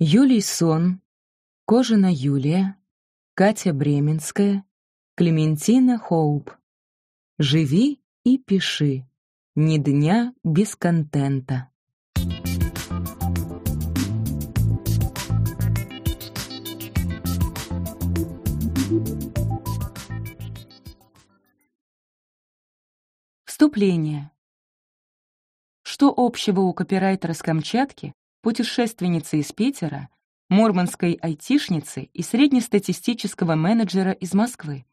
Юлий Сон, Кожина Юлия, Катя Бременская, Клементина Хоуп. Живи и пиши. Ни дня без контента. Вступление. Что общего у копирайтера с Камчатки, путешественницы из Питера, мурманской айтишницы и среднестатистического менеджера из Москвы?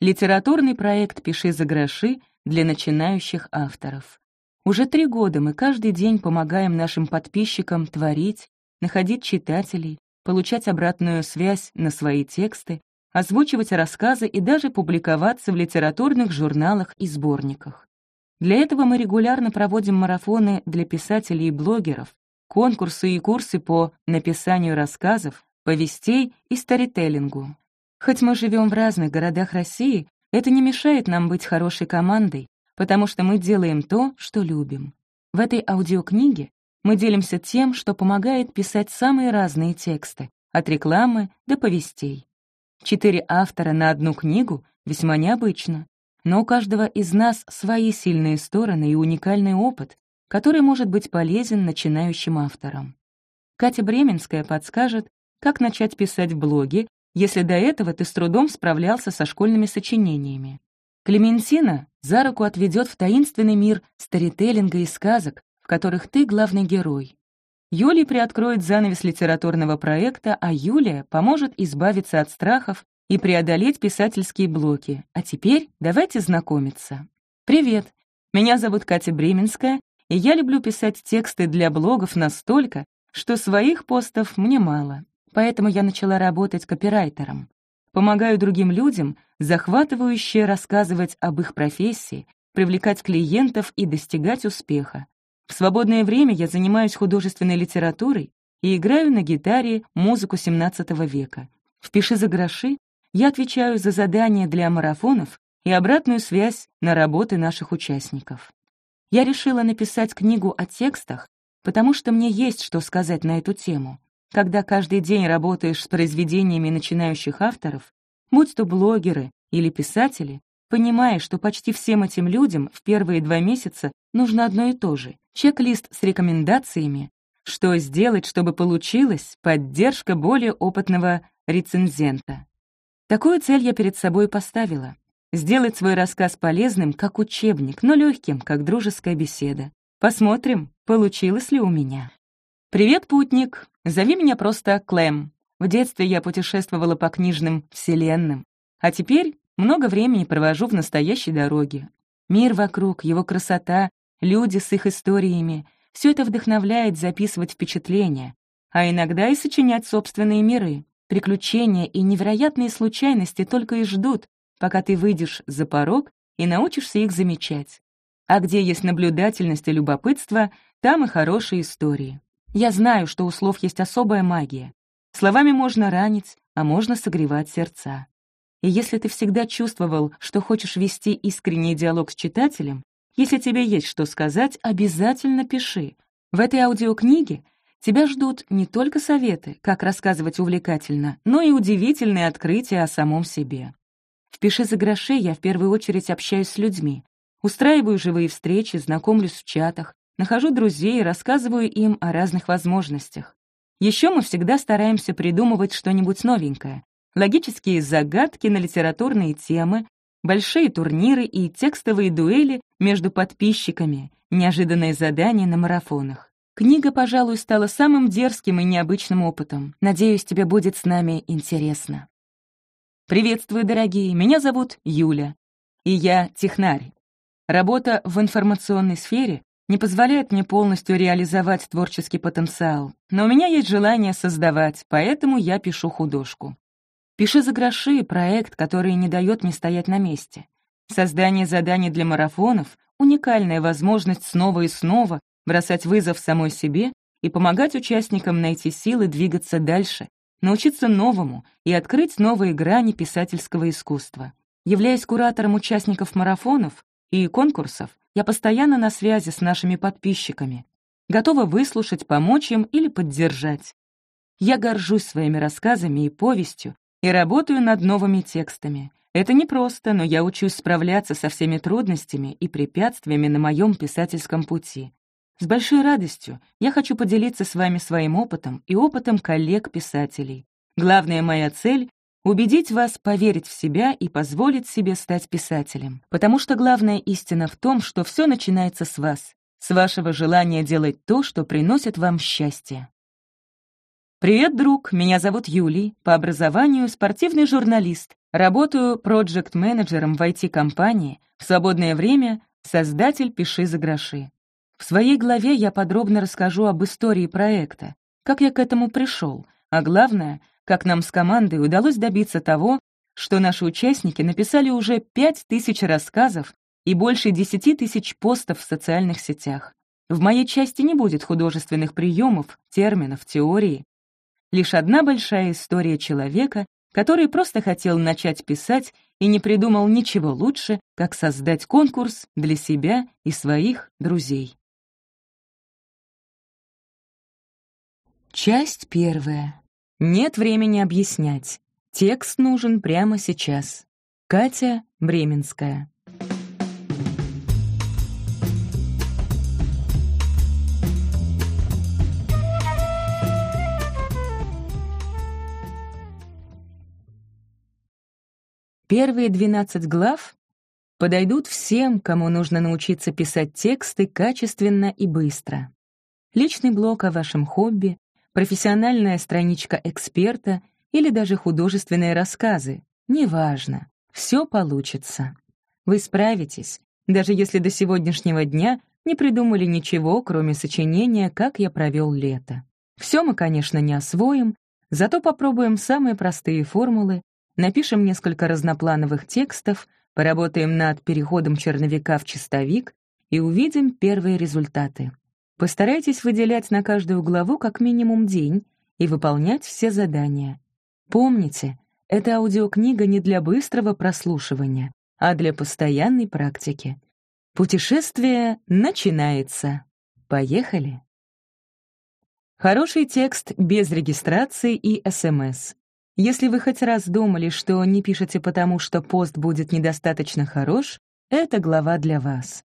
Литературный проект «Пиши за гроши» для начинающих авторов. Уже три года мы каждый день помогаем нашим подписчикам творить, находить читателей, получать обратную связь на свои тексты, озвучивать рассказы и даже публиковаться в литературных журналах и сборниках. Для этого мы регулярно проводим марафоны для писателей и блогеров, конкурсы и курсы по написанию рассказов, повестей и старителлингу. Хоть мы живем в разных городах России, это не мешает нам быть хорошей командой, потому что мы делаем то, что любим. В этой аудиокниге мы делимся тем, что помогает писать самые разные тексты, от рекламы до повестей. Четыре автора на одну книгу весьма необычно, но у каждого из нас свои сильные стороны и уникальный опыт, который может быть полезен начинающим авторам. Катя Бременская подскажет, как начать писать блоги, если до этого ты с трудом справлялся со школьными сочинениями. Клементина за руку отведет в таинственный мир старителлинга и сказок, в которых ты главный герой. Юлий приоткроет занавес литературного проекта, а Юлия поможет избавиться от страхов и преодолеть писательские блоки. А теперь давайте знакомиться. Привет, меня зовут Катя Бременская, и я люблю писать тексты для блогов настолько, что своих постов мне мало. Поэтому я начала работать копирайтером. Помогаю другим людям захватывающе рассказывать об их профессии, привлекать клиентов и достигать успеха. В свободное время я занимаюсь художественной литературой и играю на гитаре музыку XVII века. В «Пиши за гроши» Я отвечаю за задания для марафонов и обратную связь на работы наших участников. Я решила написать книгу о текстах, потому что мне есть что сказать на эту тему. Когда каждый день работаешь с произведениями начинающих авторов, будь то блогеры или писатели, понимаешь, что почти всем этим людям в первые два месяца нужно одно и то же — чек-лист с рекомендациями, что сделать, чтобы получилась поддержка более опытного рецензента. Такую цель я перед собой поставила — сделать свой рассказ полезным, как учебник, но легким, как дружеская беседа. Посмотрим, получилось ли у меня. «Привет, путник! Зови меня просто Клэм. В детстве я путешествовала по книжным вселенным, а теперь много времени провожу в настоящей дороге. Мир вокруг, его красота, люди с их историями — все это вдохновляет записывать впечатления, а иногда и сочинять собственные миры. Приключения и невероятные случайности только и ждут, пока ты выйдешь за порог и научишься их замечать. А где есть наблюдательность и любопытство, там и хорошие истории. Я знаю, что у слов есть особая магия. Словами можно ранить, а можно согревать сердца. И если ты всегда чувствовал, что хочешь вести искренний диалог с читателем, если тебе есть что сказать, обязательно пиши. В этой аудиокниге Тебя ждут не только советы, как рассказывать увлекательно, но и удивительные открытия о самом себе. В «Пиши за гроши» я в первую очередь общаюсь с людьми. Устраиваю живые встречи, знакомлюсь в чатах, нахожу друзей и рассказываю им о разных возможностях. Еще мы всегда стараемся придумывать что-нибудь новенькое. Логические загадки на литературные темы, большие турниры и текстовые дуэли между подписчиками, неожиданные задания на марафонах. Книга, пожалуй, стала самым дерзким и необычным опытом. Надеюсь, тебе будет с нами интересно. Приветствую, дорогие, меня зовут Юля, и я технарь. Работа в информационной сфере не позволяет мне полностью реализовать творческий потенциал, но у меня есть желание создавать, поэтому я пишу художку. «Пиши за гроши» — проект, который не дает мне стоять на месте. Создание заданий для марафонов — уникальная возможность снова и снова бросать вызов самой себе и помогать участникам найти силы двигаться дальше, научиться новому и открыть новые грани писательского искусства. Являясь куратором участников марафонов и конкурсов, я постоянно на связи с нашими подписчиками, готова выслушать, помочь им или поддержать. Я горжусь своими рассказами и повестью и работаю над новыми текстами. Это непросто, но я учусь справляться со всеми трудностями и препятствиями на моем писательском пути. С большой радостью я хочу поделиться с вами своим опытом и опытом коллег-писателей. Главная моя цель — убедить вас поверить в себя и позволить себе стать писателем. Потому что главная истина в том, что все начинается с вас, с вашего желания делать то, что приносит вам счастье. Привет, друг, меня зовут Юлий, по образованию спортивный журналист, работаю проект-менеджером в IT-компании, в свободное время — создатель «Пиши за гроши». В своей главе я подробно расскажу об истории проекта, как я к этому пришел, а главное, как нам с командой удалось добиться того, что наши участники написали уже 5000 рассказов и больше 10 тысяч постов в социальных сетях. В моей части не будет художественных приемов, терминов, теории. Лишь одна большая история человека, который просто хотел начать писать и не придумал ничего лучше, как создать конкурс для себя и своих друзей. Часть первая. Нет времени объяснять. Текст нужен прямо сейчас. Катя Бременская. Первые 12 глав подойдут всем, кому нужно научиться писать тексты качественно и быстро. Личный блог о вашем хобби, профессиональная страничка эксперта или даже художественные рассказы. Неважно, все получится. Вы справитесь, даже если до сегодняшнего дня не придумали ничего, кроме сочинения «Как я провел лето». Все мы, конечно, не освоим, зато попробуем самые простые формулы, напишем несколько разноплановых текстов, поработаем над переходом черновика в чистовик и увидим первые результаты. Постарайтесь выделять на каждую главу как минимум день и выполнять все задания. Помните, эта аудиокнига не для быстрого прослушивания, а для постоянной практики. Путешествие начинается. Поехали! Хороший текст без регистрации и СМС. Если вы хоть раз думали, что не пишете потому, что пост будет недостаточно хорош, это глава для вас.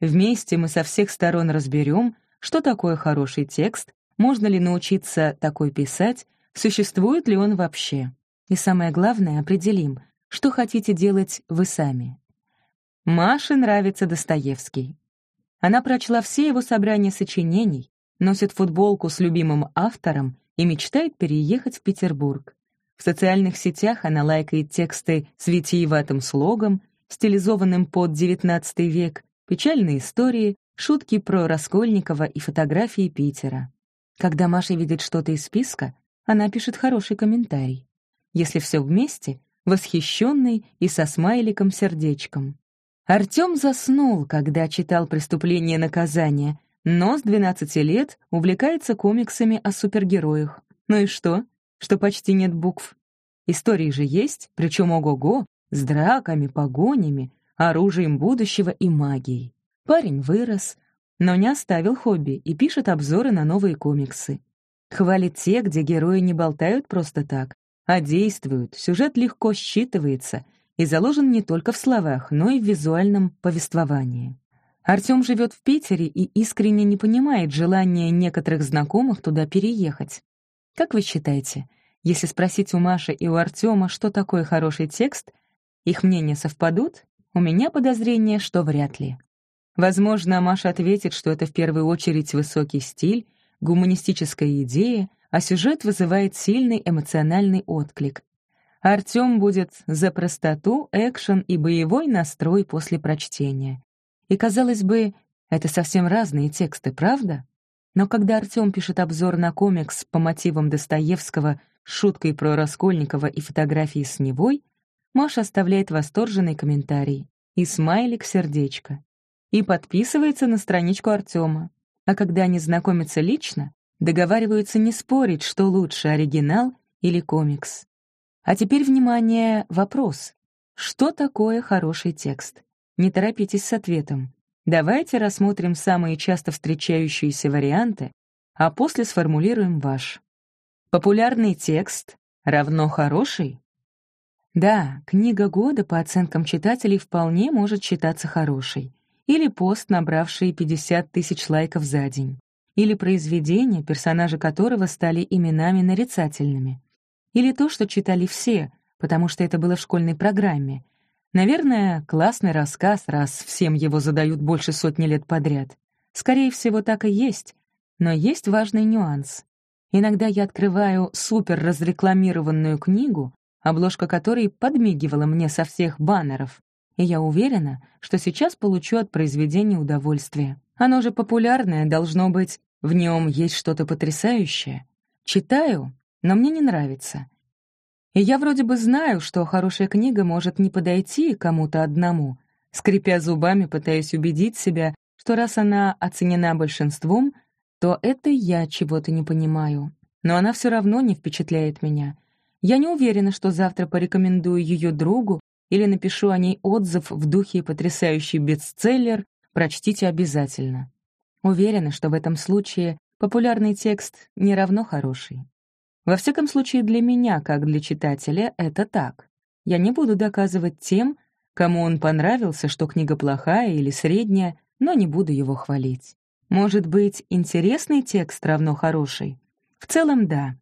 Вместе мы со всех сторон разберем, что такое хороший текст, можно ли научиться такой писать, существует ли он вообще. И самое главное, определим, что хотите делать вы сами. Маше нравится Достоевский. Она прочла все его собрания сочинений, носит футболку с любимым автором и мечтает переехать в Петербург. В социальных сетях она лайкает тексты с витиеватым слогом, стилизованным под XIX век, печальные истории, шутки про Раскольникова и фотографии Питера. Когда Маша видит что-то из списка, она пишет хороший комментарий. Если все вместе, восхищенный и со смайликом-сердечком. Артем заснул, когда читал «Преступление и наказание», но с 12 лет увлекается комиксами о супергероях. Ну и что? Что почти нет букв. Истории же есть, причем ого-го, с драками, погонями, оружием будущего и магией. Парень вырос, но не оставил хобби и пишет обзоры на новые комиксы. Хвалит те, где герои не болтают просто так, а действуют, сюжет легко считывается и заложен не только в словах, но и в визуальном повествовании. Артём живет в Питере и искренне не понимает желания некоторых знакомых туда переехать. Как вы считаете, если спросить у Маши и у Артёма, что такое хороший текст, их мнения совпадут? У меня подозрение, что вряд ли. Возможно, Маша ответит, что это в первую очередь высокий стиль, гуманистическая идея, а сюжет вызывает сильный эмоциональный отклик. Артём будет за простоту, экшен и боевой настрой после прочтения. И, казалось бы, это совсем разные тексты, правда? Но когда Артём пишет обзор на комикс по мотивам Достоевского шуткой про Раскольникова и фотографии с Невой, Маша оставляет восторженный комментарий и смайлик-сердечко и подписывается на страничку Артема. А когда они знакомятся лично, договариваются не спорить, что лучше, оригинал или комикс. А теперь, внимание, вопрос. Что такое хороший текст? Не торопитесь с ответом. Давайте рассмотрим самые часто встречающиеся варианты, а после сформулируем ваш. Популярный текст равно хороший? Да, книга года по оценкам читателей вполне может считаться хорошей. Или пост, набравший 50 тысяч лайков за день. Или произведение, персонажи которого стали именами нарицательными. Или то, что читали все, потому что это было в школьной программе. Наверное, классный рассказ, раз всем его задают больше сотни лет подряд. Скорее всего, так и есть. Но есть важный нюанс. Иногда я открываю супер разрекламированную книгу, обложка которой подмигивала мне со всех баннеров, и я уверена, что сейчас получу от произведения удовольствие. Оно же популярное, должно быть, в нем есть что-то потрясающее. Читаю, но мне не нравится. И я вроде бы знаю, что хорошая книга может не подойти кому-то одному, скрипя зубами, пытаясь убедить себя, что раз она оценена большинством, то это я чего-то не понимаю. Но она все равно не впечатляет меня — я не уверена, что завтра порекомендую ее другу или напишу о ней отзыв в духе потрясающий бестселлер «Прочтите обязательно». Уверена, что в этом случае популярный текст не равно хороший. Во всяком случае, для меня, как для читателя, это так. Я не буду доказывать тем, кому он понравился, что книга плохая или средняя, но не буду его хвалить. Может быть, интересный текст равно хороший? В целом, да.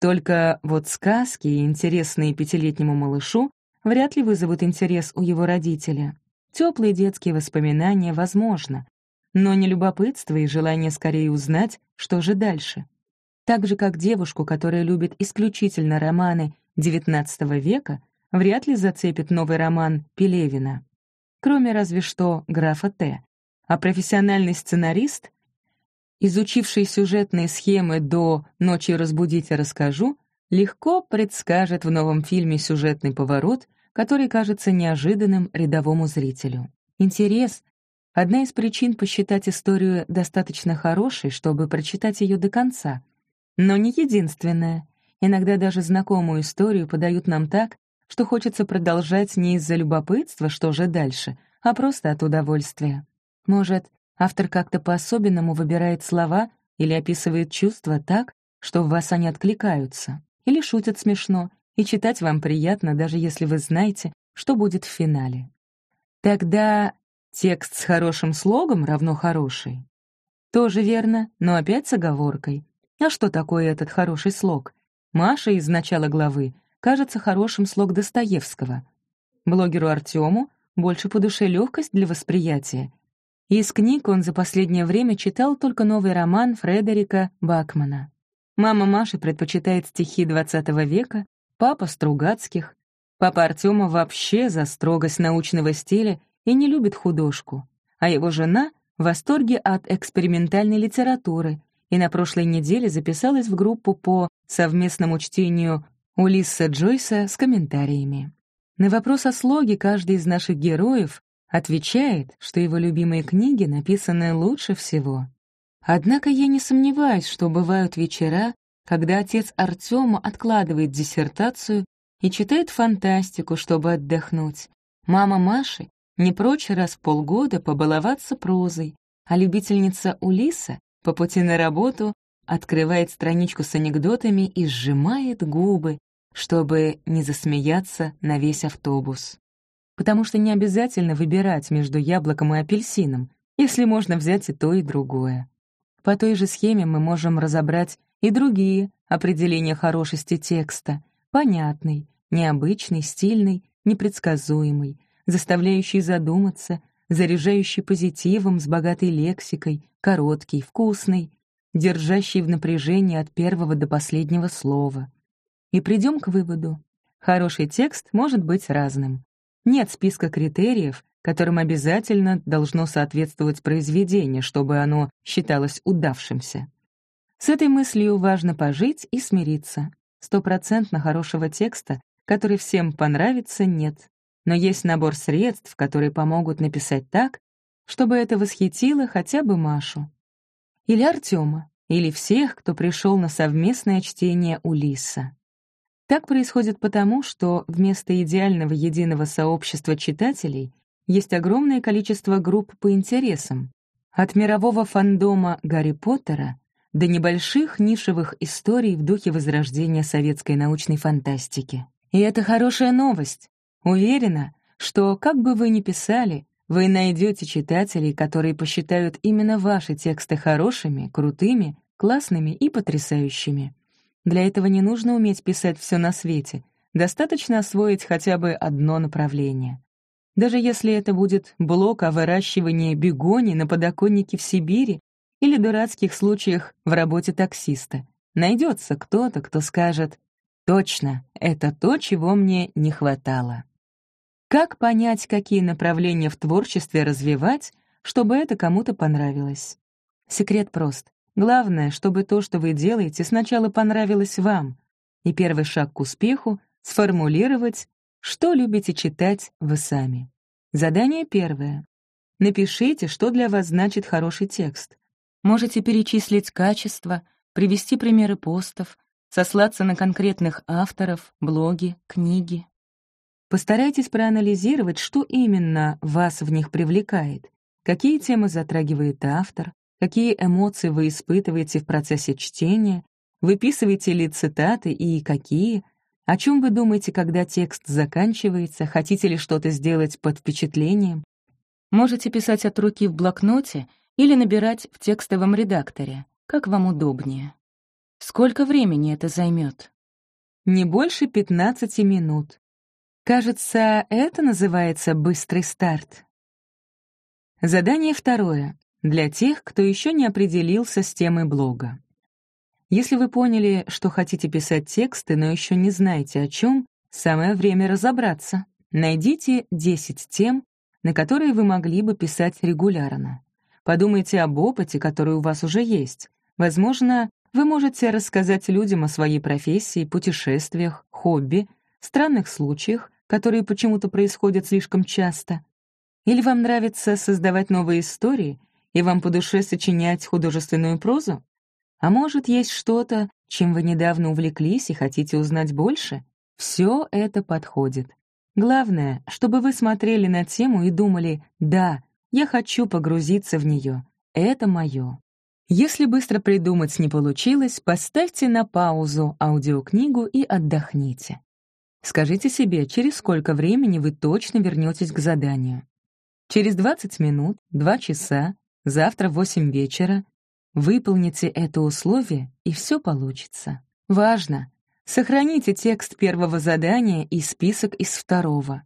Только вот сказки, интересные пятилетнему малышу, вряд ли вызовут интерес у его родителя. Теплые детские воспоминания возможно, но не любопытство и желание скорее узнать, что же дальше. Так же, как девушку, которая любит исключительно романы XIX века, вряд ли зацепит новый роман Пелевина. Кроме разве что графа Т. А профессиональный сценарист изучивший сюжетные схемы до «Ночи разбудить и расскажу», легко предскажет в новом фильме сюжетный поворот, который кажется неожиданным рядовому зрителю. Интерес — одна из причин посчитать историю достаточно хорошей, чтобы прочитать ее до конца. Но не единственная. Иногда даже знакомую историю подают нам так, что хочется продолжать не из-за любопытства, что же дальше, а просто от удовольствия. Может, Автор как-то по-особенному выбирает слова или описывает чувства так, что в вас они откликаются, или шутят смешно, и читать вам приятно, даже если вы знаете, что будет в финале. Тогда текст с хорошим слогом равно хороший. Тоже верно, но опять с оговоркой. А что такое этот хороший слог? Маша из начала главы кажется хорошим слог Достоевского. Блогеру Артему больше по душе легкость для восприятия из книг он за последнее время читал только новый роман Фредерика Бакмана. Мама Маши предпочитает стихи XX века, папа — Стругацких. Папа Артема вообще за строгость научного стиля и не любит художку, а его жена — в восторге от экспериментальной литературы и на прошлой неделе записалась в группу по совместному чтению Улисса Джойса с комментариями. На вопрос о слоге каждый из наших героев Отвечает, что его любимые книги написаны лучше всего. Однако я не сомневаюсь, что бывают вечера, когда отец Артема откладывает диссертацию и читает фантастику, чтобы отдохнуть. Мама Маши не прочь раз в полгода побаловаться прозой, а любительница Улиса по пути на работу открывает страничку с анекдотами и сжимает губы, чтобы не засмеяться на весь автобус потому что не обязательно выбирать между яблоком и апельсином, если можно взять и то, и другое. По той же схеме мы можем разобрать и другие определения хорошести текста, понятный, необычный, стильный, непредсказуемый, заставляющий задуматься, заряжающий позитивом с богатой лексикой, короткий, вкусный, держащий в напряжении от первого до последнего слова. И придем к выводу. Хороший текст может быть разным. Нет списка критериев, которым обязательно должно соответствовать произведение, чтобы оно считалось удавшимся. С этой мыслью важно пожить и смириться. Стопроцентно хорошего текста, который всем понравится, нет. Но есть набор средств, которые помогут написать так, чтобы это восхитило хотя бы Машу. Или Артема, или всех, кто пришел на совместное чтение Улисса. Так происходит потому, что вместо идеального единого сообщества читателей есть огромное количество групп по интересам. От мирового фандома Гарри Поттера до небольших нишевых историй в духе возрождения советской научной фантастики. И это хорошая новость. Уверена, что, как бы вы ни писали, вы найдете читателей, которые посчитают именно ваши тексты хорошими, крутыми, классными и потрясающими. Для этого не нужно уметь писать все на свете, достаточно освоить хотя бы одно направление. Даже если это будет блок о выращивании бегони на подоконнике в Сибири или дурацких случаях в работе таксиста, найдется кто-то, кто скажет «Точно, это то, чего мне не хватало». Как понять, какие направления в творчестве развивать, чтобы это кому-то понравилось? Секрет прост. Главное, чтобы то, что вы делаете, сначала понравилось вам. И первый шаг к успеху — сформулировать, что любите читать вы сами. Задание первое. Напишите, что для вас значит хороший текст. Можете перечислить качества, привести примеры постов, сослаться на конкретных авторов, блоги, книги. Постарайтесь проанализировать, что именно вас в них привлекает, какие темы затрагивает автор, какие эмоции вы испытываете в процессе чтения, выписываете ли цитаты и какие, о чем вы думаете, когда текст заканчивается, хотите ли что-то сделать под впечатлением. Можете писать от руки в блокноте или набирать в текстовом редакторе, как вам удобнее. Сколько времени это займет? Не больше 15 минут. Кажется, это называется быстрый старт. Задание второе. Для тех, кто еще не определился с темой блога. Если вы поняли, что хотите писать тексты, но еще не знаете о чем, самое время разобраться. Найдите 10 тем, на которые вы могли бы писать регулярно. Подумайте об опыте, который у вас уже есть. Возможно, вы можете рассказать людям о своей профессии, путешествиях, хобби, странных случаях, которые почему-то происходят слишком часто. Или вам нравится создавать новые истории, и вам по душе сочинять художественную прозу? А может, есть что-то, чем вы недавно увлеклись и хотите узнать больше? Все это подходит. Главное, чтобы вы смотрели на тему и думали «да, я хочу погрузиться в нее, это мое». Если быстро придумать не получилось, поставьте на паузу аудиокнигу и отдохните. Скажите себе, через сколько времени вы точно вернетесь к заданию. Через 20 минут, 2 часа, завтра в 8 вечера. Выполните это условие, и все получится. Важно! Сохраните текст первого задания и список из второго.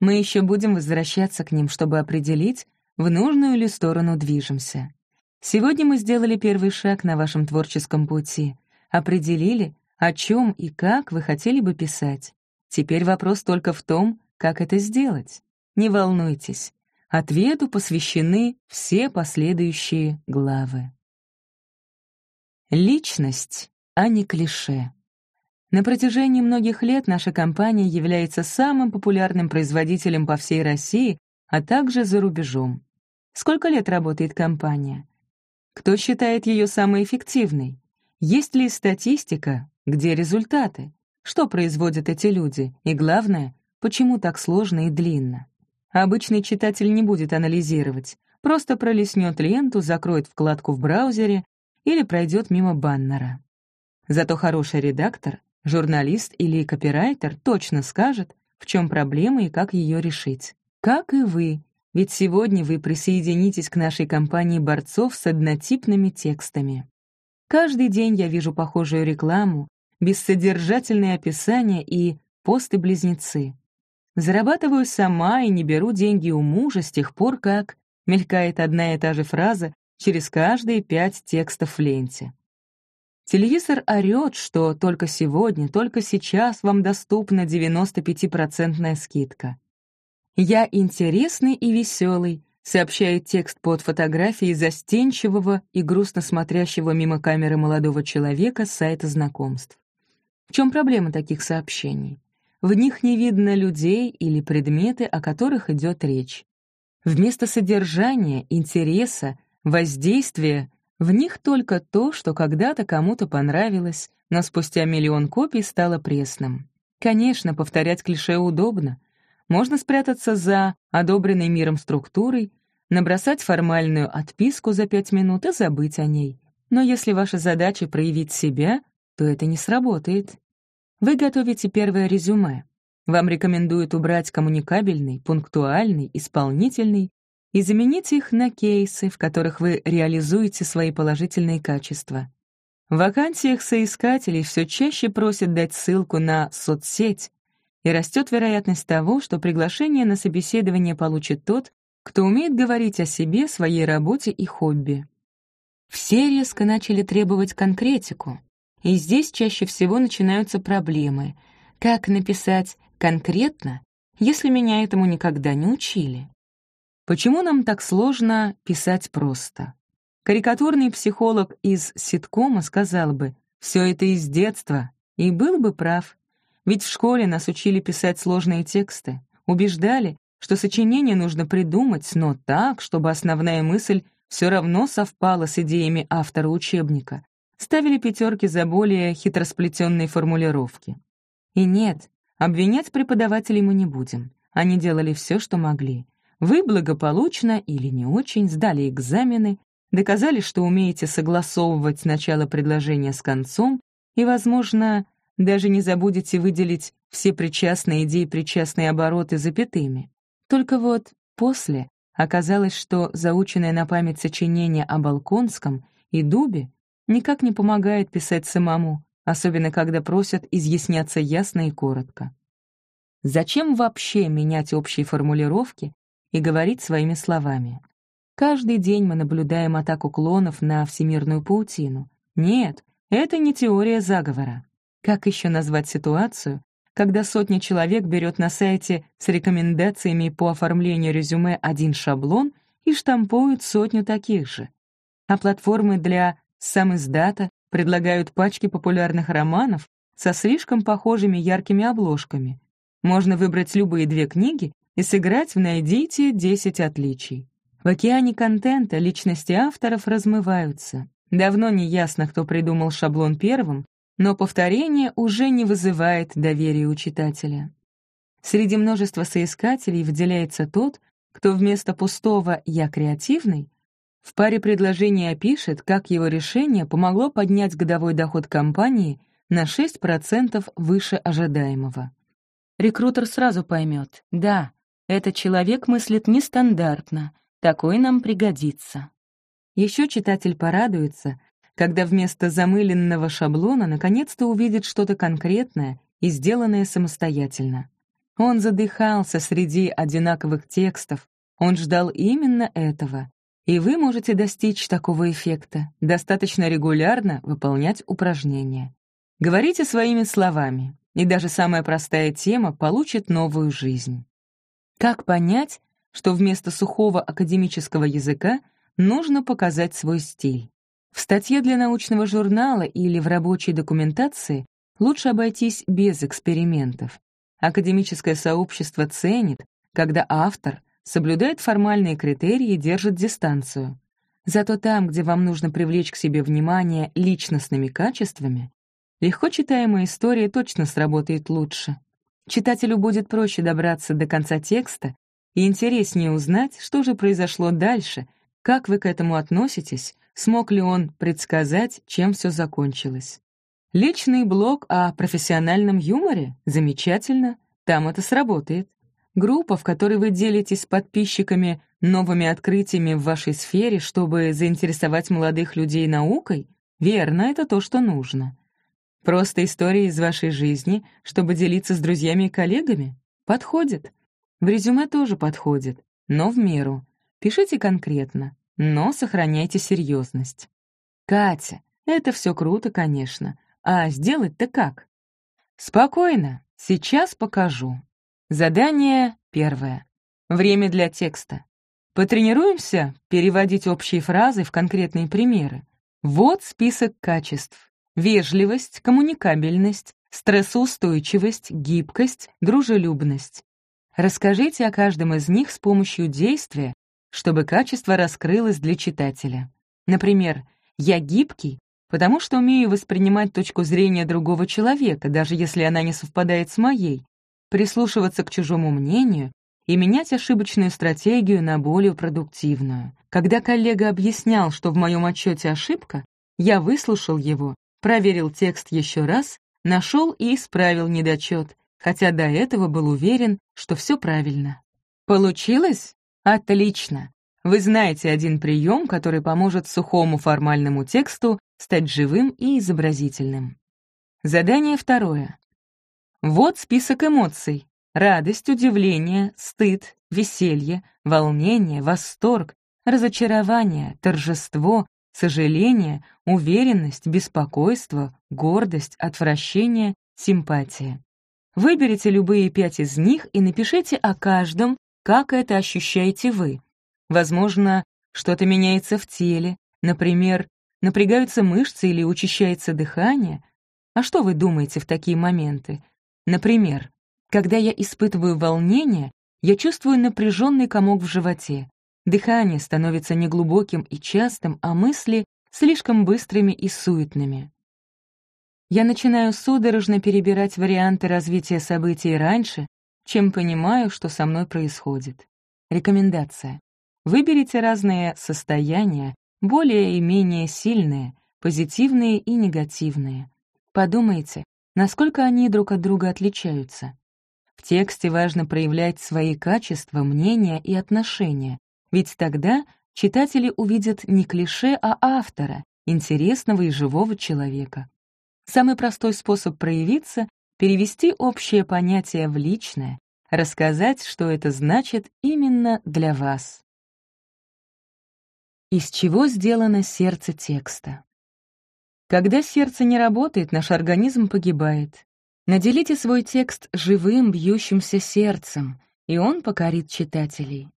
Мы еще будем возвращаться к ним, чтобы определить, в нужную ли сторону движемся. Сегодня мы сделали первый шаг на вашем творческом пути, определили, о чем и как вы хотели бы писать. Теперь вопрос только в том, как это сделать. Не волнуйтесь, ответу посвящены все последующие главы. Личность, а не клише. На протяжении многих лет наша компания является самым популярным производителем по всей России, а также за рубежом. Сколько лет работает компания? Кто считает ее самой эффективной? Есть ли статистика? Где результаты? Что производят эти люди? И главное, почему так сложно и длинно? Обычный читатель не будет анализировать, просто пролистнет ленту, закроет вкладку в браузере или пройдет мимо баннера. Зато хороший редактор, журналист или копирайтер точно скажет, в чем проблема и как ее решить. Как и вы, ведь сегодня вы присоединитесь к нашей компании борцов с однотипными текстами. Каждый день я вижу похожую рекламу, бессодержательные описания и посты-близнецы. Зарабатываю сама и не беру деньги у мужа с тех пор, как мелькает одна и та же фраза через каждые пять текстов в ленте. Телевизор орёт, что только сегодня, только сейчас вам доступна 95% скидка. «Я интересный и веселый», сообщает текст под фотографией застенчивого и грустно смотрящего мимо камеры молодого человека с сайта знакомств. В чем проблема таких сообщений? В них не видно людей или предметы, о которых идет речь. Вместо содержания, интереса, воздействия в них только то, что когда-то кому-то понравилось, но спустя миллион копий стало пресным. Конечно, повторять клише удобно. Можно спрятаться за одобренной миром структурой, набросать формальную отписку за пять минут и забыть о ней. Но если ваша задача проявить себя, то это не сработает. Вы готовите первое резюме. Вам рекомендуют убрать коммуникабельный, пунктуальный, исполнительный и заменить их на кейсы, в которых вы реализуете свои положительные качества. В вакансиях соискателей все чаще просят дать ссылку на соцсеть, и растет вероятность того, что приглашение на собеседование получит тот, кто умеет говорить о себе, своей работе и хобби. Все резко начали требовать конкретику, и здесь чаще всего начинаются проблемы. Как написать конкретно, если меня этому никогда не учили? Почему нам так сложно писать просто? Карикатурный психолог из ситкома сказал бы «все это из детства», и был бы прав. Ведь в школе нас учили писать сложные тексты, убеждали, что сочинение нужно придумать, но так, чтобы основная мысль все равно совпала с идеями автора учебника, ставили пятерки за более хитросплетенные формулировки. И нет, обвинять преподавателей мы не будем. Они делали все, что могли. Вы благополучно или не очень сдали экзамены, доказали, что умеете согласовывать начало предложения с концом и, возможно, даже не забудете выделить все причастные идеи причастные обороты запятыми. Только вот после оказалось, что заученное на память сочинение о Балконском и Дубе никак не помогает писать самому, особенно когда просят изъясняться ясно и коротко. Зачем вообще менять общие формулировки и говорить своими словами? Каждый день мы наблюдаем атаку клонов на всемирную паутину. Нет, это не теория заговора. Как еще назвать ситуацию, когда сотня человек берет на сайте с рекомендациями по оформлению резюме один шаблон и штампуют сотню таких же? А платформы для сам издата предлагают пачки популярных романов со слишком похожими яркими обложками. Можно выбрать любые две книги и сыграть в «Найдите 10 отличий». В океане контента личности авторов размываются. Давно не ясно, кто придумал шаблон первым, но повторение уже не вызывает доверия у читателя. Среди множества соискателей выделяется тот, кто вместо пустого «я креативный» В паре предложений опишет, как его решение помогло поднять годовой доход компании на 6% выше ожидаемого. Рекрутер сразу поймет, да, этот человек мыслит нестандартно, такой нам пригодится. Еще читатель порадуется, когда вместо замыленного шаблона наконец-то увидит что-то конкретное и сделанное самостоятельно. Он задыхался среди одинаковых текстов, он ждал именно этого, и вы можете достичь такого эффекта, достаточно регулярно выполнять упражнения. Говорите своими словами, и даже самая простая тема получит новую жизнь. Как понять, что вместо сухого академического языка нужно показать свой стиль? В статье для научного журнала или в рабочей документации лучше обойтись без экспериментов. Академическое сообщество ценит, когда автор соблюдает формальные критерии и держит дистанцию. Зато там, где вам нужно привлечь к себе внимание личностными качествами, легко читаемая история точно сработает лучше. Читателю будет проще добраться до конца текста и интереснее узнать, что же произошло дальше, как вы к этому относитесь, смог ли он предсказать, чем все закончилось. Личный блог о профессиональном юморе? Замечательно, там это сработает. Группа, в которой вы делитесь с подписчиками новыми открытиями в вашей сфере, чтобы заинтересовать молодых людей наукой? Верно, это то, что нужно. Просто истории из вашей жизни, чтобы делиться с друзьями и коллегами? Подходит. В резюме тоже подходит, но в меру. Пишите конкретно, но сохраняйте серьезность. Катя, это все круто, конечно. А сделать-то как? Спокойно, сейчас покажу. Задание первое. Время для текста. Потренируемся переводить общие фразы в конкретные примеры. Вот список качеств. Вежливость, коммуникабельность, стрессоустойчивость, гибкость, дружелюбность. Расскажите о каждом из них с помощью действия, чтобы качество раскрылось для читателя. Например, «Я гибкий, потому что умею воспринимать точку зрения другого человека, даже если она не совпадает с моей, прислушиваться к чужому мнению и менять ошибочную стратегию на более продуктивную. Когда коллега объяснял, что в моем отчете ошибка, Я выслушал его, проверил текст еще раз, нашел и исправил недочет, хотя до этого был уверен, что все правильно. Получилось? Отлично. Вы знаете один прием, который поможет сухому формальному тексту стать живым и изобразительным. Задание второе. Вот список эмоций. Радость, удивление, стыд, веселье, волнение, восторг, разочарование, торжество, сожаление, уверенность, беспокойство, гордость, отвращение, симпатия. Выберите любые пять из них и напишите о каждом, как это ощущаете вы. Возможно, что-то меняется в теле, например, напрягаются мышцы или учащается дыхание. А что вы думаете в такие моменты? Например, когда я испытываю волнение, я чувствую напряженный комок в животе. Дыхание становится неглубоким и частым, а мысли — слишком быстрыми и суетными. Я начинаю судорожно перебирать варианты развития событий раньше, чем понимаю, что со мной происходит. Рекомендация. Выберите разные состояния, более и менее сильные, позитивные и негативные. Подумайте, насколько они друг от друга отличаются. В тексте важно проявлять свои качества, мнения и отношения, ведь тогда читатели увидят не клише, а автора, интересного и живого человека. Самый простой способ проявиться — перевести общее понятие в личное, рассказать, что это значит именно для вас. Из чего сделано сердце текста? Когда сердце не работает, наш организм погибает. Наделите свой текст живым, бьющимся сердцем, и он покорит читателей.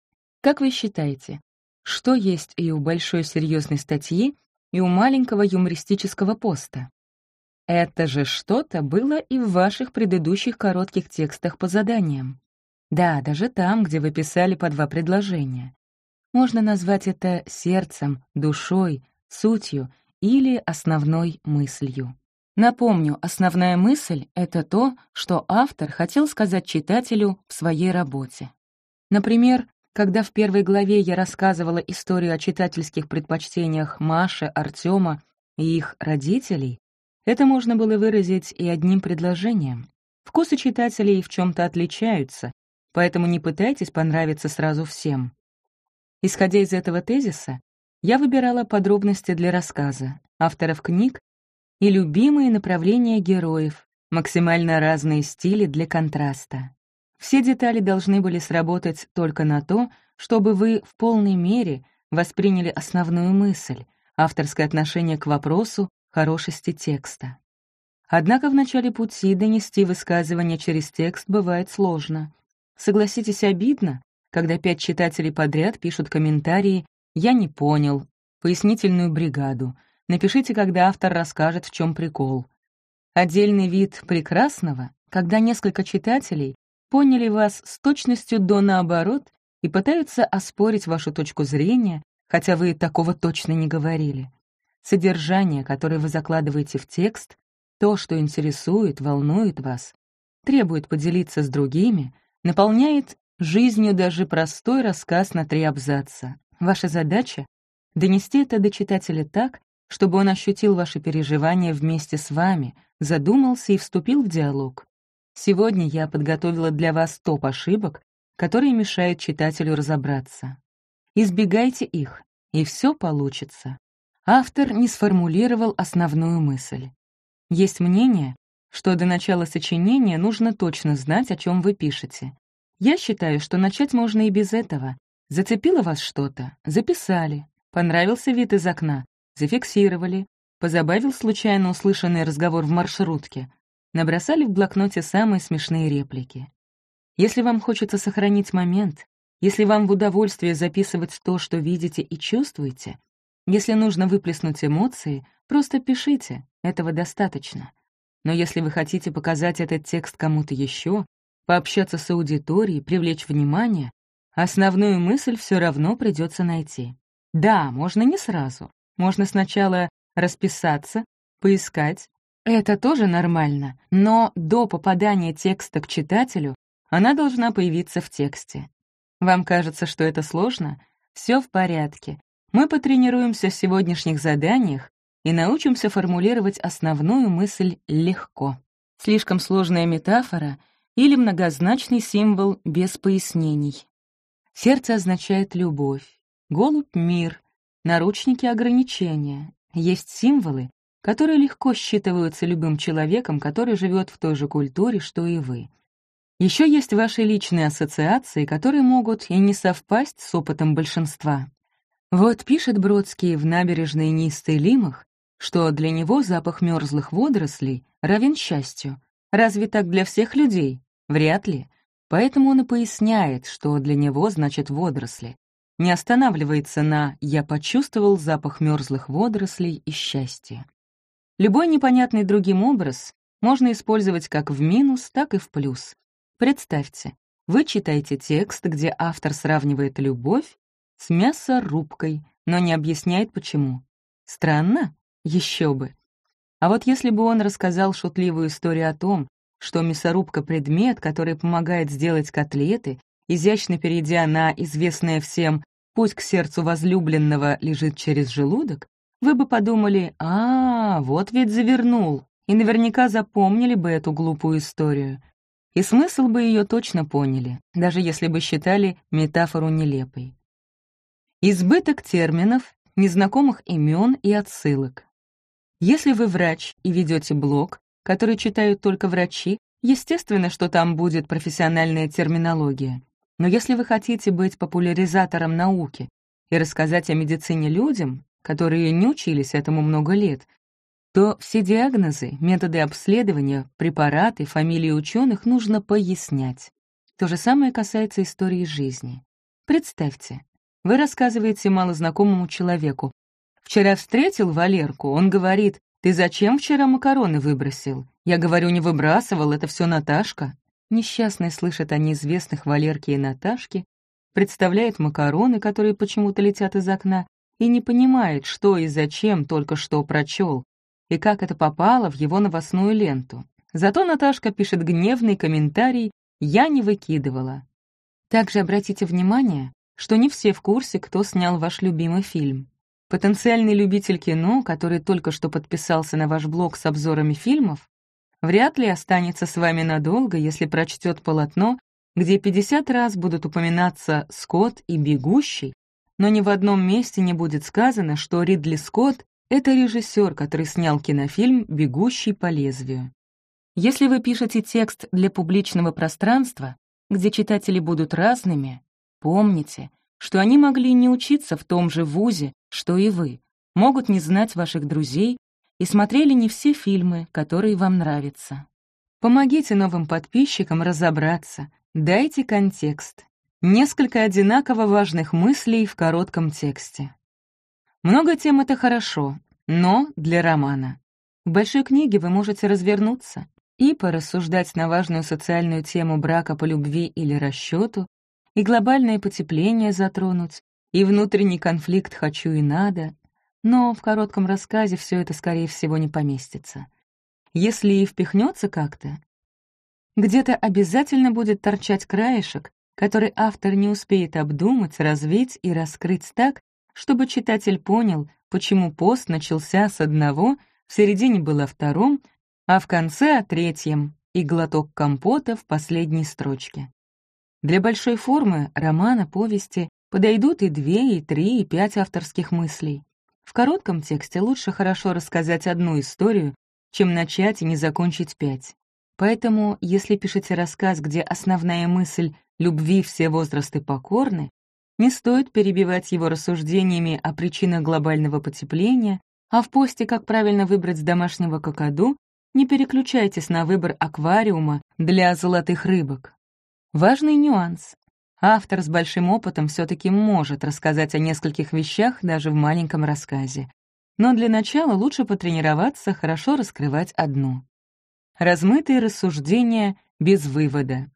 Как вы считаете, что есть и у большой серьезной статьи, и у маленького юмористического поста? Это же что-то было и в ваших предыдущих коротких текстах по заданиям. Да, даже там, где вы писали по два предложения. Можно назвать это сердцем, душой, сутью или основной мыслью. Напомню, основная мысль — это то, что автор хотел сказать читателю в своей работе. Например, когда в первой главе я рассказывала историю о читательских предпочтениях Маши, Артема и их родителей, это можно было выразить и одним предложением. Вкусы читателей в чем-то отличаются, поэтому не пытайтесь понравиться сразу всем. Исходя из этого тезиса, я выбирала подробности для рассказа, авторов книг и любимые направления героев, максимально разные стили для контраста. Все детали должны были сработать только на то, чтобы вы в полной мере восприняли основную мысль, авторское отношение к вопросу хорошести текста. Однако в начале пути донести высказывание через текст бывает сложно. Согласитесь, обидно, когда пять читателей подряд пишут комментарии «Я не понял», «Пояснительную бригаду», Напишите, когда автор расскажет, в чем прикол. Отдельный вид прекрасного, когда несколько читателей поняли вас с точностью до наоборот и пытаются оспорить вашу точку зрения, хотя вы такого точно не говорили. Содержание, которое вы закладываете в текст, то, что интересует, волнует вас, требует поделиться с другими, наполняет жизнью даже простой рассказ на три абзаца. Ваша задача — донести это до читателя так, чтобы он ощутил ваши переживания вместе с вами, задумался и вступил в диалог. Сегодня я подготовила для вас топ ошибок, которые мешают читателю разобраться. Избегайте их, и все получится. Автор не сформулировал основную мысль. Есть мнение, что до начала сочинения нужно точно знать, о чем вы пишете. Я считаю, что начать можно и без этого. Зацепило вас что-то? Записали. Понравился вид из окна? зафиксировали, позабавил случайно услышанный разговор в маршрутке, набросали в блокноте самые смешные реплики. Если вам хочется сохранить момент, если вам в удовольствие записывать то, что видите и чувствуете, если нужно выплеснуть эмоции, просто пишите, этого достаточно. Но если вы хотите показать этот текст кому-то еще, пообщаться с аудиторией, привлечь внимание, основную мысль все равно придется найти. Да, можно не сразу, можно сначала расписаться, поискать. Это тоже нормально, но до попадания текста к читателю она должна появиться в тексте. Вам кажется, что это сложно? Все в порядке. Мы потренируемся в сегодняшних заданиях, и научимся формулировать основную мысль легко. Слишком сложная метафора или многозначный символ без пояснений. Сердце означает любовь, голубь — мир, наручники — ограничения. Есть символы, которые легко считываются любым человеком, который живет в той же культуре, что и вы. Еще есть ваши личные ассоциации, которые могут и не совпасть с опытом большинства. Вот пишет Бродский в «Набережной Нистой Лимах», что для него запах мерзлых водорослей равен счастью. Разве так для всех людей? Вряд ли. Поэтому он и поясняет, что для него значит водоросли. Не останавливается на «я почувствовал запах мерзлых водорослей и счастья». Любой непонятный другим образ можно использовать как в минус, так и в плюс. Представьте, вы читаете текст, где автор сравнивает любовь с мясорубкой, но не объясняет почему. Странно? Еще бы. А вот если бы он рассказал шутливую историю о том, что мясорубка — предмет, который помогает сделать котлеты, изящно перейдя на известное всем «путь к сердцу возлюбленного лежит через желудок», вы бы подумали «А, вот ведь завернул», и наверняка запомнили бы эту глупую историю. И смысл бы ее точно поняли, даже если бы считали метафору нелепой. Избыток терминов, незнакомых имен и отсылок. Если вы врач и ведете блог, который читают только врачи, естественно, что там будет профессиональная терминология. Но если вы хотите быть популяризатором науки и рассказать о медицине людям, которые не учились этому много лет, то все диагнозы, методы обследования, препараты, фамилии ученых нужно пояснять. То же самое касается истории жизни. Представьте, вы рассказываете малознакомому человеку. «Вчера встретил Валерку, он говорит, ты зачем вчера макароны выбросил?» Я говорю, не выбрасывал, это все Наташка. Несчастный слышит о неизвестных Валерке и Наташке, представляет макароны, которые почему-то летят из окна, и не понимает, что и зачем только что прочел, и как это попало в его новостную ленту. Зато Наташка пишет гневный комментарий «Я не выкидывала». Также обратите внимание, что не все в курсе, кто снял ваш любимый фильм. Потенциальный любитель кино, который только что подписался на ваш блог с обзорами фильмов, вряд ли останется с вами надолго, если прочтет полотно, где 50 раз будут упоминаться Скотт и Бегущий, но ни в одном месте не будет сказано, что Ридли Скотт — это режиссер, который снял кинофильм «Бегущий по лезвию». Если вы пишете текст для публичного пространства, где читатели будут разными, Помните, что они могли не учиться в том же вузе, что и вы, могут не знать ваших друзей и смотрели не все фильмы, которые вам нравятся. Помогите новым подписчикам разобраться, дайте контекст. Несколько одинаково важных мыслей в коротком тексте. Много тем — это хорошо, но для романа. В большой книге вы можете развернуться и порассуждать на важную социальную тему брака по любви или расчету, и глобальное потепление затронуть, и внутренний конфликт «хочу» и «надо», но в коротком рассказе все это, скорее всего, не поместится. Если и впихнется как-то, где-то обязательно будет торчать краешек, который автор не успеет обдумать, развить и раскрыть так, чтобы читатель понял, почему пост начался с одного, в середине было втором, а в конце — о третьем, и глоток компота в последней строчке. Для большой формы романа, повести подойдут и две, и три, и пять авторских мыслей. В коротком тексте лучше хорошо рассказать одну историю, чем начать и не закончить пять. Поэтому, если пишете рассказ, где основная мысль «любви все возрасты покорны», не стоит перебивать его рассуждениями о причинах глобального потепления, а в посте «Как правильно выбрать домашнего какаду» не переключайтесь на выбор аквариума для золотых рыбок. Важный нюанс. Автор с большим опытом все-таки может рассказать о нескольких вещах даже в маленьком рассказе. Но для начала лучше потренироваться хорошо раскрывать одну. Размытые рассуждения без вывода.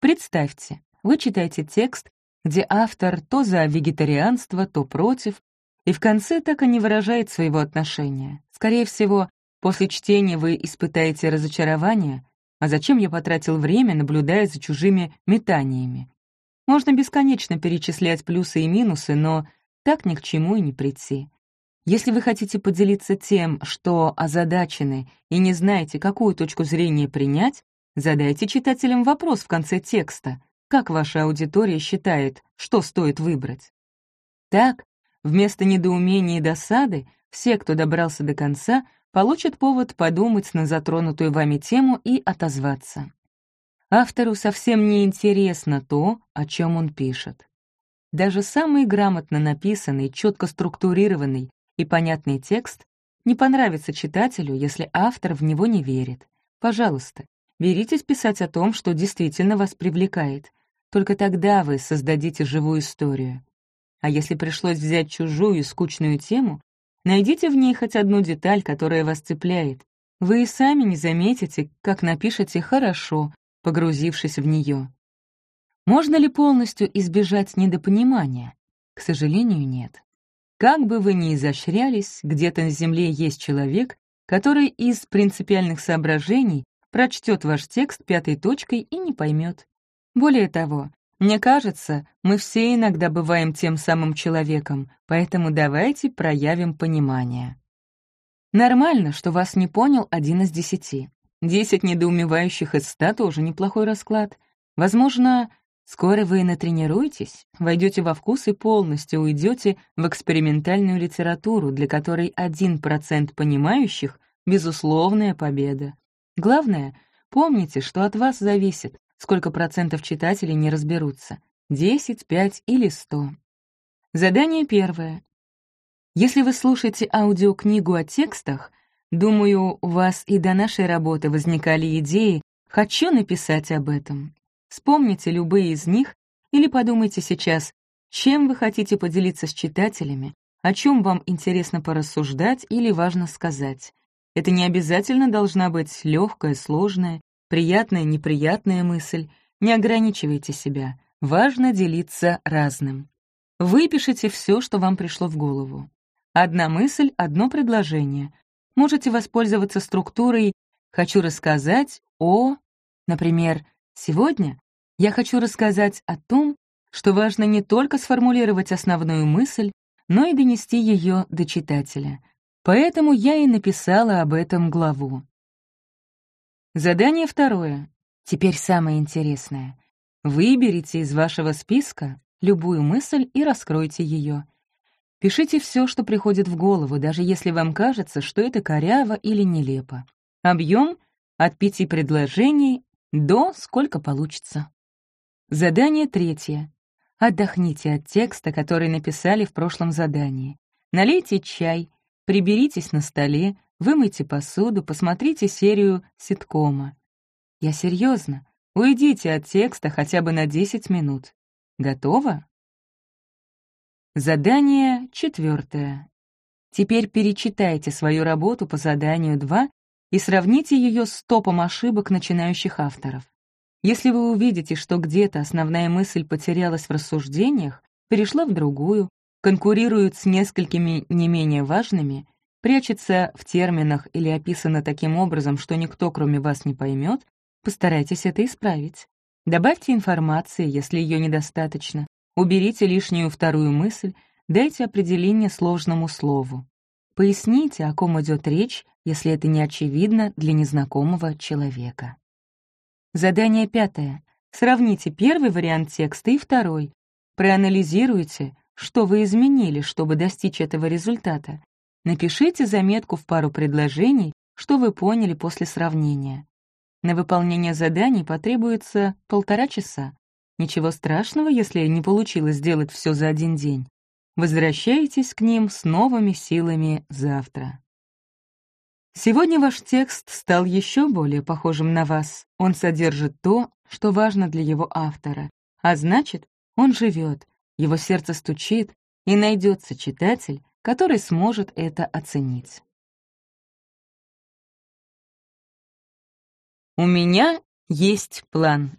Представьте, вы читаете текст, где автор то за вегетарианство, то против, и в конце так и не выражает своего отношения. Скорее всего, после чтения вы испытаете разочарование, а зачем я потратил время, наблюдая за чужими метаниями? Можно бесконечно перечислять плюсы и минусы, но так ни к чему и не прийти. Если вы хотите поделиться тем, что озадачены и не знаете, какую точку зрения принять, задайте читателям вопрос в конце текста. Как ваша аудитория считает, что стоит выбрать? Так, вместо недоумения и досады, все, кто добрался до конца, получат повод подумать на затронутую вами тему и отозваться. Автору совсем не интересно то, о чем он пишет. Даже самый грамотно написанный, четко структурированный и понятный текст не понравится читателю, если автор в него не верит. Пожалуйста, беритесь писать о том, что действительно вас привлекает. Только тогда вы создадите живую историю. А если пришлось взять чужую скучную тему, найдите в ней хоть одну деталь, которая вас цепляет. Вы и сами не заметите, как напишете хорошо, погрузившись в нее. Можно ли полностью избежать недопонимания? К сожалению, нет. Как бы вы ни изощрялись, где-то на Земле есть человек, который из принципиальных соображений прочтет ваш текст пятой точкой и не поймет. Более того, мне кажется, мы все иногда бываем тем самым человеком, поэтому давайте проявим понимание. Нормально, что вас не понял один из десяти. Десять недоумевающих из ста тоже неплохой расклад. Возможно, скоро вы натренируетесь, войдете во вкус и полностью уйдете в экспериментальную литературу, для которой один процент понимающих — безусловная победа. Главное, помните, что от вас зависит, сколько процентов читателей не разберутся — 10, 5 или 100. Задание первое. Если вы слушаете аудиокнигу о текстах, думаю, у вас и до нашей работы возникали идеи «хочу написать об этом». Вспомните любые из них или подумайте сейчас, чем вы хотите поделиться с читателями, о чем вам интересно порассуждать или важно сказать. Это не обязательно должна быть легкая, сложная приятная, неприятная мысль. Не ограничивайте себя. Важно делиться разным. Выпишите все, что вам пришло в голову. Одна мысль, одно предложение. Можете воспользоваться структурой «хочу рассказать о...» Например, «сегодня я хочу рассказать о том, что важно не только сформулировать основную мысль, но и донести ее до читателя. Поэтому я и написала об этом главу. Задание второе. Теперь самое интересное. Выберите из вашего списка любую мысль и раскройте ее. Пишите все, что приходит в голову, даже если вам кажется, что это коряво или нелепо. Объем от пяти предложений до сколько получится. Задание третье. Отдохните от текста, который написали в прошлом задании. Налейте чай, приберитесь на столе, Вымойте посуду, посмотрите серию ситкома. Я серьезно. Уйдите от текста хотя бы на 10 минут. Готово? Задание четвертое. Теперь перечитайте свою работу по заданию 2 и сравните ее с топом ошибок начинающих авторов. Если вы увидите, что где-то основная мысль потерялась в рассуждениях, перешла в другую, конкурирует с несколькими не менее важными, прячется в терминах или описано таким образом, что никто, кроме вас, не поймет, постарайтесь это исправить. Добавьте информации, если ее недостаточно, уберите лишнюю вторую мысль, дайте определение сложному слову. Поясните, о ком идет речь, если это не очевидно для незнакомого человека. Задание пятое. Сравните первый вариант текста и второй. Проанализируйте, что вы изменили, чтобы достичь этого результата, Напишите заметку в пару предложений, что вы поняли после сравнения. На выполнение заданий потребуется полтора часа. Ничего страшного, если не получилось сделать все за один день. Возвращайтесь к ним с новыми силами завтра. Сегодня ваш текст стал еще более похожим на вас. Он содержит то, что важно для его автора, а значит, он живет, его сердце стучит, и найдется читатель, который сможет это оценить. У меня есть план.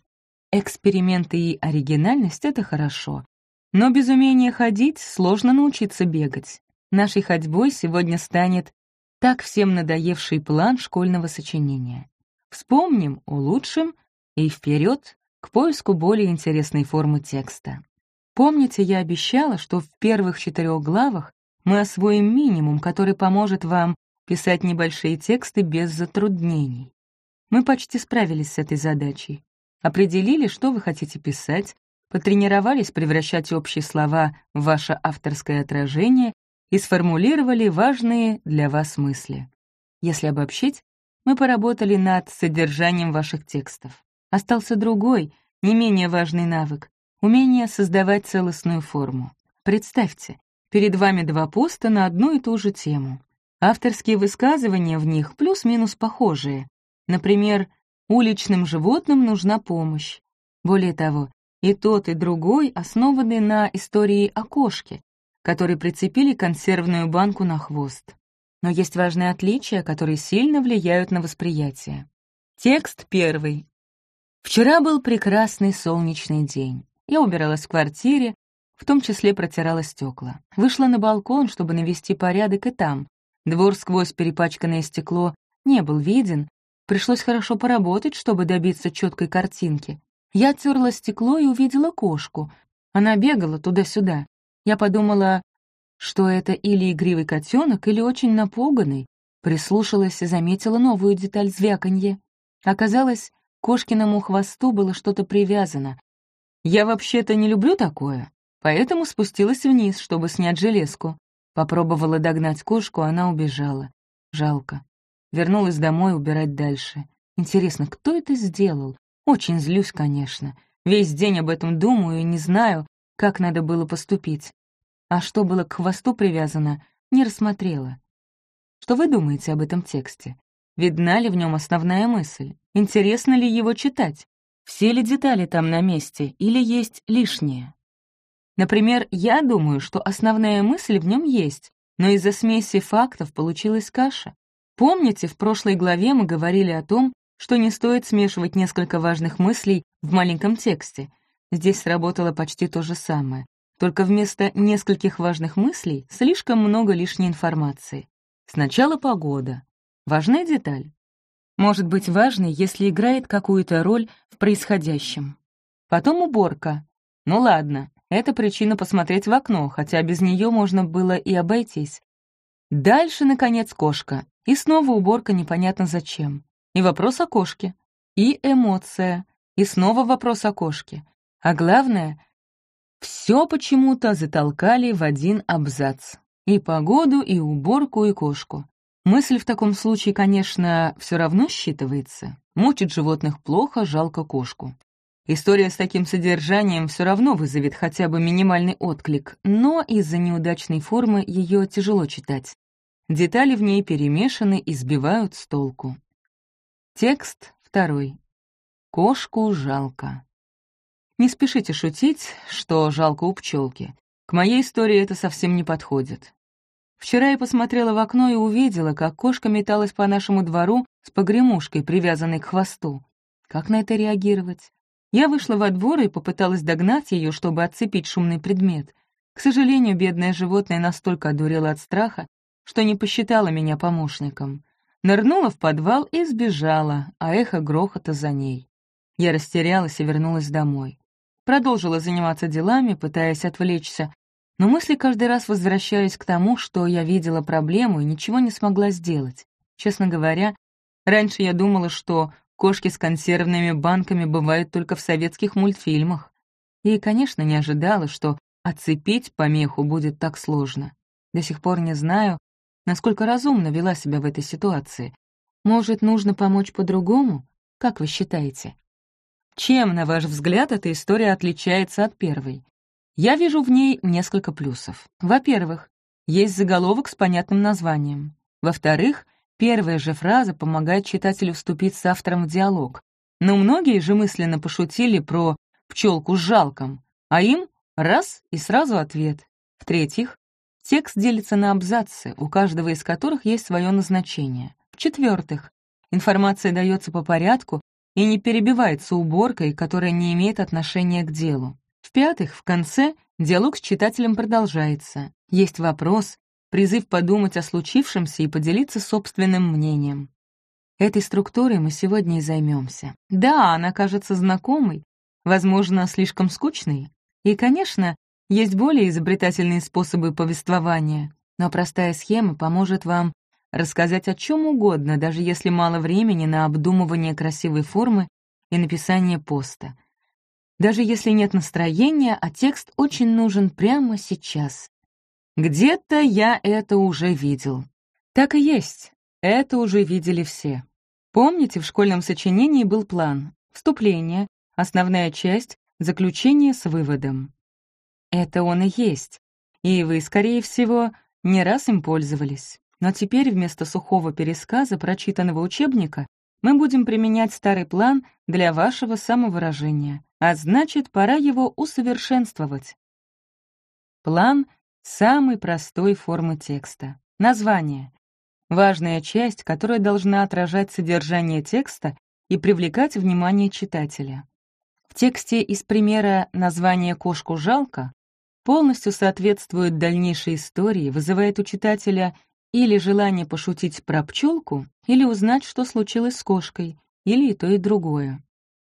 Эксперименты и оригинальность — это хорошо. Но без умения ходить сложно научиться бегать. Нашей ходьбой сегодня станет так всем надоевший план школьного сочинения. Вспомним, улучшим и вперед к поиску более интересной формы текста. Помните, я обещала, что в первых четырех главах мы освоим минимум, который поможет вам писать небольшие тексты без затруднений. Мы почти справились с этой задачей. Определили, что вы хотите писать, потренировались превращать общие слова в ваше авторское отражение и сформулировали важные для вас мысли. Если обобщить, мы поработали над содержанием ваших текстов. Остался другой, не менее важный навык — умение создавать целостную форму. Представьте, перед вами два поста на одну и ту же тему. Авторские высказывания в них плюс-минус похожие. Например, «Уличным животным нужна помощь». Более того, и тот, и другой основаны на истории о кошке, которой прицепили консервную банку на хвост. Но есть важные отличия, которые сильно влияют на восприятие. Текст первый. Вчера был прекрасный солнечный день. Я убиралась в квартире, в том числе протирала стекла. Вышла на балкон, чтобы навести порядок и там. Двор сквозь перепачканное стекло не был виден, пришлось хорошо поработать, чтобы добиться четкой картинки. Я оттерла стекло и увидела кошку. Она бегала туда-сюда. Я подумала, что это или игривый котенок, или очень напуганный. Прислушалась и заметила новую деталь звяканье. Оказалось, кошкиному хвосту было что-то привязано. Я вообще-то не люблю такое, поэтому спустилась вниз, чтобы снять железку. Попробовала догнать кошку, она убежала. Жалко. Вернулась домой убирать дальше. Интересно, кто это сделал? Очень злюсь, конечно. Весь день об этом думаю и не знаю, как надо было поступить. А что было к хвосту привязано, не рассмотрела. Что вы думаете об этом тексте? Видна ли в нем основная мысль? Интересно ли его читать? Все ли детали там на месте или есть лишние? Например, я думаю, что основная мысль в нем есть, но из-за смеси фактов получилась каша. Помните, в прошлой главе мы говорили о том, что не стоит смешивать несколько важных мыслей в маленьком тексте. Здесь сработало почти то же самое. Только вместо нескольких важных мыслей слишком много лишней информации. Сначала погода. Важная деталь. Может быть важной, если играет какую-то роль в происходящем. Потом уборка. Ну ладно, это причина посмотреть в окно, хотя без нее можно было и обойтись. Дальше, наконец, кошка. И снова уборка непонятно зачем. И вопрос о кошке. И эмоция. И снова вопрос о кошке. А главное, все почему-то затолкали в один абзац. И погоду, и уборку, и кошку. Мысль в таком случае, конечно, все равно считывается. Мучить животных плохо, жалко кошку. История с таким содержанием все равно вызовет хотя бы минимальный отклик, но из-за неудачной формы ее тяжело читать. Детали в ней перемешаны и сбивают с толку. Текст второй. Кошку жалко. Не спешите шутить, что жалко у пчелки. К моей истории это совсем не подходит. Вчера я посмотрела в окно и увидела, как кошка металась по нашему двору с погремушкой, привязанной к хвосту. Как на это реагировать? Я вышла во двор и попыталась догнать ее, чтобы отцепить шумный предмет. К сожалению, бедное животное настолько одурело от страха, что не посчитало меня помощником нырнула в подвал и сбежала, а эхо грохота за ней. Я растерялась и вернулась домой. Продолжила заниматься делами, пытаясь отвлечься, но мысли каждый раз возвращались к тому, что я видела проблему и ничего не смогла сделать. Честно говоря, раньше я думала, что кошки с консервными банками бывают только в советских мультфильмах. И, конечно, не ожидала, что отцепить помеху будет так сложно. До сих пор не знаю, насколько разумно вела себя в этой ситуации. Может, нужно помочь по-другому? Как вы считаете? Чем, на ваш взгляд, эта история отличается от первой? Я вижу в ней несколько плюсов. Во-первых, есть заголовок с понятным названием. Во-вторых, первая же фраза помогает читателю вступить с автором в диалог. Но многие же мысленно пошутили про пчелку с жалком, а им — раз — и сразу ответ. В-третьих, Текст делится на абзацы, у каждого из которых есть свое назначение. В-четвертых, информация дается по порядку и не перебивается уборкой, которая не имеет отношения к делу. В-пятых, в конце диалог с читателем продолжается. Есть вопрос, призыв подумать о случившемся и поделиться собственным мнением. Этой структурой мы сегодня и займемся. Да, она кажется знакомой, возможно, слишком скучной. И, конечно, есть более изобретательные способы повествования. Но простая схема поможет вам рассказать о чем угодно, даже если мало времени на обдумывание красивой формы и написание поста. Даже если нет настроения, а текст очень нужен прямо сейчас. Где-то я это уже видел. Так и есть. Это уже видели все. Помните, в школьном сочинении был план. Вступление, основная часть, заключение с выводом. Это он и есть. И вы, скорее всего, не раз им пользовались. Но теперь вместо сухого пересказа прочитанного учебника мы будем применять старый план для вашего самовыражения, а значит, пора его усовершенствовать. План самой простой формы текста. Название. Важная часть, которая должна отражать содержание текста и привлекать внимание читателя. В тексте из примера «Название кошку жалко» полностью соответствует дальнейшей истории, вызывает у читателя или желание пошутить про пчелку, или узнать, что случилось с кошкой, или и то, и другое.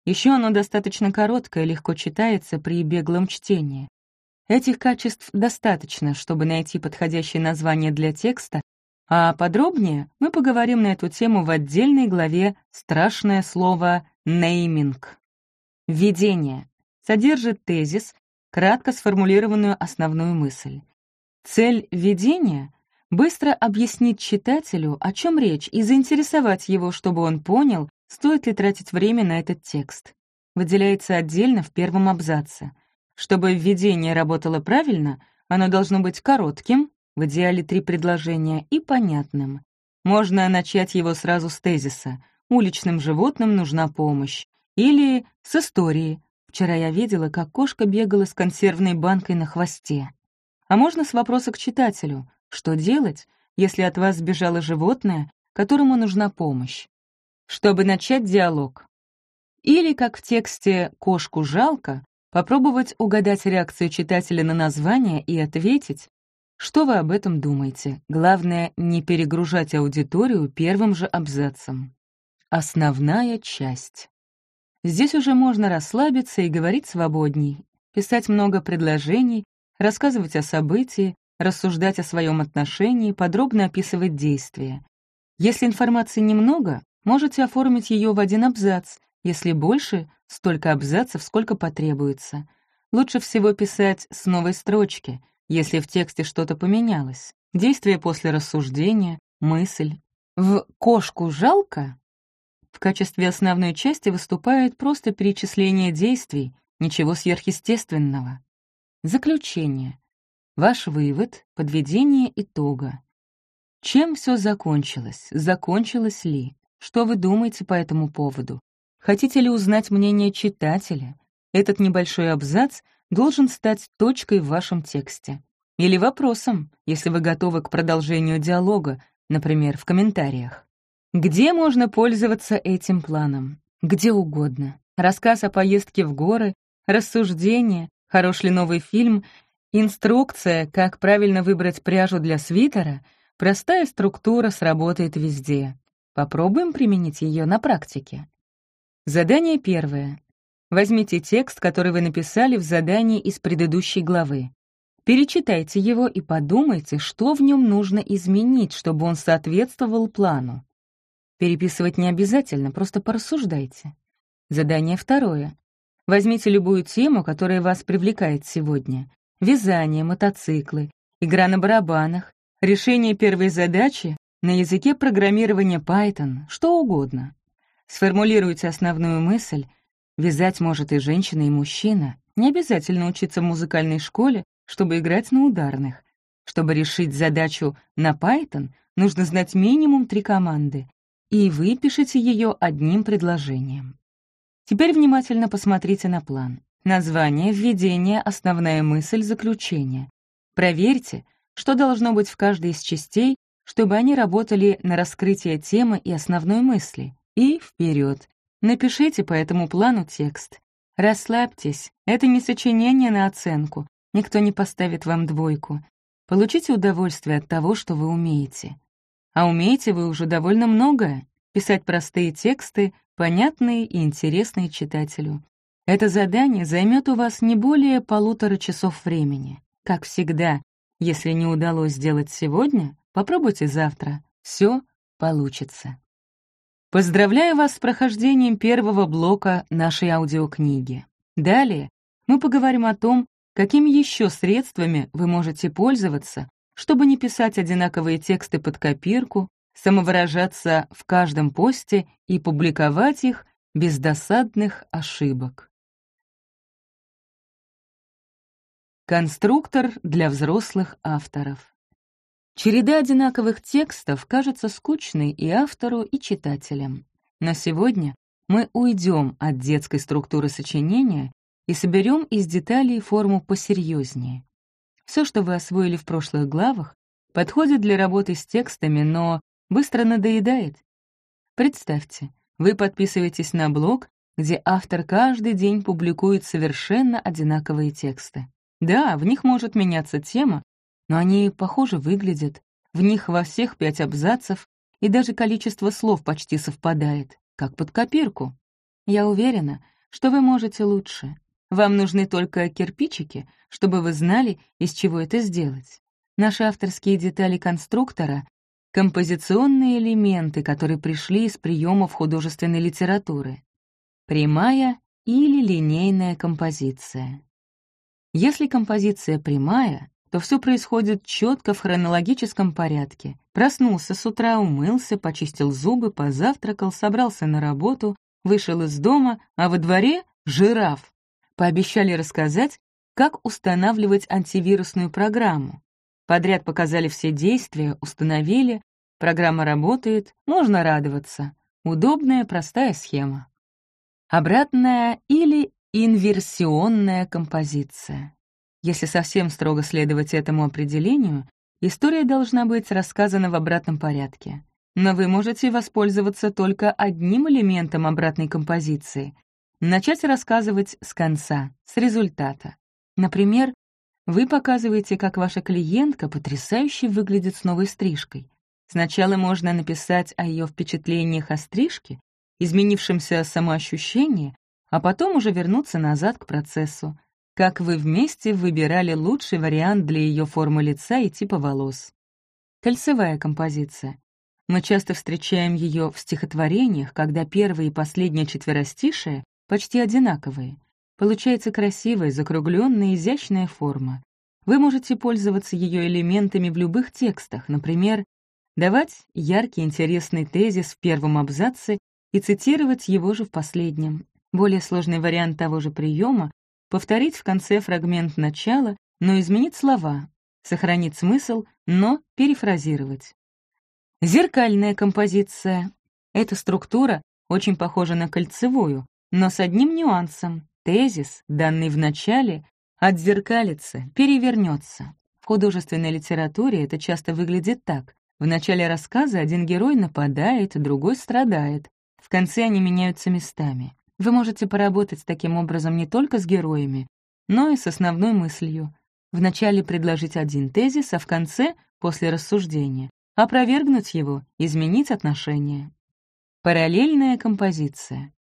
Еще оно достаточно короткое, легко читается при беглом чтении. Этих качеств достаточно, чтобы найти подходящее название для текста, а подробнее мы поговорим на эту тему в отдельной главе «Страшное слово «нейминг». Введение содержит тезис, кратко сформулированную основную мысль. Цель введения быстро объяснить читателю, о чем речь, и заинтересовать его, чтобы он понял, стоит ли тратить время на этот текст. Выделяется отдельно в первом абзаце. Чтобы введение работало правильно, оно должно быть коротким, в идеале три предложения, и понятным. Можно начать его сразу с тезиса «Уличным животным нужна помощь» или с истории «Вчера я видела, как кошка бегала с консервной банкой на хвосте». А можно с вопроса к читателю что делать, если от вас сбежало животное, которому нужна помощь? Чтобы начать диалог. Или, как в тексте «Кошку жалко», попробовать угадать реакцию читателя на название и ответить, что вы об этом думаете. Главное, не перегружать аудиторию первым же абзацем. Основная часть. Здесь уже можно расслабиться и говорить свободней, писать много предложений, рассказывать о событии, рассуждать о своем отношении, подробно описывать действия. Если информации немного, можете оформить ее в один абзац, если больше — столько абзацев, сколько потребуется. Лучше всего писать с новой строчки, если в тексте что-то поменялось. Действие после рассуждения, мысль. В «кошку жалко» в качестве основной части выступает просто перечисление действий, ничего сверхъестественного. Заключение. Ваш вывод, подведение итога. Чем все закончилось? Закончилось ли? Что вы думаете по этому поводу? Хотите ли узнать мнение читателя? Этот небольшой абзац должен стать точкой в вашем тексте. Или вопросом, если вы готовы к продолжению диалога, например, в комментариях. Где можно пользоваться этим планом? Где угодно. Рассказ о поездке в горы, рассуждение, хорош ли новый фильм Инструкция, как правильно выбрать пряжу для свитера, простая структура сработает везде. Попробуем применить ее на практике. Задание первое. Возьмите текст, который вы написали в задании из предыдущей главы. Перечитайте его и подумайте, что в нем нужно изменить, чтобы он соответствовал плану. Переписывать не обязательно, просто порассуждайте. Задание второе. Возьмите любую тему, которая вас привлекает сегодня вязание, мотоциклы, игра на барабанах, решение первой задачи на языке программирования Python, что угодно. Сформулируйте основную мысль. Вязать может и женщина, и мужчина. Не обязательно учиться в музыкальной школе, чтобы играть на ударных. Чтобы решить задачу на Python, нужно знать минимум три команды, и вы пишете ее одним предложением. Теперь внимательно посмотрите на план. Название, введение, основная мысль, заключение. Проверьте, что должно быть в каждой из частей, чтобы они работали на раскрытие темы и основной мысли. И вперед. Напишите по этому плану текст. Расслабьтесь, это не сочинение на оценку, никто не поставит вам двойку. Получите удовольствие от того, что вы умеете. А умеете вы уже довольно многое. Писать простые тексты, понятные и интересные читателю. Это задание займет у вас не более полутора часов времени. Как всегда, Если не удалось сделать сегодня, попробуйте завтра. Все получится. Поздравляю вас с прохождением первого блока нашей аудиокниги. Далее мы поговорим о том, какими еще средствами вы можете пользоваться, чтобы не писать одинаковые тексты под копирку, самовыражаться в каждом посте и публиковать их без досадных ошибок. Конструктор для взрослых авторов. Череда одинаковых текстов кажется скучной и автору, и читателям. Но сегодня мы уйдем от детской структуры сочинения и соберем из деталей форму посерьезнее. Все, что вы освоили в прошлых главах, подходит для работы с текстами, но быстро надоедает. Представьте, вы подписываетесь на блог, где автор каждый день публикует совершенно одинаковые тексты. Да, в них может меняться тема, но они похоже выглядят. В них во всех пять абзацев, и даже количество слов почти совпадает, как под копирку. Я уверена, что вы можете лучше. Вам нужны только кирпичики, чтобы вы знали, из чего это сделать. Наши авторские детали конструктора — композиционные элементы, которые пришли из приемов художественной литературы. Прямая или линейная композиция. Если композиция прямая, то все происходит четко в хронологическом порядке. Проснулся с утра, умылся, почистил зубы, позавтракал, собрался на работу, вышел из дома, а во дворе — жираф. Пообещали рассказать, как устанавливать антивирусную программу. Подряд показали все действия, установили, программа работает, можно радоваться. Удобная, простая схема. Обратная или Инверсионная композиция. Если совсем строго следовать этому определению, история должна быть рассказана в обратном порядке. Но вы можете воспользоваться только одним элементом обратной композиции. Начать рассказывать с конца, с результата. Например, вы показываете, как ваша клиентка потрясающе выглядит с новой стрижкой. Сначала можно написать о ее впечатлениях о стрижке, изменившемся самоощущении, а потом уже вернуться назад к процессу, как вы вместе выбирали лучший вариант для ее формы лица и типа волос. Кольцевая композиция. Мы часто встречаем ее в стихотворениях, когда первые и последние четверостишие почти одинаковые. Получается красивая, закругленная, изящная форма. Вы можете пользоваться ее элементами в любых текстах, например, давать яркий интересный тезис в первом абзаце и цитировать его же в последнем. Более сложный вариант того же приема — повторить в конце фрагмент начала, но изменить слова, сохранить смысл, но перефразировать. Зеркальная композиция. Эта структура очень похожа на кольцевую, но с одним нюансом. Тезис, данный в начале, отзеркалится, перевернется. В художественной литературе это часто выглядит так. В начале рассказа один герой нападает, другой страдает. В конце они меняются местами. Вы можете поработать таким образом не только с героями, но и с основной мыслью. Вначале предложить один тезис, а в конце, после рассуждения, опровергнуть его, изменить отношения. Параллельная композиция.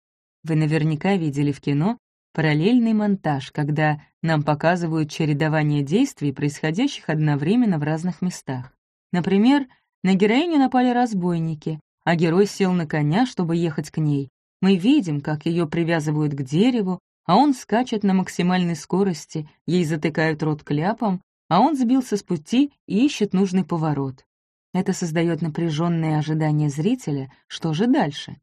Вы наверняка видели в кино параллельный монтаж, когда нам показывают чередование действий, происходящих одновременно в разных местах. Например, на героиню напали разбойники, а герой сел на коня, чтобы ехать к ней, мы видим, как ее привязывают к дереву, а он скачет на максимальной скорости, ей затыкают рот кляпом, а он сбился с пути и ищет нужный поворот. Это создает напряженное ожидание зрителя, что же дальше.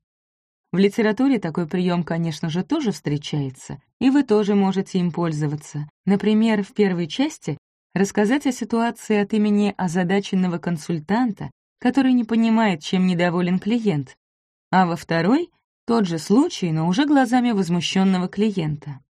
В литературе такой прием, конечно же, тоже встречается, и вы тоже можете им пользоваться. Например, в первой части рассказать о ситуации от имени озадаченного консультанта, который не понимает, чем недоволен клиент, а во второй тот же случай, но уже глазами возмущенного клиента.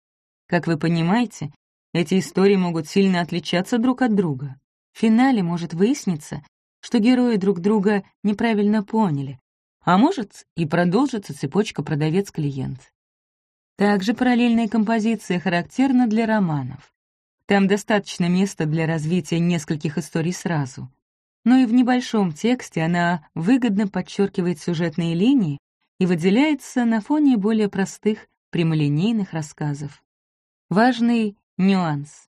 Как вы понимаете, эти истории могут сильно отличаться друг от друга. В финале может выясниться, что герои друг друга неправильно поняли, а может и продолжится цепочка продавец-клиент. Также параллельная композиция характерна для романов. Там достаточно места для развития нескольких историй сразу. Но и в небольшом тексте она выгодно подчеркивает сюжетные линии и выделяется на фоне более простых прямолинейных рассказов. Важный нюанс.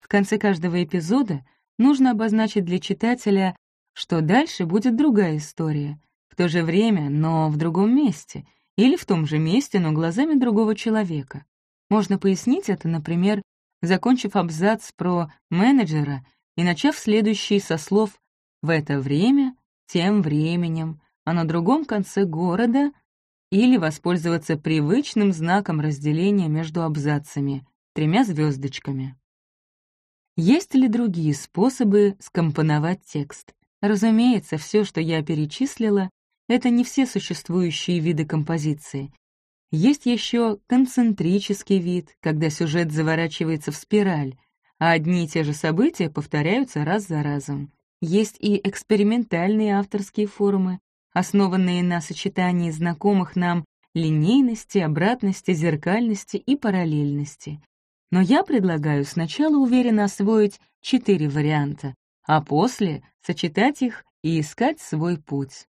В конце каждого эпизода нужно обозначить для читателя, что дальше будет другая история, в то же время, но в другом месте, или в том же месте, но глазами другого человека. Можно пояснить это, например, закончив абзац про менеджера и начав следующий со слов «в это время», «тем временем», а на другом конце города или воспользоваться привычным знаком разделения между абзацами, тремя звездочками. Есть ли другие способы скомпоновать текст? Разумеется, все, что я перечислила, это не все существующие виды композиции. Есть еще концентрический вид, когда сюжет заворачивается в спираль, а одни и те же события повторяются раз за разом. Есть и экспериментальные авторские формы, основанные на сочетании знакомых нам линейности, обратности, зеркальности и параллельности. Но я предлагаю сначала уверенно освоить четыре варианта, а после сочетать их и искать свой путь.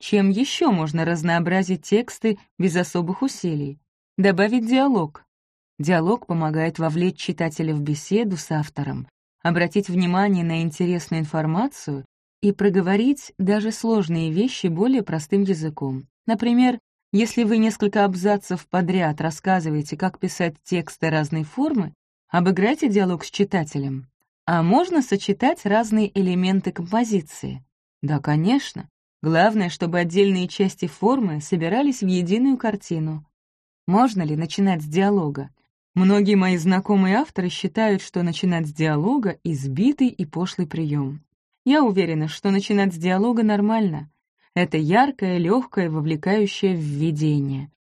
Чем еще можно разнообразить тексты без особых усилий? Добавить диалог. Диалог помогает вовлечь читателя в беседу с автором, обратить внимание на интересную информацию и проговорить даже сложные вещи более простым языком. Например, если вы несколько абзацев подряд рассказываете, как писать тексты разной формы, обыграйте диалог с читателем. А можно сочетать разные элементы композиции? Да, конечно. Главное, чтобы отдельные части формы собирались в единую картину. Можно ли начинать с диалога? Многие мои знакомые авторы считают, что начинать с диалога — избитый и пошлый прием. Я уверена, что начинать с диалога нормально. Это яркое, легкое, вовлекающее введение.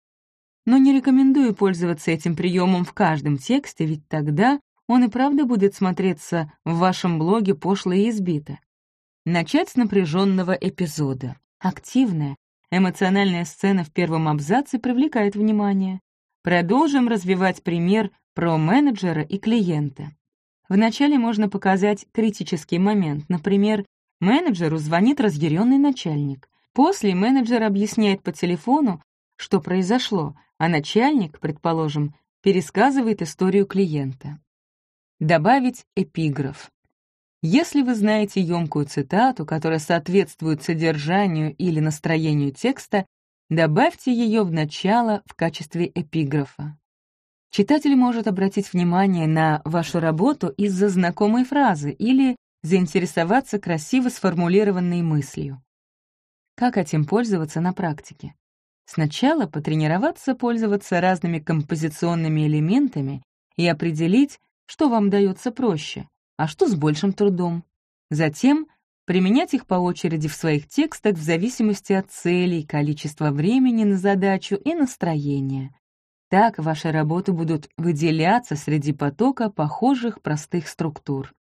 Но не рекомендую пользоваться этим приемом в каждом тексте, ведь тогда он и правда будет смотреться в вашем блоге пошло и избито. Начать с напряженного эпизода. Активная, эмоциональная сцена в первом абзаце привлекает внимание. Продолжим развивать пример про менеджера и клиента. Вначале можно показать критический момент, например, менеджеру звонит разъяренный начальник. После менеджер объясняет по телефону, что произошло, а начальник, предположим, пересказывает историю клиента. Добавить эпиграф. Если вы знаете емкую цитату, которая соответствует содержанию или настроению текста, добавьте ее в начало в качестве эпиграфа. Читатель может обратить внимание на вашу работу из-за знакомой фразы или заинтересоваться красиво сформулированной мыслью. Как этим пользоваться на практике? Сначала потренироваться пользоваться разными композиционными элементами и определить, что вам дается проще, а что с большим трудом. Затем применять их по очереди в своих текстах в зависимости от целей, количества времени на задачу и настроения. Так ваши работы будут выделяться среди потока похожих простых структур.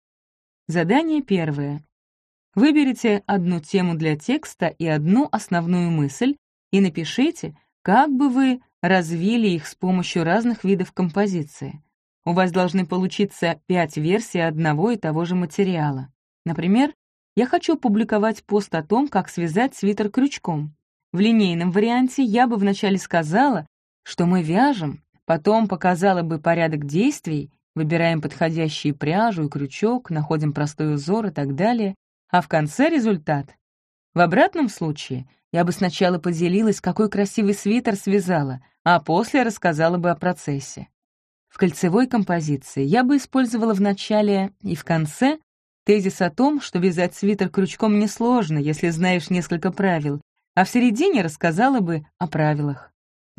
Задание первое. Выберите одну тему для текста и одну основную мысль и напишите, как бы вы развили их с помощью разных видов композиции. У вас должны получиться пять версий одного и того же материала. Например, я хочу публиковать пост о том, как связать свитер крючком. В линейном варианте я бы вначале сказала, что мы вяжем, потом показала бы порядок действий, выбираем подходящие пряжу и крючок, находим простой узор и так далее, а в конце результат. В обратном случае я бы сначала поделилась, какой красивый свитер связала, а после рассказала бы о процессе. В кольцевой композиции я бы использовала в начале и в конце тезис о том, что вязать свитер крючком несложно, если знаешь несколько правил, а в середине рассказала бы о правилах.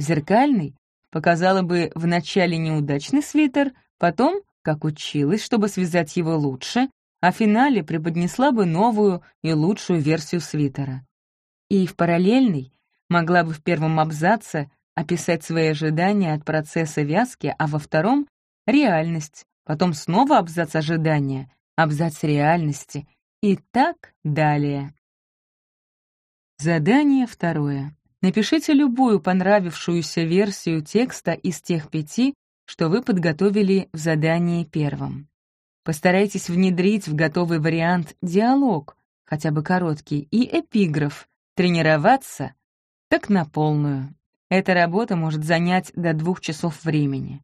В зеркальной показала бы в начале неудачный свитер, потом, как училась, чтобы связать его лучше, а в финале преподнесла бы новую и лучшую версию свитера. И в параллельной могла бы в первом абзаце описать свои ожидания от процесса вязки, а во втором — реальность, потом снова абзац ожидания, абзац реальности и так далее. Задание второе. Напишите любую понравившуюся версию текста из тех пяти, что вы подготовили в задании первом. Постарайтесь внедрить в готовый вариант диалог, хотя бы короткий, и эпиграф. Тренироваться так на полную. Эта работа может занять до двух часов времени.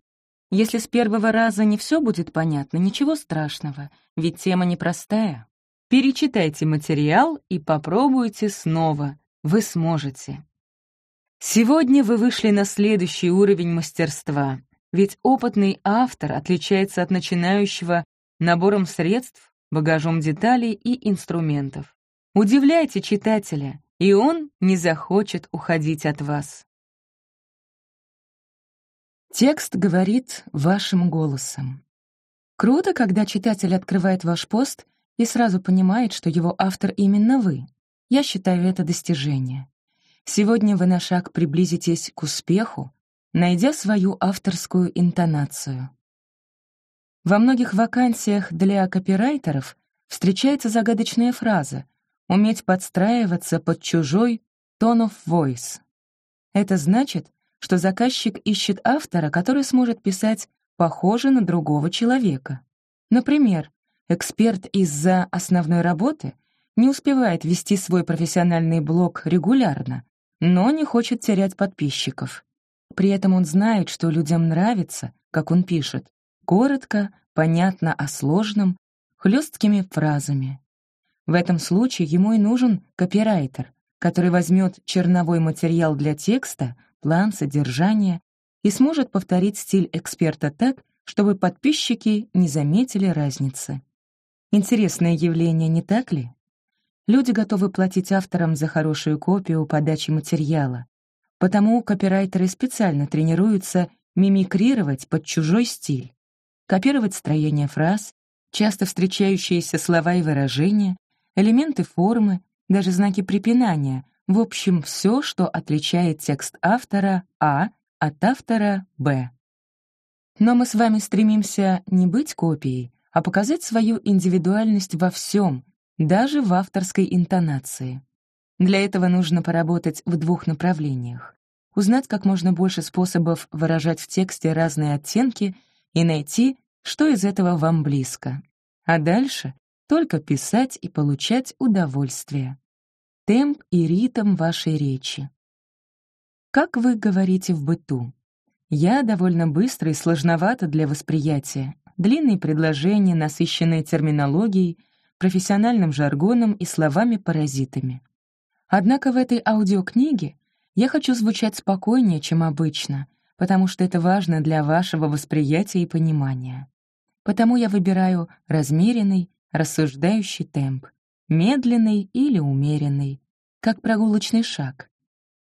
Если с первого раза не все будет понятно, ничего страшного, ведь тема непростая. Перечитайте материал и попробуйте снова. Вы сможете. Сегодня вы вышли на следующий уровень мастерства, ведь опытный автор отличается от начинающего набором средств, багажом деталей и инструментов. Удивляйте читателя, и он не захочет уходить от вас. Текст говорит вашим голосом. Круто, когда читатель открывает ваш пост и сразу понимает, что его автор именно вы. Я считаю это достижение. Сегодня вы на шаг приблизитесь к успеху, найдя свою авторскую интонацию. Во многих вакансиях для копирайтеров встречается загадочная фраза «уметь подстраиваться под чужой tone of voice». Это значит, что заказчик ищет автора, который сможет писать похоже на другого человека. Например, эксперт из-за основной работы не успевает вести свой профессиональный блог регулярно, но не хочет терять подписчиков. При этом он знает, что людям нравится, как он пишет, коротко, понятно о сложном, хлесткими фразами. В этом случае ему и нужен копирайтер, который возьмет черновой материал для текста, план, содержание и сможет повторить стиль эксперта так, чтобы подписчики не заметили разницы. Интересное явление, не так ли? Люди готовы платить авторам за хорошую копию подачи материала. Потому копирайтеры специально тренируются мимикрировать под чужой стиль, копировать строение фраз, часто встречающиеся слова и выражения, элементы формы, даже знаки препинания, в общем, все, что отличает текст автора А от автора Б. Но мы с вами стремимся не быть копией, а показать свою индивидуальность во всем, даже в авторской интонации. Для этого нужно поработать в двух направлениях. Узнать как можно больше способов выражать в тексте разные оттенки и найти, что из этого вам близко. А дальше только писать и получать удовольствие. Темп и ритм вашей речи. Как вы говорите в быту? Я довольно быстро и сложновато для восприятия. Длинные предложения, насыщенные терминологией, профессиональным жаргоном и словами-паразитами. Однако в этой аудиокниге я хочу звучать спокойнее, чем обычно, потому что это важно для вашего восприятия и понимания. Потому я выбираю размеренный, рассуждающий темп, медленный или умеренный, как прогулочный шаг.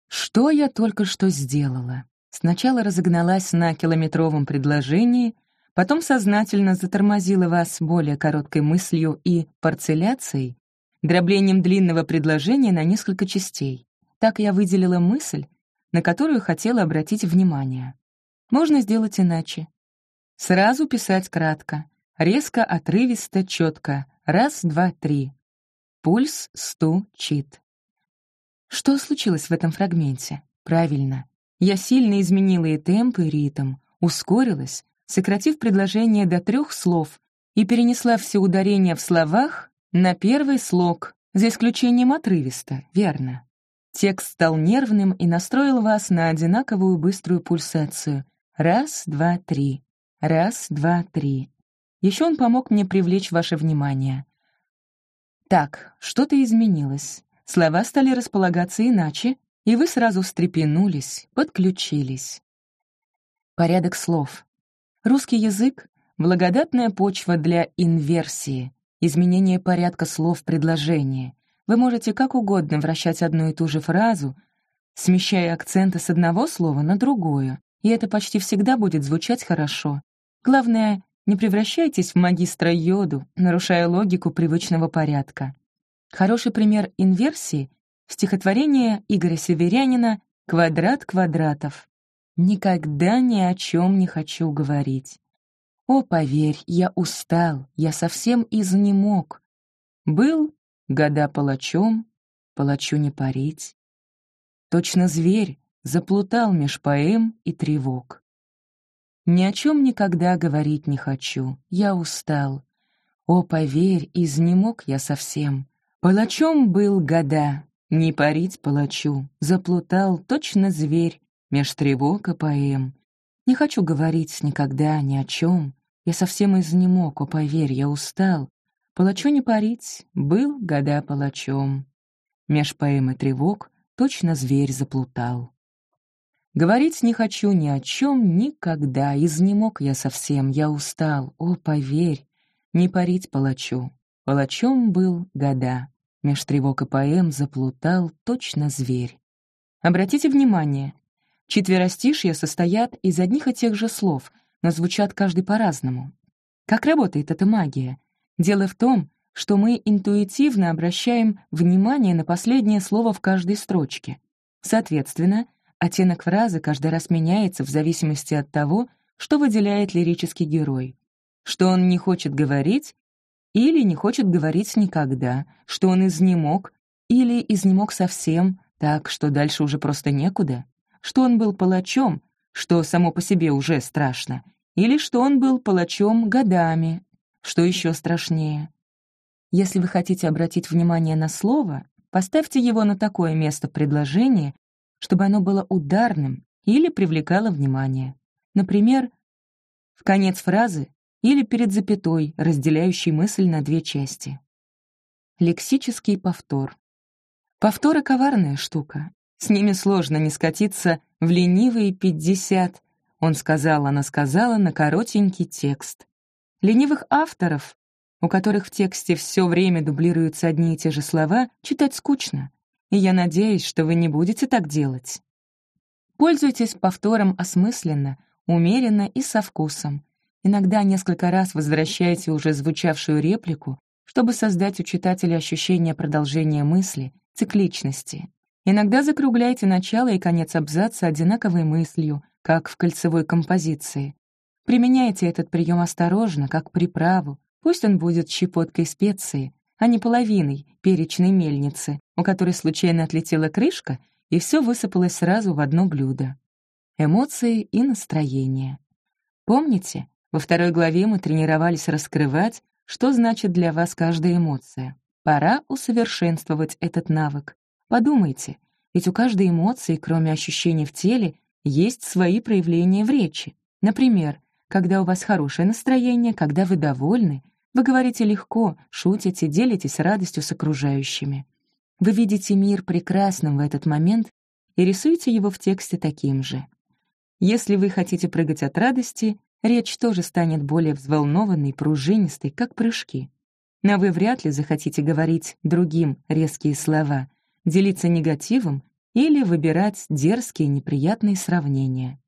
Что я только что сделала? Сначала разогналась на километровом предложении, потом сознательно затормозила вас более короткой мыслью и парцеляцией, дроблением длинного предложения на несколько частей. Так я выделила мысль, на которую хотела обратить внимание. Можно сделать иначе. Сразу писать кратко, резко, отрывисто, четко. Раз, два, три. Пульс стучит. Что случилось в этом фрагменте? Правильно. Я сильно изменила и темп, и ритм, ускорилась, сократив предложение до трех слов и перенесла все ударения в словах на первый слог, за исключением отрывиста, верно. Текст стал нервным и настроил вас на одинаковую быструю пульсацию. Раз, два, три. Раз, два, три. Еще он помог мне привлечь ваше внимание. Так, что-то изменилось. Слова стали располагаться иначе, и вы сразу встрепенулись, подключились. Порядок слов. Русский язык — благодатная почва для инверсии, изменения порядка слов в предложении. Вы можете как угодно вращать одну и ту же фразу, смещая акценты с одного слова на другое, и это почти всегда будет звучать хорошо. Главное, не превращайтесь в магистра йоду, нарушая логику привычного порядка. Хороший пример инверсии — стихотворение Игоря Северянина «Квадрат квадратов». Никогда ни о чем не хочу говорить. О, поверь, я устал, я совсем изнемог. Был года палачом, палачу не парить. Точно зверь заплутал меж поэм и тревог. Ни о чем никогда говорить не хочу, я устал. О, поверь, изнемог я совсем. Палачом был года, не парить палачу, заплутал точно зверь, меж тревог и поэм. Не хочу говорить никогда ни о чем. Я совсем изнемог, о, поверь, я устал. Палачу не парить, был года палачом. Меж поэмы тревог точно зверь заплутал. Говорить не хочу ни о чем никогда, изнемог я совсем, я устал, о, поверь, не парить палачу. Палачом был года, меж тревог и поэм заплутал точно зверь. Обратите внимание, четверостишья состоят из одних и тех же слов, но звучат каждый по-разному. Как работает эта магия? Дело в том, что мы интуитивно обращаем внимание на последнее слово в каждой строчке. Соответственно, Оттенок фразы каждый раз меняется в зависимости от того, что выделяет лирический герой. Что он не хочет говорить или не хочет говорить никогда, что он изнемог или изнемог совсем, так что дальше уже просто некуда, что он был палачом, что само по себе уже страшно, или что он был палачом годами, что еще страшнее. Если вы хотите обратить внимание на слово, поставьте его на такое место в предложении, чтобы оно было ударным или привлекало внимание. Например, в конец фразы или перед запятой, разделяющей мысль на две части. Лексический повтор. Повторы — коварная штука. С ними сложно не скатиться в ленивые пятьдесят. Он сказал, она сказала на коротенький текст. Ленивых авторов, у которых в тексте все время дублируются одни и те же слова, читать скучно и я надеюсь, что вы не будете так делать. Пользуйтесь повтором осмысленно, умеренно и со вкусом. Иногда несколько раз возвращайте уже звучавшую реплику, чтобы создать у читателя ощущение продолжения мысли, цикличности. Иногда закругляйте начало и конец абзаца одинаковой мыслью, как в кольцевой композиции. Применяйте этот прием осторожно, как приправу, пусть он будет щепоткой специи, а не половиной перечной мельницы, у которой случайно отлетела крышка, и все высыпалось сразу в одно блюдо. Эмоции и настроение. Помните, во второй главе мы тренировались раскрывать, что значит для вас каждая эмоция. Пора усовершенствовать этот навык. Подумайте, ведь у каждой эмоции, кроме ощущений в теле, есть свои проявления в речи. Например, когда у вас хорошее настроение, когда вы довольны, вы говорите легко, шутите, делитесь радостью с окружающими. Вы видите мир прекрасным в этот момент и рисуете его в тексте таким же. Если вы хотите прыгать от радости, речь тоже станет более взволнованной, пружинистой, как прыжки. Но вы вряд ли захотите говорить другим резкие слова, делиться негативом или выбирать дерзкие неприятные сравнения.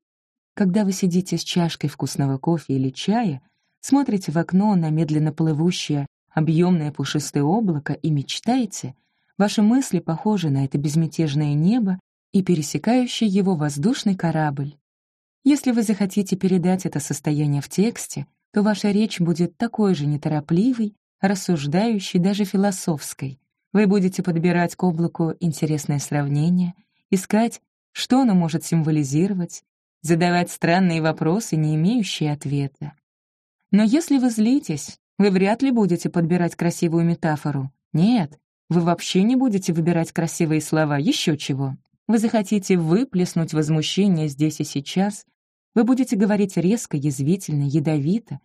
Когда вы сидите с чашкой вкусного кофе или чая — смотрите в окно на медленно плывущее, объемное пушистое облако и мечтаете, ваши мысли похожи на это безмятежное небо и пересекающий его воздушный корабль. Если вы захотите передать это состояние в тексте, то ваша речь будет такой же неторопливой, рассуждающей, даже философской. Вы будете подбирать к облаку интересное сравнение, искать, что оно может символизировать, задавать странные вопросы, не имеющие ответа. Но если вы злитесь, вы вряд ли будете подбирать красивую метафору. Нет, вы вообще не будете выбирать красивые слова, еще чего. Вы захотите выплеснуть возмущение здесь и сейчас. Вы будете говорить резко, язвительно, ядовито.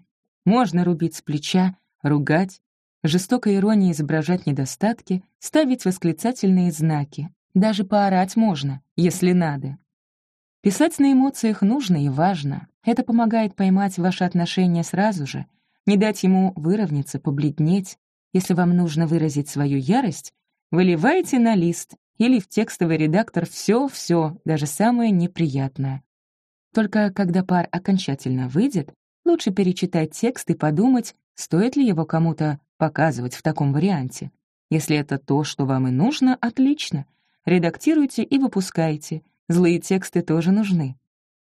Можно рубить с плеча, ругать, жестокой иронией изображать недостатки, ставить восклицательные знаки. Даже поорать можно, если надо. Писать на эмоциях нужно и важно. Это помогает поймать ваши отношения сразу же, не дать ему выровняться, побледнеть. Если вам нужно выразить свою ярость, выливайте на лист или в текстовый редактор все-все, даже самое неприятное. Только когда пар окончательно выйдет, лучше перечитать текст и подумать, стоит ли его кому-то показывать в таком варианте. Если это то, что вам и нужно, отлично. Редактируйте и выпускайте — Злые тексты тоже нужны.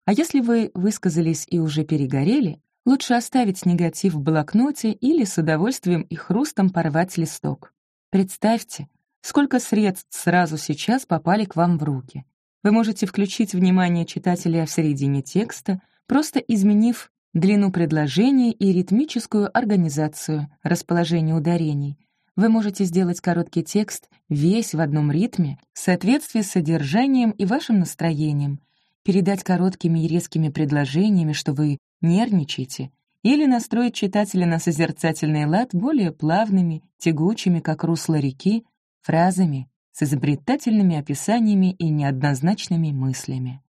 А если вы высказались и уже перегорели, лучше оставить негатив в блокноте или с удовольствием и хрустом порвать листок. Представьте, сколько средств сразу сейчас попали к вам в руки. Вы можете включить внимание читателя в середине текста, просто изменив длину предложения и ритмическую организацию, расположение ударений, вы можете сделать короткий текст весь в одном ритме, в соответствии с содержанием и вашим настроением, передать короткими и резкими предложениями, что вы нервничаете, или настроить читателя на созерцательный лад более плавными, тягучими, как русло реки, фразами с изобретательными описаниями и неоднозначными мыслями.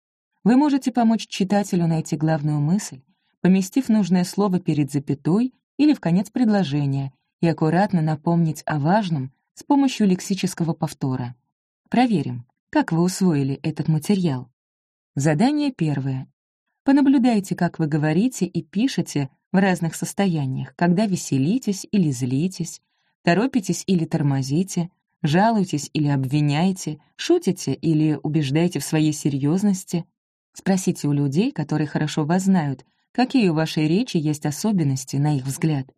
Вы можете помочь читателю найти главную мысль, поместив нужное слово перед запятой или в конец предложения и аккуратно напомнить о важном с помощью лексического повтора. Проверим, как вы усвоили этот материал. Задание первое. Понаблюдайте, как вы говорите и пишете в разных состояниях, когда веселитесь или злитесь, торопитесь или тормозите, жалуетесь или обвиняете, шутите или убеждаете в своей серьезности. Спросите у людей, которые хорошо вас знают, какие у вашей речи есть особенности, на их взгляд.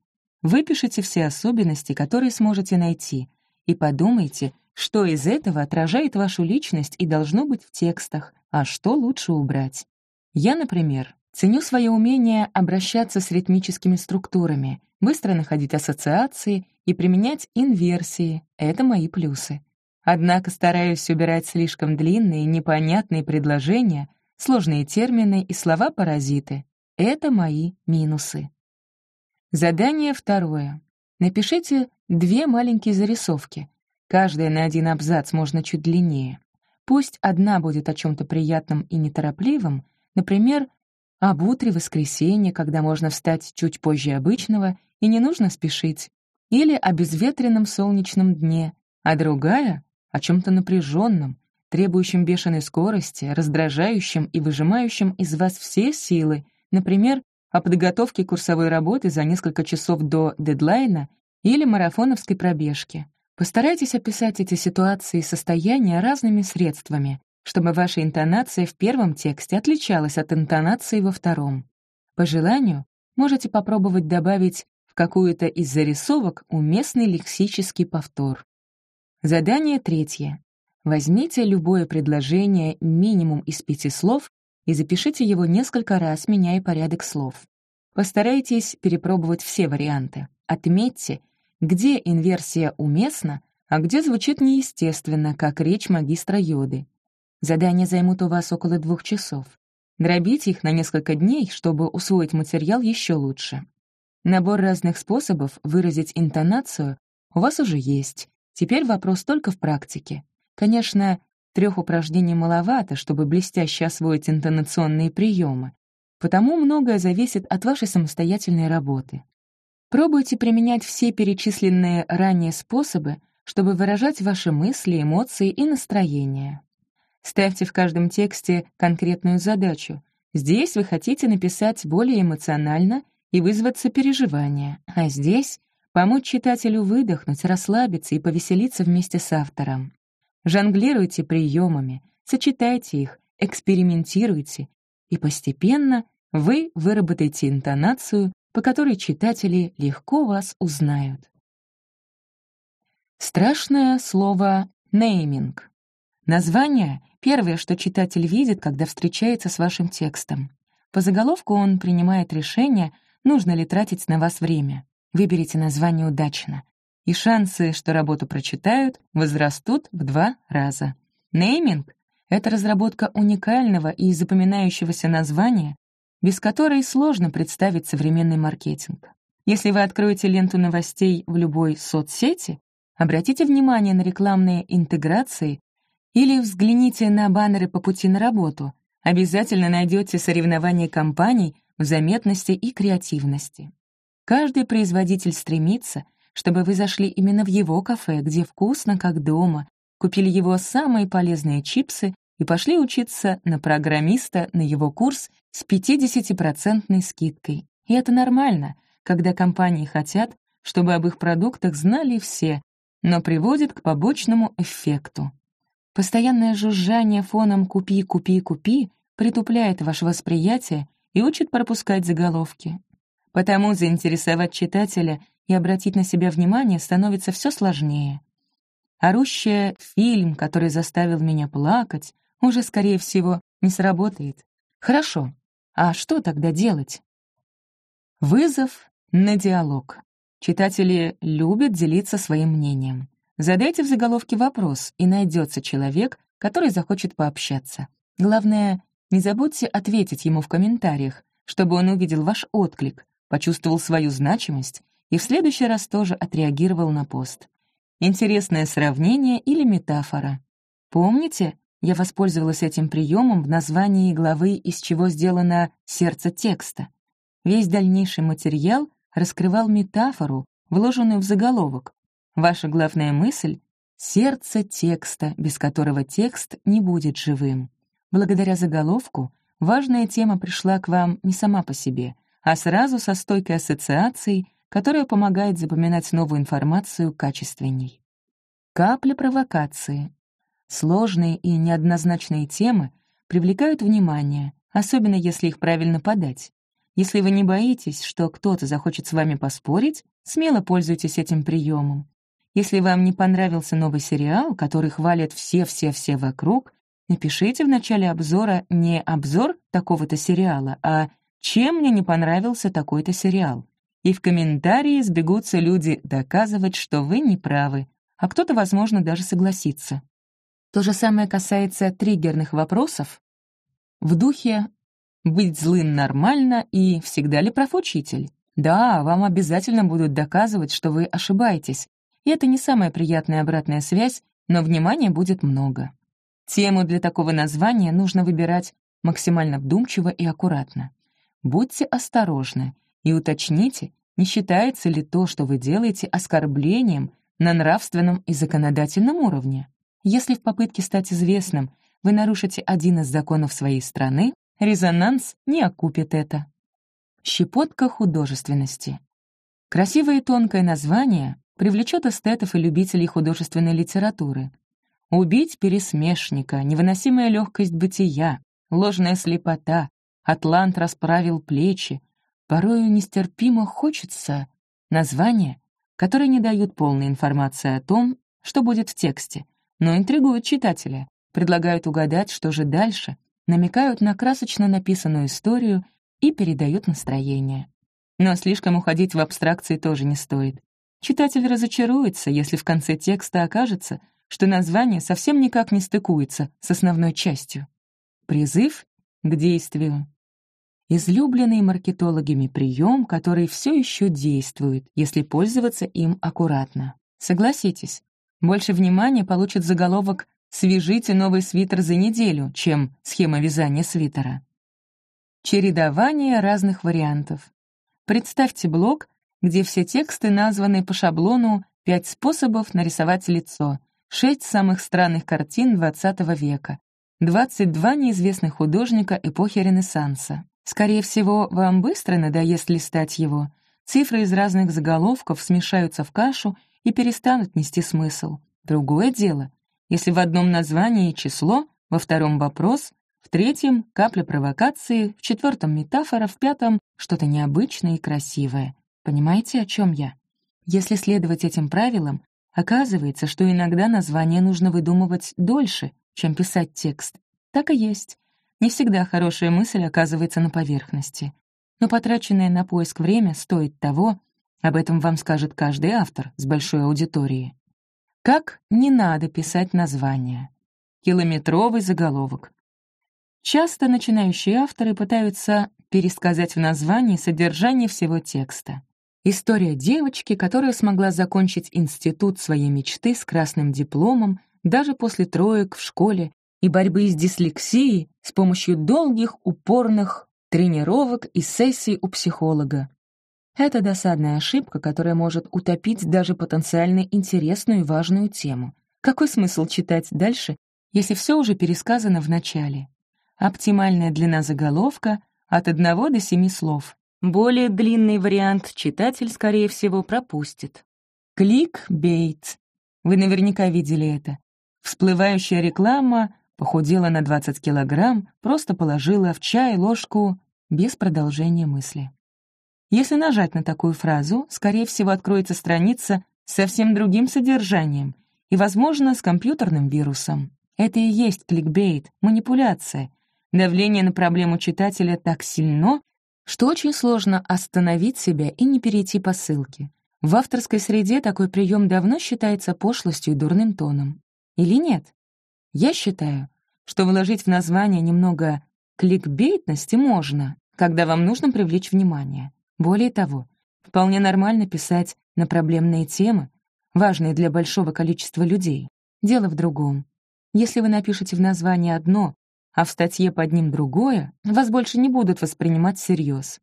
Выпишите все особенности, которые сможете найти, и подумайте, что из этого отражает вашу личность и должно быть в текстах, а что лучше убрать. Я, например, ценю свое умение обращаться с ритмическими структурами, быстро находить ассоциации и применять инверсии — это мои плюсы. Однако стараюсь убирать слишком длинные, непонятные предложения, сложные термины и слова-паразиты. Это мои минусы. Задание второе. Напишите две маленькие зарисовки. Каждая на один абзац можно чуть длиннее. Пусть одна будет о чем то приятном и неторопливом, например, об утре воскресенья, когда можно встать чуть позже обычного и не нужно спешить, или о безветренном солнечном дне, а другая — о чем то напряженном, требующем бешеной скорости, раздражающем и выжимающем из вас все силы, например, о подготовке курсовой работы за несколько часов до дедлайна или марафоновской пробежки. Постарайтесь описать эти ситуации и состояния разными средствами, чтобы ваша интонация в первом тексте отличалась от интонации во втором. По желанию, можете попробовать добавить в какую-то из зарисовок уместный лексический повтор. Задание третье. Возьмите любое предложение минимум из пяти слов и запишите его несколько раз, меняя порядок слов. Постарайтесь перепробовать все варианты. Отметьте, где инверсия уместна, а где звучит неестественно, как речь магистра Йоды. Задания займут у вас около двух часов. Дробите их на несколько дней, чтобы усвоить материал еще лучше. Набор разных способов выразить интонацию у вас уже есть. Теперь вопрос только в практике. Конечно, Трех упражнений маловато, чтобы блестяще освоить интонационные приемы, потому многое зависит от вашей самостоятельной работы. Пробуйте применять все перечисленные ранее способы, чтобы выражать ваши мысли, эмоции и настроения. Ставьте в каждом тексте конкретную задачу. Здесь вы хотите написать более эмоционально и вызвать сопереживание, а здесь — помочь читателю выдохнуть, расслабиться и повеселиться вместе с автором. Жонглируйте приемами, сочетайте их, экспериментируйте, и постепенно вы выработаете интонацию, по которой читатели легко вас узнают. Страшное слово «нейминг». Название — первое, что читатель видит, когда встречается с вашим текстом. По заголовку он принимает решение, нужно ли тратить на вас время. Выберите название удачно и шансы, что работу прочитают, возрастут в два раза. Нейминг — это разработка уникального и запоминающегося названия, без которой сложно представить современный маркетинг. Если вы откроете ленту новостей в любой соцсети, обратите внимание на рекламные интеграции или взгляните на баннеры по пути на работу, обязательно найдете соревнования компаний в заметности и креативности. Каждый производитель стремится — чтобы вы зашли именно в его кафе, где вкусно, как дома, купили его самые полезные чипсы и пошли учиться на программиста на его курс с 50% скидкой. И это нормально, когда компании хотят, чтобы об их продуктах знали все, но приводит к побочному эффекту. Постоянное жужжание фоном «купи, купи, купи» притупляет ваше восприятие и учит пропускать заголовки. Потому заинтересовать читателя и обратить на себя внимание становится все сложнее. Орущая «фильм, который заставил меня плакать», уже, скорее всего, не сработает. Хорошо, а что тогда делать? Вызов на диалог. Читатели любят делиться своим мнением. Задайте в заголовке вопрос, и найдется человек, который захочет пообщаться. Главное, не забудьте ответить ему в комментариях, чтобы он увидел ваш отклик, почувствовал свою значимость и в следующий раз тоже отреагировал на пост. Интересное сравнение или метафора. Помните, я воспользовалась этим приемом в названии главы «Из чего сделано сердце текста». Весь дальнейший материал раскрывал метафору, вложенную в заголовок. Ваша главная мысль — сердце текста, без которого текст не будет живым. Благодаря заголовку важная тема пришла к вам не сама по себе, а сразу со стойкой ассоциацией, которая помогает запоминать новую информацию качественней. Капля провокации. Сложные и неоднозначные темы привлекают внимание, особенно если их правильно подать. Если вы не боитесь, что кто-то захочет с вами поспорить, смело пользуйтесь этим приемом. Если вам не понравился новый сериал, который хвалят все-все-все вокруг, напишите в начале обзора не обзор такого-то сериала, а «Чем мне не понравился такой-то сериал?» И в комментарии сбегутся люди доказывать, что вы не правы, а кто-то, возможно, даже согласится. То же самое касается триггерных вопросов в духе «быть злым нормально» и «всегда ли прав учитель?». Да, вам обязательно будут доказывать, что вы ошибаетесь, и это не самая приятная обратная связь, но внимания будет много. Тему для такого названия нужно выбирать максимально вдумчиво и аккуратно. Будьте осторожны и уточните, не считается ли то, что вы делаете, оскорблением на нравственном и законодательном уровне. Если в попытке стать известным вы нарушите один из законов своей страны, резонанс не окупит это. Щепотка художественности. Красивое и тонкое название привлечет эстетов и любителей художественной литературы. Убить пересмешника, невыносимая легкость бытия, ложная слепота, атлант расправил плечи. Порою нестерпимо хочется названия, которые не дают полной информации о том, что будет в тексте, но интригуют читателя, предлагают угадать, что же дальше, намекают на красочно написанную историю и передают настроение. Но слишком уходить в абстракции тоже не стоит. Читатель разочаруется, если в конце текста окажется, что название совсем никак не стыкуется с основной частью. Призыв к действию. Излюбленный маркетологами прием, который все еще действует, если пользоваться им аккуратно. Согласитесь, больше внимания получит заголовок «Свяжите новый свитер за неделю», чем схема вязания свитера. Чередование разных вариантов. Представьте блок, где все тексты названы по шаблону «Пять способов нарисовать лицо», «Шесть самых странных картин XX века», «22 неизвестных художника эпохи Ренессанса». Скорее всего, вам быстро надоест листать его. Цифры из разных заголовков смешаются в кашу и перестанут нести смысл. Другое дело, если в одном названии число, во втором вопрос, в третьем — капля провокации, в четвертом — метафора, в пятом — что-то необычное и красивое. Понимаете, о чем я? Если следовать этим правилам, оказывается, что иногда название нужно выдумывать дольше, чем писать текст. Так и есть. Не всегда хорошая мысль оказывается на поверхности. Но потраченное на поиск время стоит того, об этом вам скажет каждый автор с большой аудиторией. Как не надо писать название? Километровый заголовок. Часто начинающие авторы пытаются пересказать в названии содержание всего текста. История девочки, которая смогла закончить институт своей мечты с красным дипломом даже после троек в школе и борьбы с дислексией с помощью долгих, упорных тренировок и сессий у психолога. Это досадная ошибка, которая может утопить даже потенциально интересную и важную тему. Какой смысл читать дальше, если все уже пересказано в начале? Оптимальная длина заголовка — от одного до семи слов. Более длинный вариант читатель, скорее всего, пропустит. Клик-бейт. Вы наверняка видели это. Всплывающая реклама похудела на 20 килограмм, просто положила в чай ложку без продолжения мысли. Если нажать на такую фразу, скорее всего, откроется страница с совсем другим содержанием и, возможно, с компьютерным вирусом. Это и есть кликбейт, манипуляция. Давление на проблему читателя так сильно, что очень сложно остановить себя и не перейти по ссылке. В авторской среде такой прием давно считается пошлостью и дурным тоном. Или нет? Я считаю, что вложить в название немного кликбейтности можно, когда вам нужно привлечь внимание. Более того, вполне нормально писать на проблемные темы, важные для большого количества людей. Дело в другом. Если вы напишете в названии одно, а в статье под ним другое, вас больше не будут воспринимать всерьез.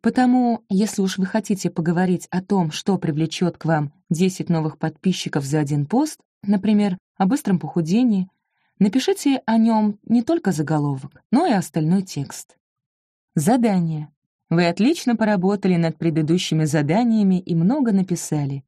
Потому, если уж вы хотите поговорить о том, что привлечет к вам 10 новых подписчиков за один пост, например, о быстром похудении, напишите о нем не только заголовок, но и остальной текст. Задание. Вы отлично поработали над предыдущими заданиями и много написали.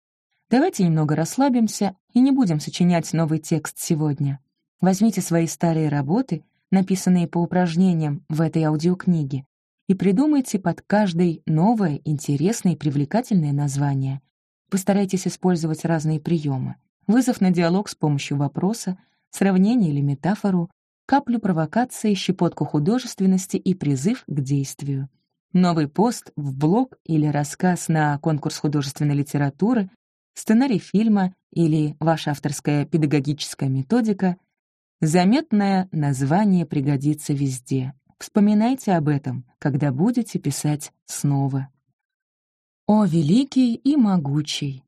Давайте немного расслабимся и не будем сочинять новый текст сегодня. Возьмите свои старые работы, написанные по упражнениям в этой аудиокниге, и придумайте под каждой новое, интересное и привлекательное название. Постарайтесь использовать разные приемы. Вызов на диалог с помощью вопроса, сравнение или метафору, каплю провокации, щепотку художественности и призыв к действию. Новый пост в блог или рассказ на конкурс художественной литературы, сценарий фильма или ваша авторская педагогическая методика, заметное название пригодится везде. Вспоминайте об этом, когда будете писать снова. О великий и могучий!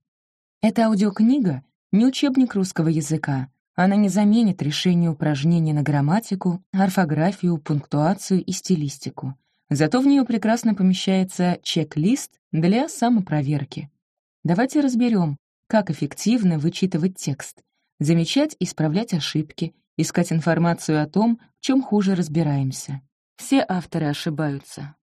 Эта аудиокнига — не учебник русского языка. Она не заменит решение упражнений на грамматику, орфографию, пунктуацию и стилистику. Зато в нее прекрасно помещается чек-лист для самопроверки. Давайте разберем, как эффективно вычитывать текст, замечать и исправлять ошибки, искать информацию о том, в чем хуже разбираемся. Все авторы ошибаются.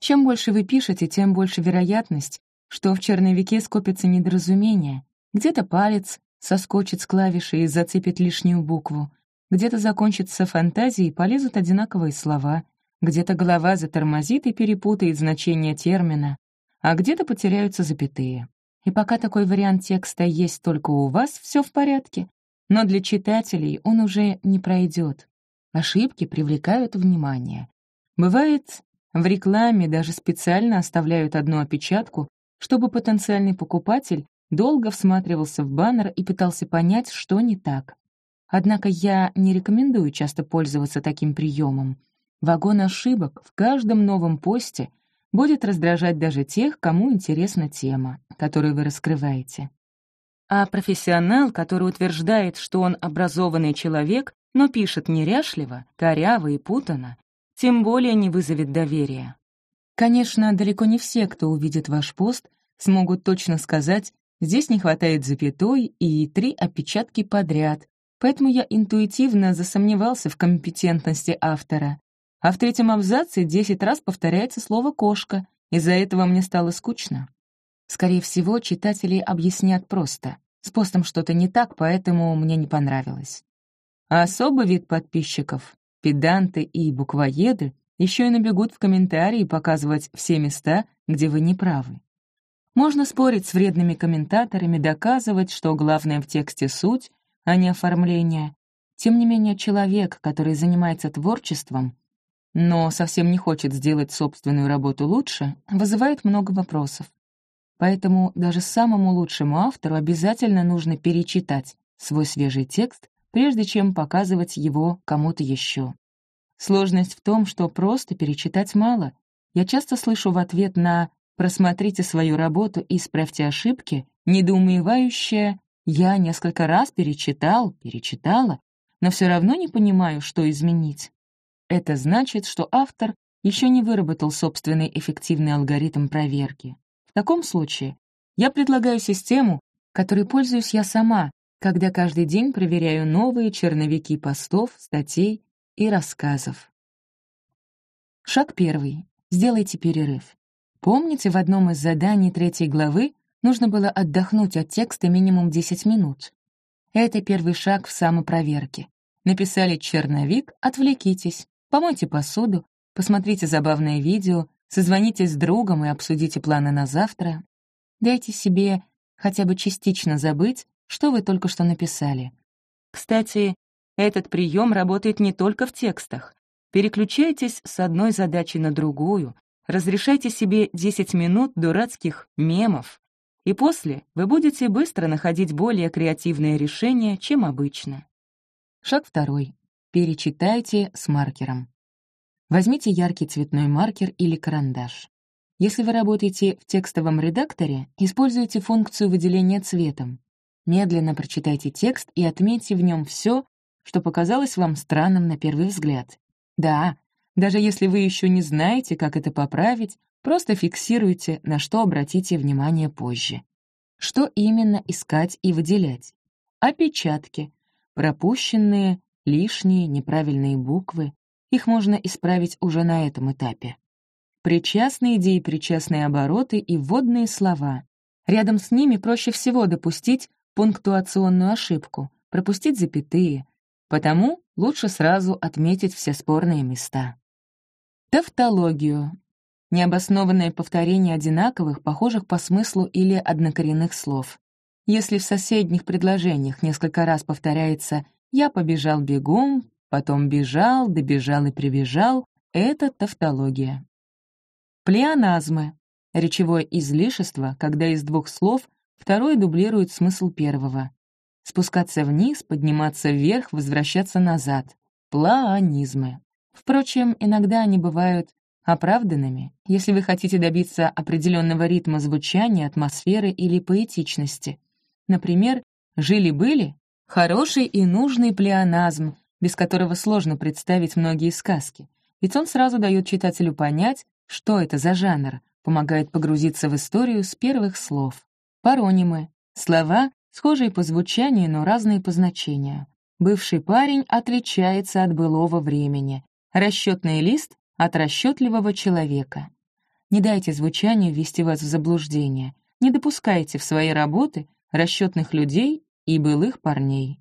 Чем больше вы пишете, тем больше вероятность, что в черновике скопится недоразумение. Где-то палец соскочит с клавиши и зацепит лишнюю букву, где-то закончится фантазия и полезут одинаковые слова, где-то голова затормозит и перепутает значение термина, а где-то потеряются запятые. И пока такой вариант текста есть только у вас, все в порядке, но для читателей он уже не пройдет. Ошибки привлекают внимание, Бывает, в рекламе даже специально оставляют одну опечатку, чтобы потенциальный покупатель долго всматривался в баннер и пытался понять, что не так. Однако я не рекомендую часто пользоваться таким приемом. Вагон ошибок в каждом новом посте будет раздражать даже тех, кому интересна тема, которую вы раскрываете. А профессионал, который утверждает, что он образованный человек, но пишет неряшливо, коряво и путано, тем более не вызовет доверия. Конечно, далеко не все, кто увидит ваш пост, смогут точно сказать, здесь не хватает запятой и три опечатки подряд, поэтому я интуитивно засомневался в компетентности автора. А в третьем абзаце десять раз повторяется слово «кошка», из-за этого мне стало скучно. Скорее всего, читатели объяснят просто. С постом что-то не так, поэтому мне не понравилось. А особый вид подписчиков Педанты и буквоеды еще и набегут в комментарии показывать все места, где вы не правы. Можно спорить с вредными комментаторами, доказывать, что главное в тексте суть, а не оформление. Тем не менее, человек, который занимается творчеством, но совсем не хочет сделать собственную работу лучше, вызывает много вопросов. Поэтому даже самому лучшему автору обязательно нужно перечитать свой свежий текст прежде чем показывать его кому-то еще. Сложность в том, что просто перечитать мало. Я часто слышу в ответ на «просмотрите свою работу и исправьте ошибки» недоумевающее «я несколько раз перечитал, перечитала, но все равно не понимаю, что изменить». Это значит, что автор еще не выработал собственный эффективный алгоритм проверки. В таком случае я предлагаю систему, которой пользуюсь я сама, когда каждый день проверяю новые черновики постов, статей и рассказов. Шаг первый. Сделайте перерыв. Помните, в одном из заданий третьей главы нужно было отдохнуть от текста минимум 10 минут? Это первый шаг в самопроверке. Написали черновик, отвлекитесь, помойте посуду, посмотрите забавное видео, созвонитесь с другом и обсудите планы на завтра. Дайте себе хотя бы частично забыть что вы только что написали. Кстати, этот прием работает не только в текстах. Переключайтесь с одной задачи на другую, разрешайте себе 10 минут дурацких мемов, и после вы будете быстро находить более креативные решения, чем обычно. Шаг второй. Перечитайте с маркером. Возьмите яркий цветной маркер или карандаш. Если вы работаете в текстовом редакторе, используйте функцию выделения цветом. Медленно прочитайте текст и отметьте в нем все, что показалось вам странным на первый взгляд. Да, даже если вы еще не знаете, как это поправить, просто фиксируйте, на что обратите внимание позже. Что именно искать и выделять? Опечатки, пропущенные, лишние, неправильные буквы, их можно исправить уже на этом этапе. Причастные идеи, причастные обороты и вводные слова. Рядом с ними проще всего допустить пунктуационную ошибку, пропустить запятые, потому лучше сразу отметить все спорные места. Тавтологию. Необоснованное повторение одинаковых, похожих по смыслу или однокоренных слов. Если в соседних предложениях несколько раз повторяется «я побежал бегом», потом бежал, добежал и прибежал — это тавтология. Плеоназмы — речевое излишество, когда из двух слов второе дублирует смысл первого. Спускаться вниз, подниматься вверх, возвращаться назад. Плаонизмы. Впрочем, иногда они бывают оправданными, если вы хотите добиться определенного ритма звучания, атмосферы или поэтичности. Например, «жили-были» — хороший и нужный плеоназм, без которого сложно представить многие сказки, ведь он сразу дает читателю понять, что это за жанр, помогает погрузиться в историю с первых слов. Паронимы — слова, схожие по звучанию, но разные по значению. Бывший парень отличается от былого времени, расчетный лист — от расчетливого человека. Не дайте звучанию ввести вас в заблуждение, не допускайте в своей работы расчетных людей и былых парней.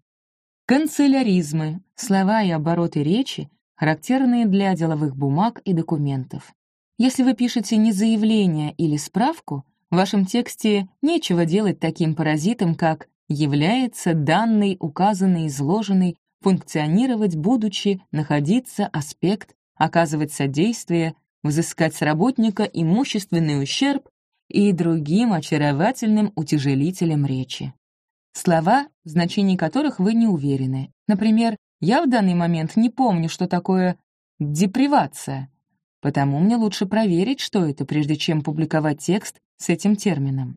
Канцеляризмы — слова и обороты речи, характерные для деловых бумаг и документов. Если вы пишете не заявление или справку, в вашем тексте нечего делать таким паразитом, как «является данный, указанный, изложенный, функционировать, будучи, находиться, аспект, оказывать содействие, взыскать с работника имущественный ущерб и другим очаровательным утяжелителем речи слова, в значении которых вы не уверены. Например, я в данный момент не помню, что такое депривация, потому мне лучше проверить, что это, прежде чем публиковать текст с этим термином.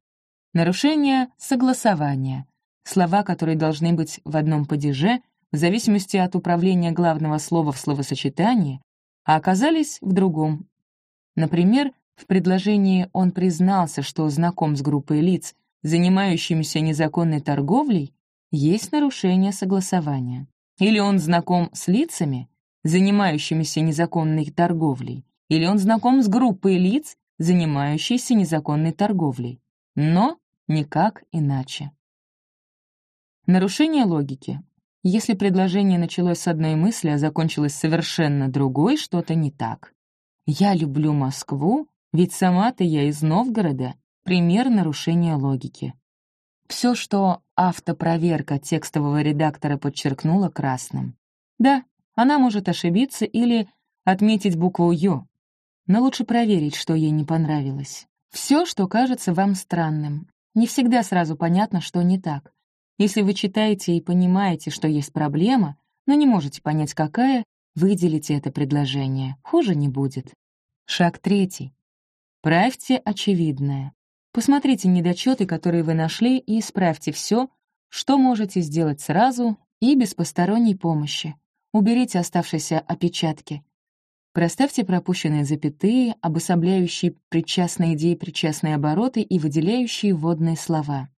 Нарушение согласования. Слова, которые должны быть в одном падеже, в зависимости от управления главного слова в словосочетании, а оказались в другом. Например, в предложении «он признался, что знаком с группой лиц, занимающимися незаконной торговлей, есть нарушение согласования. Или он знаком с лицами, занимающимися незаконной торговлей, или он знаком с группой лиц, занимающейся незаконной торговлей. Но никак иначе. Нарушение логики. Если предложение началось с одной мысли, а закончилось совершенно другой, что-то не так. «Я люблю Москву, ведь сама-то я из Новгорода, пример нарушения логики. Все, что автопроверка текстового редактора подчеркнула красным. Да, она может ошибиться или отметить букву «ё», но лучше проверить, что ей не понравилось. Все, что кажется вам странным. Не всегда сразу понятно, что не так. Если вы читаете и понимаете, что есть проблема, но не можете понять, какая, выделите это предложение. Хуже не будет. Шаг третий. Правьте очевидное. Посмотрите недочеты, которые вы нашли, и исправьте все, что можете сделать сразу и без посторонней помощи. Уберите оставшиеся опечатки. Проставьте пропущенные запятые, обособляющие причастные идеи причастные обороты и выделяющие вводные слова.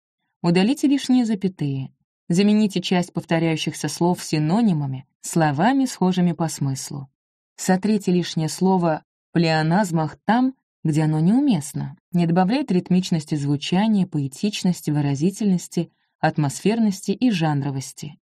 Удалите лишние запятые. Замените часть повторяющихся слов синонимами, словами, схожими по смыслу. Сотрите лишнее слово в плеоназмах там, где оно неуместно, не добавляет ритмичности звучания, поэтичности, выразительности, атмосферности и жанровости.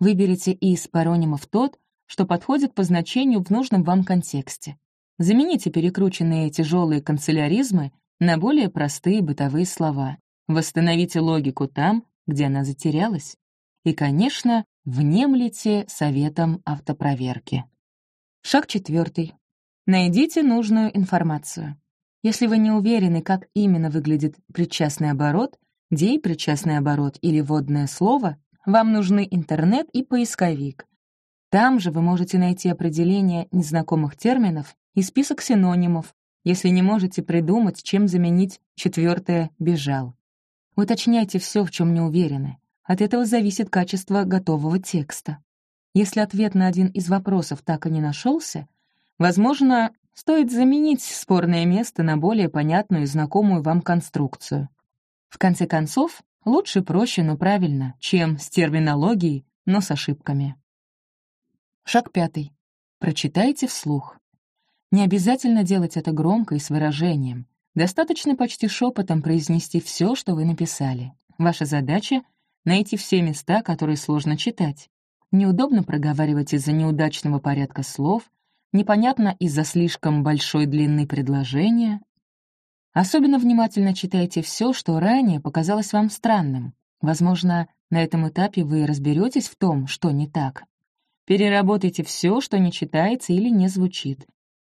Выберите из паронимов тот, что подходит по значению в нужном вам контексте. Замените перекрученные тяжелые канцеляризмы на более простые бытовые слова. Восстановите логику там, где она затерялась. И, конечно, внемлите советом автопроверки. Шаг четвертый. Найдите нужную информацию. Если вы не уверены, как именно выглядит причастный оборот, дей причастный оборот или вводное слово, вам нужны интернет и поисковик. Там же вы можете найти определение незнакомых терминов и список синонимов, если не можете придумать, чем заменить четвертое «бежал». Уточняйте все, в чем не уверены. От этого зависит качество готового текста. Если ответ на один из вопросов так и не нашелся, возможно, стоит заменить спорное место на более понятную и знакомую вам конструкцию. В конце концов, лучше проще, но правильно, чем с терминологией, но с ошибками. Шаг пятый. Прочитайте вслух. Не обязательно делать это громко и с выражением. Достаточно почти шепотом произнести все, что вы написали. Ваша задача — найти все места, которые сложно читать. Неудобно проговаривать из-за неудачного порядка слов, непонятно из-за слишком большой длины предложения. Особенно внимательно читайте все, что ранее показалось вам странным. Возможно, на этом этапе вы разберетесь в том, что не так, Переработайте все, что не читается или не звучит.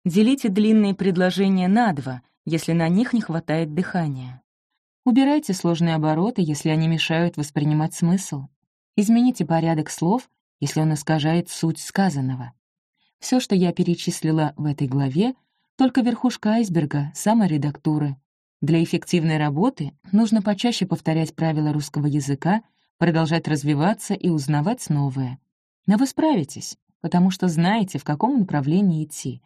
Делите длинные предложения на два, если на них не хватает дыхания. Убирайте сложные обороты, если они мешают воспринимать смысл. Измените порядок слов, если он искажает суть сказанного. Все, что я перечислила в этой главе, только верхушка айсберга саморедактуры. Для эффективной работы нужно почаще повторять правила русского языка, продолжать развиваться и узнавать новое. Но вы справитесь, потому что знаете, в каком направлении идти.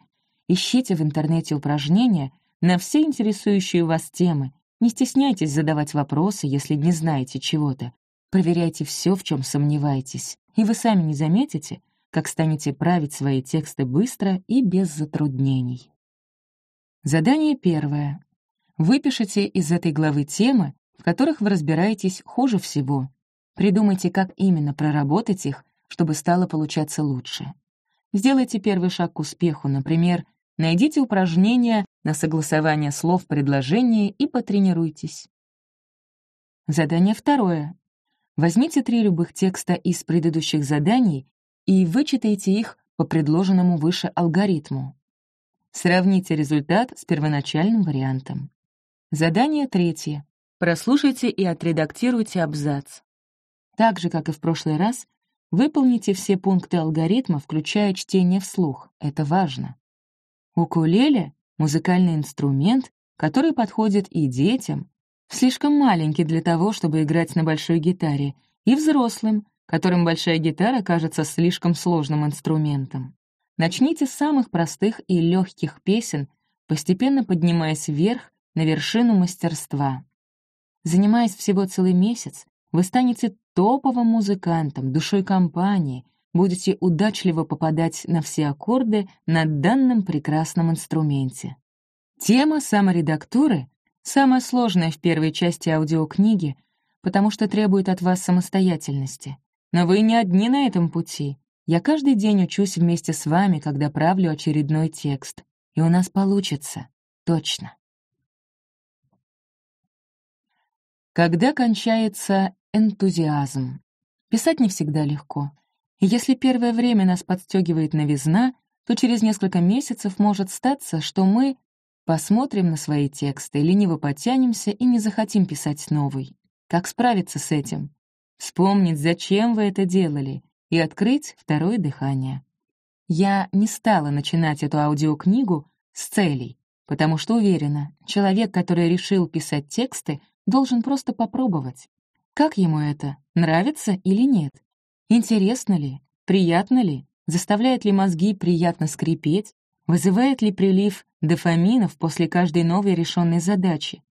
Ищите в интернете упражнения на все интересующие вас темы. Не стесняйтесь задавать вопросы, если не знаете чего-то. Проверяйте все, в чем сомневаетесь, и вы сами не заметите, как станете править свои тексты быстро и без затруднений. Задание первое. Выпишите из этой главы темы, в которых вы разбираетесь хуже всего. Придумайте, как именно проработать их, чтобы стало получаться лучше. Сделайте первый шаг к успеху, например, найдите упражнения на согласование слов в предложении и потренируйтесь. Задание второе. Возьмите три любых текста из предыдущих заданий и вычитайте их по предложенному выше алгоритму. Сравните результат с первоначальным вариантом. Задание третье. Прослушайте и отредактируйте абзац. Так же, как и в прошлый раз, Выполните все пункты алгоритма, включая чтение вслух. Это важно. Укулеле — музыкальный инструмент, который подходит и детям, слишком маленький для того, чтобы играть на большой гитаре, и взрослым, которым большая гитара кажется слишком сложным инструментом. Начните с самых простых и легких песен, постепенно поднимаясь вверх на вершину мастерства. Занимаясь всего целый месяц, вы станете топовым музыкантом, душой компании, будете удачливо попадать на все аккорды на данном прекрасном инструменте. Тема саморедактуры — самая сложная в первой части аудиокниги, потому что требует от вас самостоятельности. Но вы не одни на этом пути. Я каждый день учусь вместе с вами, когда правлю очередной текст. И у нас получится. Точно. Когда кончается энтузиазм. Писать не всегда легко. Если первое время нас подстегивает новизна, то через несколько месяцев может статься, что мы посмотрим на свои тексты, лениво потянемся и не захотим писать новый. Как справиться с этим? Вспомнить, зачем вы это делали, и открыть второе дыхание. Я не стала начинать эту аудиокнигу с целей, потому что уверена, человек, который решил писать тексты, должен просто попробовать. Как ему это? Нравится или нет? Интересно ли? Приятно ли? Заставляет ли мозги приятно скрипеть? Вызывает ли прилив дофаминов после каждой новой решенной задачи?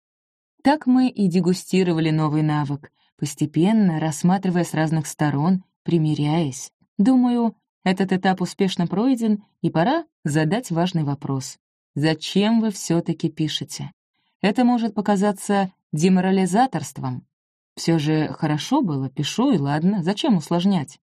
Так мы и дегустировали новый навык, постепенно рассматривая с разных сторон, примиряясь. Думаю, этот этап успешно пройден, и пора задать важный вопрос. Зачем вы все-таки пишете? Это может показаться деморализаторством, все же хорошо было, пишу, и ладно, зачем усложнять?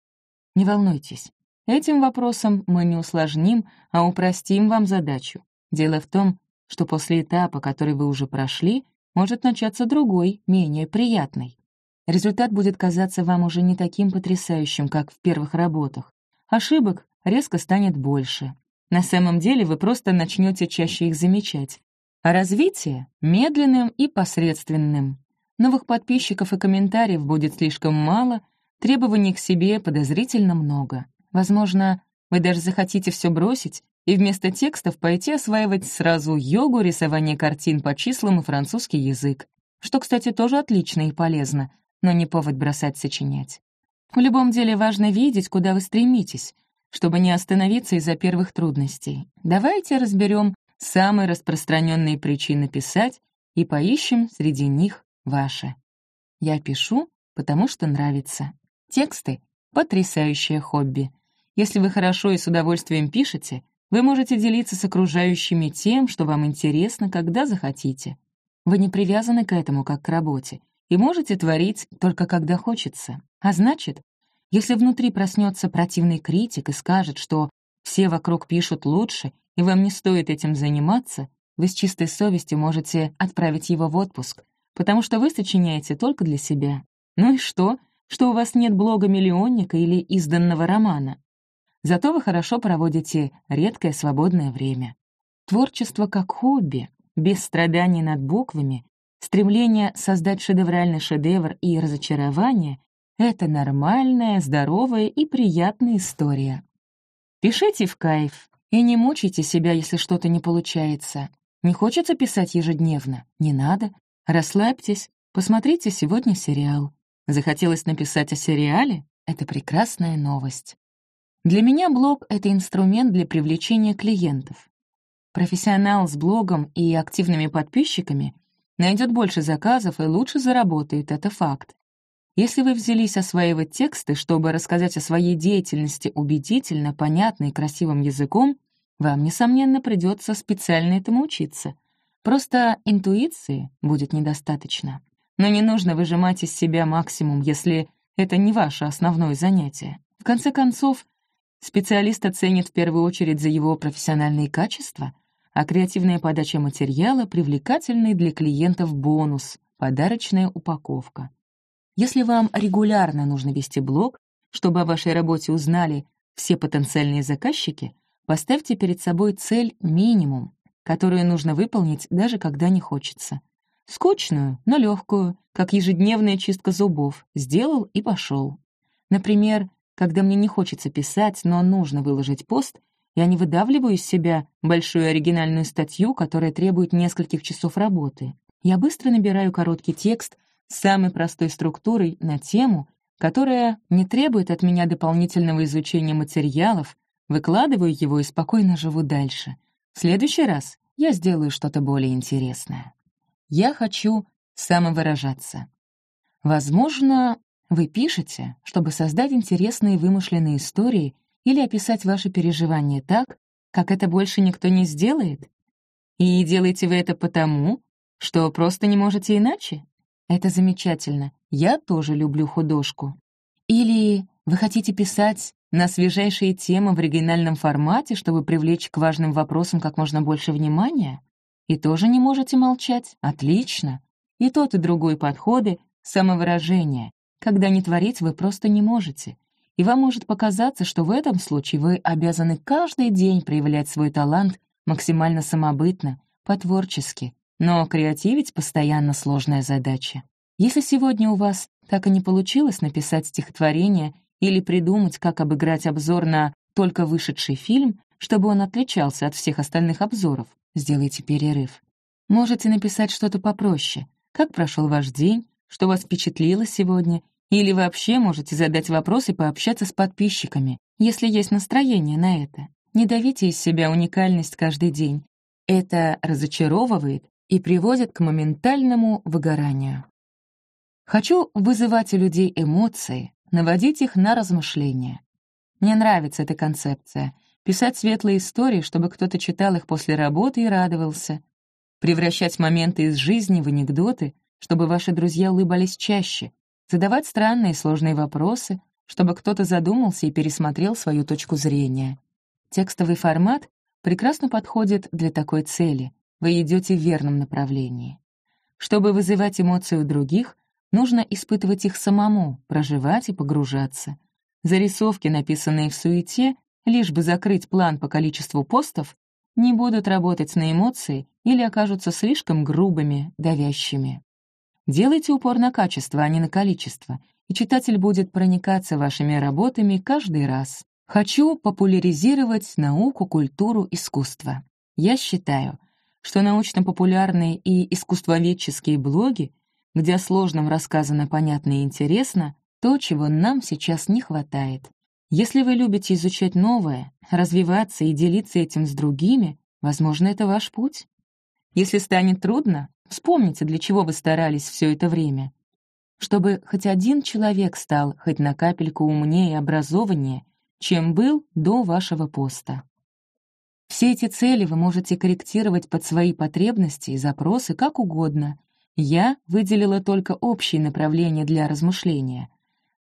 Не волнуйтесь, этим вопросом мы не усложним, а упростим вам задачу. Дело в том, что после этапа, который вы уже прошли, может начаться другой, менее приятный. Результат будет казаться вам уже не таким потрясающим, как в первых работах. Ошибок резко станет больше. На самом деле вы просто начнете чаще их замечать. А развитие — медленным и посредственным. Новых подписчиков и комментариев будет слишком мало, требований к себе подозрительно много. Возможно, вы даже захотите все бросить и вместо текстов пойти осваивать сразу йогу, рисование картин по числам и французский язык, что, кстати, тоже отлично и полезно, но не повод бросать сочинять. В любом деле важно видеть, куда вы стремитесь, чтобы не остановиться из-за первых трудностей. Давайте разберем самые распространенные причины писать и поищем среди них ваши. Я пишу, потому что нравится. Тексты — потрясающее хобби. Если вы хорошо и с удовольствием пишете, вы можете делиться с окружающими тем, что вам интересно, когда захотите. Вы не привязаны к этому, как к работе, и можете творить только когда хочется. А значит, если внутри проснется противный критик и скажет, что все вокруг пишут лучше, и вам не стоит этим заниматься, вы с чистой совестью можете отправить его в отпуск, потому что вы сочиняете только для себя. Ну и что, что у вас нет блога-миллионника или изданного романа? Зато вы хорошо проводите редкое свободное время. Творчество как хобби, без страданий над буквами, стремление создать шедевральный шедевр и разочарование — это нормальная, здоровая и приятная история. Пишите в кайф и не мучайте себя, если что-то не получается. Не хочется писать ежедневно? Не надо. Расслабьтесь, посмотрите сегодня сериал. Захотелось написать о сериале? Это прекрасная новость. Для меня блог — это инструмент для привлечения клиентов. Профессионал с блогом и активными подписчиками найдет больше заказов и лучше заработает, это факт. Если вы взялись осваивать тексты, чтобы рассказать о своей деятельности убедительно, понятно и красивым языком, вам, несомненно, придется специально этому учиться. Просто интуиции будет недостаточно. Но не нужно выжимать из себя максимум, если это не ваше основное занятие. В конце концов, специалист оценит в первую очередь за его профессиональные качества, а креативная подача материала — привлекательный для клиентов бонус, подарочная упаковка. Если вам регулярно нужно вести блог, чтобы о вашей работе узнали все потенциальные заказчики, поставьте перед собой цель минимум, которую нужно выполнить, даже когда не хочется. Скучную, но легкую, как ежедневная чистка зубов, сделал и пошел. Например, когда мне не хочется писать, но нужно выложить пост, я не выдавливаю из себя большую оригинальную статью, которая требует нескольких часов работы. Я быстро набираю короткий текст с самой простой структурой на тему, которая не требует от меня дополнительного изучения материалов, выкладываю его и спокойно живу дальше. Следующий раз я сделаю что-то более интересное. Я хочу самовыражаться. Возможно, вы пишете, чтобы создать интересные вымышленные истории или описать ваши переживания так, как это больше никто не сделает? И делаете вы это потому, что просто не можете иначе? Это замечательно. Я тоже люблю художку. Или вы хотите писать на свежайшие темы в оригинальном формате, чтобы привлечь к важным вопросам как можно больше внимания? И тоже не можете молчать? Отлично. И тот, и другой подходы — самовыражение. Когда не творить, вы просто не можете. И вам может показаться, что в этом случае вы обязаны каждый день проявлять свой талант максимально самобытно, по-творчески. Но креативить постоянно сложная задача. Если сегодня у вас так и не получилось написать стихотворение или придумать, как обыграть обзор на только вышедший фильм, чтобы он отличался от всех остальных обзоров. Сделайте перерыв. Можете написать что-то попроще. Как прошел ваш день, что вас впечатлило сегодня, или вообще можете задать вопрос и пообщаться с подписчиками, если есть настроение на это. Не давите из себя уникальность каждый день. Это разочаровывает и приводит к моментальному выгоранию. Хочу вызывать у людей эмоции, наводить их на размышления. Мне нравится эта концепция — писать светлые истории, чтобы кто-то читал их после работы и радовался, превращать моменты из жизни в анекдоты, чтобы ваши друзья улыбались чаще, задавать странные и сложные вопросы, чтобы кто-то задумался и пересмотрел свою точку зрения. Текстовый формат прекрасно подходит для такой цели, вы идете в верном направлении. Чтобы вызывать эмоции у других, нужно испытывать их самому, проживать и погружаться. Зарисовки, написанные в суете, лишь бы закрыть план по количеству постов, не будут работать на эмоции или окажутся слишком грубыми, давящими. Делайте упор на качество, а не на количество, и читатель будет проникаться вашими работами каждый раз. Хочу популяризировать науку, культуру, искусство. Я считаю, что научно-популярные и искусствоведческие блоги, где о сложном рассказано понятно и интересно, то, чего нам сейчас не хватает. Если вы любите изучать новое, развиваться и делиться этим с другими, возможно, это ваш путь. Если станет трудно, вспомните, для чего вы старались все это время. Чтобы хоть один человек стал хоть на капельку умнее и образованнее, чем был до вашего поста. Все эти цели вы можете корректировать под свои потребности и запросы как угодно. Я выделила только общие направления для размышления.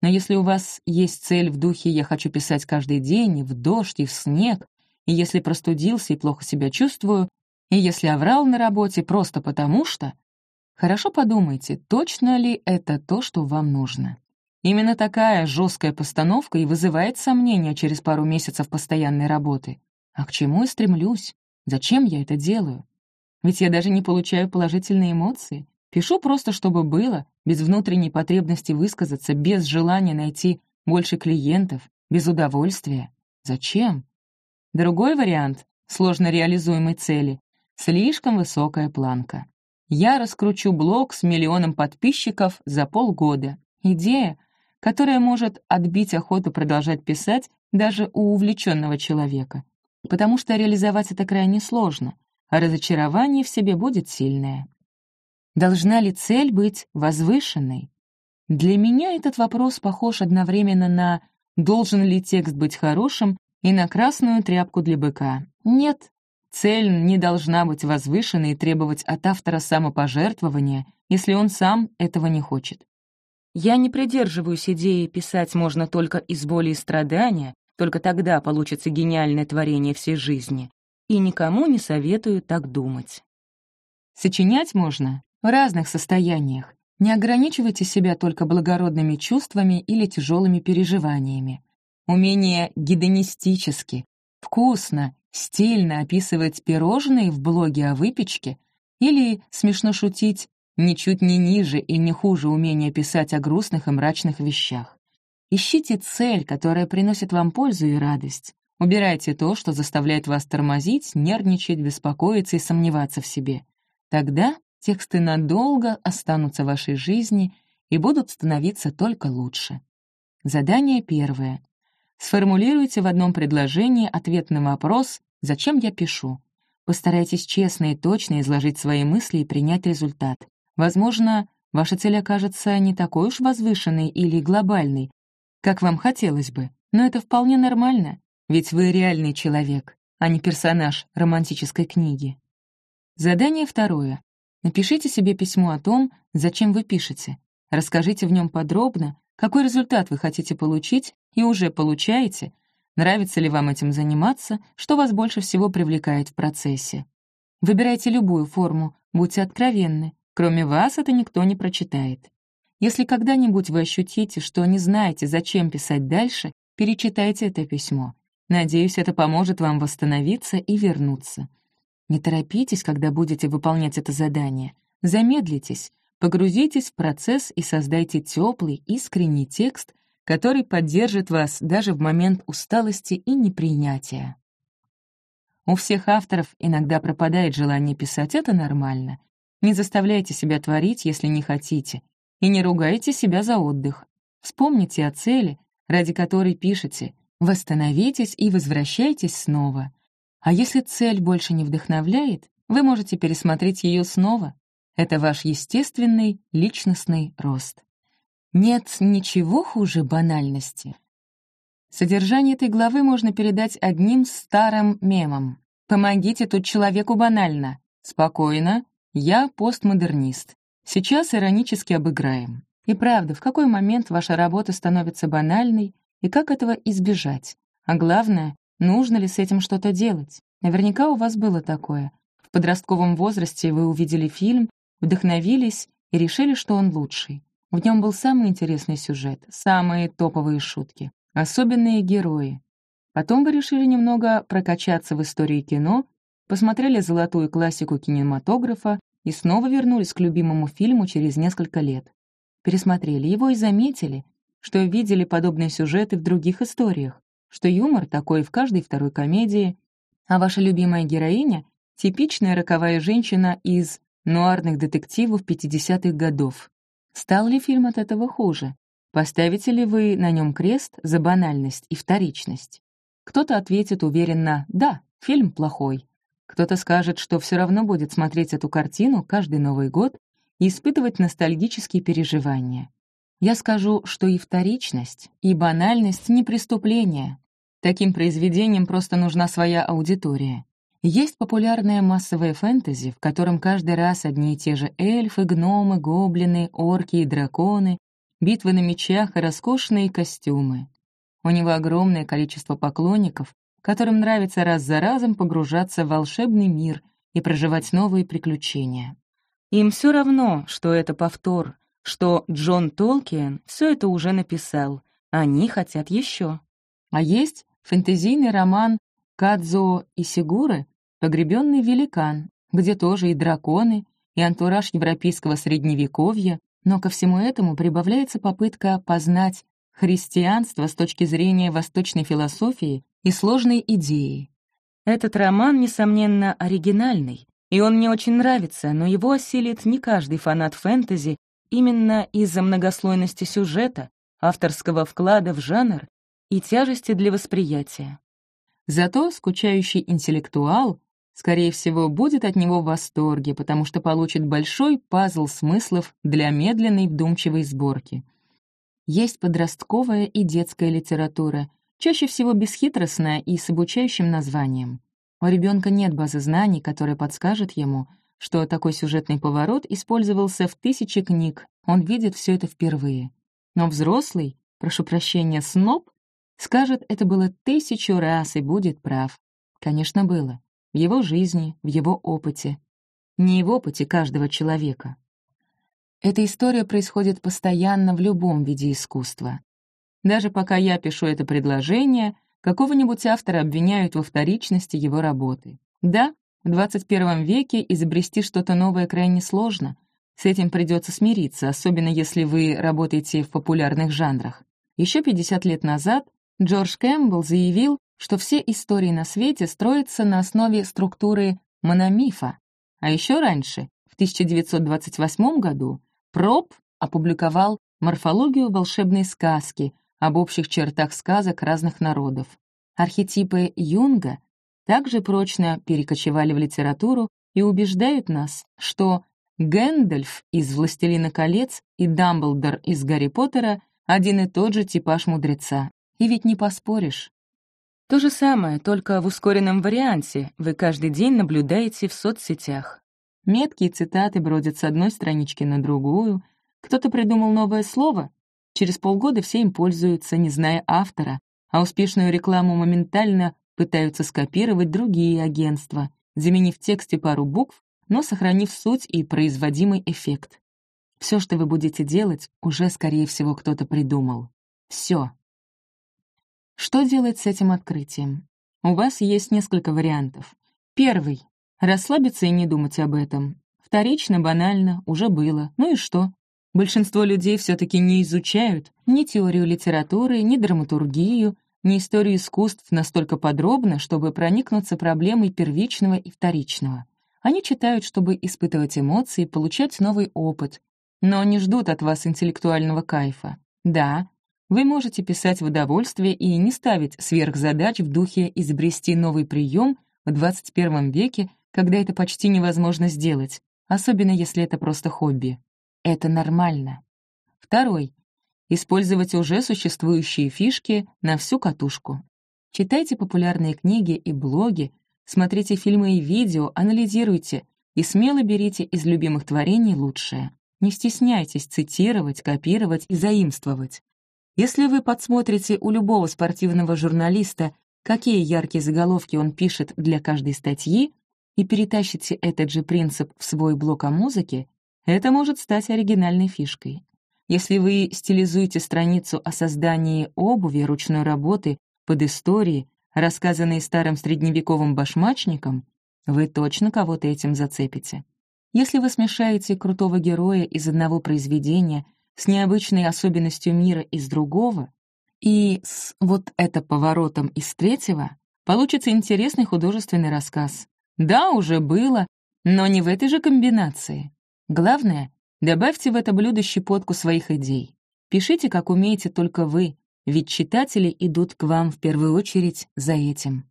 Но если у вас есть цель в духе «я хочу писать каждый день, в дождь, и в снег», и если простудился и плохо себя чувствую, и если оврал на работе просто потому что, хорошо подумайте, точно ли это то, что вам нужно. Именно такая жесткая постановка и вызывает сомнения через пару месяцев постоянной работы. А к чему я стремлюсь? Зачем я это делаю? Ведь я даже не получаю положительные эмоции. Пишу просто, чтобы было, без внутренней потребности высказаться, без желания найти больше клиентов, без удовольствия. Зачем? Другой вариант сложно реализуемой цели — слишком высокая планка. Я раскручу блог с миллионом подписчиков за полгода. Идея, которая может отбить охоту продолжать писать даже у увлеченного человека. Потому что реализовать это крайне сложно, а разочарование в себе будет сильное. Должна ли цель быть возвышенной? Для меня этот вопрос похож одновременно на «должен ли текст быть хорошим» и на красную тряпку для быка. Нет, цель не должна быть возвышенной и требовать от автора самопожертвования, если он сам этого не хочет. Я не придерживаюсь идеи писать можно только из боли и страдания, только тогда получится гениальное творение всей жизни, и никому не советую так думать. Сочинять можно в разных состояниях. Не ограничивайте себя только благородными чувствами или тяжелыми переживаниями. Умение гедонистически, вкусно, стильно описывать пирожные в блоге о выпечке или смешно шутить ничуть не ниже и не хуже умения писать о грустных и мрачных вещах. Ищите цель, которая приносит вам пользу и радость. Убирайте то, что заставляет вас тормозить, нервничать, беспокоиться и сомневаться в себе. Тогда тексты надолго останутся в вашей жизни и будут становиться только лучше. Задание первое. Сформулируйте в одном предложении ответ на вопрос «Зачем я пишу?». Постарайтесь честно и точно изложить свои мысли и принять результат. Возможно, ваша цель окажется не такой уж возвышенной или глобальной, как вам хотелось бы, но это вполне нормально, ведь вы реальный человек, а не персонаж романтической книги. Задание второе. Напишите себе письмо о том, зачем вы пишете. Расскажите в нем подробно, какой результат вы хотите получить и уже получаете, нравится ли вам этим заниматься, что вас больше всего привлекает в процессе. Выбирайте любую форму, будьте откровенны. Кроме вас это никто не прочитает. Если когда-нибудь вы ощутите, что не знаете, зачем писать дальше, перечитайте это письмо. Надеюсь, это поможет вам восстановиться и вернуться. Не торопитесь, когда будете выполнять это задание. Замедлитесь, погрузитесь в процесс и создайте теплый, искренний текст, который поддержит вас даже в момент усталости и непринятия. У всех авторов иногда пропадает желание писать, это нормально. Не заставляйте себя творить, если не хотите, и не ругайте себя за отдых. Вспомните о цели, ради которой пишете, восстановитесь и возвращайтесь снова. А если цель больше не вдохновляет, вы можете пересмотреть ее снова. Это ваш естественный личностный рост. Нет ничего хуже банальности. Содержание этой главы можно передать одним старым мемом. «Помогите тут человеку банально. Спокойно. Я постмодернист. Сейчас иронически обыграем. И правда, в какой момент ваша работа становится банальной и как этого избежать? А главное, Нужно ли с этим что-то делать? Наверняка у вас было такое. В подростковом возрасте вы увидели фильм, вдохновились и решили, что он лучший. В нем был самый интересный сюжет, самые топовые шутки, особенные герои. Потом вы решили немного прокачаться в истории кино, посмотрели золотую классику кинематографа и снова вернулись к любимому фильму через несколько лет. Пересмотрели его и заметили, что видели подобные сюжеты в других историях, что юмор такой в каждой второй комедии, а ваша любимая героиня — типичная роковая женщина из нуарных детективов 50-х годов. Стал ли фильм от этого хуже? Поставите ли вы на нем крест за банальность и вторичность? Кто-то ответит уверенно «да, фильм плохой». Кто-то скажет, что все равно будет смотреть эту картину каждый Новый год и испытывать ностальгические переживания. Я скажу, что и вторичность, и банальность — не преступление. Таким произведениям просто нужна своя аудитория. Есть популярное массовое фэнтези, в котором каждый раз одни и те же эльфы, гномы, гоблины, орки и драконы, битвы на мечах и роскошные костюмы. У него огромное количество поклонников, которым нравится раз за разом погружаться в волшебный мир и проживать новые приключения. Им все равно, что это повтор, что Джон Толкиен все это уже написал, они хотят еще. А есть фэнтезийный роман «Кадзо и Сигуры», «Погребенный великан», где тоже и драконы, и антураж европейского средневековья, но ко всему этому прибавляется попытка познать христианство с точки зрения восточной философии и сложной идеи. Этот роман, несомненно, оригинальный, и он мне очень нравится, но его осилит не каждый фанат фэнтези именно из-за многослойности сюжета, авторского вклада в жанр и тяжести для восприятия. Зато скучающий интеллектуал, скорее всего, будет от него в восторге, потому что получит большой пазл смыслов для медленной вдумчивой сборки. Есть подростковая и детская литература, чаще всего бесхитростная и с обучающим названием. У ребенка нет базы знаний, которая подскажет ему — что такой сюжетный поворот использовался в тысячи книг, он видит все это впервые. Но взрослый, прошу прощения, сноб, скажет, это было тысячу раз и будет прав. Конечно, было. В его жизни, в его опыте. Не в опыте каждого человека. Эта история происходит постоянно в любом виде искусства. Даже пока я пишу это предложение, какого-нибудь автора обвиняют во вторичности его работы. Да, в 21 веке изобрести что-то новое крайне сложно. С этим придется смириться, особенно если вы работаете в популярных жанрах. Еще 50 лет назад Джордж Кэмпбелл заявил, что все истории на свете строятся на основе структуры мономифа. А еще раньше, в 1928 году, Пропп опубликовал «Морфологию волшебной сказки» об общих чертах сказок разных народов. Архетипы Юнга также прочно перекочевали в литературу и убеждают нас, что Гэндальф из «Властелина колец» и Дамблдор из «Гарри Поттера» один и тот же типаж мудреца. И ведь не поспоришь. То же самое, только в ускоренном варианте вы каждый день наблюдаете в соцсетях. Меткие цитаты бродят с одной странички на другую, кто-то придумал новое слово, через полгода все им пользуются, не зная автора, а успешную рекламу моментально пытаются скопировать другие агентства, заменив в тексте пару букв, но сохранив суть и производимый эффект. Все, что вы будете делать, уже, скорее всего, кто-то придумал. Все. Что делать с этим открытием? У вас есть несколько вариантов. Первый — расслабиться и не думать об этом. Вторично, банально, уже было. Ну и что? Большинство людей все-таки не изучают ни теорию литературы, ни драматургию, не историю искусств настолько подробно, чтобы проникнуться проблемой первичного и вторичного. Они читают, чтобы испытывать эмоции, получать новый опыт, но не ждут от вас интеллектуального кайфа. Да, вы можете писать в удовольствие и не ставить сверхзадач в духе изобрести новый прием в 21 веке, когда это почти невозможно сделать, особенно если это просто хобби. Это нормально. Второй. Использовать уже существующие фишки на всю катушку. Читайте популярные книги и блоги, смотрите фильмы и видео, анализируйте и смело берите из любимых творений лучшее. Не стесняйтесь цитировать, копировать и заимствовать. Если вы подсмотрите у любого спортивного журналиста, какие яркие заголовки он пишет для каждой статьи, и перетащите этот же принцип в свой блог о музыке, это может стать оригинальной фишкой. Если вы стилизуете страницу о создании обуви ручной работы под истории, рассказанные старым средневековым башмачником, вы точно кого-то этим зацепите. Если вы смешаете крутого героя из одного произведения с необычной особенностью мира из другого, И с вот это поворотом из третьего получится интересный художественный рассказ. Да, уже было, но не в этой же комбинации. Главное, добавьте в это блюдо щепотку своих идей. Пишите, как умеете только вы, ведь читатели идут к вам в первую очередь за этим.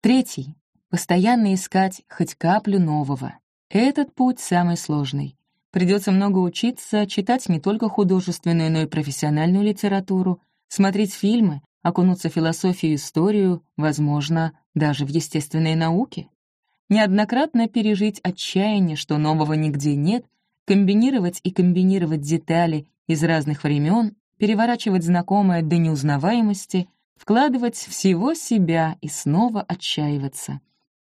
Третий. Постоянно искать хоть каплю нового. Этот путь самый сложный. Придется много учиться, читать не только художественную, но и профессиональную литературу, смотреть фильмы, окунуться в философию и историю, возможно, даже в естественные науки. Неоднократно пережить отчаяние, что нового нигде нет, комбинировать и комбинировать детали из разных времен, переворачивать знакомое до неузнаваемости, вкладывать всего себя и снова отчаиваться.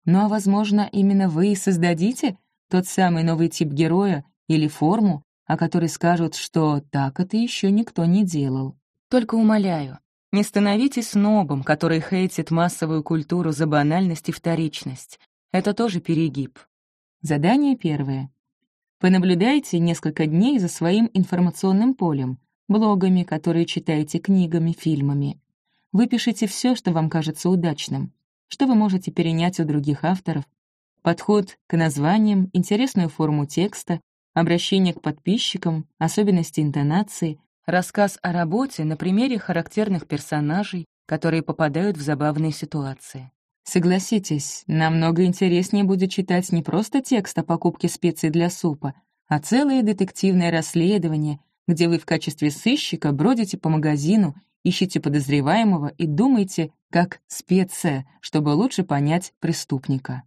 Ну а, возможно, именно вы и создадите тот самый новый тип героя или форму, о которой скажут, что так это еще никто не делал. Только умоляю, не становитесь снобом, который хейтит массовую культуру за банальность и вторичность. Это тоже перегиб. Задание первое. Понаблюдайте несколько дней за своим информационным полем, блогами, которые читаете, книгами, фильмами. Выпишите все, что вам кажется удачным, что вы можете перенять у других авторов, подход к названиям, интересную форму текста, обращение к подписчикам, особенности интонации, рассказ о работе на примере характерных персонажей, которые попадают в забавные ситуации. Согласитесь, намного интереснее будет читать не просто текст о покупке специй для супа, а целое детективное расследование, где вы в качестве сыщика бродите по магазину, ищете подозреваемого и думаете, как специя, чтобы лучше понять преступника.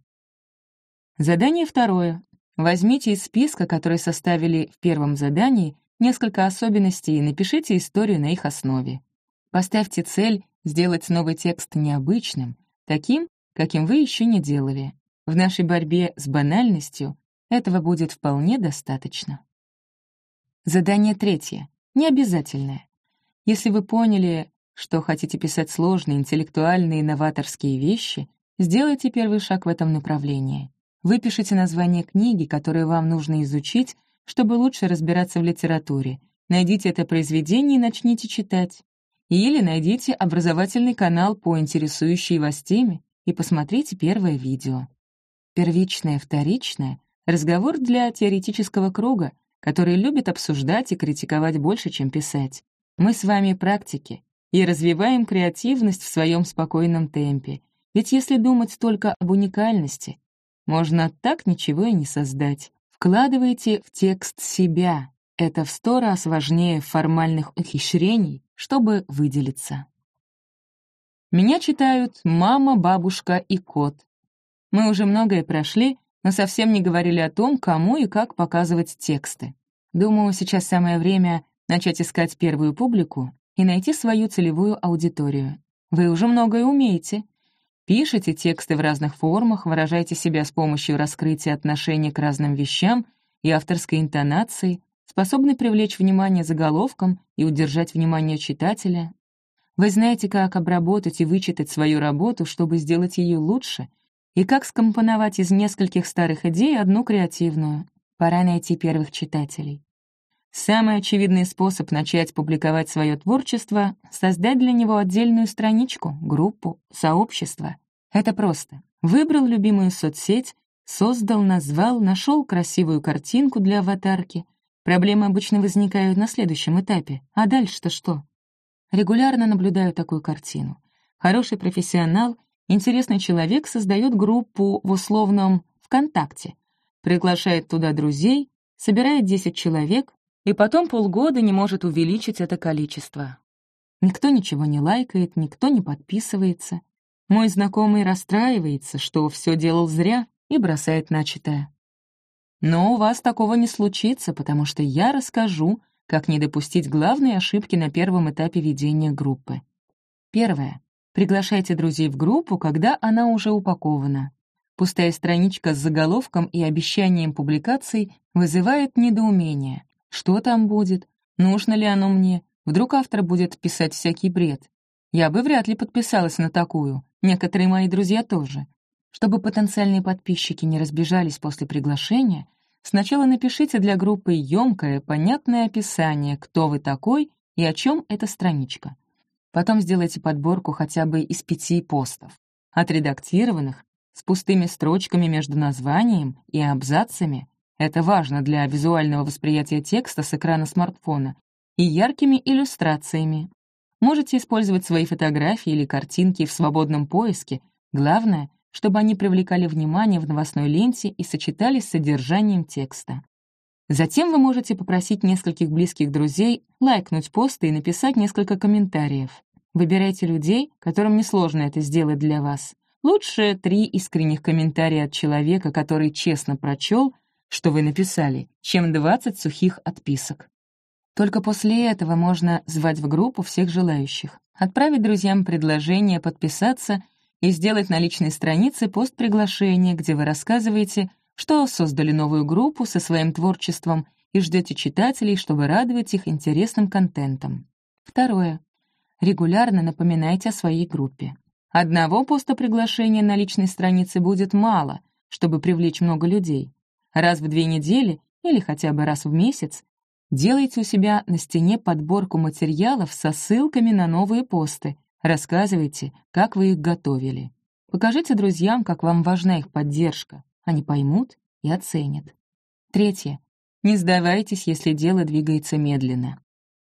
Задание второе. Возьмите из списка, который составили в первом задании, несколько особенностей и напишите историю на их основе. Поставьте цель сделать новый текст необычным, таким, каким вы еще не делали. В нашей борьбе с банальностью этого будет вполне достаточно. Задание третье. Необязательное. Если вы поняли, что хотите писать сложные, интеллектуальные, новаторские вещи, сделайте первый шаг в этом направлении. Выпишите название книги, которую вам нужно изучить, чтобы лучше разбираться в литературе. Найдите это произведение и начните читать. Или найдите образовательный канал по интересующей вас теме и посмотрите первое видео. Первичное, вторичное — разговор для теоретического круга, который любит обсуждать и критиковать больше, чем писать. Мы с вами практики и развиваем креативность в своем спокойном темпе, ведь если думать только об уникальности, можно так ничего и не создать. Вкладывайте в текст себя. Это в сто раз важнее формальных ухищрений, чтобы выделиться. Меня читают мама, бабушка и кот. Мы уже многое прошли, но совсем не говорили о том, кому и как показывать тексты. Думаю, сейчас самое время начать искать первую публику и найти свою целевую аудиторию. Вы уже многое умеете. Пишите тексты в разных формах, выражайте себя с помощью раскрытия отношения к разным вещам и авторской интонации, способны привлечь внимание заголовком и удержать внимание читателя, вы знаете, как обработать и вычитать свою работу, чтобы сделать ее лучше, и как скомпоновать из нескольких старых идей одну креативную. Пора найти первых читателей. Самый очевидный способ начать публиковать свое творчество — создать для него отдельную страничку, группу, сообщество. Это просто. Выбрал любимую соцсеть, создал, назвал, нашел красивую картинку для аватарки. Проблемы обычно возникают на следующем этапе. А дальше-то что? Регулярно наблюдаю такую картину. Хороший профессионал, интересный человек создает группу в условном ВКонтакте, приглашает туда друзей, собирает 10 человек и потом полгода не может увеличить это количество. Никто ничего не лайкает, никто не подписывается. Мой знакомый расстраивается, что все делал зря и бросает начатое. Но у вас такого не случится, потому что я расскажу, как не допустить главной ошибки на первом этапе ведения группы. Первое. Приглашайте друзей в группу, когда она уже упакована. Пустая страничка с заголовком и обещанием публикаций вызывает недоумение. Что там будет? Нужно ли оно мне? Вдруг автор будет писать всякий бред? Я бы вряд ли подписалась на такую. Некоторые мои друзья тоже. Чтобы потенциальные подписчики не разбежались после приглашения, Сначала напишите для группы емкое, понятное описание, кто вы такой и о чем эта страничка. Потом сделайте подборку хотя бы из пяти постов. Отредактированных, с пустыми строчками между названием и абзацами — это важно для визуального восприятия текста с экрана смартфона, и яркими иллюстрациями. Можете использовать свои фотографии или картинки в свободном поиске. Главное, чтобы они привлекали внимание в новостной ленте и сочетались с содержанием текста. Затем вы можете попросить нескольких близких друзей лайкнуть посты и написать несколько комментариев. Выбирайте людей, которым несложно это сделать для вас. Лучше три искренних комментария от человека, который честно прочел, что вы написали, чем 20 сухих отписок. Только после этого можно звать в группу всех желающих, отправить друзьям предложение подписаться и сделать на личной странице пост приглашения, где вы рассказываете, что создали новую группу со своим творчеством и ждете читателей, чтобы радовать их интересным контентом. Второе. Регулярно напоминайте о своей группе. Одного поста приглашения на личной странице будет мало, чтобы привлечь много людей. Раз в две недели или хотя бы раз в месяц делайте у себя на стене подборку материалов со ссылками на новые посты, рассказывайте, как вы их готовили. Покажите друзьям, как вам важна их поддержка. Они поймут и оценят. Третье. Не сдавайтесь, если дело двигается медленно.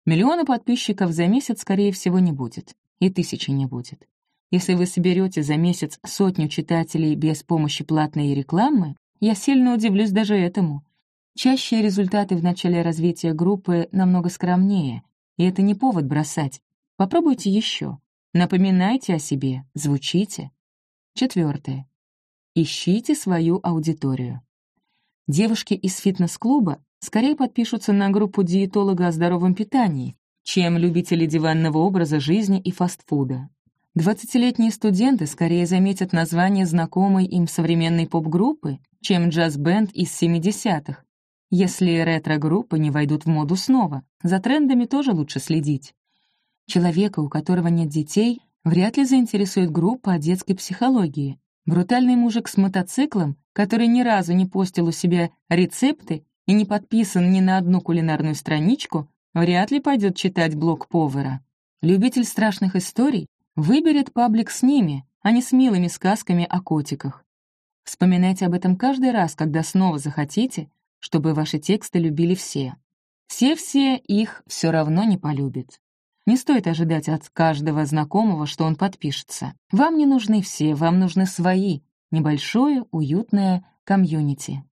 Миллиона подписчиков за месяц, скорее всего, не будет. И тысячи не будет. Если вы соберете за месяц сотню читателей без помощи платной рекламы, я сильно удивлюсь даже этому. Чаще результаты в начале развития группы намного скромнее, и это не повод бросать. Попробуйте еще. Напоминайте о себе, звучите. Четвертое. Ищите свою аудиторию. Девушки из фитнес-клуба скорее подпишутся на группу диетолога о здоровом питании, чем любители диванного образа жизни и фастфуда. Двадцатилетние студенты скорее заметят название знакомой им современной поп-группы, чем джаз-бенд из 70-х. Если ретро-группы не войдут в моду снова, за трендами тоже лучше следить. Человека, у которого нет детей, вряд ли заинтересует группа о детской психологии, Брутальный мужик с мотоциклом, который ни разу не постил у себя рецепты и не подписан ни на одну кулинарную страничку, вряд ли пойдет читать блог повара. Любитель страшных историй выберет паблик с ними, а не с милыми сказками о котиках. Вспоминайте об этом каждый раз, когда снова захотите, чтобы ваши тексты любили все. Все-все их все равно не полюбят. Не стоит ожидать от каждого знакомого, что он подпишется. Вам не нужны все, вам нужны свои. Небольшое, уютное комьюнити.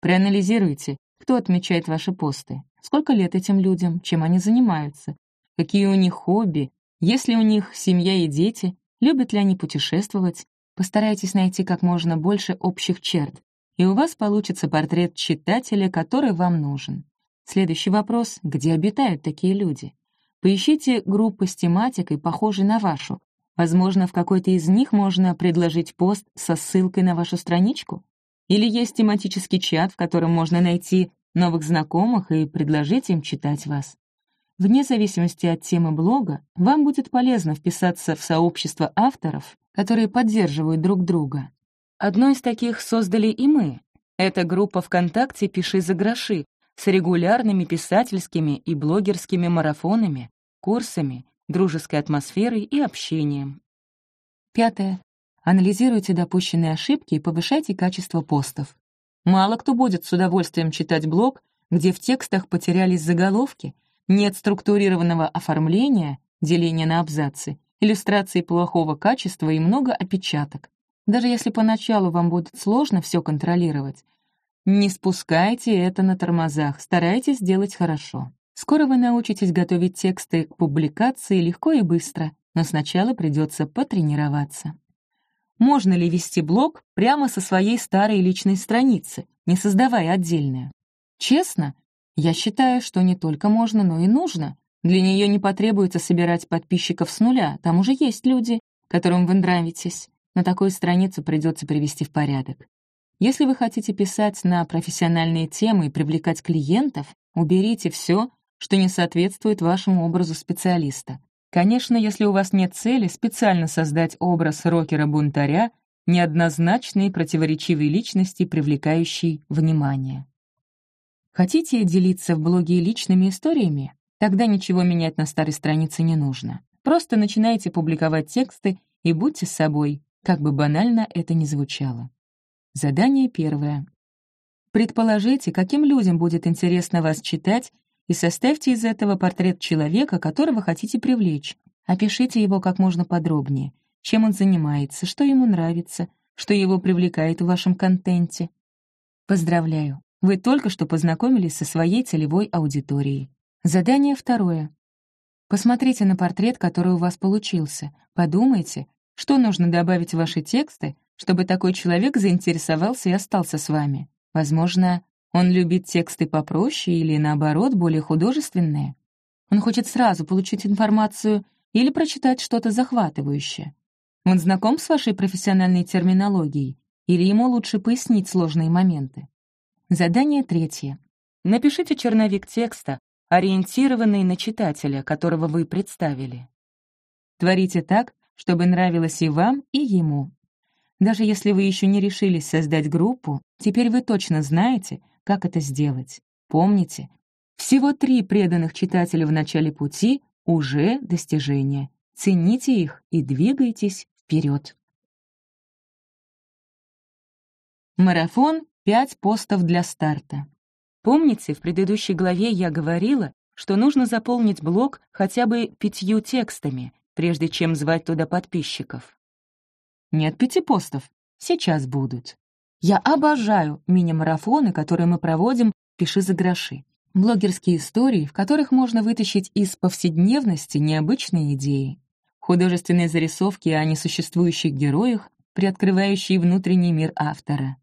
Проанализируйте, кто отмечает ваши посты, сколько лет этим людям, чем они занимаются, какие у них хобби, есть ли у них семья и дети, любят ли они путешествовать. Постарайтесь найти как можно больше общих черт, и у вас получится портрет читателя, который вам нужен. Следующий вопрос — где обитают такие люди? Поищите группы с тематикой, похожей на вашу. Возможно, в какой-то из них можно предложить пост со ссылкой на вашу страничку? Или есть тематический чат, в котором можно найти новых знакомых и предложить им читать вас? Вне зависимости от темы блога, вам будет полезно вписаться в сообщество авторов, которые поддерживают друг друга. Одно из таких создали и мы. Это группа ВКонтакте «Пиши за гроши» с регулярными писательскими и блогерскими марафонами, курсами, дружеской атмосферой и общением. Пятое. Анализируйте допущенные ошибки и повышайте качество постов. Мало кто будет с удовольствием читать блог, где в текстах потерялись заголовки, нет структурированного оформления, деления на абзацы, иллюстрации плохого качества и много опечаток. Даже если поначалу вам будет сложно все контролировать, не спускайте это на тормозах, старайтесь сделать хорошо. Скоро вы научитесь готовить тексты к публикации легко и быстро, но сначала придется потренироваться. Можно ли вести блог прямо со своей старой личной страницы, не создавая отдельную? Честно, я считаю, что не только можно, но и нужно. Для нее не потребуется собирать подписчиков с нуля, там уже есть люди, которым вы нравитесь. На такую страницу придется привести в порядок. Если вы хотите писать на профессиональные темы и привлекать клиентов, уберите все, что не соответствует вашему образу специалиста. Конечно, если у вас нет цели специально создать образ рокера-бунтаря, неоднозначной противоречивой личности, привлекающей внимание. Хотите делиться в блоге личными историями? Тогда ничего менять на старой странице не нужно. Просто начинайте публиковать тексты и будьте собой, как бы банально это ни звучало. Задание первое. Предположите, каким людям будет интересно вас читать, и составьте из этого портрет человека, которого хотите привлечь. Опишите его как можно подробнее, чем он занимается, что ему нравится, что его привлекает в вашем контенте. Поздравляю, вы только что познакомились со своей целевой аудиторией. Задание второе. Посмотрите на портрет, который у вас получился. Подумайте, что нужно добавить в ваши тексты, чтобы такой человек заинтересовался и остался с вами. Возможно, он любит тексты попроще или, наоборот, более художественные. Он хочет сразу получить информацию или прочитать что-то захватывающее. Он знаком с вашей профессиональной терминологией или ему лучше пояснить сложные моменты? Задание третье. Напишите черновик текста, ориентированный на читателя, которого вы представили. Творите так, чтобы нравилось и вам, и ему. Даже если вы еще не решились создать группу, теперь вы точно знаете, как это сделать. Помните, всего три преданных читателя в начале пути — уже достижение. Цените их и двигайтесь вперед. Марафон «Пять постов для старта». Помните, в предыдущей главе я говорила, что нужно заполнить блог хотя бы пятью текстами, прежде чем звать туда подписчиков. Нет пяти постов, сейчас будут. Я обожаю мини-марафоны, которые мы проводим «Пиши за гроши». Блогерские истории, в которых можно вытащить из повседневности необычные идеи. Художественные зарисовки о несуществующих героях, приоткрывающие внутренний мир автора.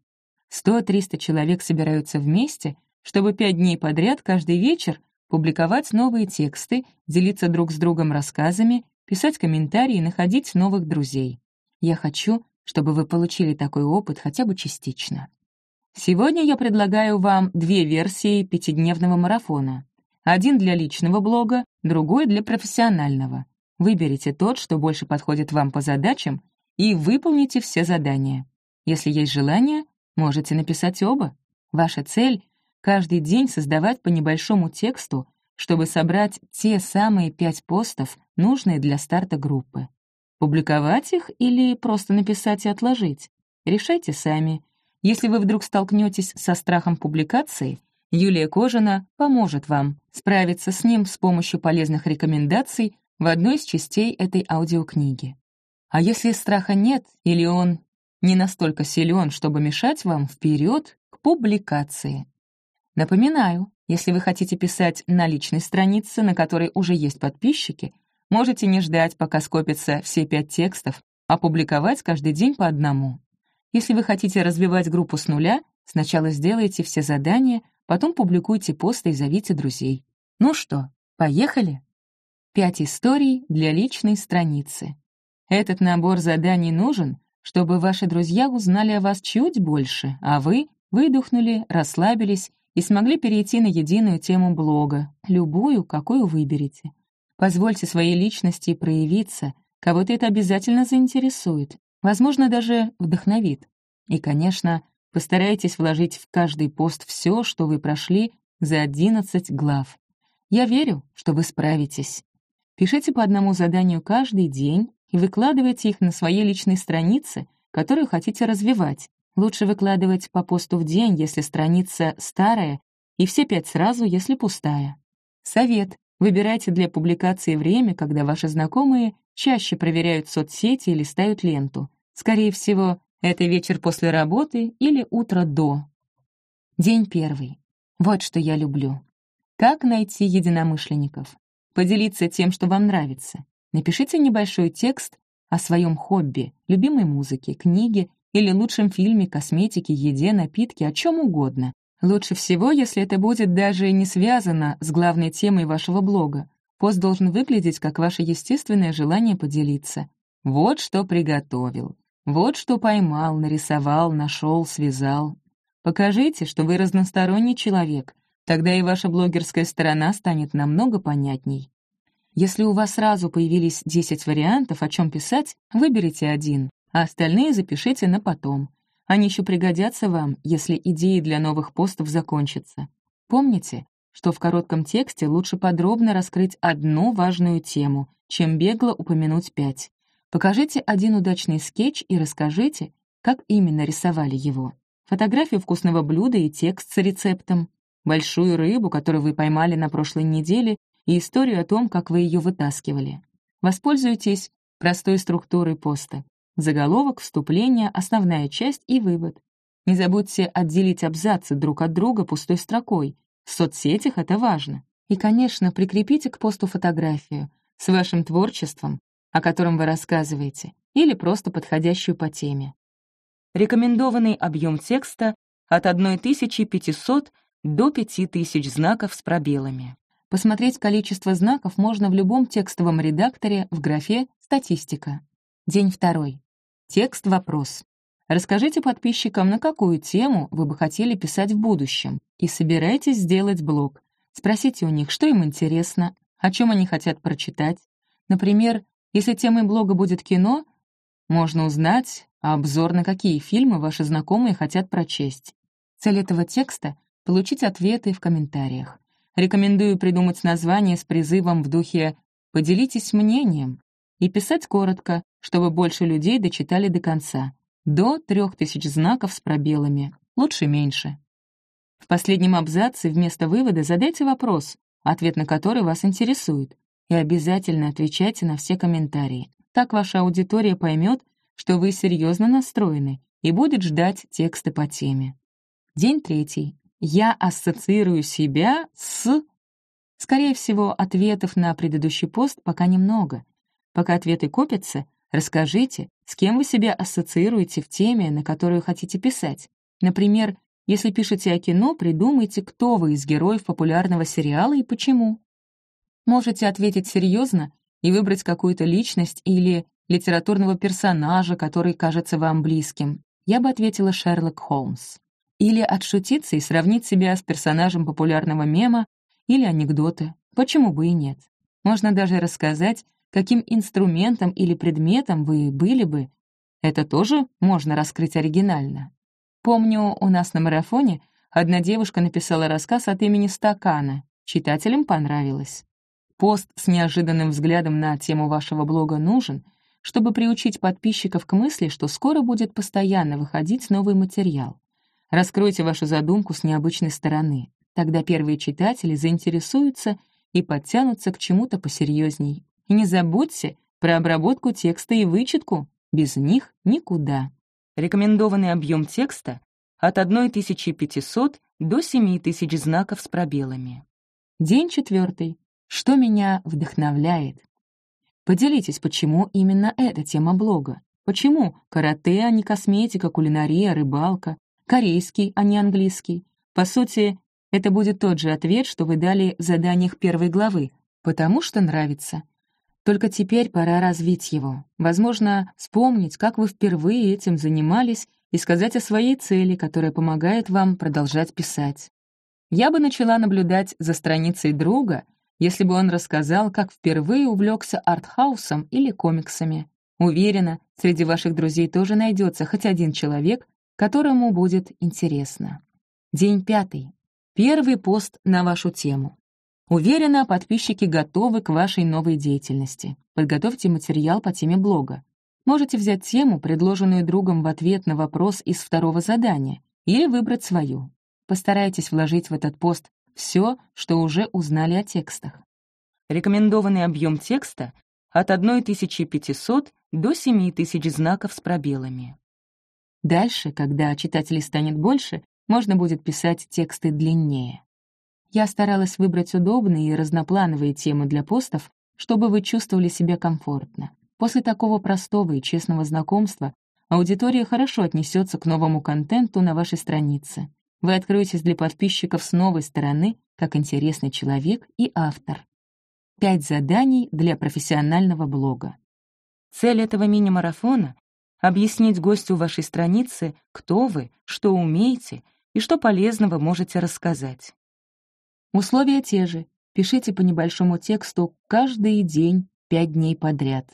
Сто-триста человек собираются вместе, чтобы пять дней подряд каждый вечер публиковать новые тексты, делиться друг с другом рассказами, писать комментарии и находить новых друзей. Я хочу, чтобы вы получили такой опыт хотя бы частично. Сегодня я предлагаю вам две версии пятидневного марафона. Один для личного блога, другой для профессионального. Выберите тот, что больше подходит вам по задачам, и выполните все задания. Если есть желание, можете написать оба. Ваша цель — каждый день создавать по небольшому тексту, чтобы собрать те самые пять постов, нужные для старта группы. Публиковать их или просто написать и отложить? Решайте сами. Если вы вдруг столкнетесь со страхом публикации, Юлия Кожина поможет вам справиться с ним с помощью полезных рекомендаций в одной из частей этой аудиокниги. А если страха нет или он не настолько силен, чтобы мешать вам вперед к публикации? Напоминаю, если вы хотите писать на личной странице, на которой уже есть подписчики, Можете не ждать, пока скопятся все пять текстов, а публиковать каждый день по одному. Если вы хотите развивать группу с нуля, сначала сделайте все задания, потом публикуйте посты и зовите друзей. Ну что, поехали? Пять историй для личной страницы. Этот набор заданий нужен, чтобы ваши друзья узнали о вас чуть больше, а вы выдохнули, расслабились и смогли перейти на единую тему блога, любую, какую выберете. Позвольте своей личности проявиться, кого-то это обязательно заинтересует, возможно, даже вдохновит. И, конечно, постарайтесь вложить в каждый пост все, что вы прошли за 11 глав. Я верю, что вы справитесь. Пишите по одному заданию каждый день и выкладывайте их на своей личной странице, которую хотите развивать. Лучше выкладывать по посту в день, если страница старая, и все пять сразу, если пустая. Совет. Выбирайте для публикации время, когда ваши знакомые чаще проверяют соцсети или ставят ленту. Скорее всего, это вечер после работы или утро до. День первый. Вот что я люблю. Как найти единомышленников? Поделиться тем, что вам нравится. Напишите небольшой текст о своем хобби, любимой музыке, книге или лучшем фильме, косметике, еде, напитке, о чем угодно. Лучше всего, если это будет даже не связано с главной темой вашего блога. Пост должен выглядеть как ваше естественное желание поделиться. Вот что приготовил. Вот что поймал, нарисовал, нашел, связал. Покажите, что вы разносторонний человек. Тогда и ваша блогерская сторона станет намного понятней. Если у вас сразу появились 10 вариантов, о чем писать, выберите один, а остальные запишите на потом. Они еще пригодятся вам, если идеи для новых постов закончатся. Помните, что в коротком тексте лучше подробно раскрыть одну важную тему, чем бегло упомянуть пять. Покажите один удачный скетч и расскажите, как именно рисовали его. Фотографию вкусного блюда и текст с рецептом, большую рыбу, которую вы поймали на прошлой неделе, и историю о том, как вы ее вытаскивали. Воспользуйтесь простой структурой поста. Заголовок, вступление, основная часть и вывод. Не забудьте отделить абзацы друг от друга пустой строкой. В соцсетях это важно. И, конечно, прикрепите к посту фотографию с вашим творчеством, о котором вы рассказываете, или просто подходящую по теме. Рекомендованный объем текста от 1500 до 5000 знаков с пробелами. Посмотреть количество знаков можно в любом текстовом редакторе в графе «Статистика». День второй. Текст-вопрос. Расскажите подписчикам, на какую тему вы бы хотели писать в будущем, и собирайтесь сделать блог. Спросите у них, что им интересно, о чем они хотят прочитать. Например, если темой блога будет кино, можно узнать обзор на какие фильмы ваши знакомые хотят прочесть. Цель этого текста — получить ответы в комментариях. Рекомендую придумать название с призывом в духе «поделитесь мнением» и писать коротко, чтобы больше людей дочитали до конца. До трех тысяч знаков с пробелами, лучше меньше. В последнем абзаце вместо вывода задайте вопрос, ответ на который вас интересует, и обязательно отвечайте на все комментарии. Так ваша аудитория поймет, что вы серьезно настроены и будет ждать тексты по теме. День третий. Я ассоциирую себя с... Скорее всего, ответов на предыдущий пост пока немного. Пока ответы копятся, Расскажите, с кем вы себя ассоциируете в теме, на которую хотите писать. Например, если пишете о кино, придумайте, кто вы из героев популярного сериала и почему. Можете ответить серьезно и выбрать какую-то личность или литературного персонажа, который кажется вам близким. Я бы ответила Шерлок Холмс. Или отшутиться и сравнить себя с персонажем популярного мема или анекдота. Почему бы и нет? Можно даже рассказать, каким инструментом или предметом вы были бы, это тоже можно раскрыть оригинально. Помню, у нас на марафоне одна девушка написала рассказ от имени Стакана. Читателям понравилось. Пост с неожиданным взглядом на тему вашего блога нужен, чтобы приучить подписчиков к мысли, что скоро будет постоянно выходить новый материал. Раскройте вашу задумку с необычной стороны. Тогда первые читатели заинтересуются и подтянутся к чему-то посерьезней. И не забудьте про обработку текста и вычетку. Без них никуда. Рекомендованный объем текста от 1500 до 7000 знаков с пробелами. День четвертый. Что меня вдохновляет? Поделитесь, почему именно эта тема блога. Почему карате, а не косметика, кулинария, рыбалка, корейский, а не английский? По сути, это будет тот же ответ, что вы дали в заданиях первой главы, потому что нравится. Только теперь пора развить его. Возможно, вспомнить, как вы впервые этим занимались, и сказать о своей цели, которая помогает вам продолжать писать. Я бы начала наблюдать за страницей друга, если бы он рассказал, как впервые увлекся артхаусом или комиксами. Уверена, среди ваших друзей тоже найдется хоть один человек, которому будет интересно. День пятый. Первый пост на вашу тему. Уверена, подписчики готовы к вашей новой деятельности. Подготовьте материал по теме блога. Можете взять тему, предложенную другом в ответ на вопрос из второго задания, или выбрать свою. Постарайтесь вложить в этот пост все, что уже узнали о текстах. Рекомендованный объем текста от 1500 до 7000 знаков с пробелами. Дальше, когда читателей станет больше, можно будет писать тексты длиннее. Я старалась выбрать удобные и разноплановые темы для постов, чтобы вы чувствовали себя комфортно. После такого простого и честного знакомства аудитория хорошо отнесется к новому контенту на вашей странице. Вы откроетесь для подписчиков с новой стороны, как интересный человек и автор. Пять заданий для профессионального блога. Цель этого мини-марафона — объяснить гостю вашей страницы, кто вы, что умеете и что полезного можете рассказать. Условия те же. Пишите по небольшому тексту каждый день, пять дней подряд.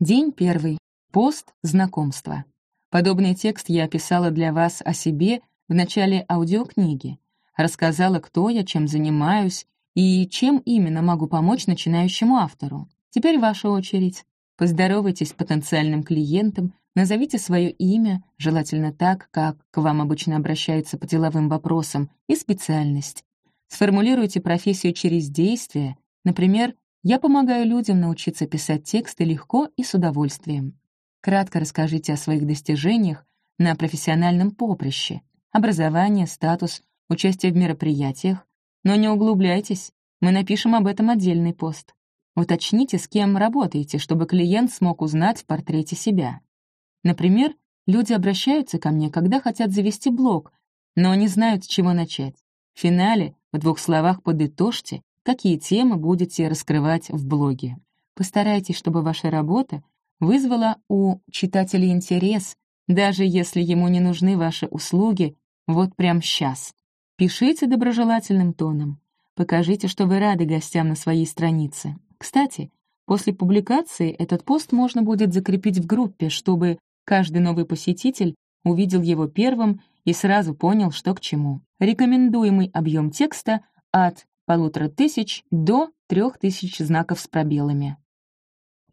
День первый. Пост знакомства. Подобный текст я описала для вас о себе в начале аудиокниги. рассказала, кто я, чем занимаюсь и чем именно могу помочь начинающему автору. Теперь ваша очередь. Поздоровайтесь с потенциальным клиентом, назовите свое имя, желательно так, как к вам обычно обращаются по деловым вопросам, и специальность. Сформулируйте профессию через действие. Например, «Я помогаю людям научиться писать тексты легко и с удовольствием». Кратко расскажите о своих достижениях на профессиональном поприще, образование, статус, участие в мероприятиях, но не углубляйтесь, мы напишем об этом отдельный пост. Уточните, с кем работаете, чтобы клиент смог узнать в портрете себя. Например, люди обращаются ко мне, когда хотят завести блог, но не знают, с чего начать. В финале в двух словах подытожьте, какие темы будете раскрывать в блоге. Постарайтесь, чтобы ваша работа вызвала у читателя интерес, даже если ему не нужны ваши услуги вот прямо сейчас. Пишите доброжелательным тоном. Покажите, что вы рады гостям на своей странице. Кстати, после публикации этот пост можно будет закрепить в группе, чтобы каждый новый посетитель увидел его первым и сразу понял, что к чему. Рекомендуемый объем текста от полутора тысяч до трех тысяч знаков с пробелами.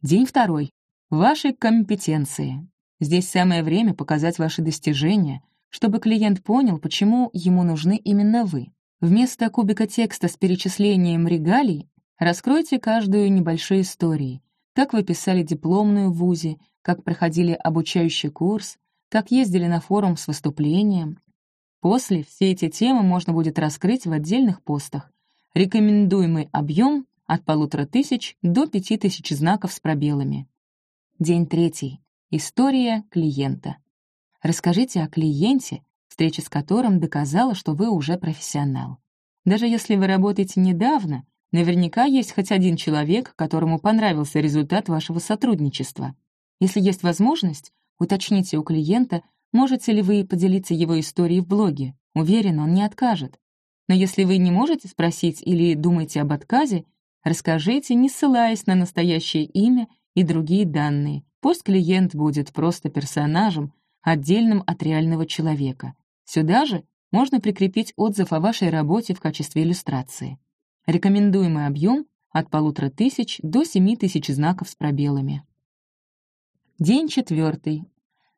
День второй. Ваши компетенции. Здесь самое время показать ваши достижения, чтобы клиент понял, почему ему нужны именно вы. Вместо кубика текста с перечислением регалий Раскройте каждую небольшую историю. Как вы писали дипломную в ВУЗе, как проходили обучающий курс, как ездили на форум с выступлением. После все эти темы можно будет раскрыть в отдельных постах. Рекомендуемый объем от полутора тысяч до пяти тысяч знаков с пробелами. День третий. История клиента. Расскажите о клиенте, встреча с которым доказала, что вы уже профессионал. Даже если вы работаете недавно, Наверняка есть хоть один человек, которому понравился результат вашего сотрудничества. Если есть возможность, уточните у клиента, можете ли вы поделиться его историей в блоге. Уверен, он не откажет. Но если вы не можете спросить или думаете об отказе, расскажите, не ссылаясь на настоящее имя и другие данные. Пусть клиент будет просто персонажем, отдельным от реального человека. Сюда же можно прикрепить отзыв о вашей работе в качестве иллюстрации. Рекомендуемый объем от полутора тысяч до семи тысяч знаков с пробелами. День четвертый.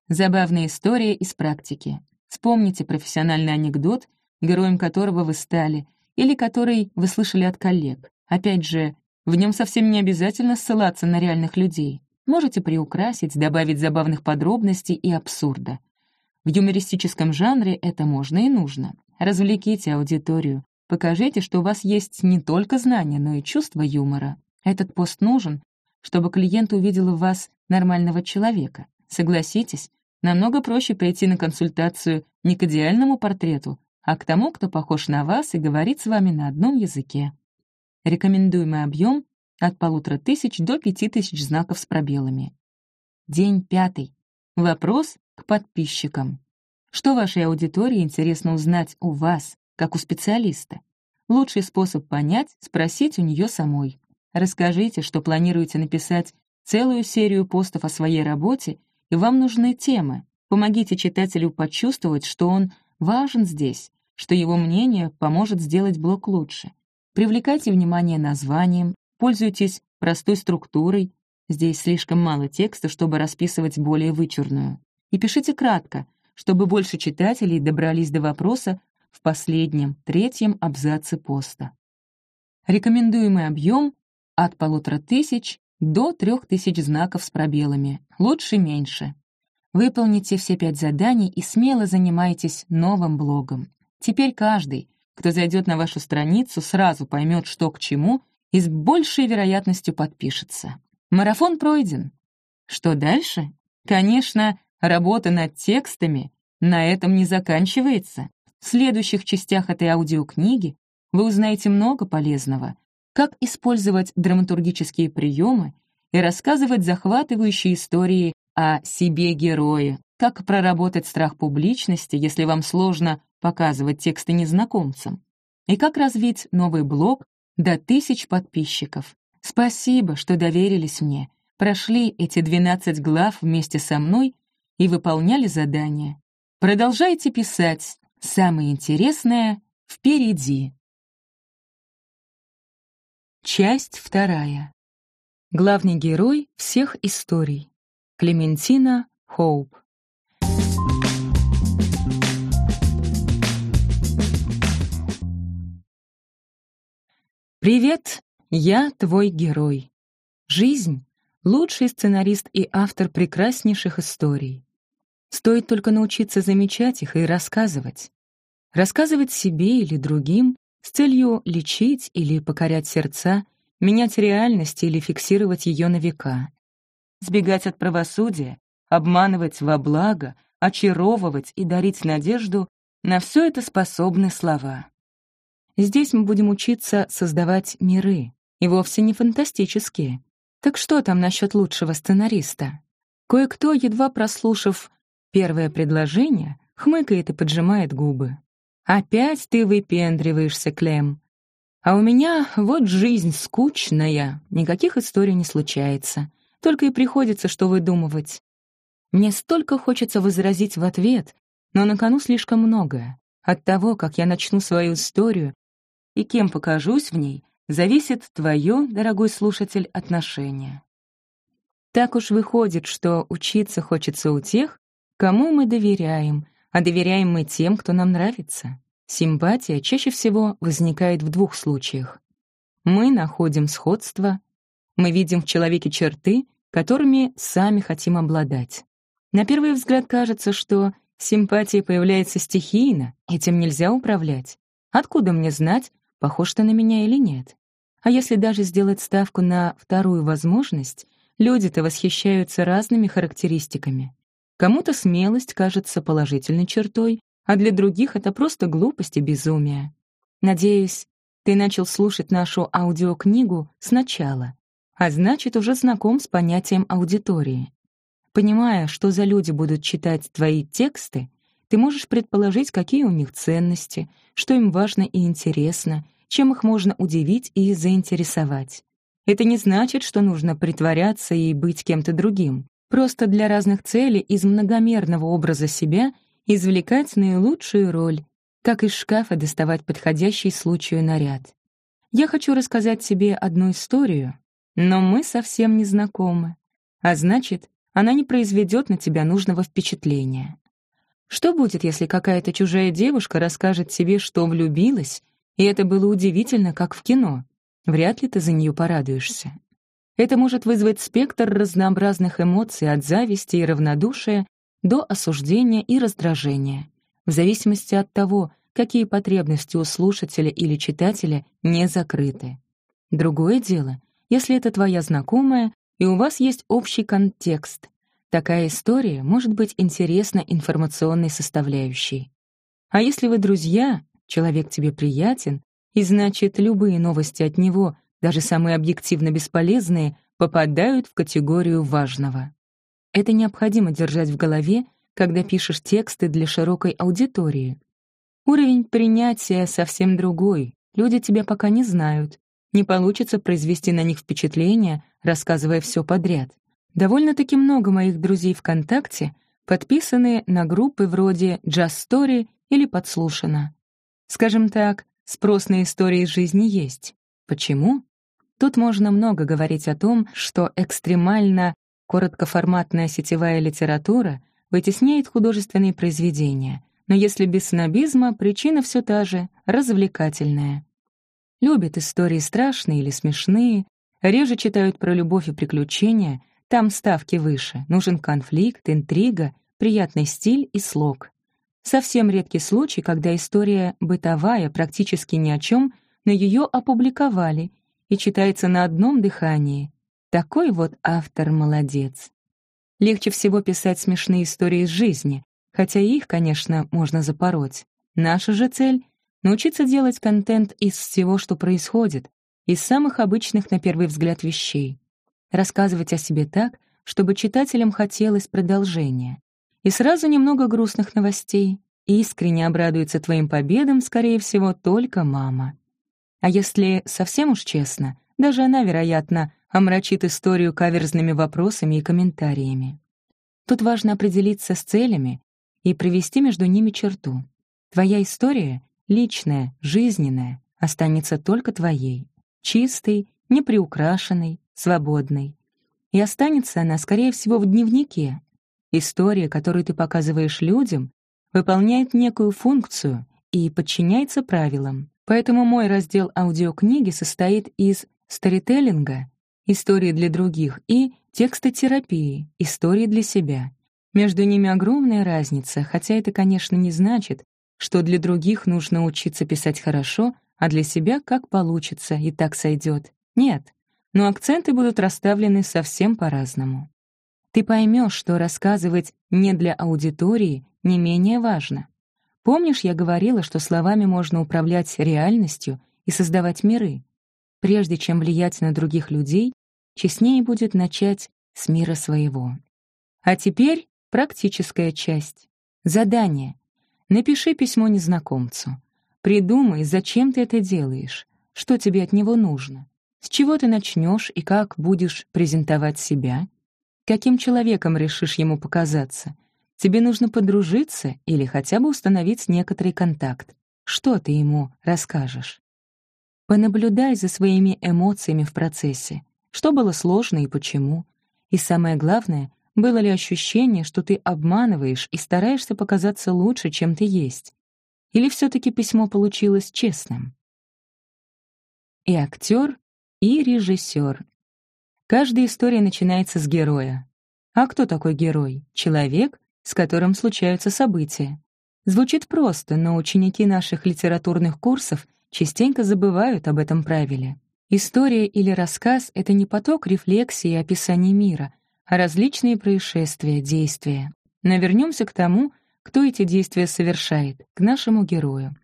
Забавная история из практики. Вспомните профессиональный анекдот, героем которого вы стали, или который вы слышали от коллег. Опять же, в нем совсем не обязательно ссылаться на реальных людей. Можете приукрасить, добавить забавных подробностей и абсурда. В юмористическом жанре это можно и нужно. Развлеките аудиторию, Покажите, что у вас есть не только знания, но и чувство юмора. Этот пост нужен, чтобы клиент увидел в вас нормального человека. Согласитесь, намного проще прийти на консультацию не к идеальному портрету, а к тому, кто похож на вас и говорит с вами на одном языке. Рекомендуемый объем от полутора тысяч до пяти тысяч знаков с пробелами. День пятый. Вопрос к подписчикам. Что вашей аудитории интересно узнать у вас, как у специалиста. Лучший способ понять — спросить у нее самой. Расскажите, что планируете написать целую серию постов о своей работе, и вам нужны темы. Помогите читателю почувствовать, что он важен здесь, что его мнение поможет сделать блог лучше. Привлекайте внимание названием, пользуйтесь простой структурой, здесь слишком мало текста, чтобы расписывать более вычурную. И пишите кратко, чтобы больше читателей добрались до вопроса, в последнем, третьем абзаце поста. Рекомендуемый объем от полутора тысяч до трех тысяч знаков с пробелами, лучше меньше. Выполните все пять заданий и смело занимайтесь новым блогом. Теперь каждый, кто зайдет на вашу страницу, сразу поймет, что к чему, и с большей вероятностью подпишется. Марафон пройден. Что дальше? Конечно, работа над текстами на этом не заканчивается. В следующих частях этой аудиокниги вы узнаете много полезного, как использовать драматургические приемы и рассказывать захватывающие истории о себе-герое, как проработать страх публичности, если вам сложно показывать тексты незнакомцам, и как развить новый блог до тысяч подписчиков. Спасибо, что доверились мне, прошли эти 12 глав вместе со мной и выполняли задания. Продолжайте писать, Самое интересное Впереди. Часть вторая. Главный герой всех историй. Клементина Хоуп. Привет, я твой герой. Жизнь — лучший сценарист и автор прекраснейших историй. Стоит только научиться замечать их и рассказывать. Рассказывать себе или другим с целью лечить или покорять сердца, менять реальность или фиксировать ее на века. Сбегать от правосудия, обманывать во благо, очаровывать и дарить надежду — на все это способны слова. Здесь мы будем учиться создавать миры, и вовсе не фантастические. Так что там насчет лучшего сценариста? Кое-кто, едва прослушав первое предложение, хмыкает и поджимает губы. «Опять ты выпендриваешься, Клем. А у меня вот жизнь скучная, никаких историй не случается. Только и приходится что выдумывать. Мне столько хочется возразить в ответ, но на кону слишком многое. От того, как я начну свою историю и кем покажусь в ней, зависит твое, дорогой слушатель, отношение. Так уж выходит, что учиться хочется у тех, кому мы доверяем, а доверяем мы тем, кто нам нравится. Симпатия чаще всего возникает в двух случаях. Мы находим сходство, мы видим в человеке черты, которыми сами хотим обладать. На первый взгляд кажется, что симпатия появляется стихийно, этим нельзя управлять. Откуда мне знать, похож ты на меня или нет. А если даже сделать ставку на вторую возможность, люди-то восхищаются разными характеристиками. Кому-то смелость кажется положительной чертой, а для других это просто глупость и безумие. Надеюсь, ты начал слушать нашу аудиокнигу сначала, а значит, уже знаком с понятием аудитории. Понимая, что за люди будут читать твои тексты, ты можешь предположить, какие у них ценности, что им важно и интересно, чем их можно удивить и заинтересовать. Это не значит, что нужно притворяться и быть кем-то другим. Просто для разных целей из многомерного образа себя извлекать наилучшую роль, как из шкафа доставать подходящий случаю наряд. Я хочу рассказать тебе одну историю, но мы совсем не знакомы, а значит, она не произведет на тебя нужного впечатления. Что будет, если какая-то чужая девушка расскажет тебе, что влюбилась, и это было удивительно, как в кино? Вряд ли ты за нее порадуешься. Это может вызвать спектр разнообразных эмоций от зависти и равнодушия до осуждения и раздражения, в зависимости от того, какие потребности у слушателя или читателя не закрыты. Другое дело, если это твоя знакомая, и у вас есть общий контекст, Такая история может быть интересна информационной составляющей. А если вы друзья, человек тебе приятен, и значит, любые новости от него, даже самые объективно бесполезные, попадают в категорию важного. Это необходимо держать в голове, когда пишешь тексты для широкой аудитории. Уровень принятия совсем другой, люди тебя пока не знают, не получится произвести на них впечатление, рассказывая все подряд. Довольно-таки много моих друзей ВКонтакте подписаны на группы вроде «Just Story» или «Подслушано». Скажем так, спрос на истории из жизни есть. Почему? Тут можно много говорить о том, что экстремально короткоформатная сетевая литература вытесняет художественные произведения, но если без снобизма, причина все та же — развлекательная. Любят истории страшные или смешные, реже читают про любовь и приключения, там ставки выше, нужен конфликт, интрига, приятный стиль и слог. Совсем редкий случай, когда история бытовая, практически ни о чем, но ее опубликовали и читается на одном дыхании. Такой вот автор молодец. Легче всего писать смешные истории из жизни, хотя их, конечно, можно запороть. Наша же цель — научиться делать контент из всего, что происходит, из самых обычных на первый взгляд вещей рассказывать о себе так, чтобы читателям хотелось продолжения. И сразу немного грустных новостей. Искренне обрадуется твоим победам, скорее всего, только мама. А если совсем уж честно, даже она, вероятно, омрачит историю каверзными вопросами и комментариями. Тут важно определиться с целями и провести между ними черту. Твоя история личная, жизненная, останется только твоей. Чистой, неприукрашенной, свободной. И останется она, скорее всего, в дневнике. История, которую ты показываешь людям, выполняет некую функцию и подчиняется правилам. Поэтому мой раздел аудиокниги состоит из сторителлинга, истории для других, и текстотерапии, истории для себя. Между ними огромная разница, хотя это, конечно, не значит, что для других нужно учиться писать хорошо, а для себя как получится и так сойдет. Нет, но акценты будут расставлены совсем по-разному. Ты поймешь, что рассказывать не для аудитории не менее важно. Помнишь, я говорила, что словами можно управлять реальностью и создавать миры? Прежде чем влиять на других людей, честнее будет начать с мира своего. А теперь практическая часть. Задание. Напиши письмо незнакомцу. Придумай, зачем ты это делаешь, что тебе от него нужно, с чего ты начнешь и как будешь презентовать себя, каким человеком решишь ему показаться. Тебе нужно подружиться или хотя бы установить некоторый контакт. Что ты ему расскажешь? Понаблюдай за своими эмоциями в процессе. Что было сложно и почему. И самое главное, было ли ощущение, что ты обманываешь и стараешься показаться лучше, чем ты есть. Или все-таки письмо получилось честным? И актер, и режиссер. Каждая история начинается с героя. А кто такой герой? Человек, с которым случаются события. Звучит просто, но ученики наших литературных курсов частенько забывают об этом правиле. История или рассказ — это не поток рефлексии и описания мира, а различные происшествия, действия. Но вернемся к тому, кто эти действия совершает, к нашему герою.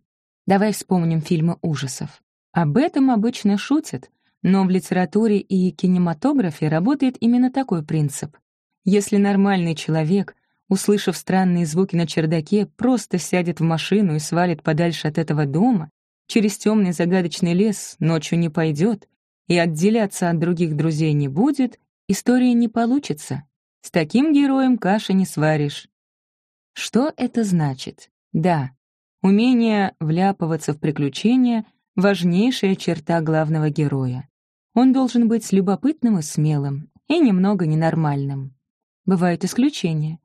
Давай вспомним фильмы ужасов. Об этом обычно шутят, но в литературе и кинематографе работает именно такой принцип. Если нормальный человек, услышав странные звуки на чердаке, просто сядет в машину и свалит подальше от этого дома, через темный загадочный лес ночью не пойдет и отделяться от других друзей не будет, история не получится. С таким героем каши не сваришь. Что это значит? Да, умение вляпываться в приключения — важнейшая черта главного героя. Он должен быть любопытным и смелым, и немного ненормальным. Бывают исключения.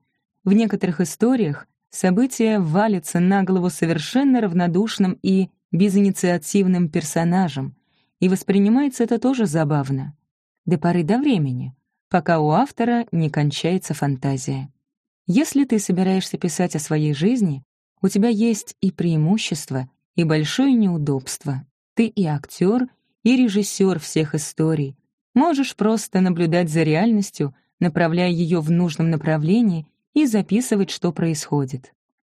В некоторых историях события валятся на голову совершенно равнодушным и безинициативным персонажем, и воспринимается это тоже забавно. До поры до времени, пока у автора не кончается фантазия. Если ты собираешься писать о своей жизни, у тебя есть и преимущество, и большое неудобство. Ты и актер, и режиссер всех историй. Можешь просто наблюдать за реальностью, направляя ее в нужном направлении и записывать, что происходит.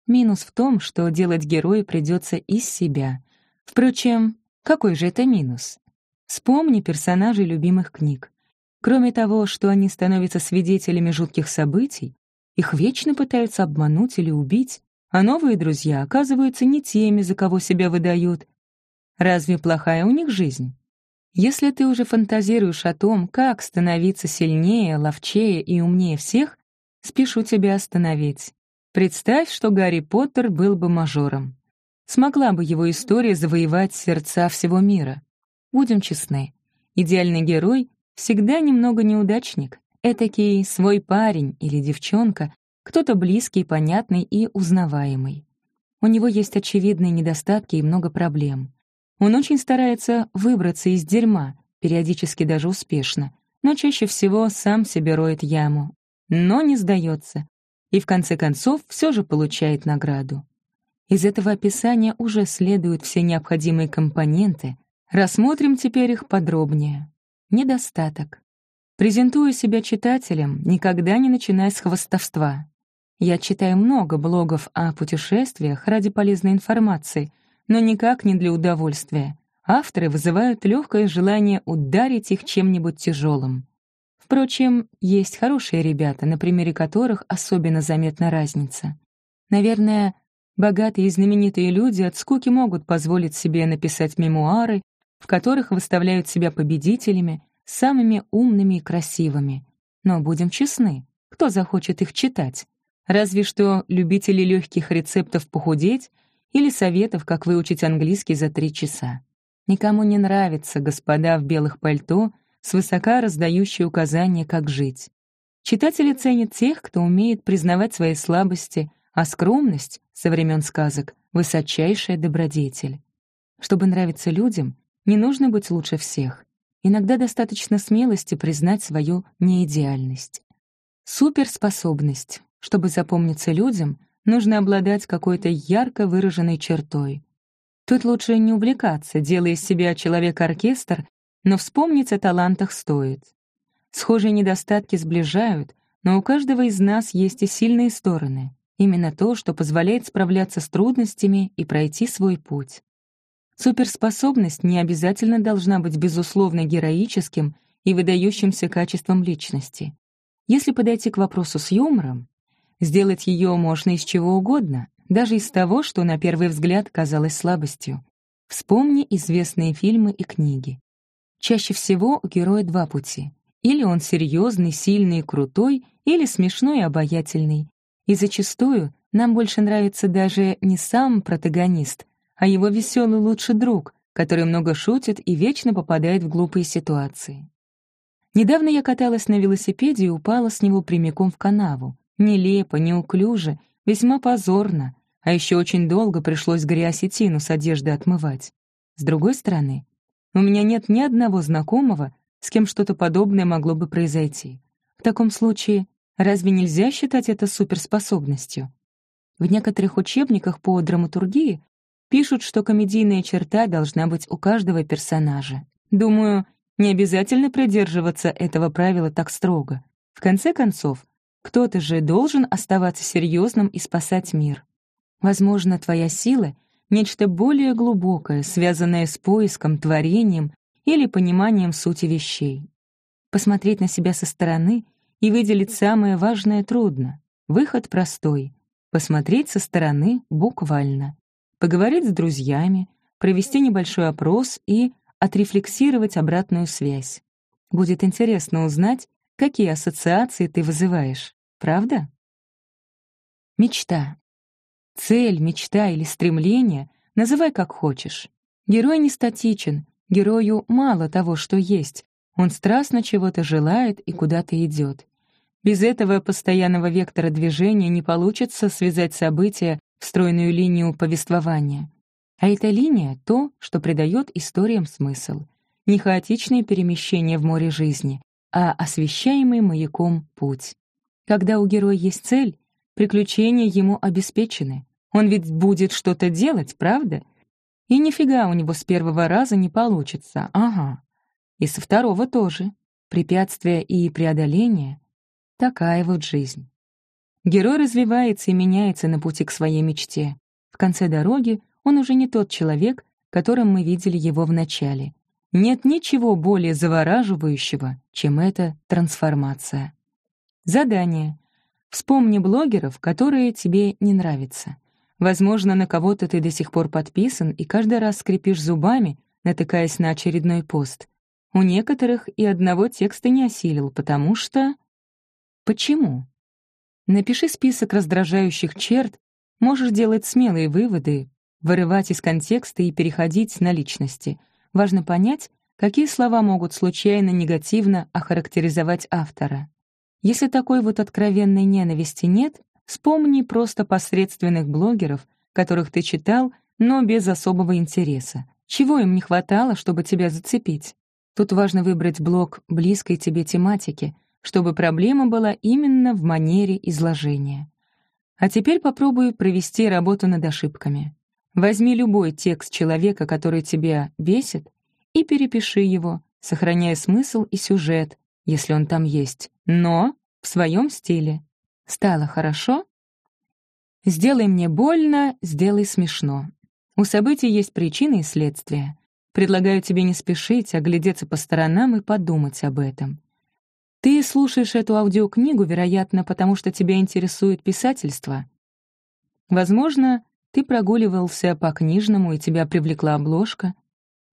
Минус в том, что делать героя придется из себя. Впрочем, какой же это минус? Вспомни персонажей любимых книг. Кроме того, что они становятся свидетелями жутких событий, их вечно пытаются обмануть или убить, а новые друзья оказываются не теми, за кого себя выдают. Разве плохая у них жизнь? Если ты уже фантазируешь о том, как становиться сильнее, ловчее и умнее всех, спешу тебя остановить. Представь, что Гарри Поттер был бы мажором. Смогла бы его история завоевать сердца всего мира. Будем честны, идеальный герой всегда немного неудачник, Этакий свой парень или девчонка, кто-то близкий, понятный и узнаваемый. У него есть очевидные недостатки и много проблем. Он очень старается выбраться из дерьма, периодически даже успешно, но чаще всего сам себе роет яму. Но не сдается. И в конце концов все же получает награду. Из этого описания уже следуют все необходимые компоненты. Рассмотрим теперь их подробнее. Недостаток. Презентую себя читателям, никогда не начиная с хвостовства. Я читаю много блогов о путешествиях ради полезной информации, но никак не для удовольствия. Авторы вызывают легкое желание ударить их чем-нибудь тяжелым. Впрочем, есть хорошие ребята, на примере которых особенно заметна разница. Наверное, богатые и знаменитые люди от скуки могут позволить себе написать мемуары, в которых выставляют себя победителями, самыми умными и красивыми. Но будем честны, кто захочет их читать? Разве что любители легких рецептов похудеть или советов, как выучить английский за три часа. Никому не нравится господа в белых пальто, свысока раздающие указания, как жить. Читатели ценят тех, кто умеет признавать свои слабости, а скромность, со времен сказок, — высочайшая добродетель. Чтобы нравиться людям, не нужно быть лучше всех. Иногда достаточно смелости признать свою неидеальность. Суперспособность. Чтобы запомниться людям, нужно обладать какой-то ярко выраженной чертой. Тут лучше не увлекаться, делая из себя человек-оркестр, но вспомнить о талантах стоит. Схожие недостатки сближают, но у каждого из нас есть и сильные стороны. Именно то, что позволяет справляться с трудностями и пройти свой путь. Суперспособность не обязательно должна быть безусловно героическим и выдающимся качеством личности. Если подойти к вопросу с юмором, сделать ее можно из чего угодно, даже из того, что на первый взгляд казалось слабостью. Вспомни известные фильмы и книги. Чаще всего у героя два пути. Или он серьезный, сильный и крутой, или смешной и обаятельный. И зачастую нам больше нравится даже не сам протагонист, а его веселый лучший друг, который много шутит и вечно попадает в глупые ситуации. Недавно я каталась на велосипеде и упала с него прямиком в канаву. Нелепо, неуклюже, весьма позорно, а еще очень долго пришлось грязь и тину с одежды отмывать. С другой стороны, у меня нет ни одного знакомого, с кем что-то подобное могло бы произойти. В таком случае, разве нельзя считать это суперспособностью? В некоторых учебниках по драматургии пишут, что комедийная черта должна быть у каждого персонажа. Думаю, не обязательно придерживаться этого правила так строго. В конце концов, кто-то же должен оставаться серьезным и спасать мир. Возможно, твоя сила — нечто более глубокое, связанное с поиском, творением или пониманием сути вещей. Посмотреть на себя со стороны и выделить самое важное трудно. Выход простой — посмотреть со стороны буквально. Поговорить с друзьями, провести небольшой опрос и отрефлексировать обратную связь. Будет интересно узнать, какие ассоциации ты вызываешь, правда? Мечта. Цель, мечта или стремление — называй как хочешь. Герой не статичен, герою мало того, что есть. Он страстно чего-то желает и куда-то идет. Без этого постоянного вектора движения не получится связать события в стройную линию повествования. А эта линия — то, что придает историям смысл. Не хаотичные перемещения в море жизни, а освещаемый маяком путь. Когда у героя есть цель, приключения ему обеспечены. Он ведь будет что-то делать, правда? И нифига у него с первого раза не получится, ага. И со второго тоже. Препятствия и преодоления — такая вот жизнь. Герой развивается и меняется на пути к своей мечте. В конце дороги он уже не тот человек, которым мы видели его в начале. Нет ничего более завораживающего, чем эта трансформация. Задание. Вспомни блогеров, которые тебе не нравятся. Возможно, на кого-то ты до сих пор подписан и каждый раз скрипишь зубами, натыкаясь на очередной пост. У некоторых и одного текста не осилил, потому что... Почему? Напиши список раздражающих черт, можешь делать смелые выводы, вырывать из контекста и переходить на личности. Важно понять, какие слова могут случайно негативно охарактеризовать автора. Если такой вот откровенной ненависти нет, вспомни просто посредственных блогеров, которых ты читал, но без особого интереса. Чего им не хватало, чтобы тебя зацепить? Тут важно выбрать блог близкой тебе тематики, чтобы проблема была именно в манере изложения. А теперь попробуй провести работу над ошибками. Возьми любой текст человека, который тебя бесит, и перепиши его, сохраняя смысл и сюжет, если он там есть, но в своем стиле. Стало хорошо? Сделай мне больно, сделай смешно. У событий есть причины и следствия. Предлагаю тебе не спешить, оглядеться по сторонам и подумать об этом. Ты слушаешь эту аудиокнигу, вероятно, потому что тебя интересует писательство. Возможно, ты прогуливался по книжному, и тебя привлекла обложка.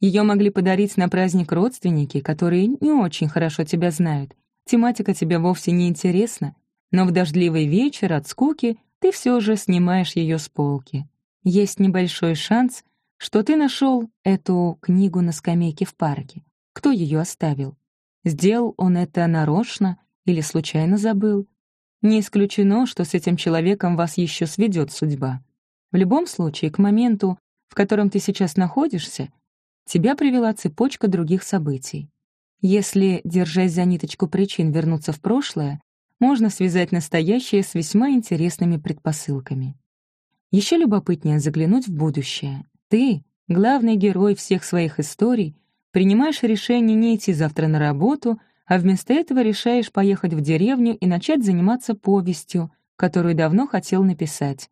Ее могли подарить на праздник родственники, которые не очень хорошо тебя знают. Тематика тебе вовсе не интересна, но в дождливый вечер от скуки ты все же снимаешь ее с полки. Есть небольшой шанс, что ты нашел эту книгу на скамейке в парке. Кто ее оставил? Сделал он это нарочно или случайно забыл? Не исключено, что с этим человеком вас еще сведет судьба. В любом случае, к моменту, в котором ты сейчас находишься, тебя привела цепочка других событий. Если, держась за ниточку причин, вернуться в прошлое, можно связать настоящее с весьма интересными предпосылками. Еще любопытнее заглянуть в будущее. Ты, главный герой всех своих историй, принимаешь решение не идти завтра на работу, а вместо этого решаешь поехать в деревню и начать заниматься повестью, которую давно хотел написать.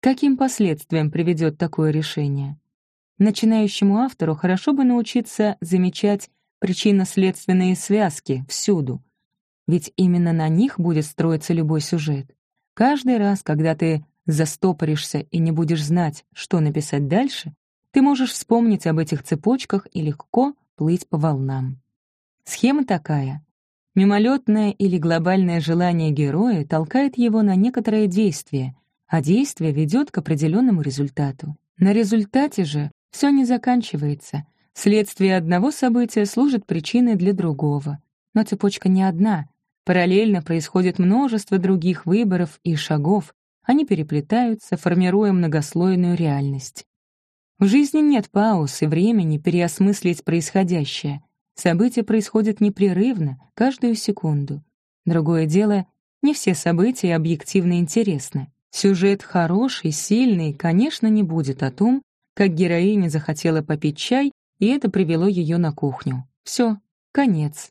Каким последствиям приведет такое решение? Начинающему автору хорошо бы научиться замечать причинно-следственные связки всюду, ведь именно на них будет строиться любой сюжет. Каждый раз, когда ты застопоришься и не будешь знать, что написать дальше, ты можешь вспомнить об этих цепочках и легко плыть по волнам. Схема такая. Мимолетное или глобальное желание героя толкает его на некоторое действие, а действие ведет к определенному результату. На результате же все не заканчивается. Следствие одного события служит причиной для другого. Но цепочка не одна, Параллельно происходит множество других выборов и шагов, они переплетаются, формируя многослойную реальность. В жизни нет пауз и времени переосмыслить происходящее. События происходят непрерывно, каждую секунду. Другое дело, не все события объективно интересны. Сюжет хороший, сильный, конечно, не будет о том, как героиня захотела попить чай, и это привело ее на кухню. Все, конец.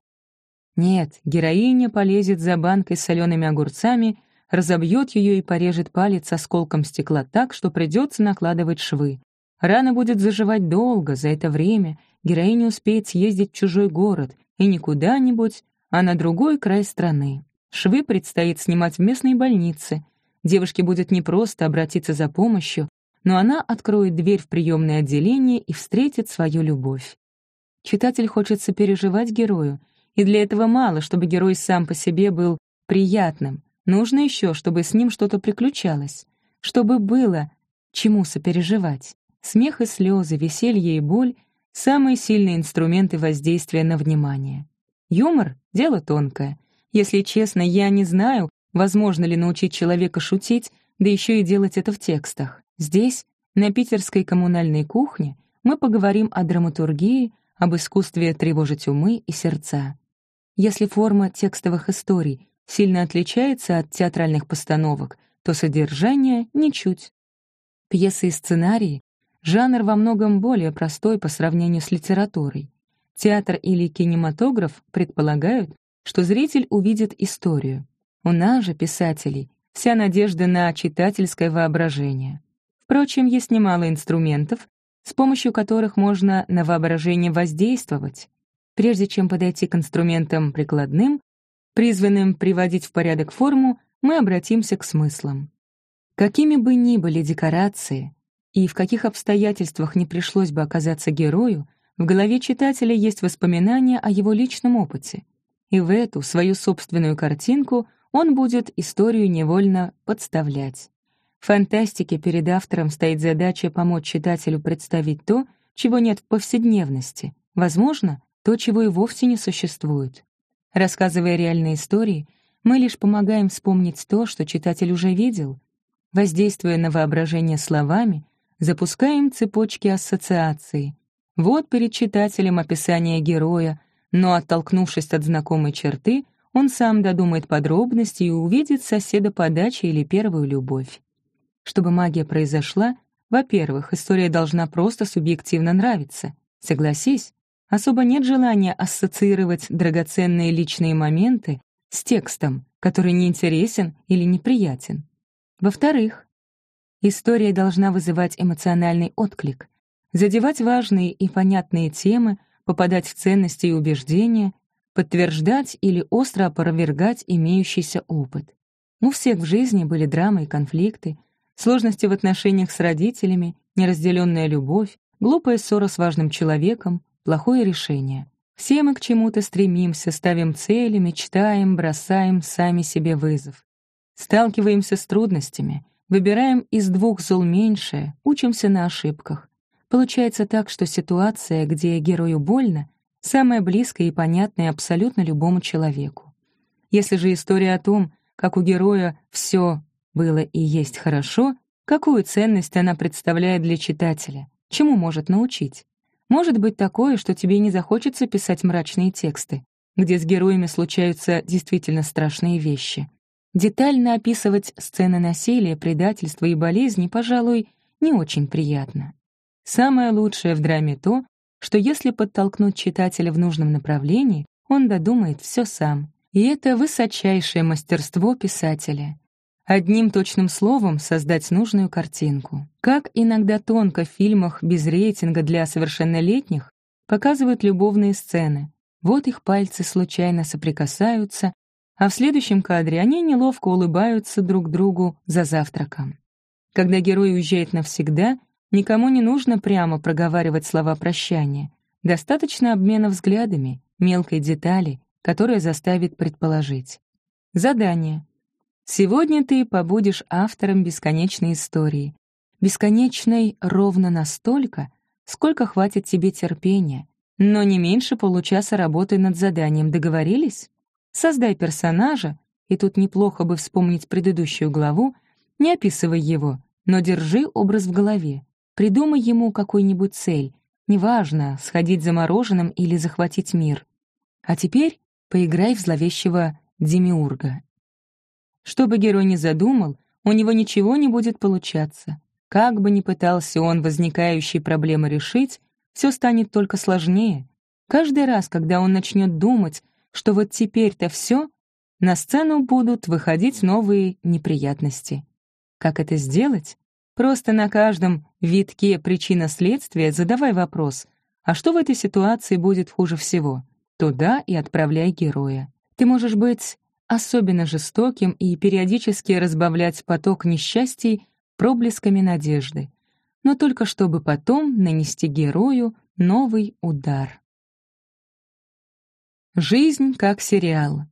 Нет, героиня полезет за банкой с солеными огурцами, разобьет ее и порежет палец осколком стекла так, что придется накладывать швы. Рана будет заживать долго, за это время героиня успеет съездить в чужой город, и не куда-нибудь, а на другой край страны. Швы предстоит снимать в местной больнице. Девушке будет непросто обратиться за помощью, но она откроет дверь в приемное отделение и встретит свою любовь. Читатель хочет сопереживать герою, и для этого мало, чтобы герой сам по себе был приятным. Нужно еще, чтобы с ним что-то приключалось, чтобы было чему сопереживать. Смех и слезы, веселье и боль — самые сильные инструменты воздействия на внимание. Юмор — дело тонкое. Если честно, я не знаю, возможно ли научить человека шутить, да еще и делать это в текстах. Здесь, на питерской коммунальной кухне, мы поговорим о драматургии, об искусстве тревожить умы и сердца. Если форма текстовых историй сильно отличается от театральных постановок, то содержание — ничуть. Пьесы и сценарии — жанр во многом более простой по сравнению с литературой. Театр или кинематограф предполагают, что зритель увидит историю. У нас же, писателей, вся надежда на читательское воображение. Впрочем, есть немало инструментов, с помощью которых можно на воображение воздействовать, Прежде чем подойти к инструментам прикладным, призванным приводить в порядок форму, мы обратимся к смыслам. Какими бы ни были декорации, и в каких обстоятельствах не пришлось бы оказаться герою, в голове читателя есть воспоминания о его личном опыте, и в эту, свою собственную картинку, он будет историю невольно подставлять. Фантастике перед автором стоит задача помочь читателю представить то, чего нет в повседневности, возможно, то, чего и вовсе не существует. Рассказывая реальные истории, мы лишь помогаем вспомнить то, что читатель уже видел. Воздействуя на воображение словами, запускаем цепочки ассоциаций. Вот перед читателем описание героя, но, оттолкнувшись от знакомой черты, он сам додумает подробности и увидит соседа по даче или первую любовь. Чтобы магия произошла, во-первых, история должна просто субъективно нравиться. Согласись, особо нет желания ассоциировать драгоценные личные моменты с текстом, который неинтересен или неприятен. Во-вторых, история должна вызывать эмоциональный отклик, задевать важные и понятные темы, попадать в ценности и убеждения, подтверждать или остро опровергать имеющийся опыт. У всех в жизни были драмы и конфликты, сложности в отношениях с родителями, неразделенная любовь, глупая ссора с важным человеком, плохое решение. Все мы к чему-то стремимся, ставим цели, мечтаем, бросаем сами себе вызов. Сталкиваемся с трудностями, Выбираем из двух зол меньшее, учимся на ошибках. Получается так, что ситуация, где герою больно, самая близкая и понятная абсолютно любому человеку. Если же история о том, как у героя все было и есть хорошо, какую ценность она представляет для читателя, чему может научить? Может быть такое, что тебе не захочется писать мрачные тексты, где с героями случаются действительно страшные вещи. Детально описывать сцены насилия, предательства и болезни, пожалуй, не очень приятно. Самое лучшее в драме то, что если подтолкнуть читателя в нужном направлении, он додумает все сам. И это высочайшее мастерство писателя. Одним точным словом создать нужную картинку. Как иногда тонко в фильмах без рейтинга для совершеннолетних показывают любовные сцены. Вот их пальцы случайно соприкасаются, а в следующем кадре они неловко улыбаются друг другу за завтраком. Когда герой уезжает навсегда, никому не нужно прямо проговаривать слова прощания. Достаточно обмена взглядами, мелкой детали, которая заставит предположить. Задание. Сегодня ты побудешь автором бесконечной истории. Бесконечной ровно настолько, сколько хватит тебе терпения, но не меньше получаса работы над заданием. Договорились? Создай персонажа, и тут неплохо бы вспомнить предыдущую главу, не описывай его, но держи образ в голове. Придумай ему какую-нибудь цель, неважно, сходить за мороженым или захватить мир. А теперь поиграй в зловещего демиурга. Что бы герой ни задумал, у него ничего не будет получаться. Как бы ни пытался он возникающие проблемы решить, все станет только сложнее. Каждый раз, когда он начнет думать, что вот теперь-то все, на сцену будут выходить новые неприятности. Как это сделать? Просто на каждом витке причина-следствия задавай вопрос, а что в этой ситуации будет хуже всего? Туда и отправляй героя. Ты можешь быть особенно жестоким и периодически разбавлять поток несчастий проблесками надежды, но только чтобы потом нанести герою новый удар. Жизнь как сериал.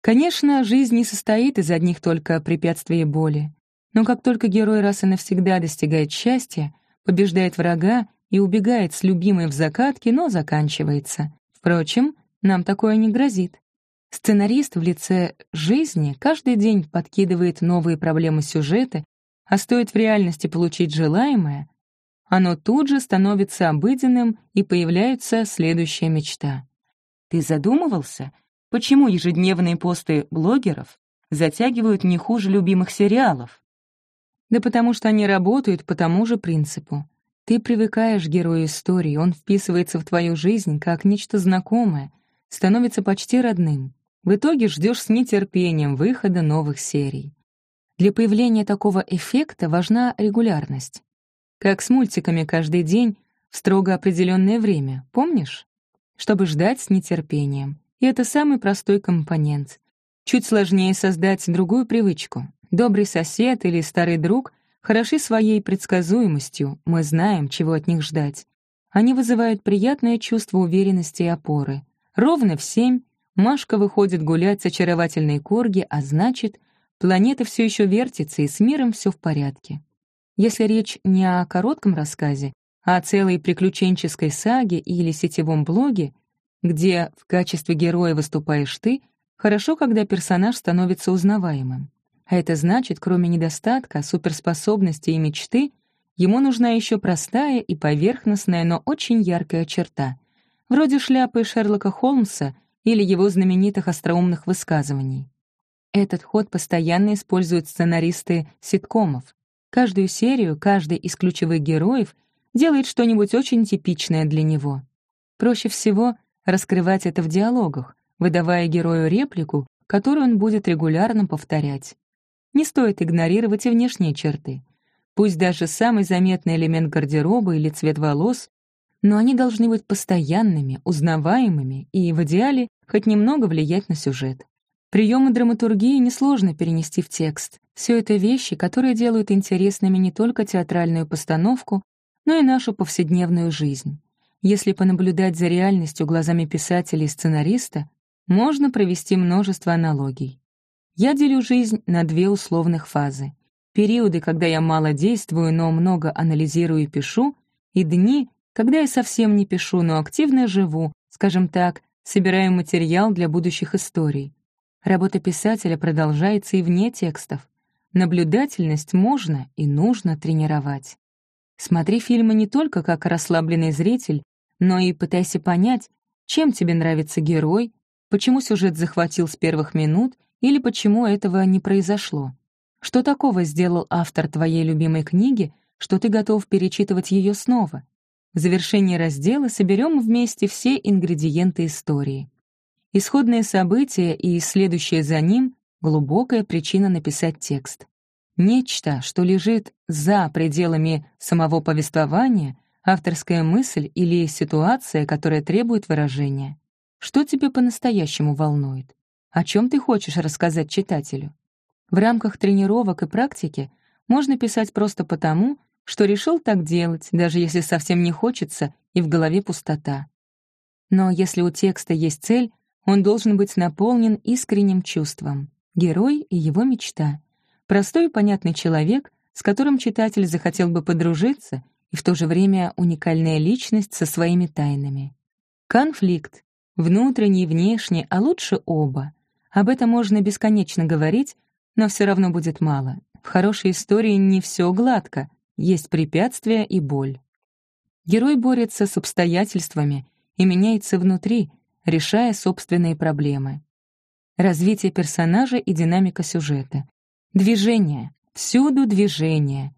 Конечно, жизнь не состоит из одних только препятствий и боли. Но как только герой раз и навсегда достигает счастья, побеждает врага и убегает с любимой в закатке, но заканчивается. Впрочем, нам такое не грозит. Сценарист в лице жизни каждый день подкидывает новые проблемы сюжета, а стоит в реальности получить желаемое, оно тут же становится обыденным и появляется следующая мечта. Ты задумывался, почему ежедневные посты блогеров затягивают не хуже любимых сериалов? Да потому что они работают по тому же принципу. Ты привыкаешь к герою истории, он вписывается в твою жизнь как нечто знакомое, становится почти родным. В итоге ждешь с нетерпением выхода новых серий. Для появления такого эффекта важна регулярность. Как с мультиками каждый день в строго определенное время, помнишь? чтобы ждать с нетерпением. И это самый простой компонент. Чуть сложнее создать другую привычку. Добрый сосед или старый друг хороши своей предсказуемостью, мы знаем, чего от них ждать. Они вызывают приятное чувство уверенности и опоры. Ровно в семь Машка выходит гулять с очаровательной корги, а значит, планета все еще вертится, и с миром все в порядке. Если речь не о коротком рассказе, а целой приключенческой саге или сетевом блоге, где в качестве героя выступаешь ты, хорошо, когда персонаж становится узнаваемым. А это значит, кроме недостатка, суперспособности и мечты, ему нужна еще простая и поверхностная, но очень яркая черта, вроде шляпы Шерлока Холмса или его знаменитых остроумных высказываний. Этот ход постоянно используют сценаристы ситкомов. Каждую серию, каждый из ключевых героев — делает что-нибудь очень типичное для него. Проще всего раскрывать это в диалогах, выдавая герою реплику, которую он будет регулярно повторять. Не стоит игнорировать и внешние черты. Пусть даже самый заметный элемент гардероба или цвет волос, но они должны быть постоянными, узнаваемыми и, в идеале, хоть немного влиять на сюжет. Приемы драматургии несложно перенести в текст. Все это вещи, которые делают интересными не только театральную постановку, но и нашу повседневную жизнь. Если понаблюдать за реальностью глазами писателя и сценариста, можно провести множество аналогий. Я делю жизнь на две условных фазы. периоды, когда я мало действую, но много анализирую и пишу, и дни, когда я совсем не пишу, но активно живу, скажем так, собираю материал для будущих историй. Работа писателя продолжается и вне текстов. Наблюдательность можно и нужно тренировать. Смотри фильмы не только как расслабленный зритель, но и пытайся понять, чем тебе нравится герой, почему сюжет захватил с первых минут или почему этого не произошло. Что такого сделал автор твоей любимой книги, что ты готов перечитывать ее снова? В завершении раздела соберем вместе все ингредиенты истории. Исходные события и следующее за ним — глубокая причина написать текст. Нечто, что лежит за пределами самого повествования, авторская мысль или ситуация, которая требует выражения. Что тебе по-настоящему волнует? О чем ты хочешь рассказать читателю? В рамках тренировок и практики можно писать просто потому, что решил так делать, даже если совсем не хочется и в голове пустота. Но если у текста есть цель, он должен быть наполнен искренним чувством. Герой и его мечта. Простой и понятный человек, с которым читатель захотел бы подружиться, и в то же время уникальная личность со своими тайнами. Конфликт. Внутренний внешний, а лучше оба. Об этом можно бесконечно говорить, но все равно будет мало. В хорошей истории не все гладко, есть препятствия и боль. Герой борется с обстоятельствами и меняется внутри, решая собственные проблемы. Развитие персонажа и динамика сюжета. Движение. Всюду движение.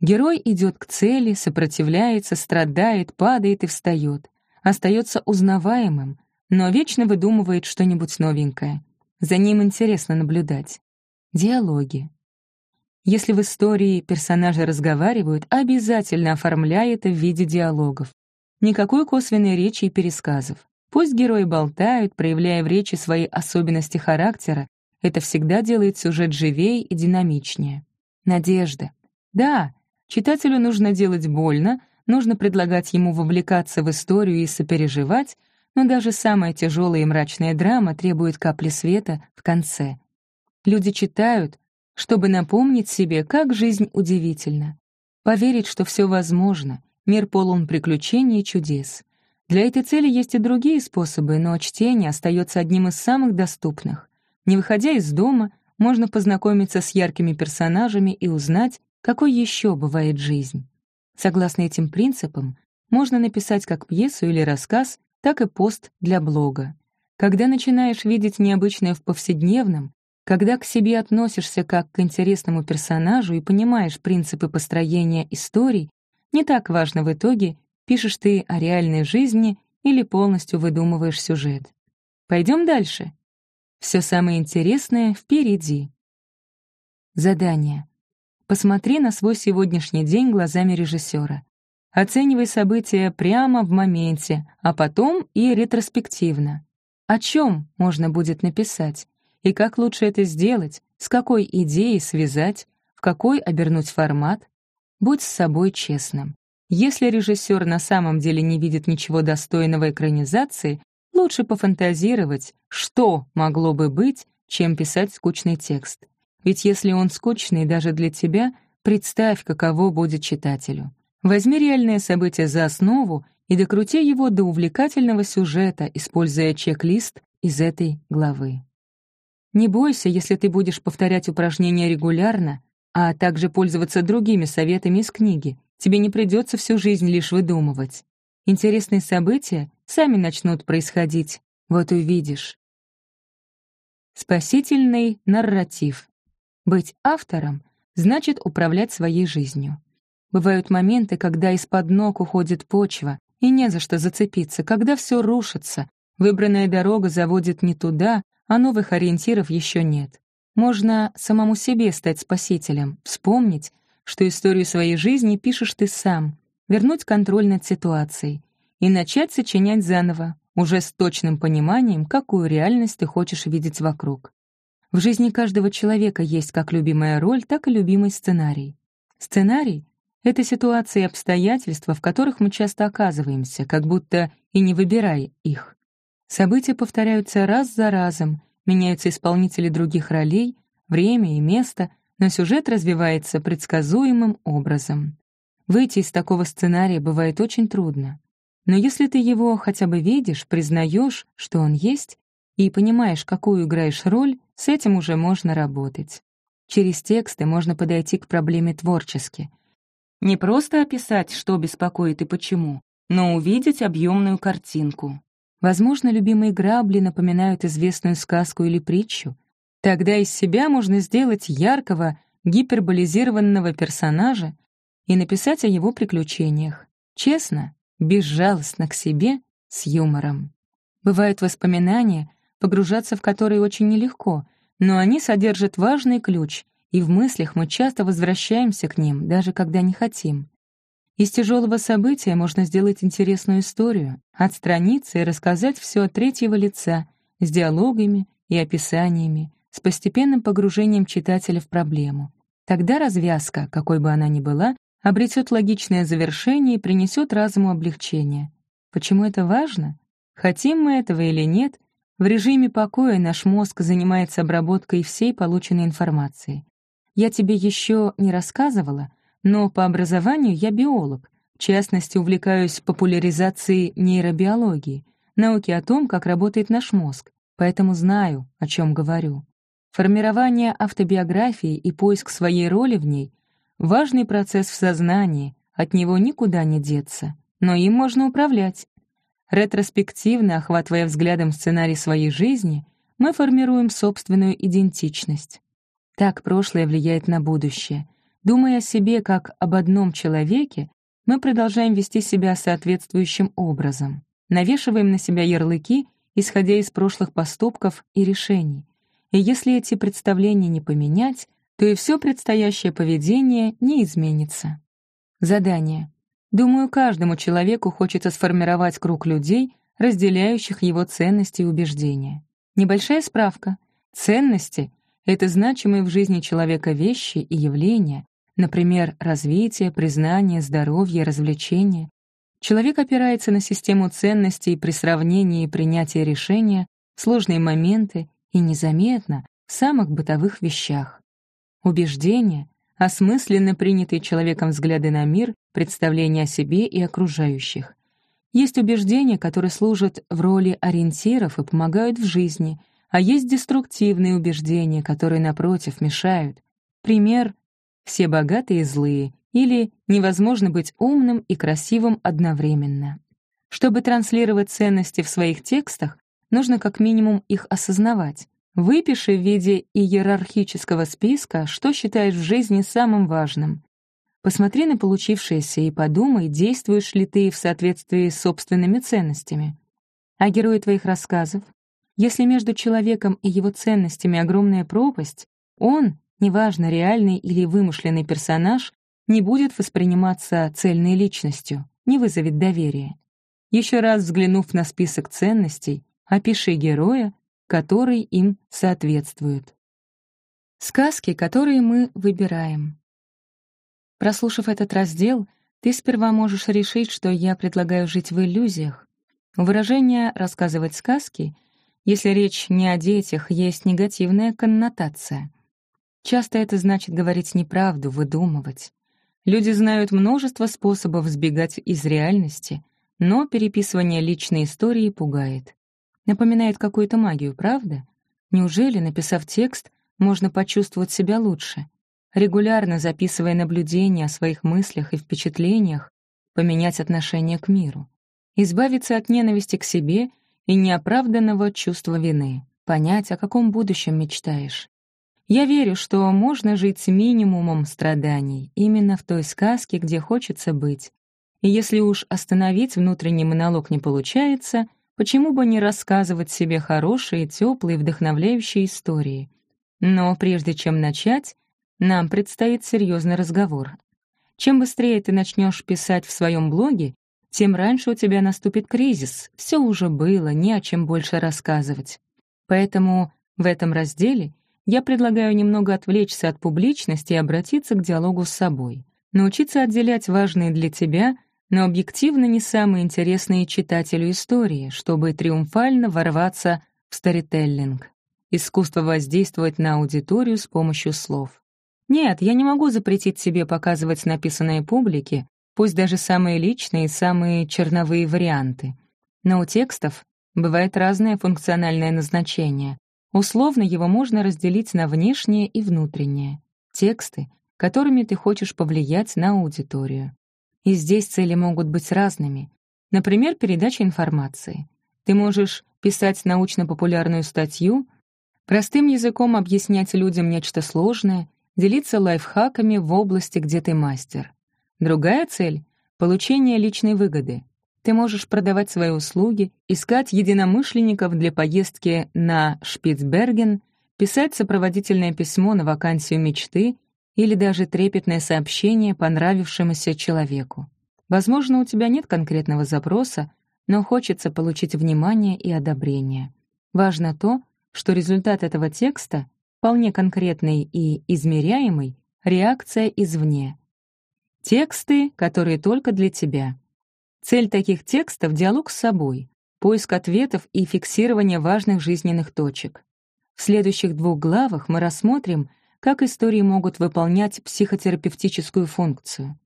Герой идет к цели, сопротивляется, страдает, падает и встает. Остается узнаваемым, но вечно выдумывает что-нибудь новенькое. За ним интересно наблюдать. Диалоги. Если в истории персонажи разговаривают, обязательно оформляй это в виде диалогов. Никакой косвенной речи и пересказов. Пусть герои болтают, проявляя в речи свои особенности характера, это всегда делает сюжет живее и динамичнее. Надежда. Да, читателю нужно делать больно, нужно предлагать ему вовлекаться в историю и сопереживать, но даже самая тяжелая и мрачная драма требует капли света в конце. Люди читают, чтобы напомнить себе, как жизнь удивительна, поверить, что все возможно, мир полон приключений и чудес. Для этой цели есть и другие способы, но чтение остается одним из самых доступных. Не выходя из дома, можно познакомиться с яркими персонажами и узнать, какой еще бывает жизнь. Согласно этим принципам, можно написать как пьесу или рассказ, так и пост для блога. Когда начинаешь видеть необычное в повседневном, когда к себе относишься как к интересному персонажу и понимаешь принципы построения историй, не так важно в итоге, пишешь ты о реальной жизни или полностью выдумываешь сюжет. Пойдем дальше. Все самое интересное впереди. Задание. Посмотри на свой сегодняшний день глазами режиссера. Оценивай события прямо в моменте, а потом и ретроспективно. О чем можно будет написать? И как лучше это сделать? С какой идеей связать? В какой обернуть формат? Будь с собой честным. Если режиссер на самом деле не видит ничего достойного экранизации, Лучше пофантазировать, что могло бы быть, чем писать скучный текст. Ведь если он скучный даже для тебя, представь, каково будет читателю. Возьми реальное событие за основу и докрути его до увлекательного сюжета, используя чек-лист из этой главы. Не бойся, если ты будешь повторять упражнения регулярно, а также пользоваться другими советами из книги. Тебе не придется всю жизнь лишь выдумывать. Интересные события сами начнут происходить, вот увидишь. Спасительный нарратив. Быть автором значит управлять своей жизнью. Бывают моменты, когда из-под ног уходит почва, и не за что зацепиться, когда все рушится, выбранная дорога заводит не туда, а новых ориентиров еще нет. Можно самому себе стать спасителем, вспомнить, что историю своей жизни пишешь ты сам, вернуть контроль над ситуацией и начать сочинять заново, уже с точным пониманием, какую реальность ты хочешь видеть вокруг. В жизни каждого человека есть как любимая роль, так и любимый сценарий. Сценарий — это ситуации и обстоятельства, в которых мы часто оказываемся, как будто и не выбирая их. События повторяются раз за разом, меняются исполнители других ролей, время и место, но сюжет развивается предсказуемым образом. Выйти из такого сценария бывает очень трудно. Но если ты его хотя бы видишь, признаешь, что он есть, и понимаешь, какую играешь роль, с этим уже можно работать. Через тексты можно подойти к проблеме творчески. Не просто описать, что беспокоит и почему, но увидеть объемную картинку. Возможно, любимые грабли напоминают известную сказку или притчу. Тогда из себя можно сделать яркого, гиперболизированного персонажа и написать о его приключениях. Честно, безжалостно к себе, с юмором. Бывают воспоминания, погружаться в которые очень нелегко, но они содержат важный ключ, и в мыслях мы часто возвращаемся к ним, даже когда не хотим. Из тяжелого события можно сделать интересную историю, отстраниться и рассказать все от третьего лица, с диалогами и описаниями, с постепенным погружением читателя в проблему. Тогда развязка, какой бы она ни была, обретет логичное завершение и принесет разуму облегчение. Почему это важно? Хотим мы этого или нет, в режиме покоя наш мозг занимается обработкой всей полученной информации. Я тебе еще не рассказывала, но по образованию я биолог, в частности, увлекаюсь популяризацией нейробиологии, науки о том, как работает наш мозг, поэтому знаю, о чем говорю. Формирование автобиографии и поиск своей роли в ней — важный процесс в сознании, от него никуда не деться, но им можно управлять. Ретроспективно, охватывая взглядом сценарий своей жизни, мы формируем собственную идентичность. Так прошлое влияет на будущее. Думая о себе как об одном человеке, мы продолжаем вести себя соответствующим образом. Навешиваем на себя ярлыки, исходя из прошлых поступков и решений. И если эти представления не поменять, то и все предстоящее поведение не изменится. Задание. Думаю, каждому человеку хочется сформировать круг людей, разделяющих его ценности и убеждения. Небольшая справка. Ценности — это значимые в жизни человека вещи и явления, например, развитие, признание, здоровье, развлечение. Человек опирается на систему ценностей при сравнении и принятии решения сложные моменты и незаметно в самых бытовых вещах. Убеждения осмысленно принятые человеком взгляды на мир, представления о себе и окружающих. Есть убеждения, которые служат в роли ориентиров и помогают в жизни, а есть деструктивные убеждения, которые, напротив, мешают. Пример — «все богатые и злые» или «невозможно быть умным и красивым одновременно». Чтобы транслировать ценности в своих текстах, нужно как минимум их осознавать. Выпиши в виде иерархического списка, что считаешь в жизни самым важным. Посмотри на получившееся и подумай, действуешь ли ты в соответствии с собственными ценностями. А герои твоих рассказов? Если между человеком и его ценностями огромная пропасть, он, неважно, реальный или вымышленный персонаж, не будет восприниматься цельной личностью, не вызовет доверия. Еще раз взглянув на список ценностей, опиши героя, который им соответствует. Сказки, которые мы выбираем. Прослушав этот раздел, ты сперва можешь решить, что я предлагаю жить в иллюзиях. У выражения «рассказывать сказки», если речь не о детях, есть негативная коннотация. Часто это значит говорить неправду, выдумывать. Люди знают множество способов сбегать из реальности, но переписывание личной истории пугает. Напоминает какую-то магию, правда? Неужели, написав текст, можно почувствовать себя лучше? Регулярно записывая наблюдения о своих мыслях и впечатлениях, поменять отношение к миру. Избавиться от ненависти к себе и неоправданного чувства вины. Понять, о каком будущем мечтаешь. Я верю, что можно жить с минимумом страданий, именно в той сказке, где хочется быть. И если уж остановить внутренний монолог не получается, Почему бы не рассказывать себе хорошие, теплые, вдохновляющие истории? Но прежде чем начать, нам предстоит серьезный разговор. Чем быстрее ты начнешь писать в своем блоге, тем раньше у тебя наступит кризис, все уже было, не о чем больше рассказывать. Поэтому в этом разделе я предлагаю немного отвлечься от публичности и обратиться к диалогу с собой, научиться отделять важные для тебя но объективно не самые интересные читателю истории, чтобы триумфально ворваться в сторителлинг. Искусство воздействовать на аудиторию с помощью слов. Нет, я не могу запретить себе показывать написанное публике, пусть даже самые личные и самые черновые варианты. Но у текстов бывает разное функциональное назначение. Условно его можно разделить на внешнее и внутреннее. Тексты, которыми ты хочешь повлиять на аудиторию. И здесь цели могут быть разными. Например, передача информации. Ты можешь писать научно-популярную статью, простым языком объяснять людям нечто сложное, делиться лайфхаками в области, где ты мастер. Другая цель — получение личной выгоды. Ты можешь продавать свои услуги, искать единомышленников для поездки на Шпицберген, писать сопроводительное письмо на вакансию мечты или даже трепетное сообщение понравившемуся человеку. Возможно, у тебя нет конкретного запроса, но хочется получить внимание и одобрение. Важно то, что результат этого текста вполне конкретный и измеряемый, реакция извне. Тексты, которые только для тебя. Цель таких текстов — диалог с собой, поиск ответов и фиксирование важных жизненных точек. В следующих двух главах мы рассмотрим, как истории могут выполнять психотерапевтическую функцию.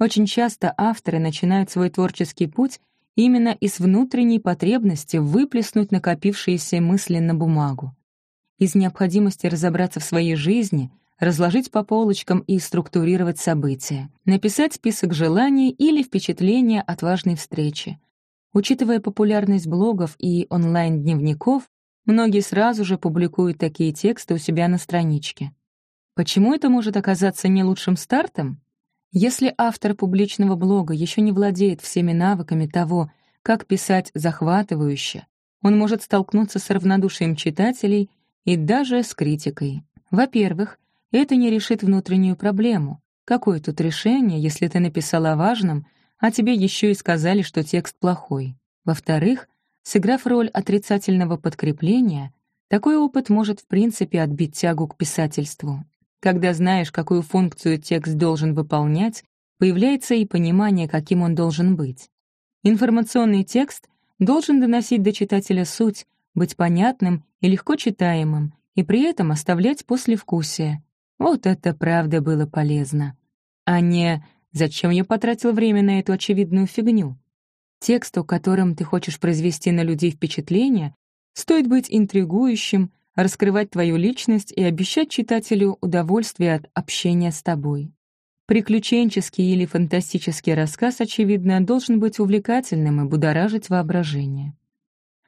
Очень часто авторы начинают свой творческий путь именно из внутренней потребности выплеснуть накопившиеся мысли на бумагу. Из необходимости разобраться в своей жизни, разложить по полочкам и структурировать события, написать список желаний или впечатления от важной встречи. Учитывая популярность блогов и онлайн-дневников, многие сразу же публикуют такие тексты у себя на страничке. Почему это может оказаться не лучшим стартом? Если автор публичного блога еще не владеет всеми навыками того, как писать захватывающе, он может столкнуться с равнодушием читателей и даже с критикой. Во-первых, это не решит внутреннюю проблему. Какое тут решение, если ты написал о важном, а тебе еще и сказали, что текст плохой? Во-вторых, сыграв роль отрицательного подкрепления, такой опыт может в принципе отбить тягу к писательству. Когда знаешь, какую функцию текст должен выполнять, появляется и понимание, каким он должен быть. Информационный текст должен доносить до читателя суть, быть понятным и легко читаемым, и при этом оставлять послевкусие. Вот это правда было полезно. А не «зачем я потратил время на эту очевидную фигню?» Тексту, которым ты хочешь произвести на людей впечатление, стоит быть интригующим, раскрывать твою личность и обещать читателю удовольствие от общения с тобой. Приключенческий или фантастический рассказ, очевидно, должен быть увлекательным и будоражить воображение.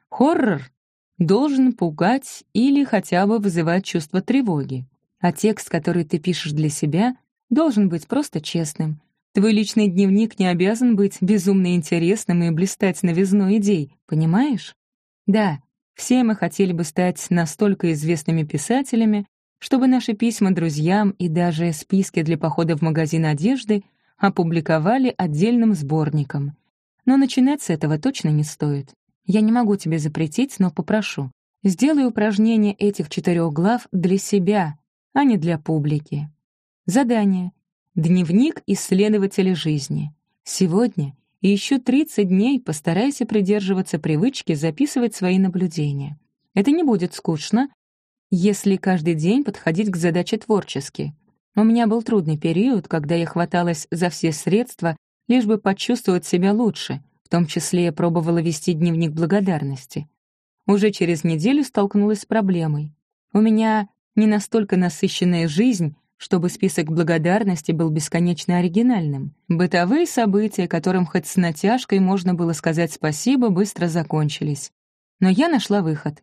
Хоррор должен пугать или хотя бы вызывать чувство тревоги, а текст, который ты пишешь для себя, должен быть просто честным. Твой личный дневник не обязан быть безумно интересным и блистать новизной идей, понимаешь? Да, все мы хотели бы стать настолько известными писателями, чтобы наши письма друзьям и даже списки для похода в магазин одежды опубликовали отдельным сборником. Но начинать с этого точно не стоит. Я не могу тебе запретить, но попрошу. Сделай упражнение этих четырех глав для себя, а не для публики. Задание. Дневник исследователя жизни. Сегодня и еще 30 дней постарайся придерживаться привычки записывать свои наблюдения. Это не будет скучно, если каждый день подходить к задаче творчески. У меня был трудный период, когда я хваталась за все средства, лишь бы почувствовать себя лучше, в том числе я пробовала вести дневник благодарности. Уже через неделю столкнулась с проблемой. У меня не настолько насыщенная жизнь, чтобы список благодарности был бесконечно оригинальным. Бытовые события, которым хоть с натяжкой можно было сказать спасибо, быстро закончились. Но я нашла выход.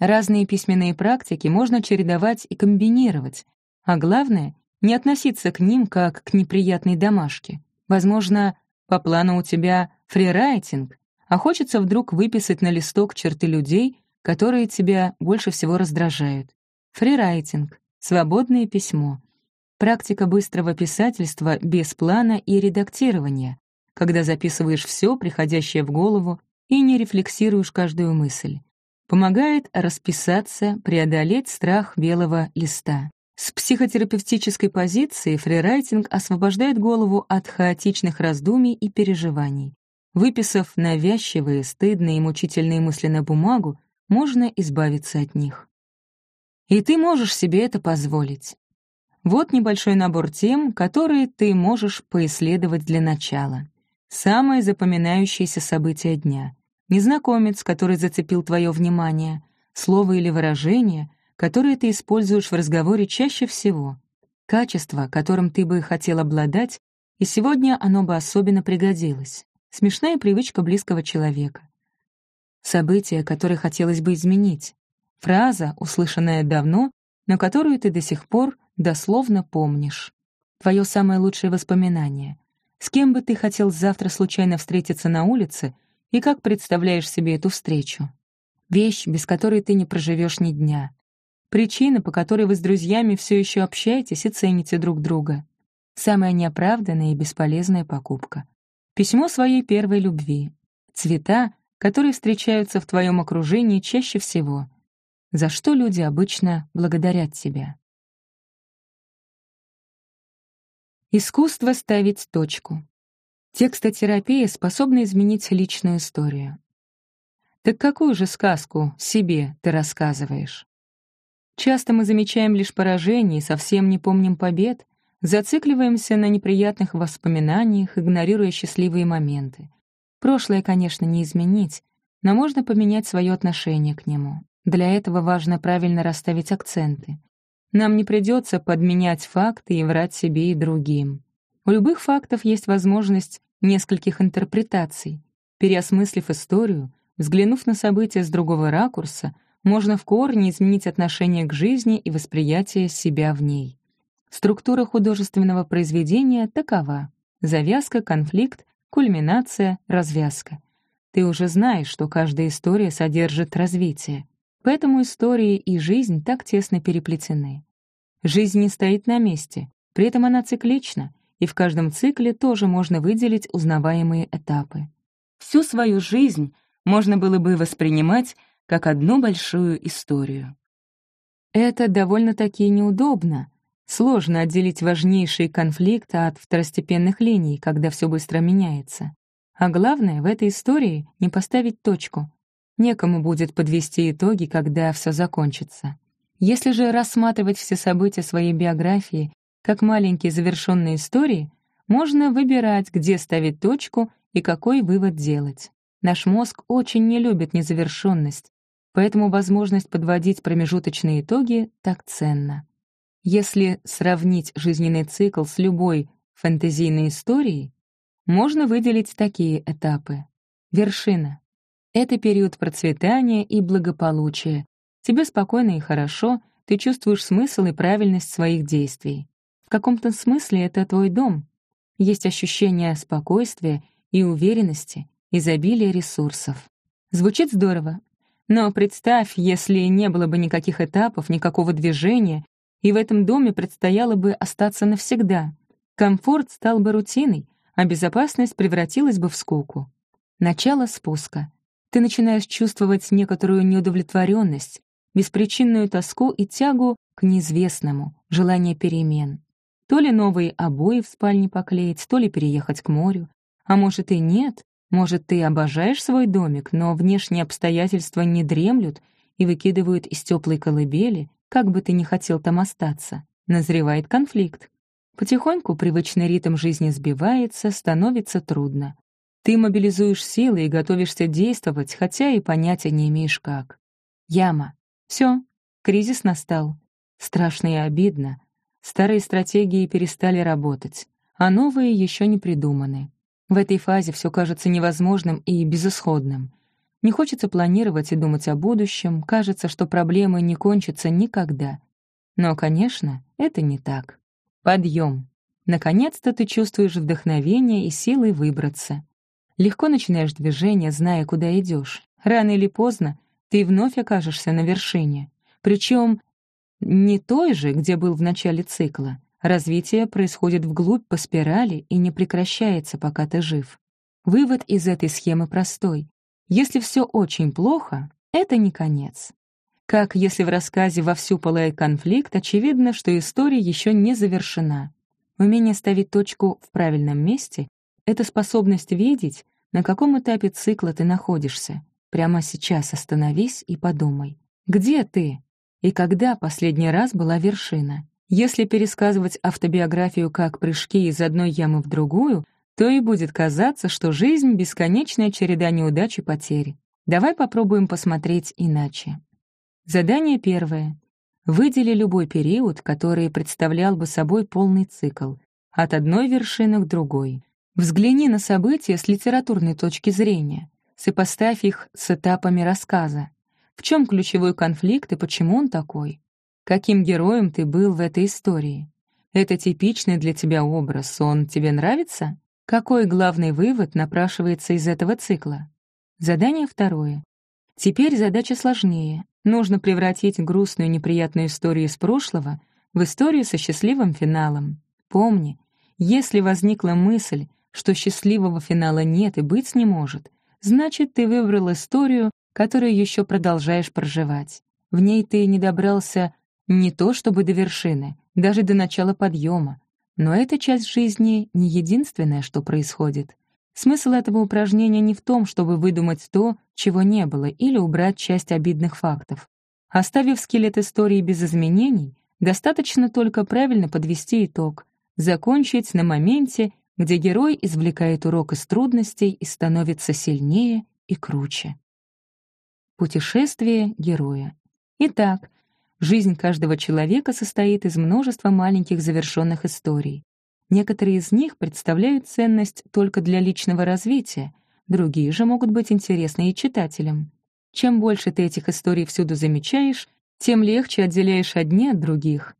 Разные письменные практики можно чередовать и комбинировать, а главное — не относиться к ним как к неприятной домашке. Возможно, по плану у тебя фрирайтинг, а хочется вдруг выписать на листок черты людей, которые тебя больше всего раздражают. Фрирайтинг — свободное письмо — Практика быстрого писательства без плана и редактирования, когда записываешь все, приходящее в голову, и не рефлексируешь каждую мысль. Помогает расписаться, преодолеть страх белого листа. С психотерапевтической позиции фрирайтинг освобождает голову от хаотичных раздумий и переживаний. Выписав навязчивые, стыдные и мучительные мысли на бумагу, можно избавиться от них. И ты можешь себе это позволить. Вот небольшой набор тем, которые ты можешь поисследовать для начала. Самое запоминающееся событие дня. Незнакомец, который зацепил твое внимание. Слово или выражение, которое ты используешь в разговоре чаще всего. Качество, которым ты бы хотел обладать, и сегодня оно бы особенно пригодилось. Смешная привычка близкого человека. Событие, которое хотелось бы изменить. Фраза, услышанная давно, но которую ты до сих пор дословно помнишь. Твое самое лучшее воспоминание. С кем бы ты хотел завтра случайно встретиться на улице и как представляешь себе эту встречу? Вещь, без которой ты не проживешь ни дня. Причина, по которой вы с друзьями все еще общаетесь и цените друг друга. Самая неоправданная и бесполезная покупка. Письмо своей первой любви. Цвета, которые встречаются в твоем окружении чаще всего. За что люди обычно благодарят тебя. Искусство ставить точку. Текстотерапия способна изменить личную историю. Так какую же сказку себе ты рассказываешь? Часто мы замечаем лишь поражение и совсем не помним побед, зацикливаемся на неприятных воспоминаниях, игнорируя счастливые моменты. Прошлое, конечно, не изменить, но можно поменять свое отношение к нему. Для этого важно правильно расставить акценты. Нам не придется подменять факты и врать себе и другим. У любых фактов есть возможность нескольких интерпретаций. Переосмыслив историю, взглянув на события с другого ракурса — можно в корне изменить отношение к жизни и восприятие себя в ней. Структура художественного произведения такова. Завязка, конфликт, кульминация, развязка. Ты уже знаешь, что каждая история содержит развитие. Поэтому истории и жизнь так тесно переплетены. Жизнь не стоит на месте, при этом она циклична, и в каждом цикле тоже можно выделить узнаваемые этапы. Всю свою жизнь можно было бы воспринимать как одну большую историю. Это довольно-таки неудобно. Сложно отделить важнейший конфликт от второстепенных линий, когда все быстро меняется. А главное, в этой истории не поставить точку. Некому будет подвести итоги, когда все закончится. Если же рассматривать все события своей биографии как маленькие завершенные истории, можно выбирать, где ставить точку и какой вывод делать. Наш мозг очень не любит незавершенность, Поэтому возможность подводить промежуточные итоги так ценна. Если сравнить жизненный цикл с любой фэнтезийной историей, можно выделить такие этапы. Вершина — это период процветания и благополучия. Тебе спокойно и хорошо, ты чувствуешь смысл и правильность своих действий. В каком-то смысле это твой дом. Есть ощущение спокойствия и уверенности, изобилия ресурсов. Звучит здорово, но представь, если не было бы никаких этапов, никакого движения, и в этом доме предстояло бы остаться навсегда. Комфорт стал бы рутиной, а безопасность превратилась бы в скуку. Начало спуска. Ты начинаешь чувствовать некоторую неудовлетворенность, беспричинную тоску и тягу к неизвестному, желание перемен. То ли новые обои в спальне поклеить, то ли переехать к морю. А может и нет, может, ты обожаешь свой домик, но внешние обстоятельства не дремлют и выкидывают из теплой колыбели, как бы ты ни хотел там остаться. Назревает конфликт. Потихоньку привычный ритм жизни сбивается, становится трудно. Ты мобилизуешь силы и готовишься действовать, хотя и понятия не имеешь как. Яма. Все, кризис настал. Страшно и обидно. Старые стратегии перестали работать, а новые еще не придуманы. В этой фазе все кажется невозможным и безысходным. Не хочется планировать и думать о будущем, кажется, что проблемы не кончатся никогда. Но, конечно, это не так. Подъем. Наконец-то ты чувствуешь вдохновение и силы выбраться. Легко начинаешь движение, зная, куда идешь. Рано или поздно ты вновь окажешься на вершине. Причем не той же, где был в начале цикла, Развитие происходит вглубь по спирали и не прекращается, пока ты жив. Вывод из этой схемы простой. Если все очень плохо, это не конец. Как если в рассказе «Вовсю пылает конфликт», очевидно, что история еще не завершена. Умение ставить точку в правильном месте — это способность видеть, на каком этапе цикла ты находишься. Прямо сейчас остановись и подумай. Где ты? И когда последний раз была вершина? Если пересказывать автобиографию как прыжки из одной ямы в другую, то и будет казаться, что жизнь — бесконечная череда неудач и потерь. Давай попробуем посмотреть иначе. Задание первое. Выдели любой период, который представлял бы собой полный цикл, от одной вершины к другой. Взгляни на события с литературной точки зрения, сопоставь их с этапами рассказа. В чем ключевой конфликт и почему он такой? Каким героем ты был в этой истории? Это типичный для тебя образ, он тебе нравится? Какой главный вывод напрашивается из этого цикла? Задание второе. Теперь задача сложнее. Нужно превратить грустную неприятную историю из прошлого в историю со счастливым финалом. Помни, если возникла мысль, что счастливого финала нет и быть не может, значит, ты выбрал историю, которую еще продолжаешь проживать. В ней ты не добрался не то чтобы до вершины, даже до начала подъема. Но эта часть жизни не единственное, что происходит. Смысл этого упражнения не в том, чтобы выдумать то, чего не было, или убрать часть обидных фактов. Оставив скелет истории без изменений, достаточно только правильно подвести итог, закончить на моменте, где герой извлекает урок из трудностей и становится сильнее и круче. Путешествие героя. Итак, жизнь каждого человека состоит из множества маленьких завершенных историй. Некоторые из них представляют ценность только для личного развития, другие же могут быть интересны и читателям. Чем больше ты этих историй всюду замечаешь, тем легче отделяешь одни от других.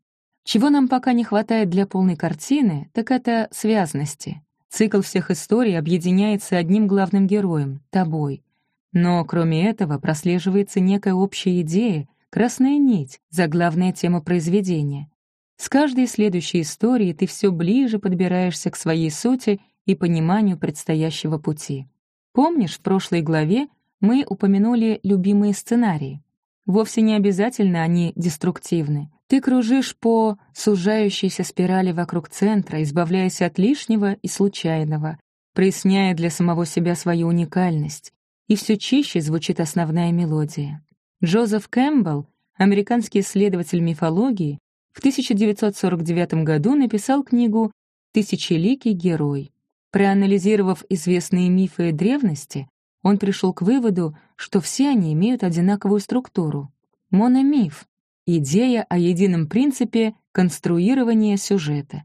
Чего нам пока не хватает для полной картины, так это связности. Цикл всех историй объединяется одним главным героем — тобой. Но кроме этого прослеживается некая общая идея, красная нить, заглавная тема произведения. С каждой следующей историей ты все ближе подбираешься к своей сути и пониманию предстоящего пути. Помнишь, в прошлой главе мы упомянули любимые сценарии? Вовсе не обязательно они деструктивны. Ты кружишь по сужающейся спирали вокруг центра, избавляясь от лишнего и случайного, проясняя для самого себя свою уникальность. И все чище звучит основная мелодия. Джозеф Кэмпбелл, американский исследователь мифологии, в 1949 году написал книгу «Тысячеликий герой». Проанализировав известные мифы древности, он пришел к выводу, что все они имеют одинаковую структуру. Мономиф — идея о едином принципе конструирования сюжета.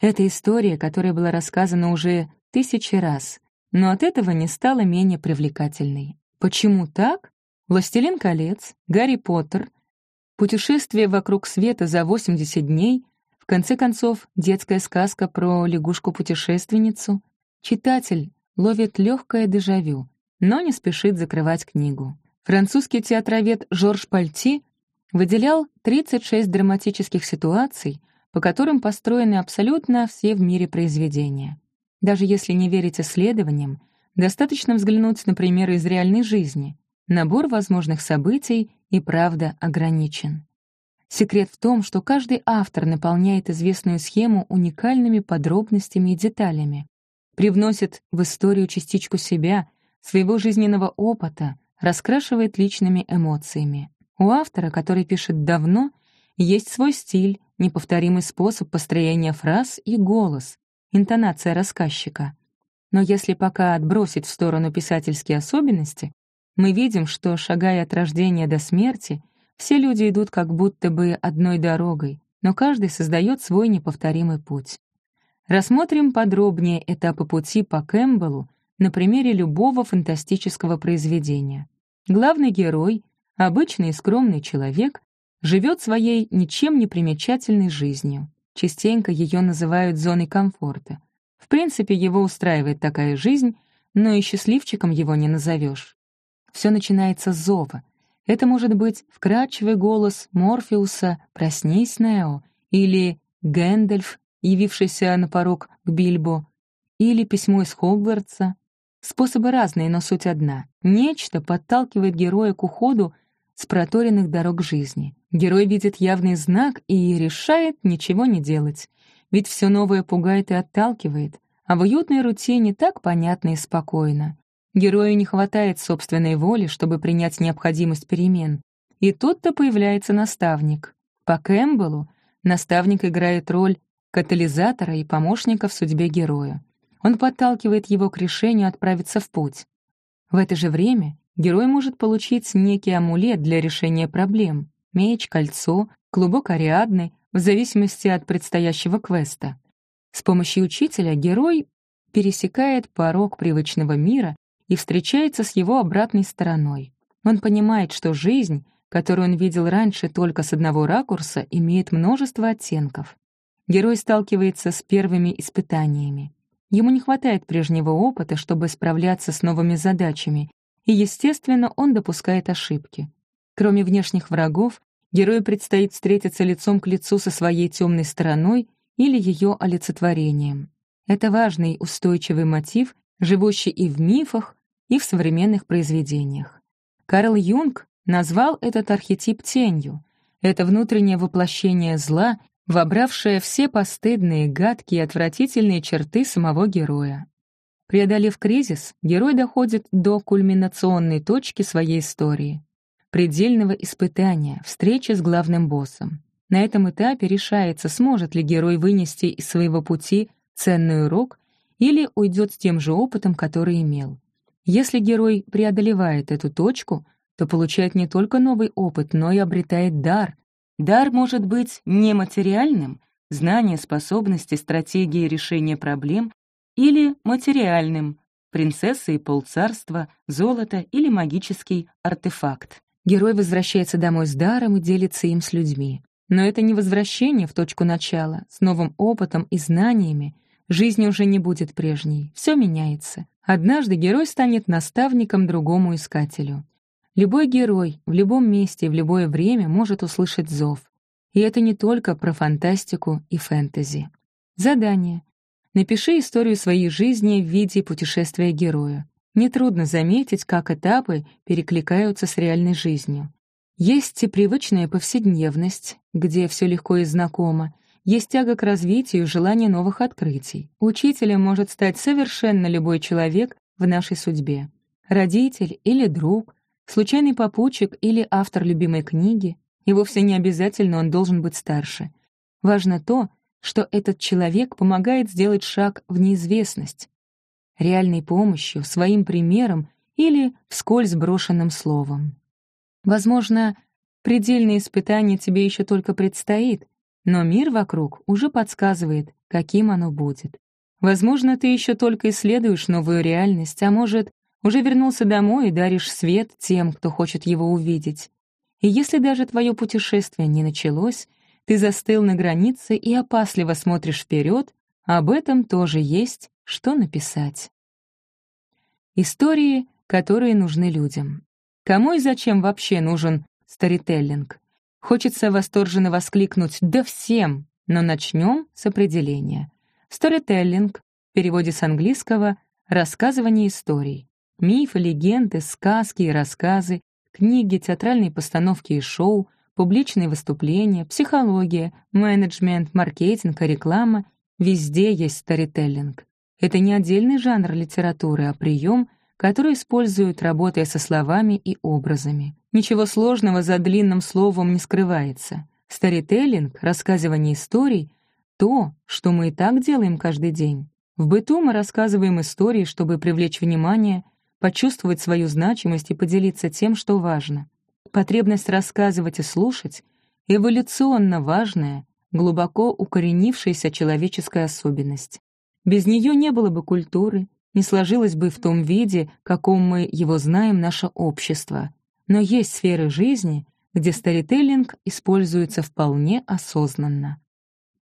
Это история, которая была рассказана уже тысячи раз, но от этого не стала менее привлекательной. Почему так? «Властелин колец», «Гарри Поттер», Путешествие вокруг света за 80 дней, в конце концов, детская сказка про лягушку-путешественницу. Читатель ловит легкое дежавю, но не спешит закрывать книгу. Французский театровед Жорж Пальти выделял 36 драматических ситуаций, по которым построены абсолютно все в мире произведения. Даже если не верить исследованиям, достаточно взглянуть на примеры из реальной жизни. Набор возможных событий и правда ограничен. Секрет в том, что каждый автор наполняет известную схему уникальными подробностями и деталями, привносит в историю частичку себя, своего жизненного опыта, раскрашивает личными эмоциями. У автора, который пишет давно, есть свой стиль, неповторимый способ построения фраз и голос, интонация рассказчика. Но если пока отбросить в сторону писательские особенности, мы видим, что, шагая от рождения до смерти, все люди идут как будто бы одной дорогой, но каждый создает свой неповторимый путь. Рассмотрим подробнее этапы пути по Кэмпбеллу на примере любого фантастического произведения. Главный герой, обычный скромный человек, живет своей ничем не примечательной жизнью. Частенько ее называют зоной комфорта. В принципе, его устраивает такая жизнь, но и счастливчиком его не назовешь. Все начинается с зова. Это может быть вкрадчивый голос Морфеуса «Проснись, Нео» или Гэндальф, явившийся на порог к Бильбо, или письмо из Хогвартса. Способы разные, но суть одна. Нечто подталкивает героя к уходу с проторенных дорог жизни. Герой видит явный знак и решает ничего не делать. Ведь все новое пугает и отталкивает, а в уютной рутине так понятно и спокойно. Герою не хватает собственной воли, чтобы принять необходимость перемен. И тут-то появляется наставник. По Кэмпбеллу наставник играет роль катализатора и помощника в судьбе героя. Он подталкивает его к решению отправиться в путь. В это же время герой может получить некий амулет для решения проблем — меч, кольцо, клубок Ариадны, в зависимости от предстоящего квеста. С помощью учителя герой пересекает порог привычного мира и встречается с его обратной стороной. Он понимает, что жизнь, которую он видел раньше только с одного ракурса, имеет множество оттенков. Герой сталкивается с первыми испытаниями. Ему не хватает прежнего опыта, чтобы справляться с новыми задачами, и, естественно, он допускает ошибки. Кроме внешних врагов, герою предстоит встретиться лицом к лицу со своей темной стороной или ее олицетворением. Это важный устойчивый мотив, живущий и в мифах, и в современных произведениях. Карл Юнг назвал этот архетип тенью. Это внутреннее воплощение зла, вобравшее все постыдные, гадкие отвратительные черты самого героя. Преодолев кризис, герой доходит до кульминационной точки своей истории — предельного испытания, встречи с главным боссом. На этом этапе решается, сможет ли герой вынести из своего пути ценный урок или уйдет с тем же опытом, который имел. Если герой преодолевает эту точку, то получает не только новый опыт, но и обретает дар. Дар может быть нематериальным — знание, способности, стратегии решения проблем или материальным — принцесса и полцарства, золото или магический артефакт. Герой возвращается домой с даром и делится им с людьми. Но это не возвращение в точку начала, с новым опытом и знаниями. Жизнь уже не будет прежней, все меняется. Однажды герой станет наставником другому искателю. Любой герой в любом месте в любое время может услышать зов. И это не только про фантастику и фэнтези. Задание. Напиши историю своей жизни в виде путешествия героя. Нетрудно заметить, как этапы перекликаются с реальной жизнью. Есть и привычная повседневность, где все легко и знакомо, есть тяга к развитию, желание новых открытий. Учителем может стать совершенно любой человек в нашей судьбе. Родитель или друг, случайный попутчик или автор любимой книги, и вовсе не обязательно он должен быть старше. Важно то, что этот человек помогает сделать шаг в неизвестность, реальной помощью, своим примером или вскользь брошенным словом. Возможно, предельное испытание тебе еще только предстоит, но мир вокруг уже подсказывает, каким оно будет. Возможно, ты еще только исследуешь новую реальность, а может, уже вернулся домой и даришь свет тем, кто хочет его увидеть. И если даже твое путешествие не началось, ты застыл на границе и опасливо смотришь вперед, об этом тоже есть что написать. Истории, которые нужны людям. Кому и зачем вообще нужен старителлинг? Хочется восторженно воскликнуть «да всем», но начнем с определения. Сторителлинг в переводе с английского «рассказывание историй». Мифы, легенды, сказки и рассказы, книги, театральные постановки и шоу, публичные выступления, психология, менеджмент, маркетинг и реклама — везде есть сторителлинг. Это не отдельный жанр литературы, а прием — который используют, работая со словами и образами. Ничего сложного за длинным словом не скрывается. Старителлинг, рассказывание историй — то, что мы и так делаем каждый день. В быту мы рассказываем истории, чтобы привлечь внимание, почувствовать свою значимость и поделиться тем, что важно. Потребность рассказывать и слушать — эволюционно важная, глубоко укоренившаяся человеческая особенность. Без нее не было бы культуры, не сложилось бы в том виде, каком мы его знаем наше общество. Но есть сферы жизни, где старителлинг используется вполне осознанно.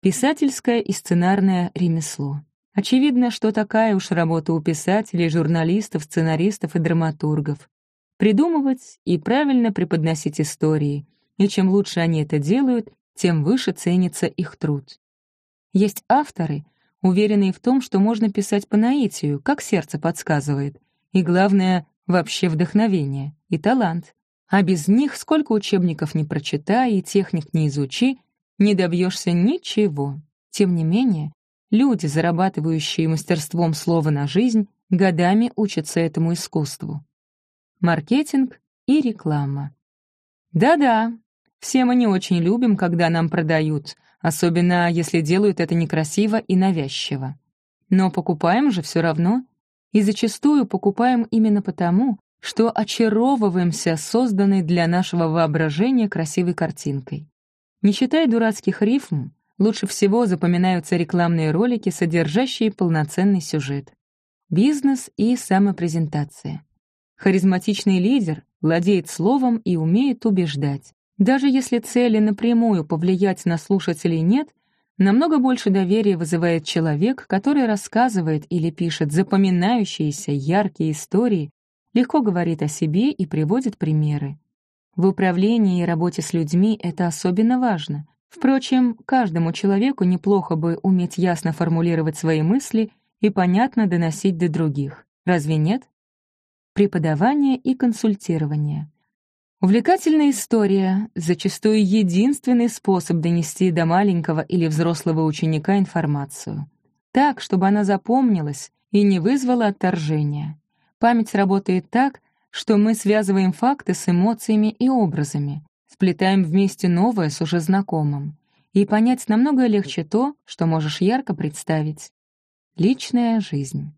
Писательское и сценарное ремесло. Очевидно, что такая уж работа у писателей, журналистов, сценаристов и драматургов. Придумывать и правильно преподносить истории, и чем лучше они это делают, тем выше ценится их труд. Есть авторы — уверенные в том, что можно писать по наитию, как сердце подсказывает. И главное, вообще вдохновение и талант. А без них, сколько учебников не прочитай и техник не изучи, не добьешься ничего. Тем не менее, люди, зарабатывающие мастерством слова на жизнь, годами учатся этому искусству. Маркетинг и реклама. Да-да, все мы не очень любим, когда нам продают особенно если делают это некрасиво и навязчиво. Но покупаем же все равно, и зачастую покупаем именно потому, что очаровываемся созданной для нашего воображения красивой картинкой. Не считая дурацких рифм, лучше всего запоминаются рекламные ролики, содержащие полноценный сюжет. Бизнес и самопрезентация. Харизматичный лидер владеет словом и умеет убеждать. Даже если цели напрямую повлиять на слушателей нет, намного больше доверия вызывает человек, который рассказывает или пишет запоминающиеся яркие истории, легко говорит о себе и приводит примеры. В управлении и работе с людьми это особенно важно. Впрочем, каждому человеку неплохо бы уметь ясно формулировать свои мысли и понятно доносить до других. Разве нет? Преподавание и консультирование. Увлекательная история — зачастую единственный способ донести до маленького или взрослого ученика информацию. Так, чтобы она запомнилась и не вызвала отторжения. Память работает так, что мы связываем факты с эмоциями и образами, сплетаем вместе новое с уже знакомым. И понять намного легче то, что можешь ярко представить. Личная жизнь.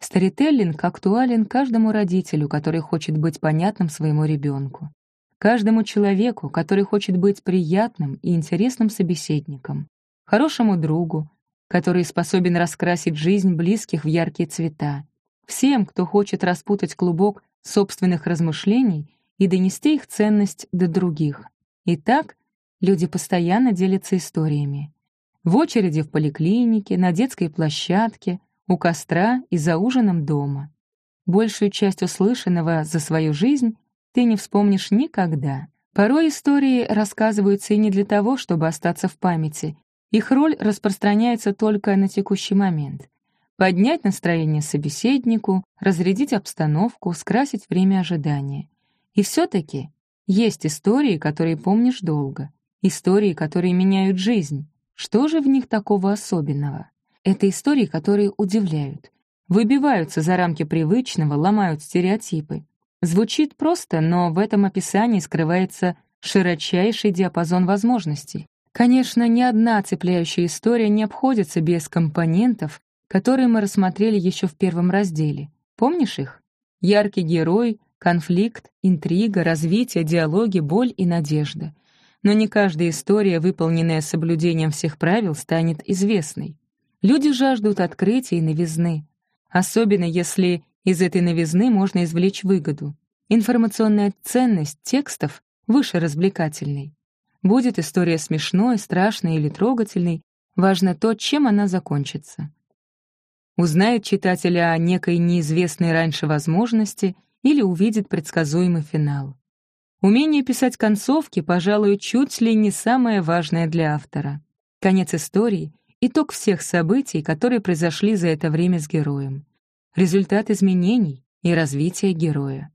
Старителлинг актуален каждому родителю, который хочет быть понятным своему ребенку. Каждому человеку, который хочет быть приятным и интересным собеседником. Хорошему другу, который способен раскрасить жизнь близких в яркие цвета. Всем, кто хочет распутать клубок собственных размышлений и донести их ценность до других. Итак, люди постоянно делятся историями. В очереди в поликлинике, на детской площадке, у костра и за ужином дома. Большую часть услышанного за свою жизнь ты не вспомнишь никогда. Порой истории рассказываются и не для того, чтобы остаться в памяти. Их роль распространяется только на текущий момент. Поднять настроение собеседнику, разрядить обстановку, скрасить время ожидания. И все-таки есть истории, которые помнишь долго. Истории, которые меняют жизнь. Что же в них такого особенного? Это истории, которые удивляют, выбиваются за рамки привычного, ломают стереотипы. Звучит просто, но в этом описании скрывается широчайший диапазон возможностей. Конечно, ни одна цепляющая история не обходится без компонентов, которые мы рассмотрели еще в первом разделе. Помнишь их? Яркий герой, конфликт, интрига, развитие, диалоги, боль и надежда. Но не каждая история, выполненная соблюдением всех правил, станет известной. Люди жаждут открытия и новизны, особенно если из этой новизны можно извлечь выгоду. Информационная ценность текстов выше развлекательной. Будет история смешной, страшной или трогательной, важно то, чем она закончится. Узнает читатель о некой неизвестной раньше возможности или увидит предсказуемый финал. Умение писать концовки, пожалуй, чуть ли не самое важное для автора. Конец истории итог всех событий, которые произошли за это время с героем. Результат изменений и развития героя.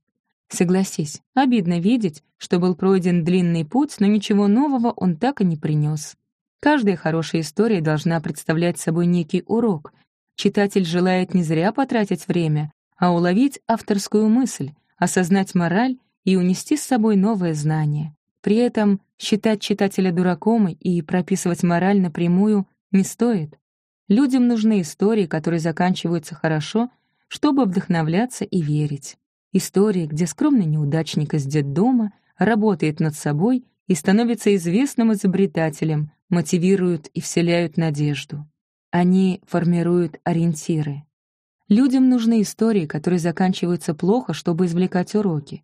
Согласись, обидно видеть, что был пройден длинный путь, но ничего нового он так и не принес. Каждая хорошая история должна представлять собой некий урок. Читатель желает не зря потратить время, а уловить авторскую мысль, осознать мораль и унести с собой новое знание. При этом считать читателя дураком и прописывать мораль напрямую не стоит. Людям нужны истории, которые заканчиваются хорошо, чтобы вдохновляться и верить. Истории, где скромный неудачник из детдома работает над собой и становится известным изобретателем, мотивируют и вселяют надежду. Они формируют ориентиры. Людям нужны истории, которые заканчиваются плохо, чтобы извлекать уроки.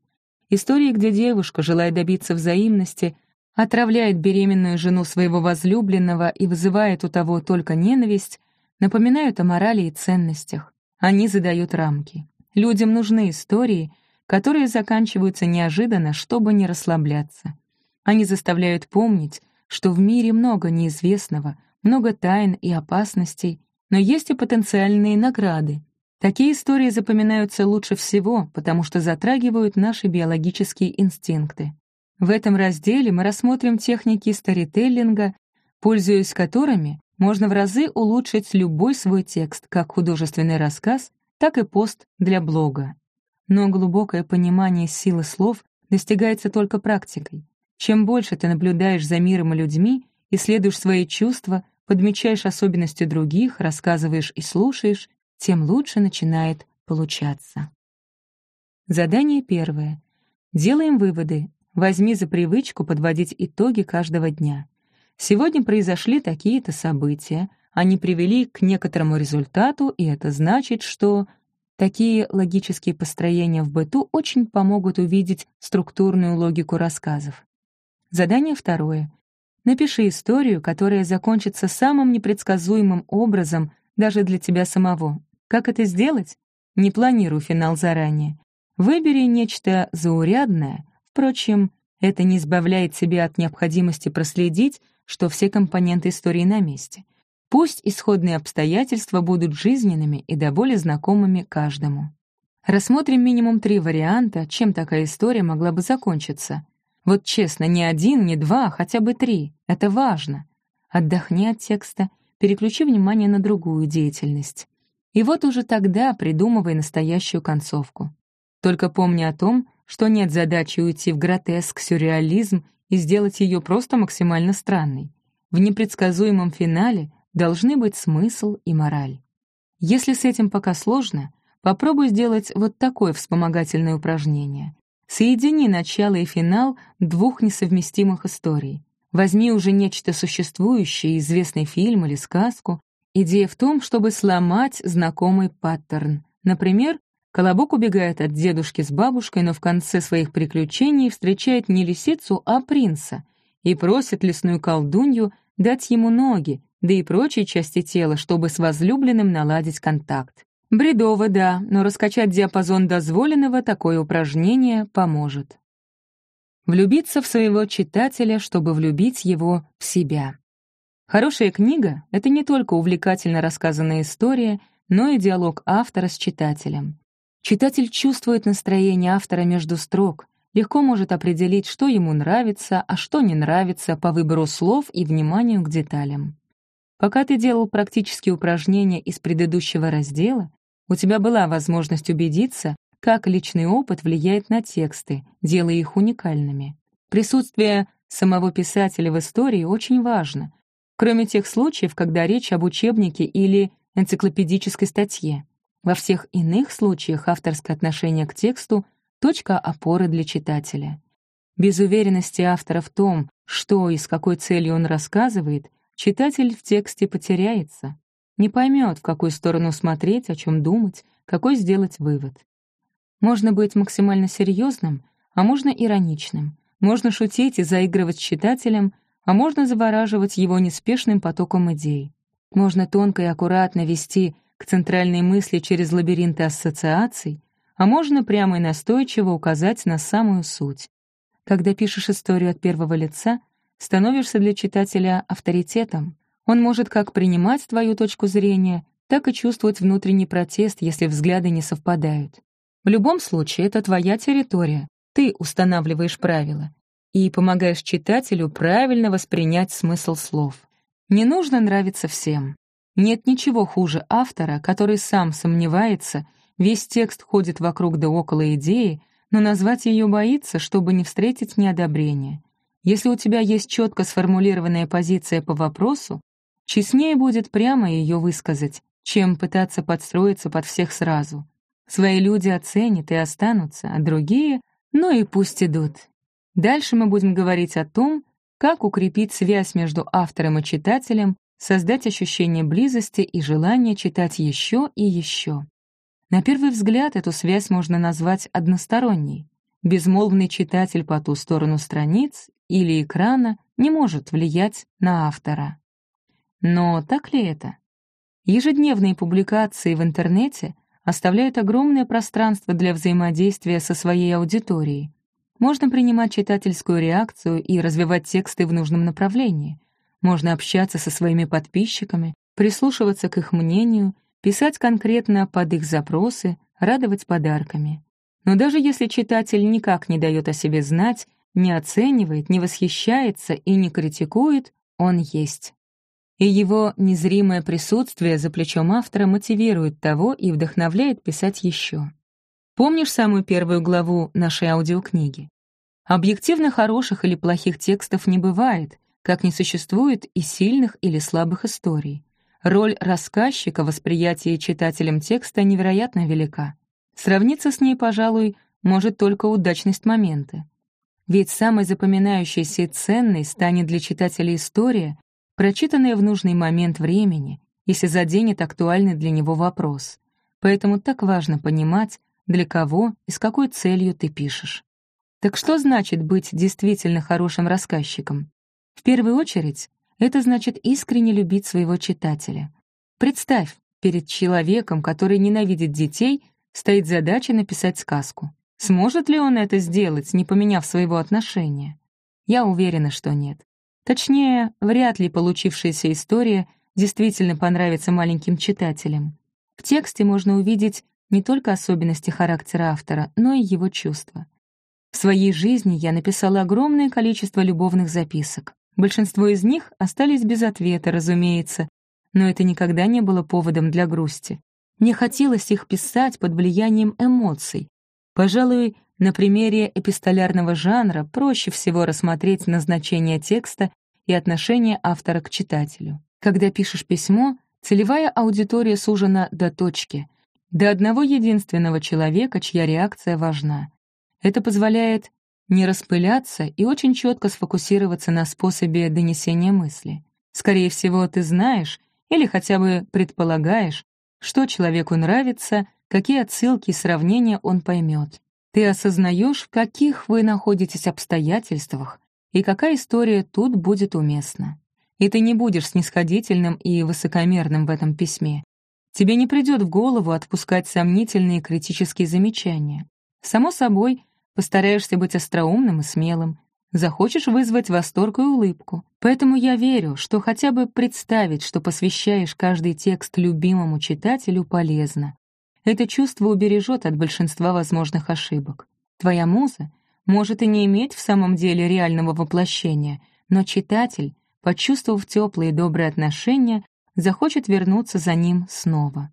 Истории, где девушка, желая добиться взаимности, отравляет беременную жену своего возлюбленного и вызывает у того только ненависть, напоминают о морали и ценностях. Они задают рамки. Людям нужны истории, которые заканчиваются неожиданно, чтобы не расслабляться. Они заставляют помнить, что в мире много неизвестного, много тайн и опасностей, но есть и потенциальные награды. Такие истории запоминаются лучше всего, потому что затрагивают наши биологические инстинкты. В этом разделе мы рассмотрим техники старителлинга, пользуясь которыми можно в разы улучшить любой свой текст, как художественный рассказ, так и пост для блога. Но глубокое понимание силы слов достигается только практикой. Чем больше ты наблюдаешь за миром и людьми, исследуешь свои чувства, подмечаешь особенности других, рассказываешь и слушаешь, тем лучше начинает получаться. Задание первое. Делаем выводы. Возьми за привычку подводить итоги каждого дня. Сегодня произошли такие-то события, они привели к некоторому результату, и это значит, что такие логические построения в быту очень помогут увидеть структурную логику рассказов. Задание второе. Напиши историю, которая закончится самым непредсказуемым образом даже для тебя самого. Как это сделать? Не планируй финал заранее. Выбери нечто заурядное. Впрочем, это не избавляет тебя от необходимости проследить, что все компоненты истории на месте. Пусть исходные обстоятельства будут жизненными и до боли знакомыми каждому. Рассмотрим минимум три варианта, чем такая история могла бы закончиться. Вот честно, не один, не два, а хотя бы три. Это важно. Отдохни от текста, переключи внимание на другую деятельность. И вот уже тогда придумывай настоящую концовку. Только помни о том, что нет задачи уйти в гротеск, сюрреализм и сделать ее просто максимально странной. В непредсказуемом финале должны быть смысл и мораль. Если с этим пока сложно, попробуй сделать вот такое вспомогательное упражнение. Соедини начало и финал двух несовместимых историй. Возьми уже нечто существующее, известный фильм или сказку. Идея в том, чтобы сломать знакомый паттерн. Например, Колобок убегает от дедушки с бабушкой, но в конце своих приключений встречает не лисицу, а принца и просит лесную колдунью дать ему ноги, да и прочие части тела, чтобы с возлюбленным наладить контакт. Бредово, да, но раскачать диапазон дозволенного такое упражнение поможет. Влюбиться в своего читателя, чтобы влюбить его в себя. Хорошая книга — это не только увлекательно рассказанная история, но и диалог автора с читателем. Читатель чувствует настроение автора между строк, легко может определить, что ему нравится, а что не нравится по выбору слов и вниманию к деталям. Пока ты делал практические упражнения из предыдущего раздела, у тебя была возможность убедиться, как личный опыт влияет на тексты, делая их уникальными. Присутствие самого писателя в истории очень важно, кроме тех случаев, когда речь об учебнике или энциклопедической статье. Во всех иных случаях авторское отношение к тексту — точка опоры для читателя. Без уверенности автора в том, что и с какой целью он рассказывает, читатель в тексте потеряется, не поймет, в какую сторону смотреть, о чем думать, какой сделать вывод. Можно быть максимально серьезным, а можно ироничным. Можно шутить и заигрывать с читателем, а можно завораживать его неспешным потоком идей. Можно тонко и аккуратно вести к центральной мысли через лабиринты ассоциаций, а можно прямо и настойчиво указать на самую суть. Когда пишешь историю от первого лица, становишься для читателя авторитетом. Он может как принимать твою точку зрения, так и чувствовать внутренний протест, если взгляды не совпадают. В любом случае, это твоя территория, ты устанавливаешь правила и помогаешь читателю правильно воспринять смысл слов. Не нужно нравиться всем. Нет ничего хуже автора, который сам сомневается, весь текст ходит вокруг да около идеи, но назвать ее боится, чтобы не встретить неодобрения. Если у тебя есть четко сформулированная позиция по вопросу, честнее будет прямо ее высказать, чем пытаться подстроиться под всех сразу. Свои люди оценят и останутся, а другие — ну и пусть идут. Дальше мы будем говорить о том, как укрепить связь между автором и читателем, создать ощущение близости и желание читать еще и еще. На первый взгляд эту связь можно назвать односторонней. Безмолвный читатель по ту сторону страниц или экрана не может влиять на автора. Но так ли это? Ежедневные публикации в интернете оставляют огромное пространство для взаимодействия со своей аудиторией. Можно принимать читательскую реакцию и развивать тексты в нужном направлении. Можно общаться со своими подписчиками, прислушиваться к их мнению, писать конкретно под их запросы, радовать подарками. Но даже если читатель никак не дает о себе знать, не оценивает, не восхищается и не критикует, он есть. И его незримое присутствие за плечом автора мотивирует того и вдохновляет писать еще. Помнишь самую первую главу нашей аудиокниги? Объективно хороших или плохих текстов не бывает, как не существует и сильных или слабых историй. Роль рассказчика в восприятии читателем текста невероятно велика. Сравниться с ней, пожалуй, может только удачность момента. Ведь самой запоминающейся и ценной станет для читателя история, прочитанная в нужный момент времени, если заденет актуальный для него вопрос. Поэтому так важно понимать, для кого и с какой целью ты пишешь. Так что значит быть действительно хорошим рассказчиком? В первую очередь, это значит искренне любить своего читателя. Представь, перед человеком, который ненавидит детей, стоит задача написать сказку. Сможет ли он это сделать, не поменяв своего отношения? Я уверена, что нет. Точнее, вряд ли получившаяся история действительно понравится маленьким читателям. В тексте можно увидеть не только особенности характера автора, но и его чувства. В своей жизни я написала огромное количество любовных записок. Большинство из них остались без ответа, разумеется, но это никогда не было поводом для грусти. Мне хотелось их писать под влиянием эмоций. Пожалуй, на примере эпистолярного жанра проще всего рассмотреть назначение текста и отношение автора к читателю. Когда пишешь письмо, целевая аудитория сужена до точки, до одного единственного человека, чья реакция важна. Это позволяет не распыляться и очень четко сфокусироваться на способе донесения мысли. Скорее всего, ты знаешь или хотя бы предполагаешь, что человеку нравится, какие отсылки и сравнения он поймет. Ты осознаешь, в каких вы находитесь обстоятельствах и какая история тут будет уместна. И ты не будешь снисходительным и высокомерным в этом письме. Тебе не придет в голову отпускать сомнительные критические замечания. Само собой, Постараешься быть остроумным и смелым, захочешь вызвать восторг и улыбку. Поэтому я верю, что хотя бы представить, что посвящаешь каждый текст любимому читателю, полезно. Это чувство убережет от большинства возможных ошибок. Твоя муза может и не иметь в самом деле реального воплощения, но читатель, почувствовав теплые и добрые отношения, захочет вернуться за ним снова.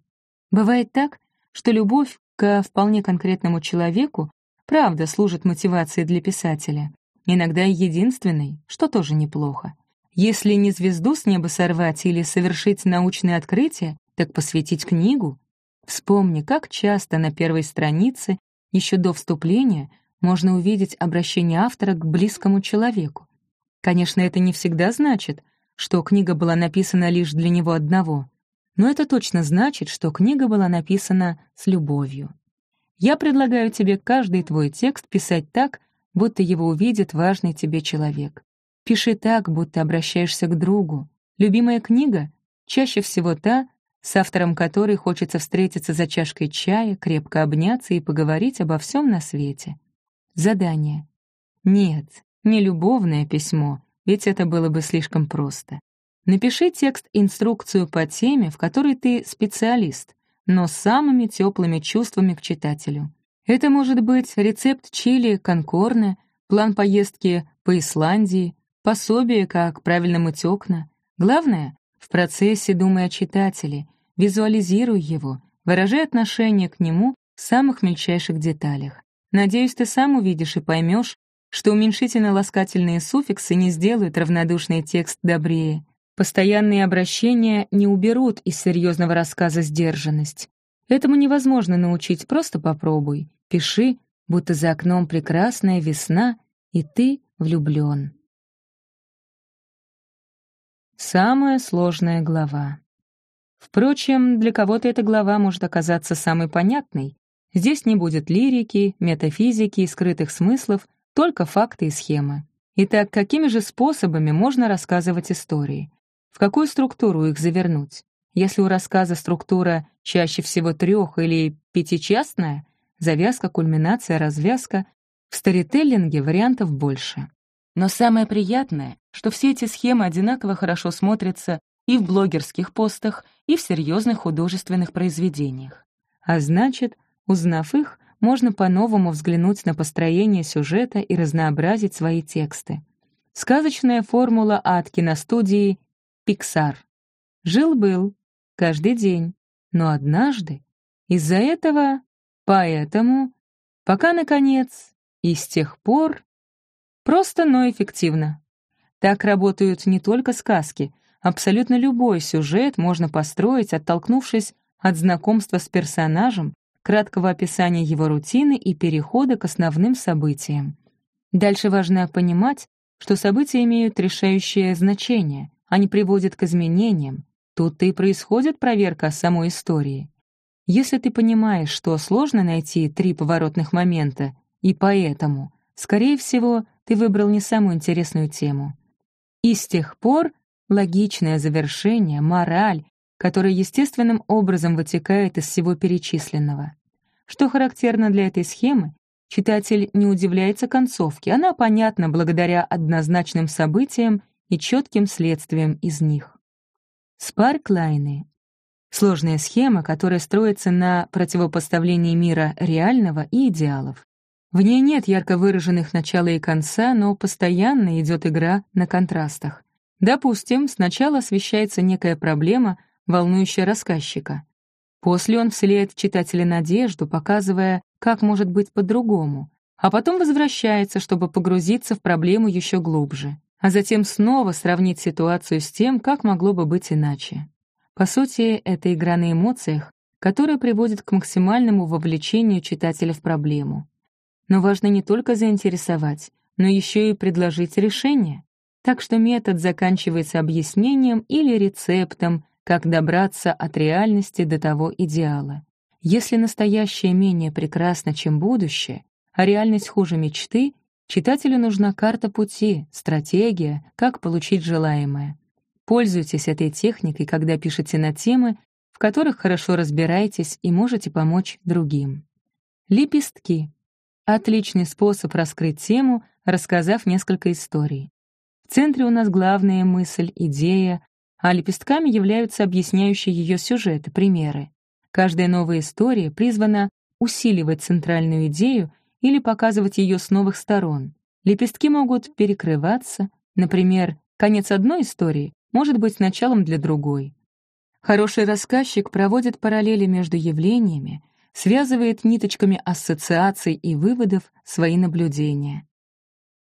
Бывает так, что любовь к вполне конкретному человеку правда служит мотивацией для писателя. Иногда и единственной, что тоже неплохо. Если не звезду с неба сорвать или совершить научное открытие, так посвятить книгу. Вспомни, как часто на первой странице, еще до вступления, можно увидеть обращение автора к близкому человеку. Конечно, это не всегда значит, что книга была написана лишь для него одного, но это точно значит, что книга была написана с любовью. Я предлагаю тебе каждый твой текст писать так, будто его увидит важный тебе человек. Пиши так, будто обращаешься к другу. Любимая книга — чаще всего та, с автором которой хочется встретиться за чашкой чая, крепко обняться и поговорить обо всем на свете. Задание. Нет, не любовное письмо, ведь это было бы слишком просто. Напиши текст-инструкцию по теме, в которой ты специалист но самыми теплыми чувствами к читателю. Это может быть рецепт чили конкорне, план поездки по Исландии, пособие, как правильно мыть окна. Главное, в процессе думай о читателе, визуализируй его, выражай отношение к нему в самых мельчайших деталях. Надеюсь, ты сам увидишь и поймешь, что уменьшительно-ласкательные суффиксы не сделают равнодушный текст добрее. Постоянные обращения не уберут из серьезного рассказа сдержанность. Этому невозможно научить, просто попробуй. Пиши, будто за окном прекрасная весна, и ты влюблен. Самая сложная глава. Впрочем, для кого-то эта глава может оказаться самой понятной. Здесь не будет лирики, метафизики и скрытых смыслов, только факты и схемы. Итак, какими же способами можно рассказывать истории? В какую структуру их завернуть? Если у рассказа структура чаще всего трех- или пятичастная, завязка, кульминация, развязка, в старителлинге вариантов больше. Но самое приятное, что все эти схемы одинаково хорошо смотрятся и в блогерских постах, и в серьезных художественных произведениях. А значит, узнав их, можно по-новому взглянуть на построение сюжета и разнообразить свои тексты. Сказочная формула от киностудии Пиксар. Жил-был, каждый день, но однажды из-за этого, поэтому, пока, наконец, и с тех пор просто, но эффективно. Так работают не только сказки. Абсолютно любой сюжет можно построить, оттолкнувшись от знакомства с персонажем, краткого описания его рутины и перехода к основным событиям. Дальше важно понимать, что события имеют решающее значение, они приводят к изменениям. Тут-то и происходит проверка самой истории. Если ты понимаешь, что сложно найти три поворотных момента, и поэтому, скорее всего, ты выбрал не самую интересную тему. И с тех пор логичное завершение, мораль, которая естественным образом вытекает из всего перечисленного. Что характерно для этой схемы, читатель не удивляется концовке, она понятна благодаря однозначным событиям и четким следствиям из них. Спарклайны — сложная схема, которая строится на противопоставлении мира реального и идеалов. В ней нет ярко выраженных начала и конца, но постоянно идет игра на контрастах. Допустим, сначала освещается некая проблема, волнующая рассказчика. После он вселяет в читателя надежду, показывая, как может быть по-другому, а потом возвращается, чтобы погрузиться в проблему еще глубже, а затем снова сравнить ситуацию с тем, как могло бы быть иначе. По сути, это игра на эмоциях, которая приводит к максимальному вовлечению читателя в проблему. Но важно не только заинтересовать, но еще и предложить решение. Так что метод заканчивается объяснением или рецептом, как добраться от реальности до того идеала. Если настоящее менее прекрасно, чем будущее, а реальность хуже мечты, читателю нужна карта пути, стратегия, как получить желаемое. Пользуйтесь этой техникой, когда пишете на темы, в которых хорошо разбираетесь и можете помочь другим. Лепестки. Отличный способ раскрыть тему, рассказав несколько историй. В центре у нас главная мысль, идея, а лепестками являются объясняющие ее сюжеты, примеры. Каждая новая история призвана усиливать центральную идею или показывать ее с новых сторон. Лепестки могут перекрываться, например, конец одной истории может быть началом для другой. Хороший рассказчик проводит параллели между явлениями, связывает ниточками ассоциаций и выводов свои наблюдения.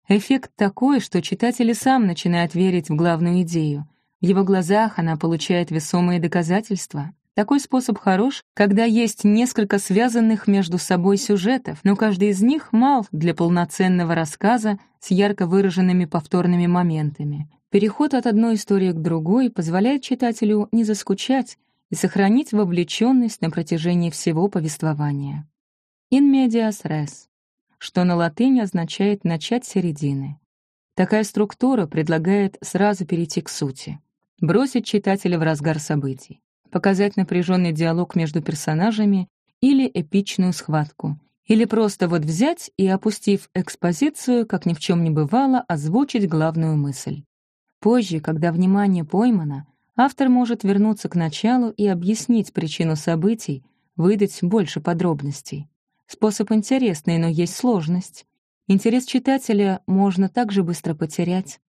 Эффект такой, что читатель и сам начинает верить в главную идею. В его глазах она получает весомые доказательства. Такой способ хорош, когда есть несколько связанных между собой сюжетов, но каждый из них мал для полноценного рассказа с ярко выраженными повторными моментами. Переход от одной истории к другой позволяет читателю не заскучать и сохранить вовлеченность на протяжении всего повествования. In medias res, что на латыни означает «начать середины». Такая структура предлагает сразу перейти к сути, бросить читателя в разгар событий, показать напряженный диалог между персонажами или эпичную схватку, или просто вот взять и, опустив экспозицию, как ни в чем не бывало, озвучить главную мысль. Позже, когда внимание поймано, автор может вернуться к началу и объяснить причину событий, выдать больше подробностей. Способ интересный, но есть сложность. Интерес читателя можно также быстро потерять.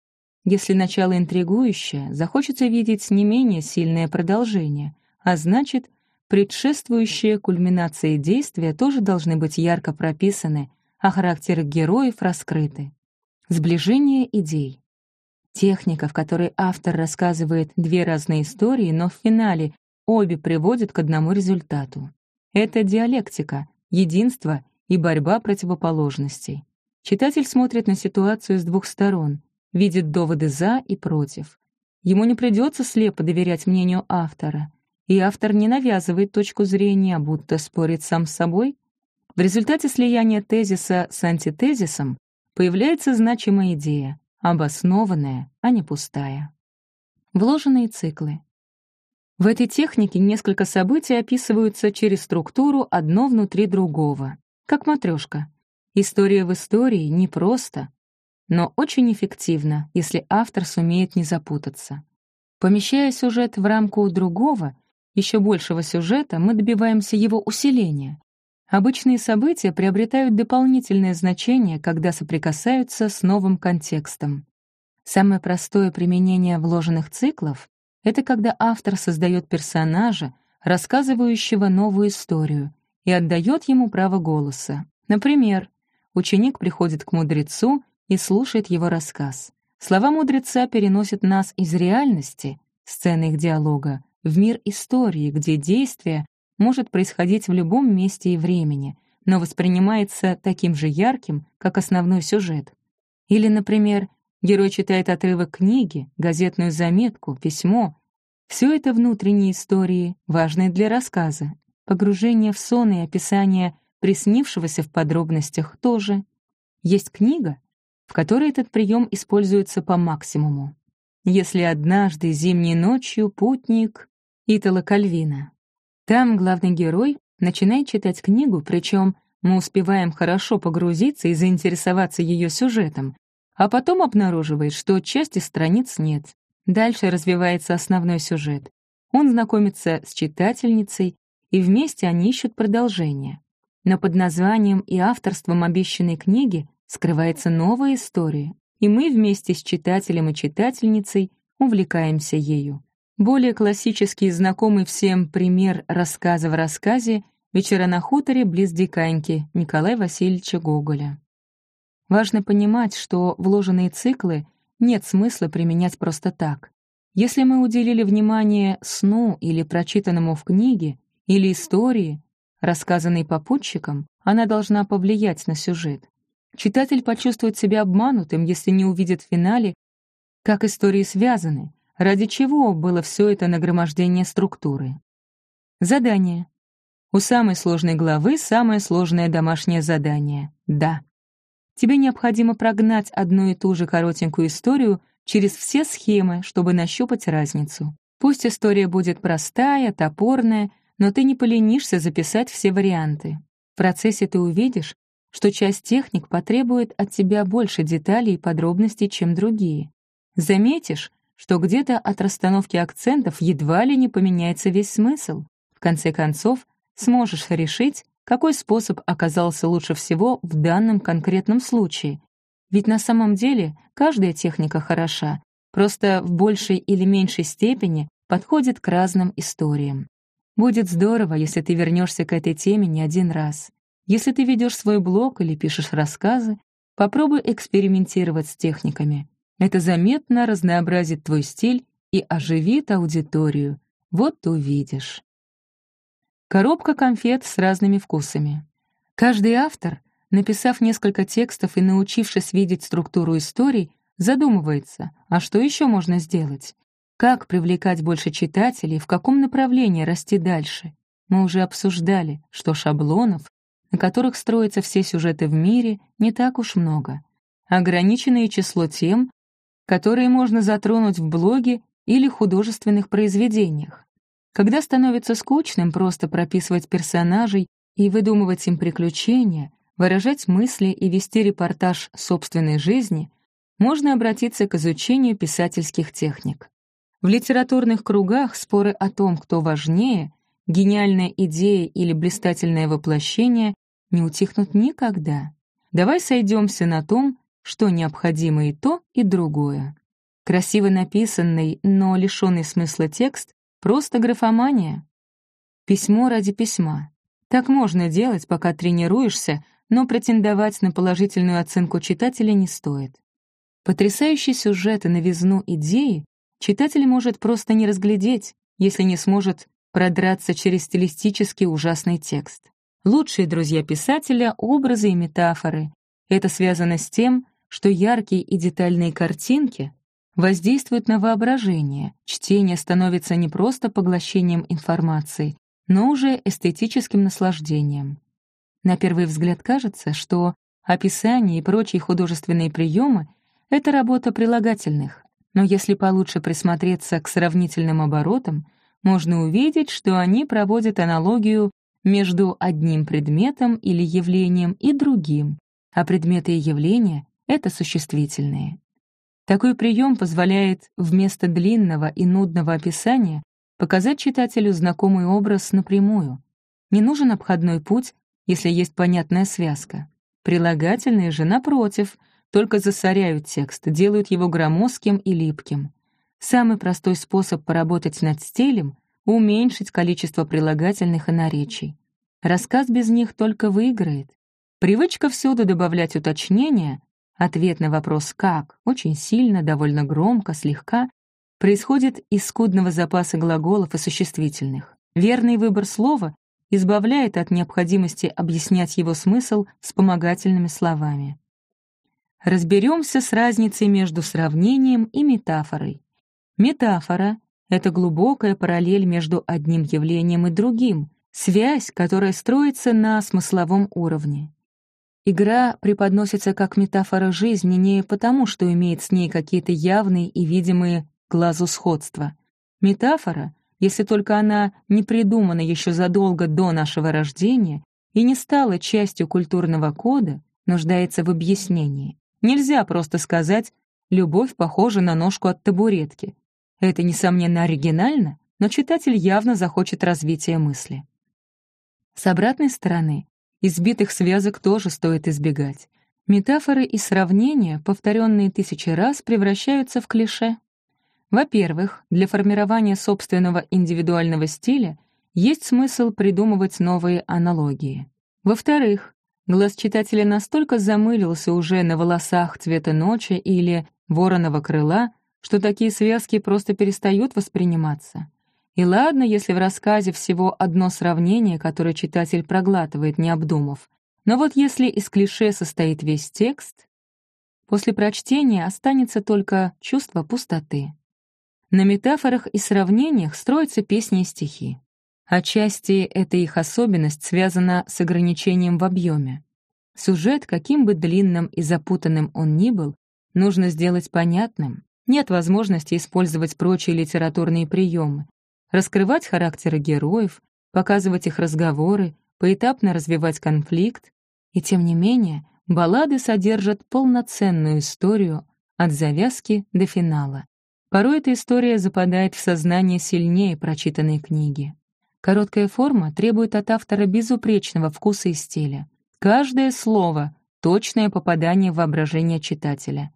Если начало интригующее, захочется видеть не менее сильное продолжение, а значит, предшествующие кульминации действия тоже должны быть ярко прописаны, а характеры героев раскрыты. Сближение идей. Техника, в которой автор рассказывает две разные истории, но в финале обе приводят к одному результату. Это диалектика, единство и борьба противоположностей. Читатель смотрит на ситуацию с двух сторон, видит доводы «за» и «против». Ему не придется слепо доверять мнению автора, и автор не навязывает точку зрения, будто спорит сам с собой. В результате слияния тезиса с антитезисом появляется значимая идея, обоснованная, а не пустая. Вложенные циклы. В этой технике несколько событий описываются через структуру одно внутри другого, как матрешка. История в истории непросто, но очень эффективно, если автор сумеет не запутаться. Помещая сюжет в рамку другого, еще большего сюжета, мы добиваемся его усиления, Обычные события приобретают дополнительное значение, когда соприкасаются с новым контекстом. Самое простое применение вложенных циклов — это когда автор создает персонажа, рассказывающего новую историю, и отдает ему право голоса. Например, ученик приходит к мудрецу и слушает его рассказ. слова мудреца переносят нас из реальности, сцены их диалога, в мир истории, где действие может происходить в любом месте и времени, но воспринимается таким же ярким, как основной сюжет. Или, например, герой читает отрывок книги, газетную заметку, письмо. Все это внутренние истории, важные для рассказа. Погружение в сон и описание приснившегося в подробностях тоже. Есть книга, в которой этот прием используется по максимуму. Если однажды зимней ночью путник Итала Кальвина. Там главный герой начинает читать книгу, причем мы успеваем хорошо погрузиться и заинтересоваться ее сюжетом, а потом обнаруживает, что части страниц нет. Дальше развивается основной сюжет. Он знакомится с читательницей, и вместе они ищут продолжение. Но под названием и авторством обещанной книги скрывается новая история, и мы вместе с читателем и читательницей увлекаемся ею. Более классический и знакомый всем пример рассказа в рассказе «Вечера на хуторе близ Диканьки» Николая Васильевича Гоголя. Важно понимать, что вложенные циклы нет смысла применять просто так. Если мы уделили внимание сну или прочитанному в книге, или истории, рассказанной попутчиком, она должна повлиять на сюжет. Читатель почувствует себя обманутым, если не увидит в финале, как истории связаны, Ради чего было все это нагромождение структуры? Задание. У самой сложной главы самое сложное домашнее задание. Да. Тебе необходимо прогнать одну и ту же коротенькую историю через все схемы, чтобы нащупать разницу. Пусть история будет простая, топорная, но ты не поленишься записать все варианты. В процессе ты увидишь, что часть техник потребует от тебя больше деталей и подробностей, чем другие. Заметишь, что где-то от расстановки акцентов едва ли не поменяется весь смысл. В конце концов, сможешь решить, какой способ оказался лучше всего в данном конкретном случае. Ведь на самом деле каждая техника хороша, просто в большей или меньшей степени подходит к разным историям. Будет здорово, если ты вернешься к этой теме не один раз. Если ты ведешь свой блог или пишешь рассказы, попробуй экспериментировать с техниками. Это заметно разнообразит твой стиль и оживит аудиторию. Вот увидишь. Коробка конфет с разными вкусами. Каждый автор, написав несколько текстов и научившись видеть структуру историй, задумывается, а что еще можно сделать? Как привлекать больше читателей, в каком направлении расти дальше? Мы уже обсуждали, что шаблонов, на которых строятся все сюжеты в мире, не так уж много. Ограниченное число тем, которые можно затронуть в блоге или художественных произведениях. Когда становится скучным просто прописывать персонажей и выдумывать им приключения, выражать мысли и вести репортаж собственной жизни, можно обратиться к изучению писательских техник. В литературных кругах споры о том, кто важнее, гениальная идея или блистательное воплощение, не утихнут никогда. Давай сойдемся на том, что необходимо и то, и другое. Красиво написанный, но лишенный смысла текст — просто графомания. Письмо ради письма. Так можно делать, пока тренируешься, но претендовать на положительную оценку читателя не стоит. Потрясающий сюжет и новизну идеи читатель может просто не разглядеть, если не сможет продраться через стилистически ужасный текст. Лучшие друзья писателя — образы и метафоры. Это связано с тем, что яркие и детальные картинки воздействуют на воображение, чтение становится не просто поглощением информации, но уже эстетическим наслаждением. На первый взгляд кажется, что описание и прочие художественные приемы — это работа прилагательных, но если получше присмотреться к сравнительным оборотам, можно увидеть, что они проводят аналогию между одним предметом или явлением и другим, а предметы и явления это существительные. Такой прием позволяет вместо длинного и нудного описания показать читателю знакомый образ напрямую. Не нужен обходной путь, если есть понятная связка. Прилагательные же, напротив, только засоряют текст, делают его громоздким и липким. Самый простой способ поработать над стилем — уменьшить количество прилагательных и наречий. Рассказ без них только выиграет. Привычка всюду добавлять уточнения Ответ на вопрос «как» очень сильно, довольно громко, слегка происходит из скудного запаса глаголов и существительных. Верный выбор слова избавляет от необходимости объяснять его смысл вспомогательными словами. Разберемся с разницей между сравнением и метафорой. Метафора — это глубокая параллель между одним явлением и другим, связь, которая строится на смысловом уровне. Игра преподносится как метафора жизни не потому, что имеет с ней какие-то явные и видимые глазу сходства. Метафора, если только она не придумана еще задолго до нашего рождения и не стала частью культурного кода, нуждается в объяснении. Нельзя просто сказать «любовь похожа на ножку от табуретки». Это, несомненно, оригинально, но читатель явно захочет развития мысли. С обратной стороны, Избитых связок тоже стоит избегать. Метафоры и сравнения, повторенные тысячи раз, превращаются в клише. Во-первых, для формирования собственного индивидуального стиля есть смысл придумывать новые аналогии. Во-вторых, глаз читателя настолько замылился уже на волосах цвета ночи или вороного крыла, что такие связки просто перестают восприниматься. И ладно, если в рассказе всего одно сравнение, которое читатель проглатывает, не обдумав. Но вот если из клише состоит весь текст, после прочтения останется только чувство пустоты. На метафорах и сравнениях строятся песни и стихи. Отчасти эта их особенность связана с ограничением в объеме. Сюжет, каким бы длинным и запутанным он ни был, нужно сделать понятным. Нет возможности использовать прочие литературные приемы, раскрывать характеры героев, показывать их разговоры, поэтапно развивать конфликт. И тем не менее, баллады содержат полноценную историю от завязки до финала. Порой эта история западает в сознание сильнее прочитанной книги. Короткая форма требует от автора безупречного вкуса и стиля. Каждое слово — точное попадание в воображение читателя.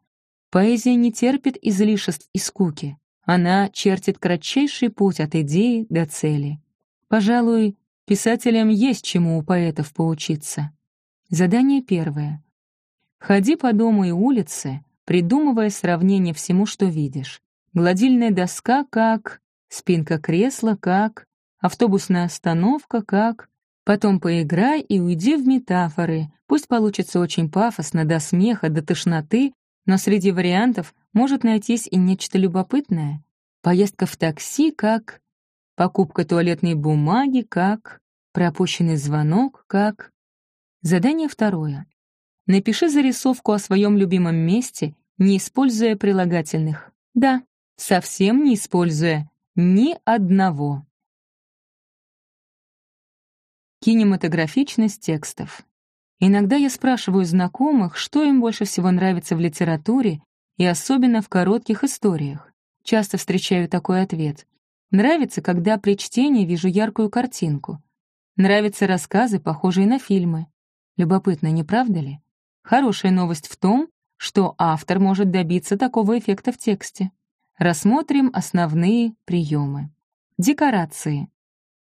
Поэзия не терпит излишеств и скуки. Она чертит кратчайший путь от идеи до цели. Пожалуй, писателям есть чему у поэтов поучиться. Задание первое. Ходи по дому и улице, придумывая сравнение всему, что видишь. Гладильная доска как, спинка кресла как, автобусная остановка как. Потом поиграй и уйди в метафоры. Пусть получится очень пафосно, до смеха, до тошноты, но среди вариантов может найтись и нечто любопытное. Поездка в такси как... Покупка туалетной бумаги как... Пропущенный звонок как... Задание второе. Напиши зарисовку о своем любимом месте, не используя прилагательных. Да, совсем не используя ни одного. Кинематографичность текстов. Иногда я спрашиваю знакомых, что им больше всего нравится в литературе и особенно в коротких историях. Часто встречаю такой ответ. Нравится, когда при чтении вижу яркую картинку. Нравятся рассказы, похожие на фильмы. Любопытно, не правда ли? Хорошая новость в том, что автор может добиться такого эффекта в тексте. Рассмотрим основные приемы. Декорации.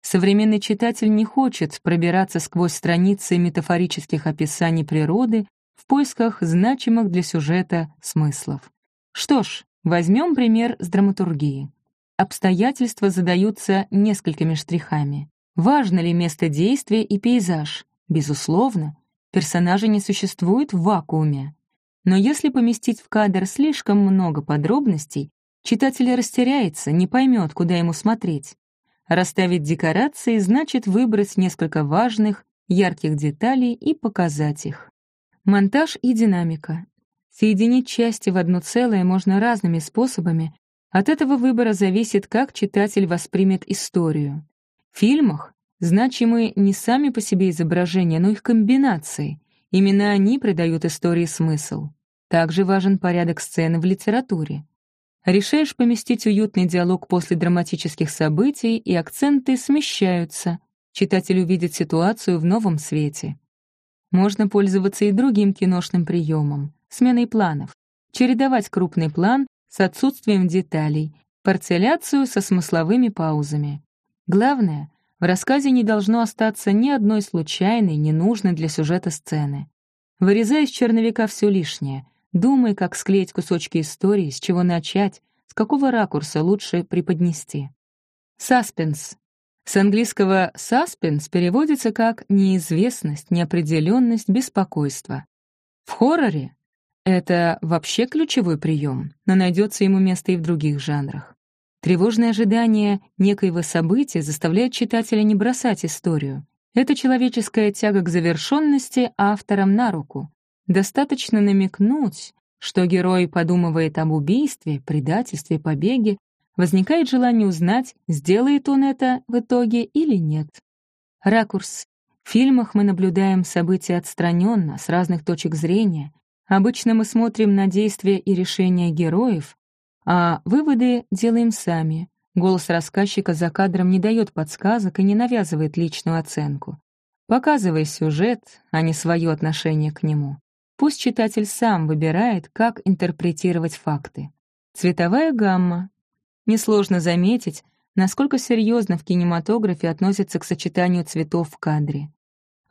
Современный читатель не хочет пробираться сквозь страницы метафорических описаний природы в поисках значимых для сюжета смыслов. Что ж, возьмем пример с драматургии. Обстоятельства задаются несколькими штрихами. Важно ли место действия и пейзаж? Безусловно, персонажи не существуют в вакууме. Но если поместить в кадр слишком много подробностей, читатель растеряется, не поймет, куда ему смотреть. Расставить декорации значит выбрать несколько важных, ярких деталей и показать их. Монтаж и динамика. Соединить части в одно целое можно разными способами, от этого выбора зависит, как читатель воспримет историю. В фильмах значимы не сами по себе изображения, но их комбинации. Именно они придают истории смысл. Также важен порядок сцены в литературе. Решаешь поместить уютный диалог после драматических событий, и акценты смещаются. Читатель увидит ситуацию в новом свете. Можно пользоваться и другим киношным приемом — сменой планов. Чередовать крупный план с отсутствием деталей, парцеляцию со смысловыми паузами. Главное, в рассказе не должно остаться ни одной случайной, ненужной для сюжета сцены. Вырезая из черновика все лишнее, думай, как склеить кусочки истории, с чего начать, с какого ракурса лучше преподнести. Саспенс. С английского «саспенс» переводится как «неизвестность», «неопределенность», «беспокойство». В хорроре это вообще ключевой прием, но найдется ему место и в других жанрах. Тревожное ожидание некоего события заставляет читателя не бросать историю. Это человеческая тяга к завершенности авторам на руку. Достаточно намекнуть, что герой подумывает об убийстве, предательстве, побеге, возникает желание узнать, сделает он это в итоге или нет. Ракурс. В фильмах мы наблюдаем события отстраненно, с разных точек зрения. Обычно мы смотрим на действия и решения героев, а выводы делаем сами. Голос рассказчика за кадром не дает подсказок и не навязывает личную оценку. Показывай сюжет, а не свое отношение к нему. Пусть читатель сам выбирает, как интерпретировать факты. Цветовая гамма. Несложно заметить, насколько серьезно в кинематографе относятся к сочетанию цветов в кадре.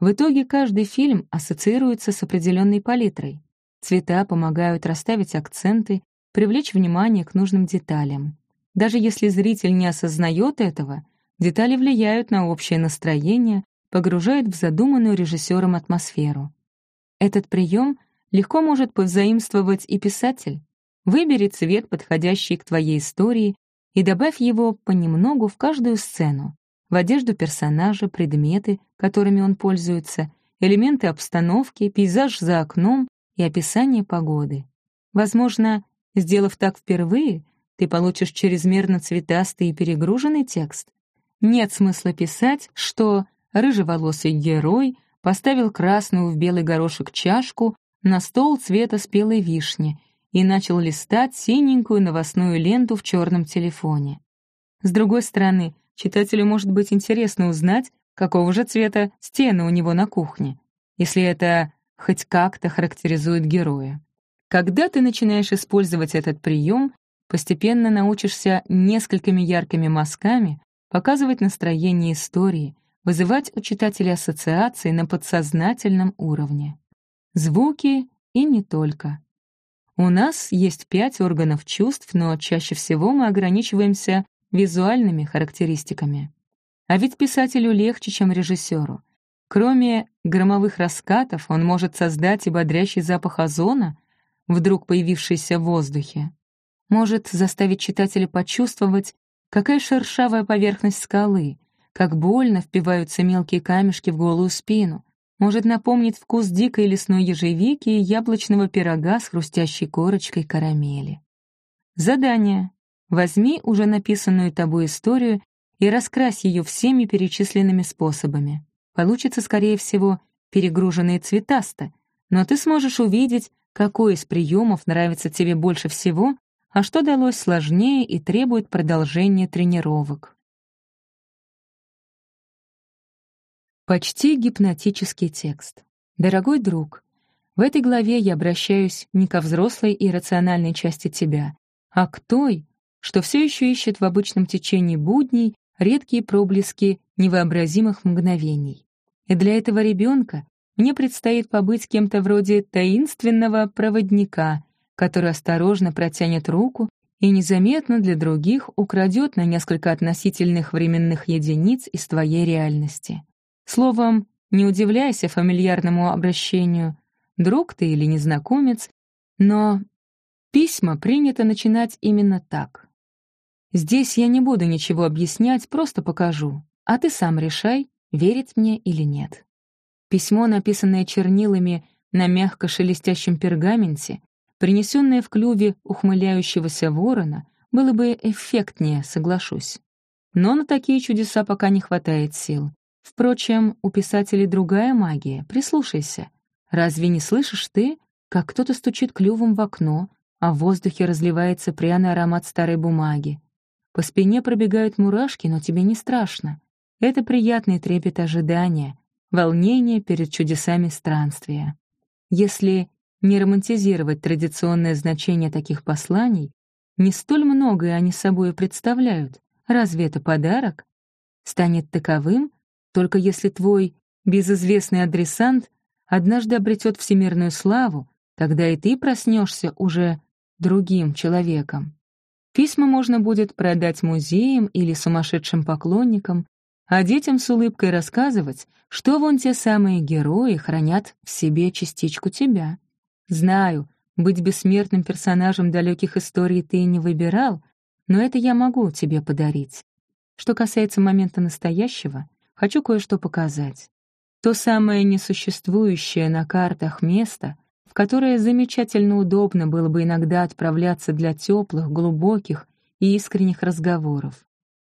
В итоге каждый фильм ассоциируется с определенной палитрой. Цвета помогают расставить акценты, привлечь внимание к нужным деталям. Даже если зритель не осознает этого, детали влияют на общее настроение, погружают в задуманную режиссером атмосферу. Этот прием легко может повзаимствовать и писатель. Выбери цвет, подходящий к твоей истории, и добавь его понемногу в каждую сцену. В одежду персонажа, предметы, которыми он пользуется, элементы обстановки, пейзаж за окном и описание погоды. Возможно, сделав так впервые, ты получишь чрезмерно цветастый и перегруженный текст. Нет смысла писать, что рыжеволосый герой — поставил красную в белый горошек чашку на стол цвета спелой вишни и начал листать синенькую новостную ленту в черном телефоне. С другой стороны, читателю может быть интересно узнать, какого же цвета стены у него на кухне, если это хоть как-то характеризует героя. Когда ты начинаешь использовать этот прием, постепенно научишься несколькими яркими мазками показывать настроение истории, вызывать у читателя ассоциации на подсознательном уровне. Звуки и не только. У нас есть пять органов чувств, но чаще всего мы ограничиваемся визуальными характеристиками. А ведь писателю легче, чем режиссеру. Кроме громовых раскатов, он может создать и бодрящий запах озона, вдруг появившийся в воздухе. Может заставить читателя почувствовать, какая шершавая поверхность скалы, как больно впиваются мелкие камешки в голую спину, может напомнить вкус дикой лесной ежевики и яблочного пирога с хрустящей корочкой карамели. Задание. Возьми уже написанную тобой историю и раскрась ее всеми перечисленными способами. Получится, скорее всего, перегруженное и цветасто, но ты сможешь увидеть, какой из приемов нравится тебе больше всего, а что далось сложнее и требует продолжения тренировок. Почти гипнотический текст. Дорогой друг, в этой главе я обращаюсь не ко взрослой и рациональной части тебя, а к той, что все еще ищет в обычном течении будней редкие проблески невообразимых мгновений. И для этого ребенка мне предстоит побыть кем-то вроде таинственного проводника, который осторожно протянет руку и незаметно для других украдет на несколько относительных временных единиц из твоей реальности. Словом, не удивляйся фамильярному обращению, друг ты или незнакомец, но письма принято начинать именно так. Здесь я не буду ничего объяснять, просто покажу, а ты сам решай, верить мне или нет. Письмо, написанное чернилами на мягко шелестящем пергаменте, принесенное в клюве ухмыляющегося ворона, было бы эффектнее, соглашусь. Но на такие чудеса пока не хватает сил. Впрочем, у писателей другая магия, прислушайся. Разве не слышишь ты, как кто-то стучит клювом в окно, а в воздухе разливается пряный аромат старой бумаги? По спине пробегают мурашки, но тебе не страшно. Это приятный трепет ожидания, волнение перед чудесами странствия. Если не романтизировать традиционное значение таких посланий, не столь многое они собой представляют. Разве это подарок? Станет таковым, только если твой безызвестный адресант однажды обретет всемирную славу, Тогда и ты проснешься уже другим человеком. Письма можно будет продать музеям или сумасшедшим поклонникам, а детям с улыбкой рассказывать, что вон те самые герои хранят в себе частичку тебя. Знаю, быть бессмертным персонажем далеких историй ты не выбирал, но это я могу тебе подарить. Что касается момента настоящего, хочу кое-что показать. То самое несуществующее на картах место, в которое замечательно удобно было бы иногда отправляться для теплых, глубоких и искренних разговоров.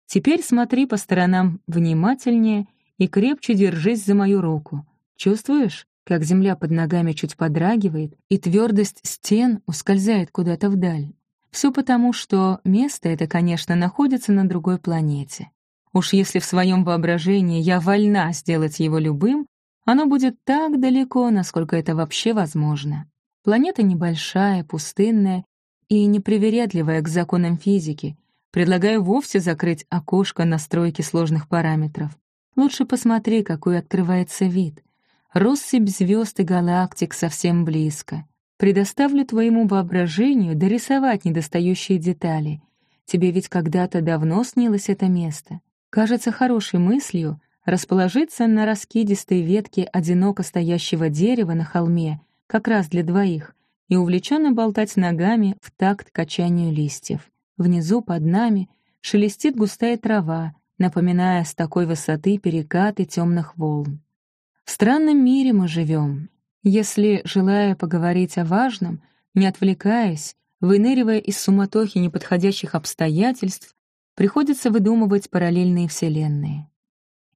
Теперь смотри по сторонам внимательнее и крепче держись за мою руку. Чувствуешь, как земля под ногами чуть подрагивает, и твердость стен ускользает куда-то вдаль? Все потому, что место это, конечно, находится на другой планете. Уж если в своем воображении я вольна сделать его любым, оно будет так далеко, насколько это вообще возможно. Планета небольшая, пустынная и непривередливая к законам физики. Предлагаю вовсе закрыть окошко настройки сложных параметров. Лучше посмотри, какой открывается вид. Россыпь звезд и галактик совсем близко. Предоставлю твоему воображению дорисовать недостающие детали. Тебе ведь когда-то давно снилось это место. Кажется хорошей мыслью расположиться на раскидистой ветке одиноко стоящего дерева на холме, как раз для двоих, и увлеченно болтать ногами в такт качанию листьев. Внизу, под нами, шелестит густая трава, напоминая с такой высоты перекаты темных волн. В странном мире мы живем, если, желая поговорить о важном, не отвлекаясь, выныривая из суматохи неподходящих обстоятельств, приходится выдумывать параллельные вселенные.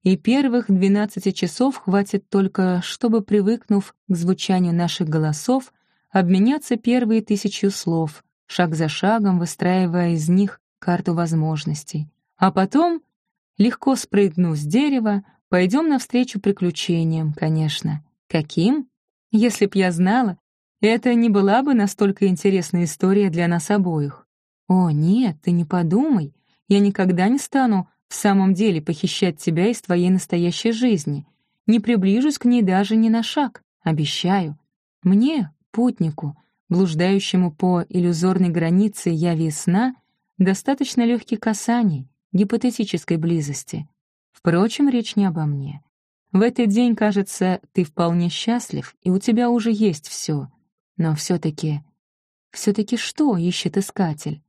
И первых 12 часов хватит только, чтобы, привыкнув к звучанию наших голосов, обменяться первые тысячу слов, шаг за шагом выстраивая из них карту возможностей. А потом, легко спрыгнув с дерева, пойдем навстречу приключениям, конечно. Каким? Если б я знала, это не была бы настолько интересная история для нас обоих. О, нет, ты не подумай, я никогда не стану в самом деле похищать тебя из твоей настоящей жизни. Не приближусь к ней даже ни на шаг, обещаю. Мне, путнику, блуждающему по иллюзорной границе я весна, достаточно легких касаний, гипотетической близости. Впрочем, речь не обо мне. В этот день, кажется, ты вполне счастлив, и у тебя уже есть все. Но все-таки... Все-таки что ищет искатель?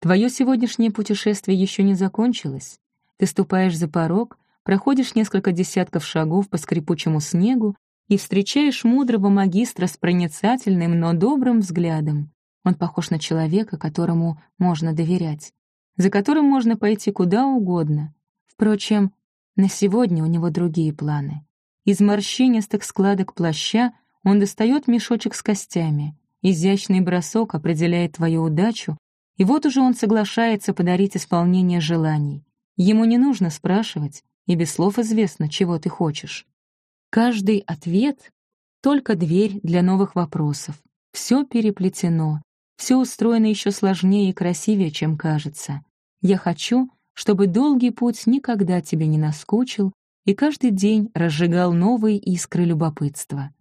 Твое сегодняшнее путешествие еще не закончилось. Ты ступаешь за порог, проходишь несколько десятков шагов по скрипучему снегу и встречаешь мудрого магистра с проницательным, но добрым взглядом. Он похож на человека, которому можно доверять, за которым можно пойти куда угодно. Впрочем, на сегодня у него другие планы. Из морщинистых складок плаща он достает мешочек с костями. Изящный бросок определяет твою удачу, и вот уже он соглашается подарить исполнение желаний. Ему не нужно спрашивать, и без слов известно, чего ты хочешь. Каждый ответ — только дверь для новых вопросов. Все переплетено, все устроено еще сложнее и красивее, чем кажется. Я хочу, чтобы долгий путь никогда тебе не наскучил и каждый день разжигал новые искры любопытства.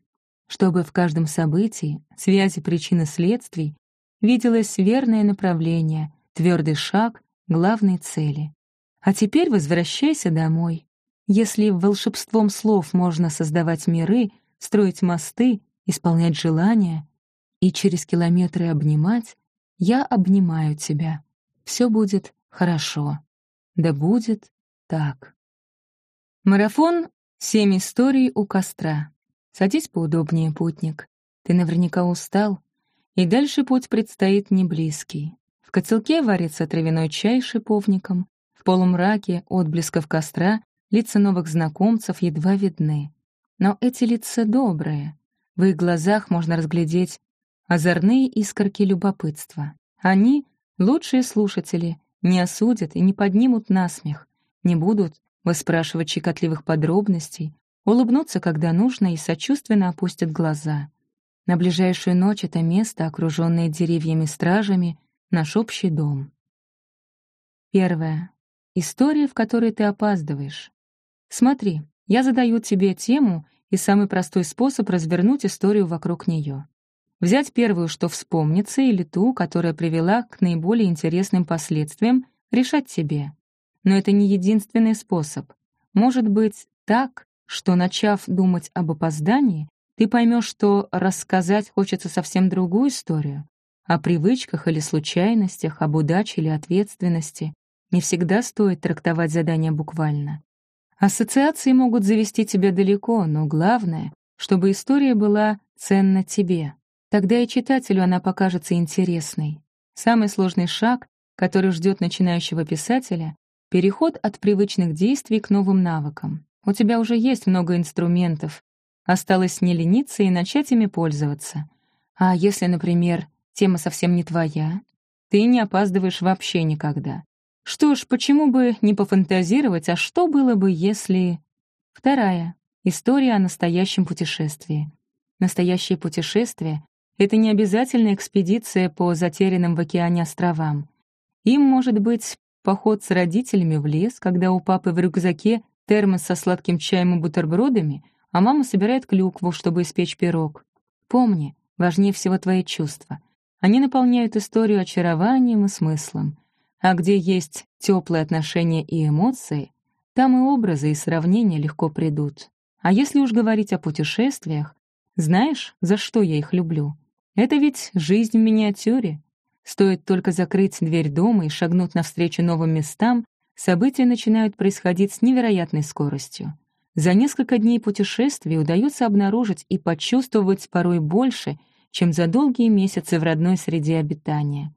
Чтобы в каждом событии, связи причин и следствий, виделось верное направление, твердый шаг главной цели. А теперь возвращайся домой. Если волшебством слов можно создавать миры, строить мосты, исполнять желания и через километры обнимать, я обнимаю тебя. Все будет хорошо. Да будет так. Марафон «Семь историй у костра». Садись поудобнее, путник. Ты наверняка устал, и дальше путь предстоит не близкий. В котелке варится травяной чай с шиповником, в полумраке отблесков костра лица новых знакомцев едва видны. Но эти лица добрые. В их глазах можно разглядеть озорные искорки любопытства. Они — лучшие слушатели, не осудят и не поднимут насмех, не будут выспрашивать щекотливых подробностей, улыбнутся, когда нужно, и сочувственно опустят глаза. На ближайшую ночь это место, окруженное деревьями-стражами, наш общий дом. Первое. История, в которой ты опаздываешь. Смотри, я задаю тебе тему и самый простой способ развернуть историю вокруг нее. Взять первую, что вспомнится, или ту, которая привела к наиболее интересным последствиям, решать себе. Но это не единственный способ. Может быть так, что, начав думать об опоздании, ты поймешь, что рассказать хочется совсем другую историю. О привычках или случайностях, об удаче или ответственности. Не всегда стоит трактовать задание буквально. Ассоциации могут завести тебя далеко, но главное, чтобы история была ценна тебе. Тогда и читателю она покажется интересной. Самый сложный шаг, который ждет начинающего писателя — переход от привычных действий к новым навыкам. У тебя уже есть много инструментов. Осталось не лениться и начать ими пользоваться. А если, например, тема совсем не твоя, ты не опаздываешь вообще никогда. Что ж, почему бы не пофантазировать, а что было бы, если... Вторая. История о настоящем путешествии. Настоящее путешествие — это не обязательно экспедиция по затерянным в океане островам. Им может быть поход с родителями в лес, когда у папы в рюкзаке термос со сладким чаем и бутербродами, а мама собирает клюкву, чтобы испечь пирог. Помни, важнее всего твои чувства. Они наполняют историю очарованием и смыслом. А где есть теплые отношения и эмоции, там и образы, и сравнения легко придут. А если уж говорить о путешествиях, знаешь, за что я их люблю? Это ведь жизнь в миниатюре. Стоит только закрыть дверь дома и шагнуть навстречу новым местам, события начинают происходить с невероятной скоростью. За несколько дней путешествий удается обнаружить и почувствовать порой больше, чем за долгие месяцы в родной среде обитания.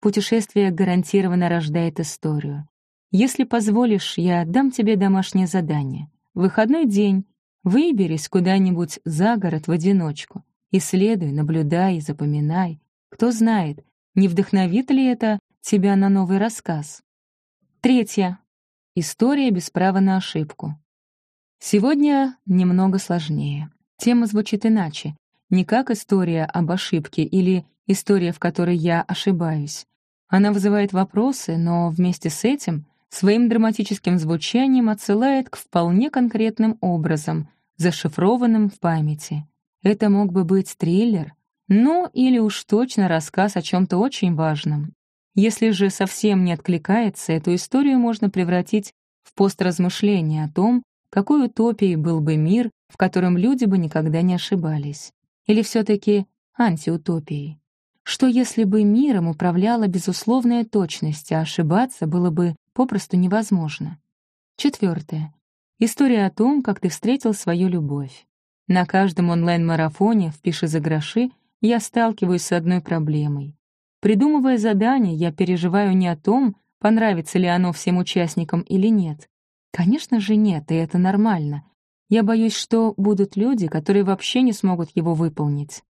Путешествие гарантированно рождает историю. Если позволишь, я дам тебе домашнее задание. В выходной день выберись куда-нибудь за город в одиночку. Исследуй, наблюдай, запоминай. Кто знает, не вдохновит ли это тебя на новый рассказ. Третье. История без права на ошибку. Сегодня немного сложнее. Тема звучит иначе не как история об ошибке или история, в которой я ошибаюсь. Она вызывает вопросы, но вместе с этим своим драматическим звучанием отсылает к вполне конкретным образом, зашифрованным в памяти. Это мог бы быть триллер, ну или уж точно рассказ о чем-то очень важном. Если же совсем не откликается, эту историю можно превратить в постразмышление о том, какой утопией был бы мир, в котором люди бы никогда не ошибались. Или все-таки антиутопией? Что если бы миром управляла безусловная точность, а ошибаться было бы попросту невозможно? Четвертое. История о том, как ты встретил свою любовь. На каждом онлайн-марафоне «Впиши за гроши» я сталкиваюсь с одной проблемой. Придумывая задание, я переживаю не о том, понравится ли оно всем участникам или нет. Конечно же нет, и это нормально. Я боюсь, что будут люди, которые вообще не смогут его выполнить.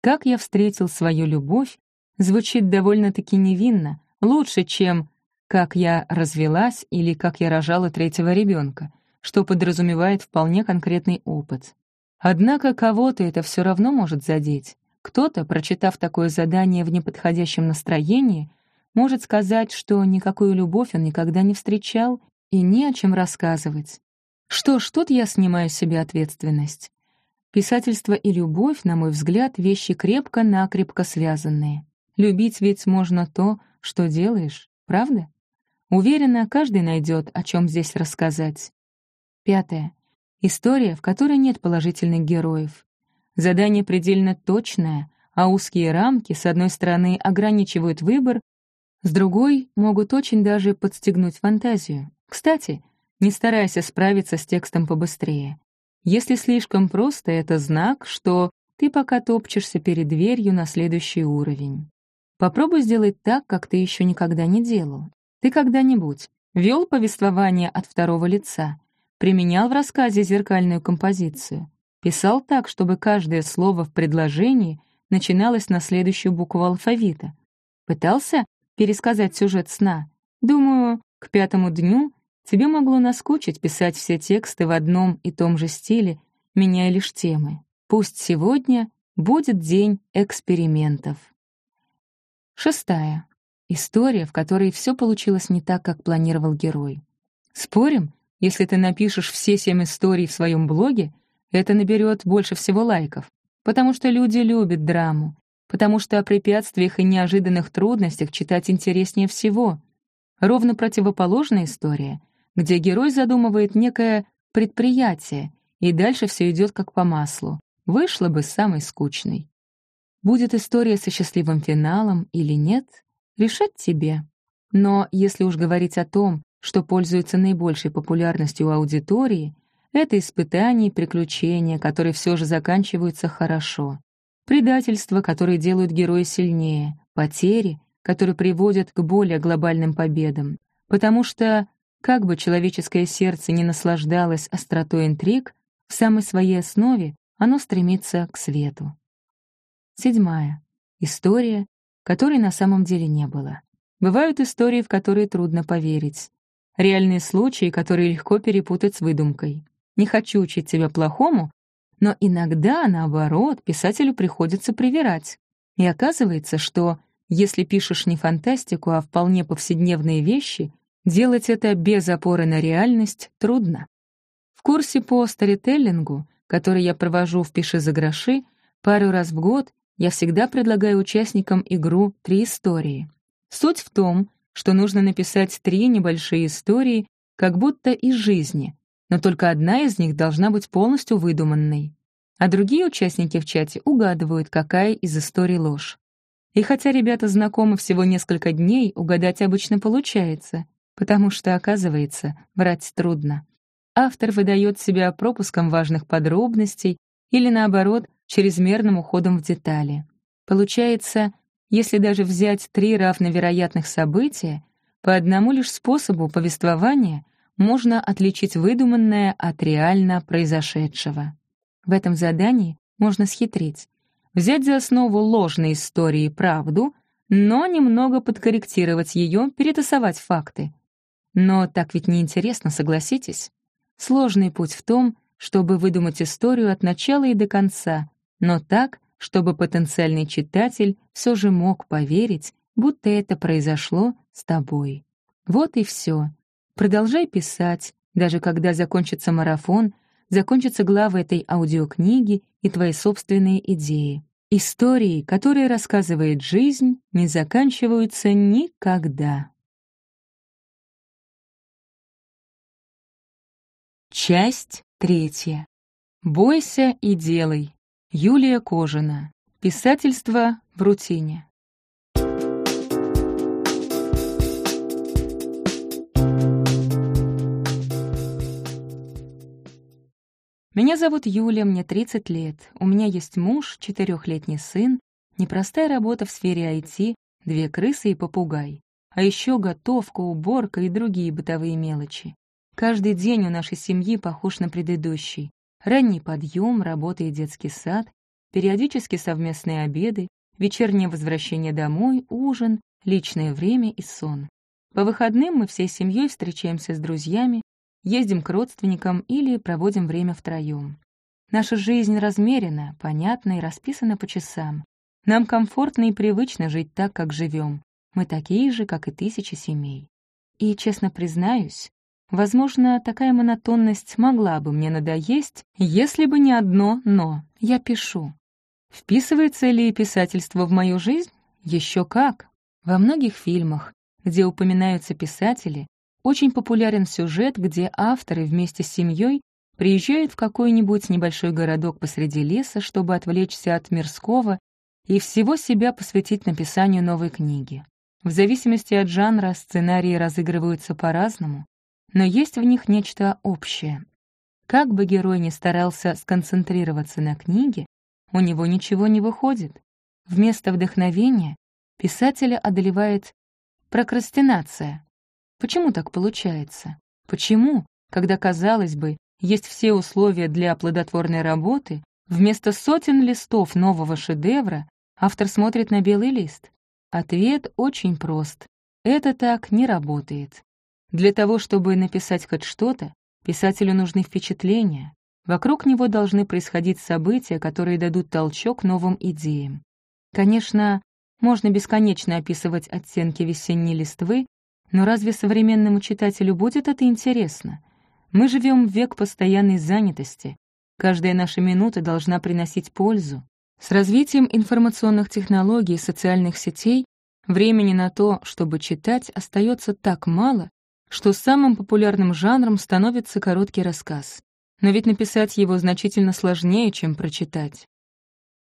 «Как я встретил свою любовь» звучит довольно-таки невинно, лучше, чем «как я развелась» или «как я рожала третьего ребенка», что подразумевает вполне конкретный опыт. Однако кого-то это все равно может задеть. Кто-то, прочитав такое задание в неподходящем настроении, может сказать, что никакую любовь он никогда не встречал и не о чем рассказывать. Что ж, тут я снимаю с себя ответственность. Писательство и любовь, на мой взгляд, вещи крепко-накрепко связанные. Любить ведь можно то, что делаешь, правда? Уверена, каждый найдет, о чем здесь рассказать. Пятое. История, в которой нет положительных героев. Задание предельно точное, а узкие рамки, с одной стороны, ограничивают выбор, с другой — могут очень даже подстегнуть фантазию. Кстати, не старайся справиться с текстом побыстрее. Если слишком просто, это знак, что ты пока топчешься перед дверью на следующий уровень. Попробуй сделать так, как ты еще никогда не делал. Ты когда-нибудь вел повествование от второго лица, применял в рассказе зеркальную композицию, писал так, чтобы каждое слово в предложении начиналось на следующую букву алфавита. Пытался пересказать сюжет сна? Думаю, к пятому дню Тебе могло наскучить писать все тексты в одном и том же стиле, меняя лишь темы. Пусть сегодня будет день экспериментов. Шестая. История, в которой все получилось не так, как планировал герой. Спорим, если ты напишешь все семь историй в своем блоге, это наберет больше всего лайков. Потому что люди любят драму, потому что о препятствиях и неожиданных трудностях читать интереснее всего. Ровно противоположная история, где герой задумывает некое предприятие, и дальше все идет как по маслу. Вышла бы самой скучной. Будет история со счастливым финалом или нет, решать тебе. Но если уж говорить о том, что пользуется наибольшей популярностью у аудитории, это испытания и приключения, которые все же заканчиваются хорошо. Предательства, которые делают героя сильнее, потери, которые приводят к более глобальным победам. Потому что, как бы человеческое сердце не наслаждалось остротой интриг, в самой своей основе оно стремится к свету. Седьмая. История, которой на самом деле не было. Бывают истории, в которые трудно поверить. Реальные случаи, которые легко перепутать с выдумкой. Не хочу учить тебя плохому, но иногда, наоборот, писателю приходится привирать. И оказывается, что если пишешь не фантастику, а вполне повседневные вещи, делать это без опоры на реальность трудно. В курсе по старителлингу, который я провожу в «Пиши за гроши», пару раз в год я всегда предлагаю участникам игру «Три истории». Суть в том, что нужно написать три небольшие истории, как будто из жизни, но только одна из них должна быть полностью выдуманной. А другие участники в чате угадывают, какая из историй ложь. И хотя ребята знакомы всего несколько дней, угадать обычно получается, потому что, оказывается, врать трудно. Автор выдает себя пропуском важных подробностей или, наоборот, чрезмерным уходом в детали. Получается, если даже взять три равновероятных события, по одному лишь способу повествования можно отличить выдуманное от реально произошедшего. В этом задании можно схитрить, взять за основу ложной истории правду, но немного подкорректировать ее, перетасовать факты. Но так ведь неинтересно, согласитесь? Сложный путь в том, чтобы выдумать историю от начала и до конца, но так, чтобы потенциальный читатель все же мог поверить, будто это произошло с тобой. Вот и все. Продолжай писать, даже когда закончится марафон, закончатся главы этой аудиокниги и твои собственные идеи. Истории, которые рассказывает жизнь, не заканчиваются никогда. Часть третья. «Бойся и делай». Юлия Кожина. Писательство в рутине. Меня зовут Юля, мне 30 лет. У меня есть муж, четырехлетний сын, непростая работа в сфере IT, две крысы и попугай. А еще готовка, уборка и другие бытовые мелочи. Каждый день у нашей семьи похож на предыдущий. Ранний подъем, работа и детский сад, периодически совместные обеды, вечернее возвращение домой, ужин, личное время и сон. По выходным мы всей семьей встречаемся с друзьями, ездим к родственникам или проводим время втроем. Наша жизнь размерена, понятна и расписана по часам. Нам комфортно и привычно жить так, как живем. Мы такие же, как и тысячи семей. И, честно признаюсь, возможно, такая монотонность могла бы мне надоесть, если бы не одно «но». Я пишу. Вписывается ли писательство в мою жизнь? Еще как. Во многих фильмах, где упоминаются писатели, очень популярен сюжет, где авторы вместе с семьей приезжают в какой-нибудь небольшой городок посреди леса, чтобы отвлечься от мирского и всего себя посвятить написанию новой книги. В зависимости от жанра сценарии разыгрываются по-разному, но есть в них нечто общее. Как бы герой ни старался сконцентрироваться на книге, у него ничего не выходит. Вместо вдохновения писателя одолевает прокрастинация, Почему так получается? Почему, когда, казалось бы, есть все условия для плодотворной работы, вместо сотен листов нового шедевра автор смотрит на белый лист? Ответ очень прост. Это так не работает. Для того, чтобы написать хоть что-то, писателю нужны впечатления. Вокруг него должны происходить события, которые дадут толчок новым идеям. Конечно, можно бесконечно описывать оттенки весенней листвы, но разве современному читателю будет это интересно? Мы живем в век постоянной занятости. Каждая наша минута должна приносить пользу. С развитием информационных технологий и социальных сетей времени на то, чтобы читать, остается так мало, что самым популярным жанром становится короткий рассказ. Но ведь написать его значительно сложнее, чем прочитать.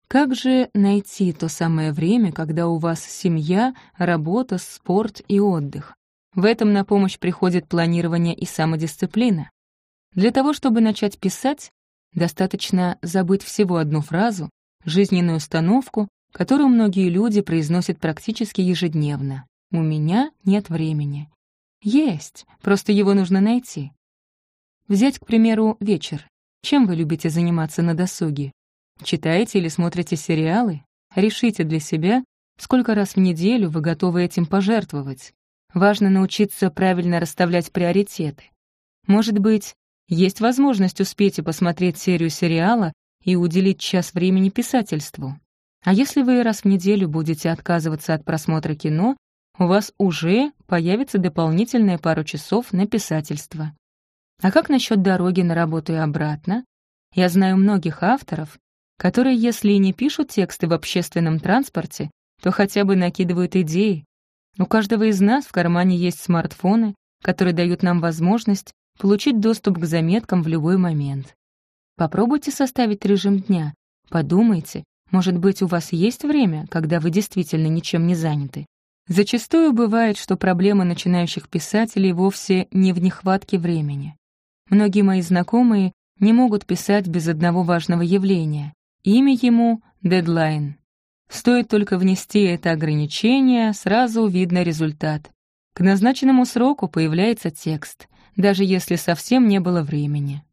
Как же найти то самое время, когда у вас семья, работа, спорт и отдых? В этом на помощь приходит планирование и самодисциплина. Для того, чтобы начать писать, достаточно забыть всего одну фразу, жизненную установку, которую многие люди произносят практически ежедневно. «У меня нет времени». Есть, просто его нужно найти. Взять, к примеру, вечер. Чем вы любите заниматься на досуге? Читаете или смотрите сериалы? Решите для себя, сколько раз в неделю вы готовы этим пожертвовать. Важно научиться правильно расставлять приоритеты. Может быть, есть возможность успеть и посмотреть серию сериала и уделить час времени писательству. А если вы раз в неделю будете отказываться от просмотра кино, у вас уже появится дополнительная пару часов на писательство. А как насчет дороги на работу и обратно? Я знаю многих авторов, которые, если и не пишут тексты в общественном транспорте, то хотя бы накидывают идеи. У каждого из нас в кармане есть смартфоны, которые дают нам возможность получить доступ к заметкам в любой момент. Попробуйте составить режим дня. Подумайте, может быть, у вас есть время, когда вы действительно ничем не заняты. Зачастую бывает, что проблема начинающих писателей вовсе не в нехватке времени. Многие мои знакомые не могут писать без одного важного явления. Имя ему — дедлайн. Стоит только внести это ограничение, сразу видно результат. К назначенному сроку появляется текст даже если совсем не было времени.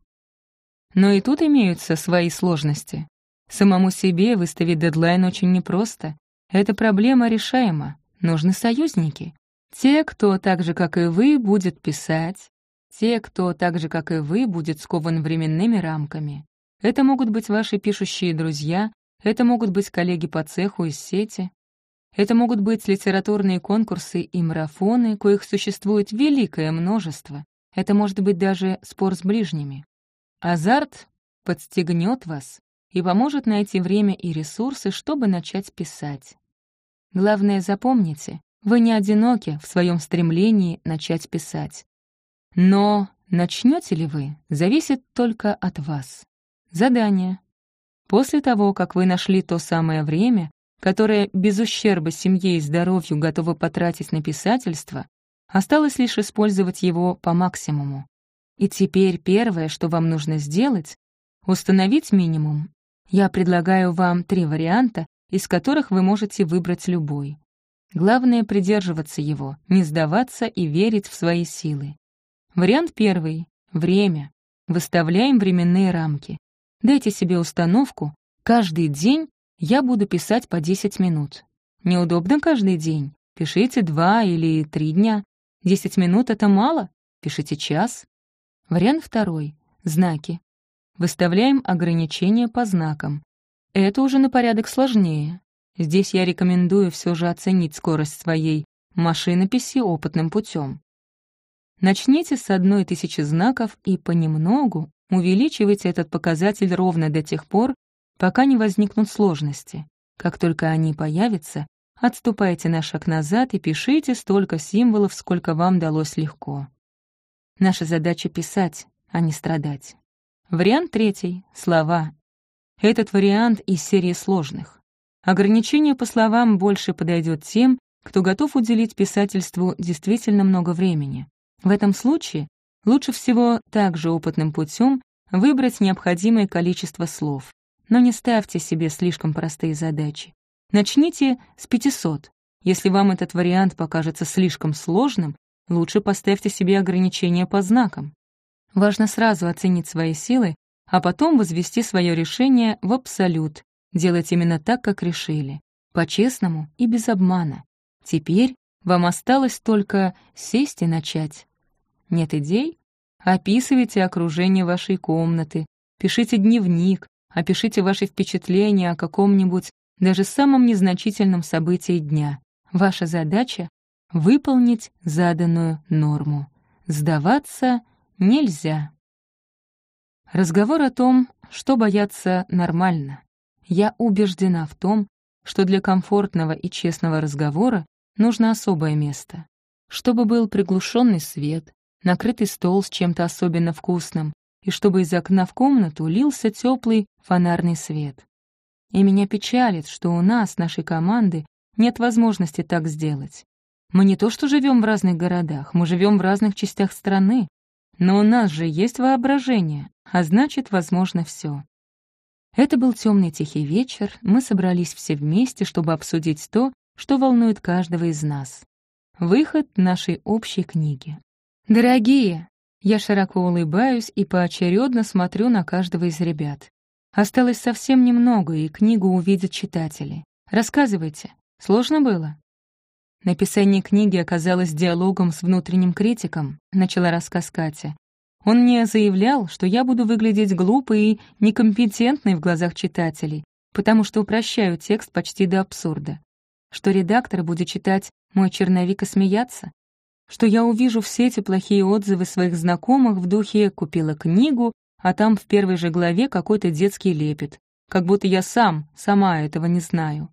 Но и тут имеются свои сложности. Самому себе выставить дедлайн очень непросто. Эта проблема решаема. Нужны союзники. Те, кто так же, как и вы, будет писать. Те, кто так же, как и вы, будет скован временными рамками. Это могут быть ваши пишущие друзья, это могут быть коллеги по цеху из сети, это могут быть литературные конкурсы и марафоны, коих существует великое множество. Это может быть даже спор с ближними. Азарт подстегнет вас и поможет найти время и ресурсы, чтобы начать писать. Главное, запомните, вы не одиноки в своем стремлении начать писать. Но начнете ли вы, зависит только от вас. Задание. После того, как вы нашли то самое время, которое без ущерба семье и здоровью готовы потратить на писательство, Осталось лишь использовать его по максимуму. И теперь первое, что вам нужно сделать — установить минимум. Я предлагаю вам три варианта, из которых вы можете выбрать любой. Главное — придерживаться его, не сдаваться и верить в свои силы. Вариант первый — время. Выставляем временные рамки. Дайте себе установку «каждый день я буду писать по 10 минут». Неудобно каждый день? Пишите два или три дня. Десять минут — это мало? Пишите час. Вариант второй. Знаки. Выставляем ограничения по знакам. Это уже на порядок сложнее. Здесь я рекомендую все же оценить скорость своей машинописи опытным путем. Начните с одной тысячи знаков и понемногу увеличивайте этот показатель ровно до тех пор, пока не возникнут сложности. Как только они появятся, Отступайте на шаг назад и пишите столько символов, сколько вам далось легко. Наша задача — писать, а не страдать. Вариант третий — слова. Этот вариант из серии сложных. Ограничение по словам больше подойдет тем, кто готов уделить писательству действительно много времени. В этом случае лучше всего также опытным путем выбрать необходимое количество слов. Но не ставьте себе слишком простые задачи. Начните с 500. Если вам этот вариант покажется слишком сложным, лучше поставьте себе ограничения по знакам. Важно сразу оценить свои силы, а потом возвести свое решение в абсолют, делать именно так, как решили, по-честному и без обмана. Теперь вам осталось только сесть и начать. Нет идей? Описывайте окружение вашей комнаты, пишите дневник, опишите ваши впечатления о каком-нибудь даже самом незначительном событии дня. Ваша задача — выполнить заданную норму. Сдаваться нельзя. Разговор о том, что бояться нормально. Я убеждена в том, что для комфортного и честного разговора нужно особое место. Чтобы был приглушенный свет, накрытый стол с чем-то особенно вкусным, и чтобы из окна в комнату лился теплый фонарный свет. И меня печалит, что у нас, нашей команды, нет возможности так сделать. Мы не то что живем в разных городах, мы живем в разных частях страны, но у нас же есть воображение, а значит, возможно все. Это был темный тихий вечер, мы собрались все вместе, чтобы обсудить то, что волнует каждого из нас. Выход нашей общей книги. Дорогие, я широко улыбаюсь и поочередно смотрю на каждого из ребят. Осталось совсем немного, и книгу увидят читатели. Рассказывайте, сложно было? Написание книги оказалось диалогом с внутренним критиком, начала рассказ Катя. Он мне заявлял, что я буду выглядеть глупой и некомпетентной в глазах читателей, потому что упрощаю текст почти до абсурда. Что редактор будет читать мой черновик и смеяться. Что я увижу все эти плохие отзывы своих знакомых в духе «купила книгу», а там в первой же главе какой-то детский лепет, как будто я сам, сама этого не знаю.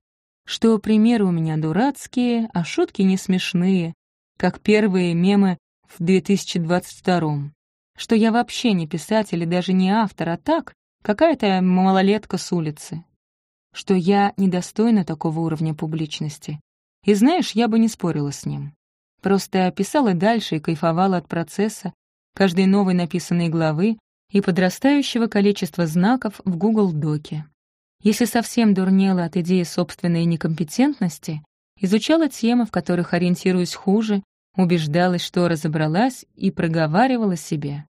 Что примеры у меня дурацкие, а шутки не смешные, как первые мемы в 2022 -м что я вообще не писатель и даже не автор, а так, какая-то малолетка с улицы. Что я недостойна такого уровня публичности. И знаешь, я бы не спорила с ним. Просто писала дальше и кайфовала от процесса, каждой новой написанной главы и подрастающего количества знаков в Google Доке. Если совсем дурнела от идеи собственной некомпетентности, изучала темы, в которых ориентируюсь хуже, убеждалась, что разобралась и проговаривала себе.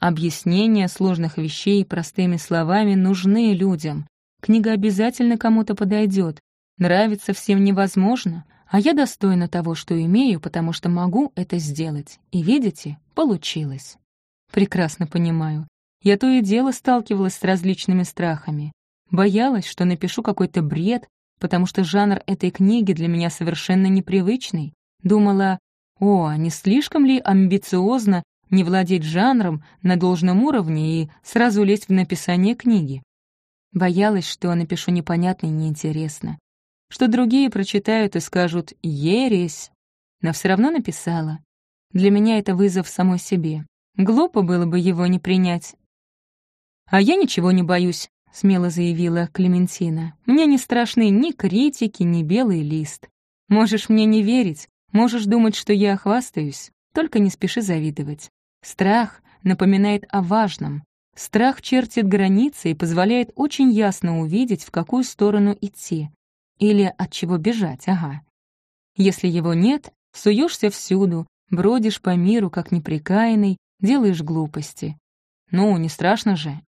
Объяснения сложных вещей простыми словами нужны людям. Книга обязательно кому-то подойдет. Нравится всем невозможно, а я достойна того, что имею, потому что могу это сделать. И видите, получилось. Прекрасно понимаю. Я то и дело сталкивалась с различными страхами. Боялась, что напишу какой-то бред, потому что жанр этой книги для меня совершенно непривычный. Думала, о, а не слишком ли амбициозно не владеть жанром на должном уровне и сразу лезть в написание книги? Боялась, что напишу непонятно и неинтересно, что другие прочитают и скажут «ересь», но все равно написала. Для меня это вызов самой себе. Глупо было бы его не принять. «А я ничего не боюсь», — смело заявила Клементина. «Мне не страшны ни критики, ни белый лист. Можешь мне не верить, Можешь думать, что я хвастаюсь, только не спеши завидовать. Страх напоминает о важном. Страх чертит границы и позволяет очень ясно увидеть, в какую сторону идти. Или от чего бежать, ага. Если его нет, суешься всюду, бродишь по миру, как неприкаянный, делаешь глупости. Ну, не страшно же.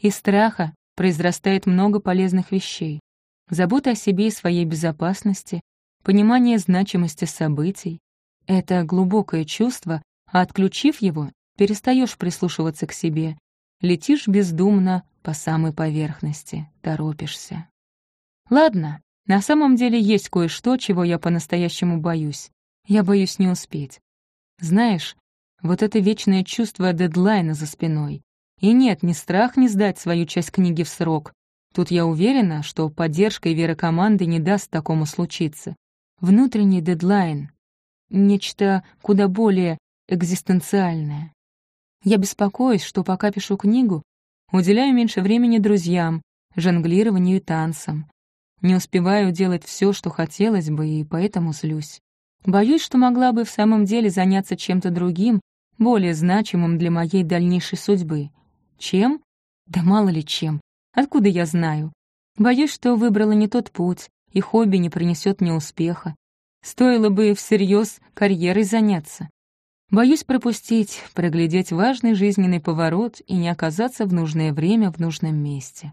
Из страха произрастает много полезных вещей. Забота о себе и своей безопасности, понимание значимости событий. Это глубокое чувство, а отключив его, перестаешь прислушиваться к себе, летишь бездумно по самой поверхности, торопишься. Ладно, на самом деле есть кое-что, чего я по-настоящему боюсь. Я боюсь не успеть. Знаешь, вот это вечное чувство дедлайна за спиной. И нет, ни страх не сдать свою часть книги в срок. Тут я уверена, что поддержка и вера команды не даст такому случиться внутренний дедлайн, нечто куда более экзистенциальное. Я беспокоюсь, что пока пишу книгу, уделяю меньше времени друзьям, жонглированию и танцам. Не успеваю делать все, что хотелось бы, и поэтому злюсь. Боюсь, что могла бы в самом деле заняться чем-то другим, более значимым для моей дальнейшей судьбы. Чем? Да мало ли чем. Откуда я знаю? Боюсь, что выбрала не тот путь, и хобби не принесет мне успеха. Стоило бы всерьез карьерой заняться. Боюсь пропустить, проглядеть важный жизненный поворот и не оказаться в нужное время в нужном месте.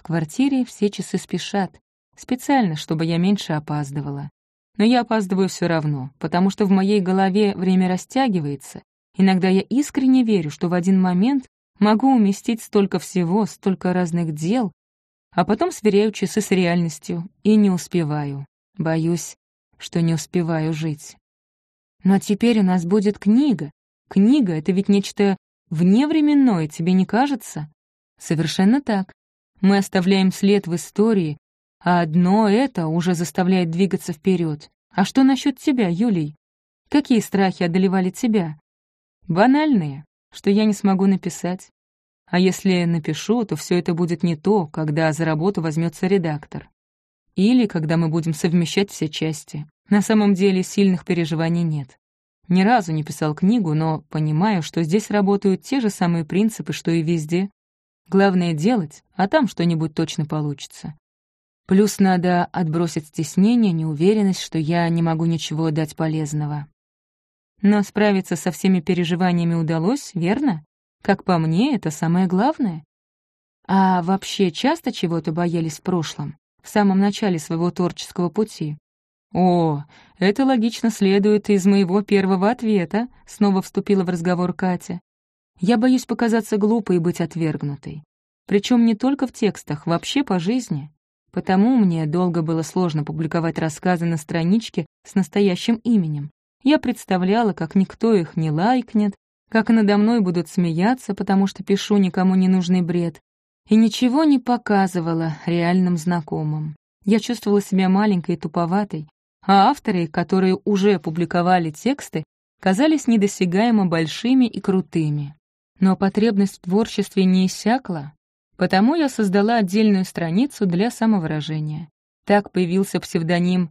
В квартире все часы спешат, специально, чтобы я меньше опаздывала. Но я опаздываю все равно, потому что в моей голове время растягивается. Иногда я искренне верю, что в один момент могу уместить столько всего, столько разных дел, а потом сверяю часы с реальностью и не успеваю. Боюсь, что не успеваю жить. Но теперь у нас будет книга. Книга — это ведь нечто вневременное, тебе не кажется? Совершенно так. Мы оставляем след в истории, а одно это уже заставляет двигаться вперед. А что насчет тебя, Юлий? Какие страхи одолевали тебя? Банальные, что я не смогу написать. А если напишу, то все это будет не то, когда за работу возьмется редактор. Или когда мы будем совмещать все части. На самом деле сильных переживаний нет. Ни разу не писал книгу, но понимаю, что здесь работают те же самые принципы, что и везде. Главное — делать, а там что-нибудь точно получится. Плюс надо отбросить стеснение, неуверенность, что я не могу ничего дать полезного. Но справиться со всеми переживаниями удалось, верно? Как по мне, это самое главное. А вообще часто чего-то боялись в прошлом, в самом начале своего творческого пути? «О, это логично следует из моего первого ответа», — снова вступила в разговор Катя. «Я боюсь показаться глупой и быть отвергнутой. Причем не только в текстах, вообще по жизни. Потому мне долго было сложно публиковать рассказы на страничке с настоящим именем. Я представляла, как никто их не лайкнет, как надо мной будут смеяться, потому что пишу никому не нужный бред, и ничего не показывала реальным знакомым. Я чувствовала себя маленькой и туповатой, а авторы, которые уже публиковали тексты, казались недосягаемо большими и крутыми. Но потребность в творчестве не иссякла, потому я создала отдельную страницу для самовыражения. Так появился псевдоним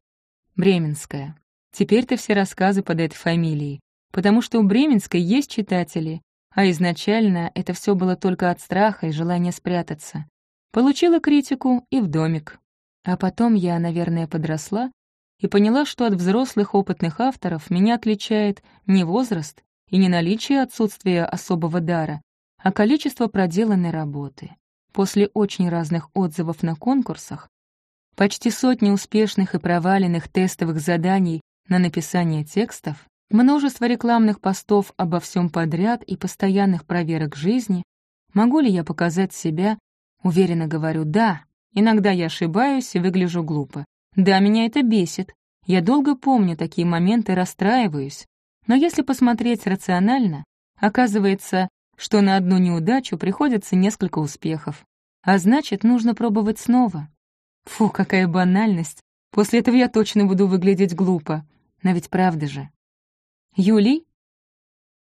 «Бременская». Теперь-то все рассказы под этой фамилией, потому что у Бременской есть читатели, а изначально это все было только от страха и желания спрятаться. Получила критику и в домик. А потом я, наверное, подросла и поняла, что от взрослых опытных авторов меня отличает не возраст и не наличие отсутствия особого дара, а количество проделанной работы. После очень разных отзывов на конкурсах, почти сотни успешных и проваленных тестовых заданий на написание текстов, множество рекламных постов обо всем подряд и постоянных проверок жизни, могу ли я показать себя, уверенно говорю «да». Иногда я ошибаюсь и выгляжу глупо. Да, меня это бесит. Я долго помню такие моменты, расстраиваюсь. Но если посмотреть рационально, оказывается, что на одну неудачу приходится несколько успехов. А значит, нужно пробовать снова. Фу, какая банальность. После этого я точно буду выглядеть глупо. Но ведь правда же. Юлий?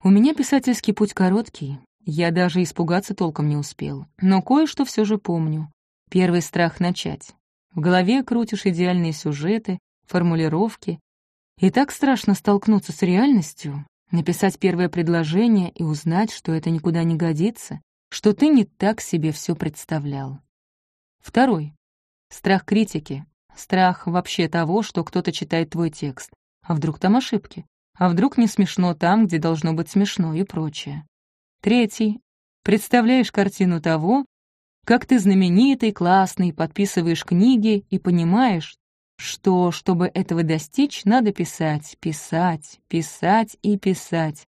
У меня писательский путь короткий. Я даже испугаться толком не успел. Но кое-что все же помню. Первый страх начать. В голове крутишь идеальные сюжеты, формулировки. И так страшно столкнуться с реальностью, написать первое предложение и узнать, что это никуда не годится, что ты не так себе все представлял. Второй. Страх критики. Страх вообще того, что кто-то читает твой текст. А вдруг там ошибки? А вдруг не смешно там, где должно быть смешно и прочее. Третий. Представляешь картину того, как ты знаменитый, классный, подписываешь книги и понимаешь, что, чтобы этого достичь, надо писать, писать, писать и писать.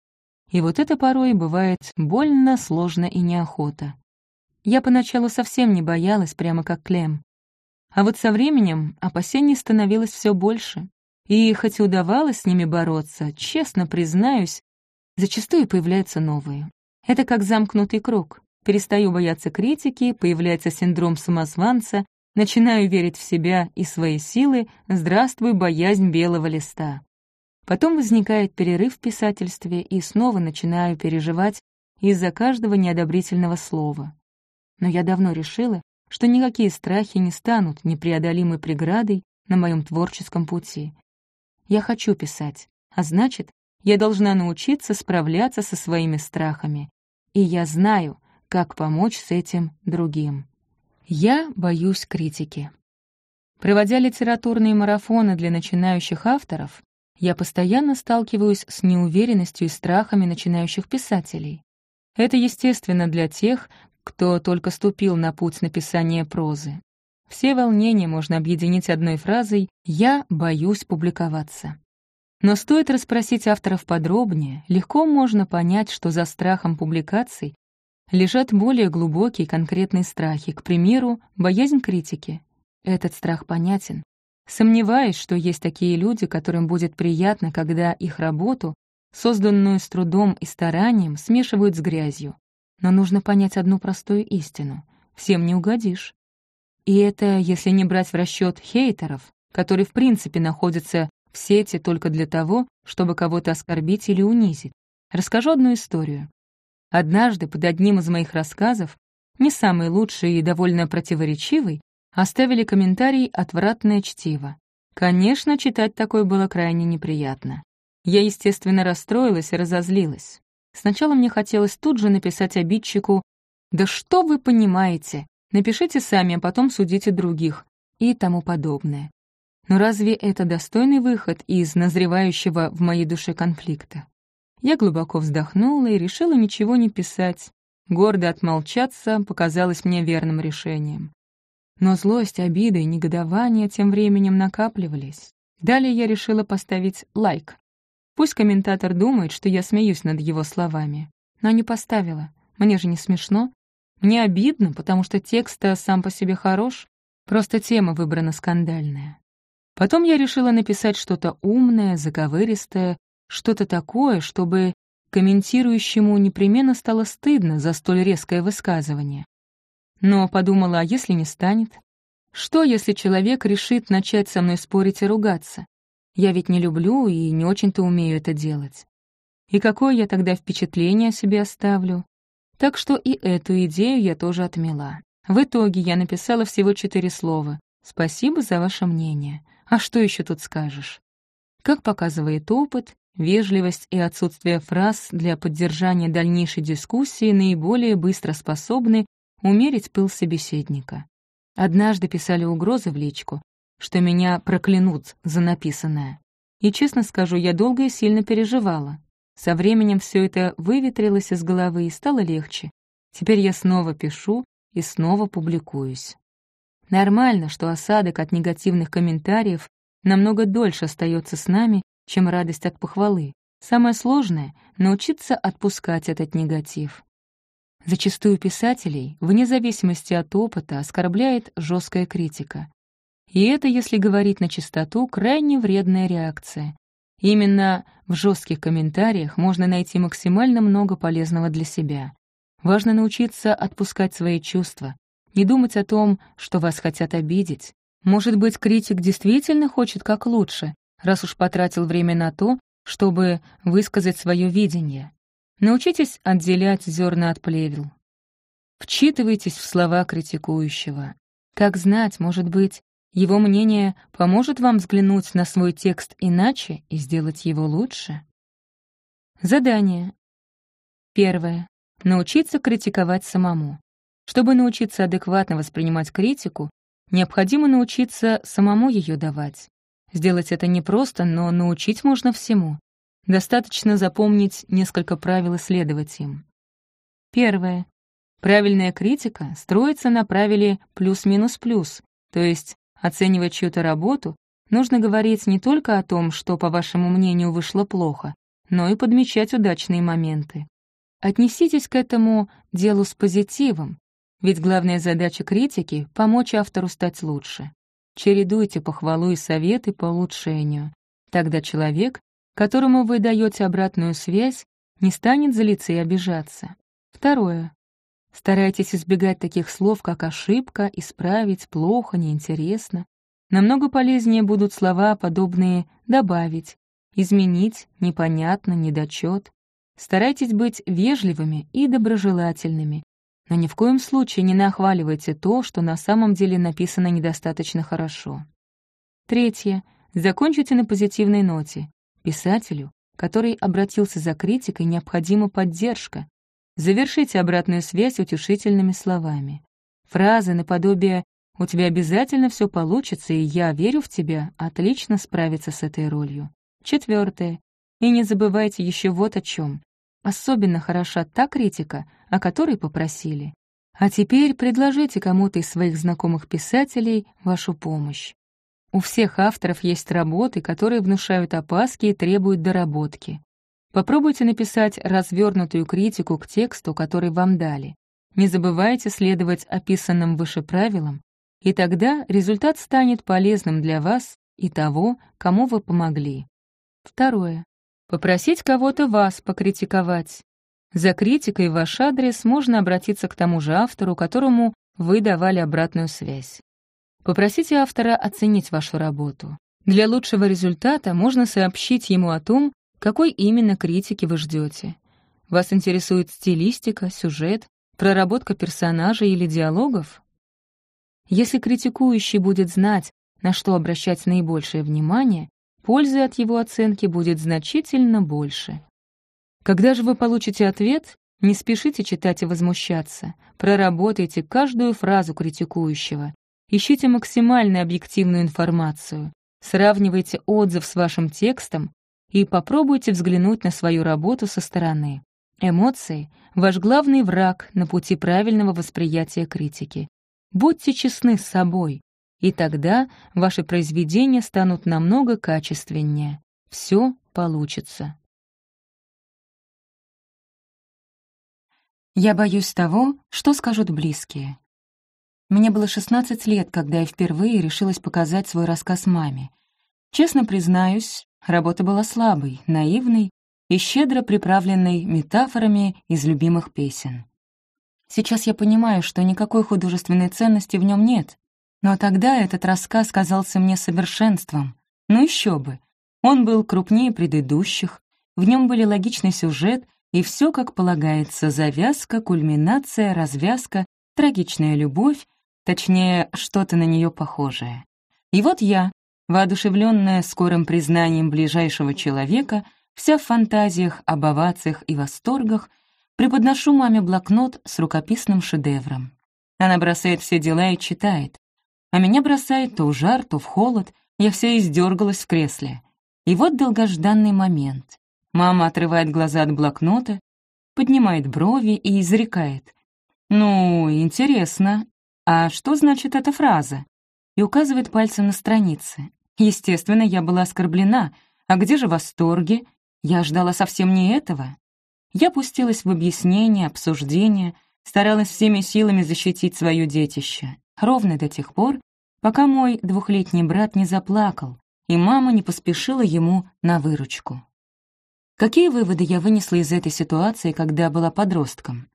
И вот это порой бывает больно, сложно и неохота. Я поначалу совсем не боялась, прямо как Клем. А вот со временем опасений становилось все больше. И хоть удавалось с ними бороться, честно признаюсь, зачастую появляются новые. Это как замкнутый круг. Перестаю бояться критики, появляется синдром самозванца, начинаю верить в себя и свои силы, здравствуй, боязнь белого листа. Потом возникает перерыв в писательстве, и снова начинаю переживать из-за каждого неодобрительного слова. Но я давно решила, что никакие страхи не станут непреодолимой преградой на моем творческом пути. Я хочу писать, а значит, я должна научиться справляться со своими страхами. И я знаю, как помочь с этим другим. Я боюсь критики. Проводя литературные марафоны для начинающих авторов, я постоянно сталкиваюсь с неуверенностью и страхами начинающих писателей. Это естественно для тех, кто только ступил на путь написания прозы. Все волнения можно объединить одной фразой «Я боюсь публиковаться». Но стоит расспросить авторов подробнее, легко можно понять, что за страхом публикаций лежат более глубокие конкретные страхи, к примеру, боязнь критики. Этот страх понятен. Сомневаюсь, что есть такие люди, которым будет приятно, когда их работу, созданную с трудом и старанием, смешивают с грязью. Но нужно понять одну простую истину. Всем не угодишь. И это если не брать в расчет хейтеров, которые в принципе находятся в сети только для того, чтобы кого-то оскорбить или унизить. Расскажу одну историю. Однажды под одним из моих рассказов, не самый лучший и довольно противоречивый, оставили комментарий «отвратное чтиво». Конечно, читать такое было крайне неприятно. Я, естественно, расстроилась и разозлилась. Сначала мне хотелось тут же написать обидчику «Да что вы понимаете? Напишите сами, а потом судите других» и тому подобное. Но разве это достойный выход из назревающего в моей душе конфликта? Я глубоко вздохнула и решила ничего не писать. Гордо отмолчаться показалось мне верным решением. Но злость, обида и негодование тем временем накапливались. Далее я решила поставить лайк. Пусть комментатор думает, что я смеюсь над его словами. Но не поставила. Мне же не смешно. Мне обидно, потому что текст сам по себе хорош, просто тема выбрана скандальная. Потом я решила написать что-то умное, заковыристое, что-то такое, чтобы комментирующему непременно стало стыдно за столь резкое высказывание. Но подумала, а если не станет? Что, если человек решит начать со мной спорить и ругаться? Я ведь не люблю и не очень-то умею это делать. И какое я тогда впечатление о себе оставлю? Так что и эту идею я тоже отмела. В итоге я написала всего четыре слова. «Спасибо за ваше мнение». А что еще тут скажешь? Как показывает опыт, вежливость и отсутствие фраз для поддержания дальнейшей дискуссии наиболее быстро способны умерить пыл собеседника. Однажды писали угрозы в личку, что меня проклянут за написанное. И, честно скажу, я долго и сильно переживала. Со временем все это выветрилось из головы и стало легче. Теперь я снова пишу и снова публикуюсь. Нормально, что осадок от негативных комментариев намного дольше остается с нами, чем радость от похвалы. Самое сложное — научиться отпускать этот негатив. Зачастую писателей, вне зависимости от опыта, оскорбляет жесткая критика. И это, если говорить на чистоту, крайне вредная реакция. Именно в жестких комментариях можно найти максимально много полезного для себя. Важно научиться отпускать свои чувства, не думать о том, что вас хотят обидеть. Может быть, критик действительно хочет как лучше, раз уж потратил время на то, чтобы высказать свое видение. Научитесь отделять зерна от плевел. Вчитывайтесь в слова критикующего. Как знать, может быть, его мнение поможет вам взглянуть на свой текст иначе и сделать его лучше? Задание. Первое. Научиться критиковать самому. Чтобы научиться адекватно воспринимать критику, необходимо научиться самому ее давать. Сделать это непросто, но научить можно всему. Достаточно запомнить несколько правил и следовать им. Первое. Правильная критика строится на правиле плюс-минус-плюс, то есть, оценивая чью-то работу, нужно говорить не только о том, что, по вашему мнению, вышло плохо, но и подмечать удачные моменты. Отнеситесь к этому делу с позитивом, ведь главная задача критики — помочь автору стать лучше. Чередуйте похвалу и советы по улучшению. Тогда человек, которому вы даете обратную связь, не станет злиться и обижаться. Второе. Старайтесь избегать таких слов, как ошибка, исправить, плохо, неинтересно. Намного полезнее будут слова, подобные «добавить», «изменить», «непонятно», «недочет». Старайтесь быть вежливыми и доброжелательными, но ни в коем случае не нахваливайте то, что на самом деле написано недостаточно хорошо. Третье. Закончите на позитивной ноте. Писателю, который обратился за критикой, необходима поддержка. Завершите обратную связь утешительными словами. Фразы наподобие «У тебя обязательно все получится, и я верю в тебя» отлично справится с этой ролью. Четвертое. И не забывайте еще вот о чем. Особенно хороша та критика, о которой попросили. А теперь предложите кому-то из своих знакомых писателей вашу помощь. У всех авторов есть работы, которые внушают опаски и требуют доработки. Попробуйте написать развернутую критику к тексту, который вам дали. Не забывайте следовать описанным выше правилам, и тогда результат станет полезным для вас и того, кому вы помогли. Второе. Попросить кого-то вас покритиковать. За критикой в ваш адрес можно обратиться к тому же автору, которому вы давали обратную связь. Попросите автора оценить вашу работу. Для лучшего результата можно сообщить ему о том, какой именно критики вы ждете. Вас интересует стилистика, сюжет, проработка персонажей или диалогов? Если критикующий будет знать, на что обращать наибольшее внимание, пользы от его оценки будет значительно больше. Когда же вы получите ответ, не спешите читать и возмущаться, проработайте каждую фразу критикующего, ищите максимально объективную информацию, сравнивайте отзыв с вашим текстом и попробуйте взглянуть на свою работу со стороны. Эмоции — ваш главный враг на пути правильного восприятия критики. Будьте честны с собой, и тогда ваши произведения станут намного качественнее. Все получится. Я боюсь того, что скажут близкие. Мне было 16 лет, когда я впервые решилась показать свой рассказ маме. Честно признаюсь, работа была слабой, наивной и щедро приправленной метафорами из любимых песен. Сейчас я понимаю, что никакой художественной ценности в нем нет, но тогда этот рассказ казался мне совершенством. Ну еще бы. Он был крупнее предыдущих, в нем были логичный сюжет и все как полагается, завязка, кульминация, развязка, трагичная любовь, точнее, что-то на нее похожее. И вот я, воодушевленная скорым признанием ближайшего человека, вся в фантазиях об овациях и восторгах, преподношу маме блокнот с рукописным шедевром. Она бросает все дела и читает а меня бросает то в жар, то в холод, я вся издергалась в кресле. И вот долгожданный момент. Мама отрывает глаза от блокнота, поднимает брови и изрекает. «Ну, интересно. А что значит эта фраза?» И указывает пальцем на страницы. Естественно, я была оскорблена. А где же восторги? Я ждала совсем не этого. Я пустилась в объяснение, обсуждение, старалась всеми силами защитить свое детище ровно до тех пор, пока мой двухлетний брат не заплакал, и мама не поспешила ему на выручку. Какие выводы я вынесла из этой ситуации, когда была подростком?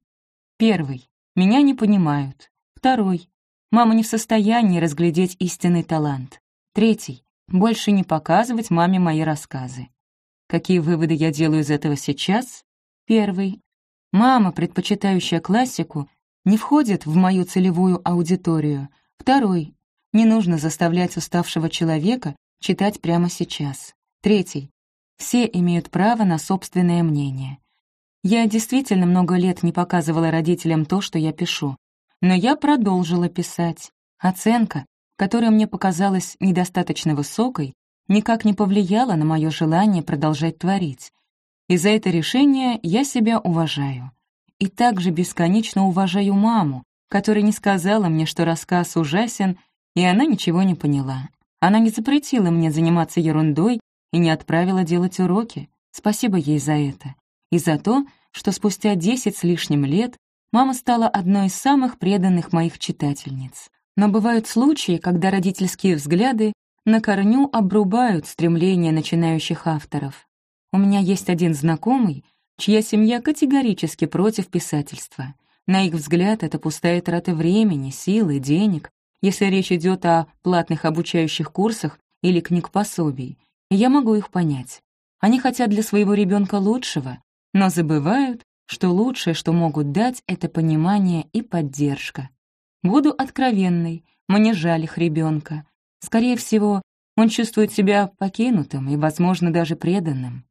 Первый. Меня не понимают. Второй. Мама не в состоянии разглядеть истинный талант. Третий. Больше не показывать маме мои рассказы. Какие выводы я делаю из этого сейчас? Первый. Мама, предпочитающая классику, не входит в мою целевую аудиторию. Второй. Не нужно заставлять уставшего человека читать прямо сейчас. Третий. Все имеют право на собственное мнение. Я действительно много лет не показывала родителям то, что я пишу. Но я продолжила писать. Оценка, которая мне показалась недостаточно высокой, никак не повлияла на мое желание продолжать творить. И за это решение я себя уважаю и также бесконечно уважаю маму, которая не сказала мне, что рассказ ужасен, и она ничего не поняла. Она не запретила мне заниматься ерундой и не отправила делать уроки. Спасибо ей за это. И за то, что спустя десять с лишним лет мама стала одной из самых преданных моих читательниц. Но бывают случаи, когда родительские взгляды на корню обрубают стремления начинающих авторов. У меня есть один знакомый, чья семья категорически против писательства. На их взгляд, это пустая трата времени, силы, денег, если речь идет о платных обучающих курсах или книг пособий. И я могу их понять. Они хотят для своего ребенка лучшего, но забывают, что лучшее, что могут дать, это понимание и поддержка. Буду откровенной, мне жаль их ребенка. Скорее всего, он чувствует себя покинутым и, возможно, даже преданным.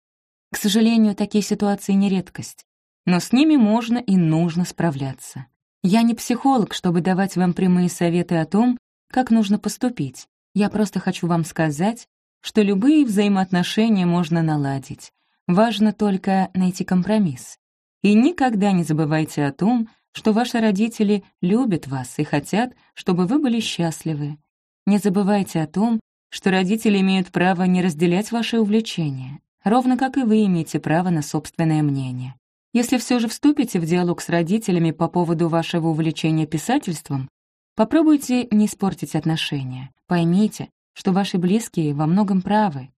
К сожалению, такие ситуации не редкость, но с ними можно и нужно справляться. Я не психолог, чтобы давать вам прямые советы о том, как нужно поступить. Я просто хочу вам сказать, что любые взаимоотношения можно наладить. Важно только найти компромисс. И никогда не забывайте о том, что ваши родители любят вас и хотят, чтобы вы были счастливы. Не забывайте о том, что родители имеют право не разделять ваши увлечения ровно как и вы имеете право на собственное мнение. Если все же вступите в диалог с родителями по поводу вашего увлечения писательством, попробуйте не испортить отношения. Поймите, что ваши близкие во многом правы.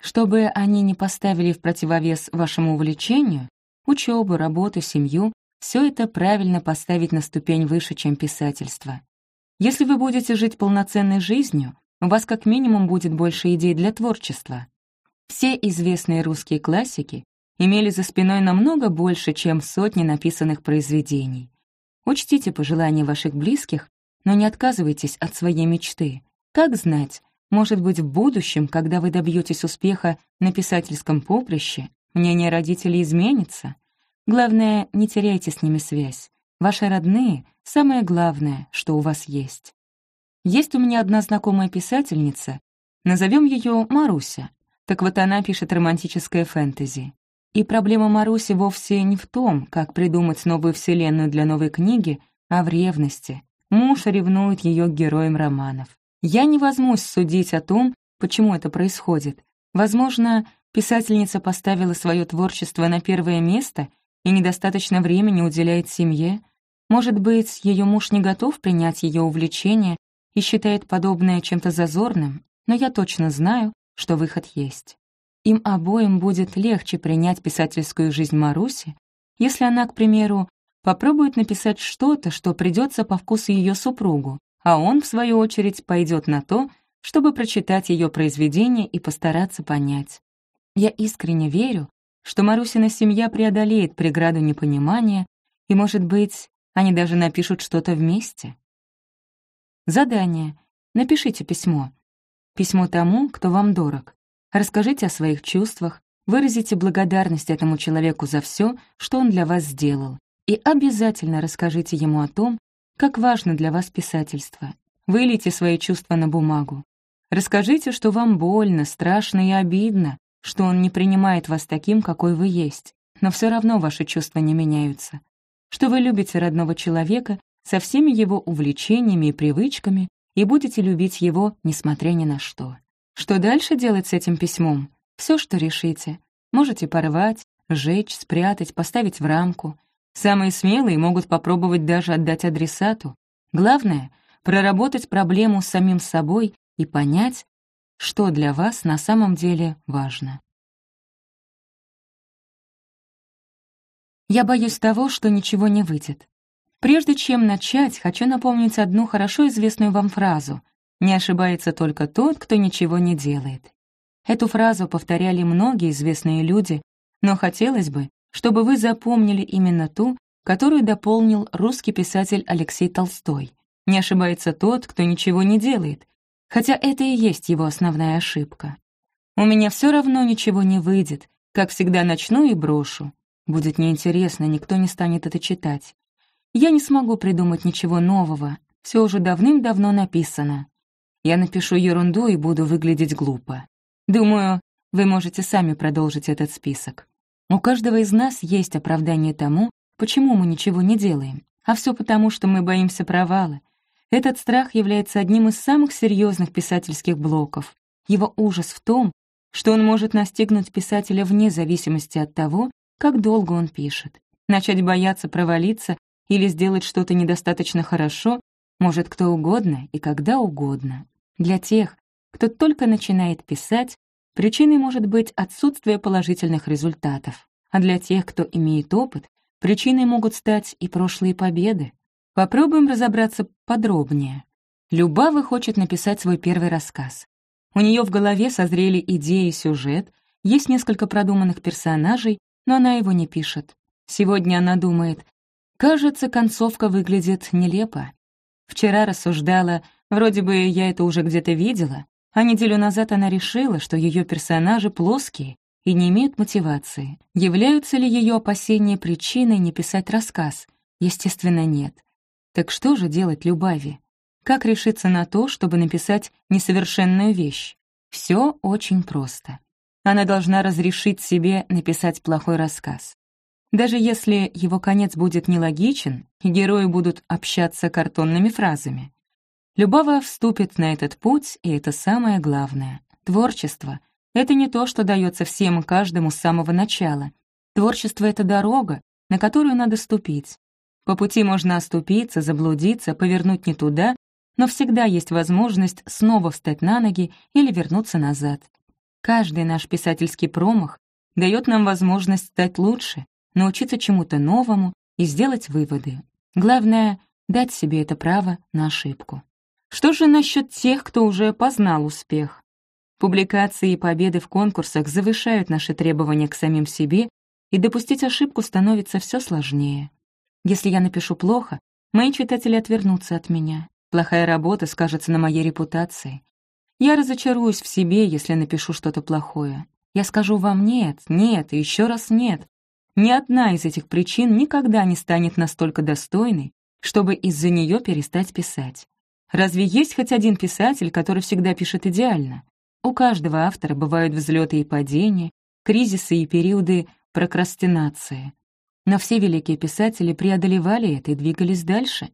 Чтобы они не поставили в противовес вашему увлечению, учебу, работу, семью, все это правильно поставить на ступень выше, чем писательство. Если вы будете жить полноценной жизнью, у вас как минимум будет больше идей для творчества. Все известные русские классики имели за спиной намного больше, чем сотни написанных произведений. Учтите пожелания ваших близких, но не отказывайтесь от своей мечты. Как знать, может быть, в будущем, когда вы добьетесь успеха на писательском поприще, мнение родителей изменится? Главное, не теряйте с ними связь. Ваши родные — самое главное, что у вас есть. Есть у меня одна знакомая писательница, назовем ее Маруся. Так вот она пишет романтическое фэнтези. И проблема Маруси вовсе не в том, как придумать новую вселенную для новой книги, а в ревности. Муж ревнует ее к героям романов. Я не возьмусь судить о том, почему это происходит. Возможно, писательница поставила свое творчество на первое место и недостаточно времени уделяет семье. Может быть, ее муж не готов принять ее увлечение и считает подобное чем-то зазорным, но я точно знаю, что выход есть. Им обоим будет легче принять писательскую жизнь Маруси, если она, к примеру, попробует написать что-то, что придется по вкусу ее супругу, а он, в свою очередь, пойдет на то, чтобы прочитать ее произведение и постараться понять. Я искренне верю, что Марусина семья преодолеет преграду непонимания, и, может быть, они даже напишут что-то вместе. Задание. Напишите письмо. Письмо тому, кто вам дорог. Расскажите о своих чувствах, выразите благодарность этому человеку за все, что он для вас сделал, и обязательно расскажите ему о том, как важно для вас писательство. Вылейте свои чувства на бумагу. Расскажите, что вам больно, страшно и обидно, что он не принимает вас таким, какой вы есть, но все равно ваши чувства не меняются, что вы любите родного человека со всеми его увлечениями и привычками и будете любить его, несмотря ни на что. Что дальше делать с этим письмом? Все, что решите. Можете порвать, сжечь, спрятать, поставить в рамку. Самые смелые могут попробовать даже отдать адресату. Главное — проработать проблему с самим собой и понять, что для вас на самом деле важно. Я боюсь того, что ничего не выйдет. Прежде чем начать, хочу напомнить одну хорошо известную вам фразу «Не ошибается только тот, кто ничего не делает». Эту фразу повторяли многие известные люди, но хотелось бы, чтобы вы запомнили именно ту, которую дополнил русский писатель Алексей Толстой. Не ошибается тот, кто ничего не делает, хотя это и есть его основная ошибка. У меня все равно ничего не выйдет, как всегда начну и брошу. Будет неинтересно, никто не станет это читать. Я не смогу придумать ничего нового, все уже давным-давно написано. Я напишу ерунду и буду выглядеть глупо. Думаю, вы можете сами продолжить этот список. У каждого из нас есть оправдание тому, почему мы ничего не делаем, а все потому, что мы боимся провала. Этот страх является одним из самых серьезных писательских блоков. Его ужас в том, что он может настигнуть писателя вне зависимости от того, как долго он пишет. Начать бояться провалиться или сделать что-то недостаточно хорошо может кто угодно и когда угодно. Для тех, кто только начинает писать, причиной может быть отсутствие положительных результатов, а для тех, кто имеет опыт, причиной могут стать и прошлые победы. Попробуем разобраться подробнее. Любава хочет написать свой первый рассказ. У нее в голове созрели идеи и сюжет, есть несколько продуманных персонажей, но она его не пишет. Сегодня она думает, Кажется, концовка выглядит нелепо. Вчера рассуждала, вроде бы я это уже где-то видела, а неделю назад она решила, что ее персонажи плоские и не имеют мотивации. Являются ли ее опасения причиной не писать рассказ? Естественно, нет. Так что же делать Любави? Как решиться на то, чтобы написать несовершенную вещь? Все очень просто. Она должна разрешить себе написать плохой рассказ. Даже если его конец будет нелогичен, и герои будут общаться картонными фразами. Любава вступит на этот путь, и это самое главное. Творчество — это не то, что дается всем и каждому с самого начала. Творчество — это дорога, на которую надо ступить. По пути можно оступиться, заблудиться, повернуть не туда, но всегда есть возможность снова встать на ноги или вернуться назад. Каждый наш писательский промах дает нам возможность стать лучше, научиться чему-то новому и сделать выводы. Главное — дать себе это право на ошибку. Что же насчет тех, кто уже познал успех? Публикации и победы в конкурсах завышают наши требования к самим себе, и допустить ошибку становится все сложнее. Если я напишу плохо, мои читатели отвернутся от меня. Плохая работа скажется на моей репутации. Я разочаруюсь в себе, если напишу что-то плохое. Я скажу вам «нет», «нет» и еще раз «нет». Ни одна из этих причин никогда не станет настолько достойной, чтобы из-за нее перестать писать. Разве есть хоть один писатель, который всегда пишет идеально? У каждого автора бывают взлеты и падения, кризисы и периоды прокрастинации. Но все великие писатели преодолевали это и двигались дальше.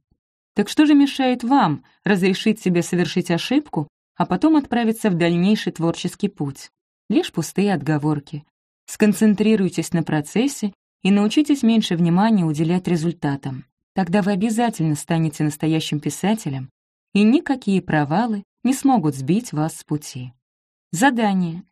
Так что же мешает вам разрешить себе совершить ошибку, а потом отправиться в дальнейший творческий путь? Лишь пустые отговорки. Сконцентрируйтесь на процессе и научитесь меньше внимания уделять результатам. Тогда вы обязательно станете настоящим писателем, и никакие провалы не смогут сбить вас с пути. Задание.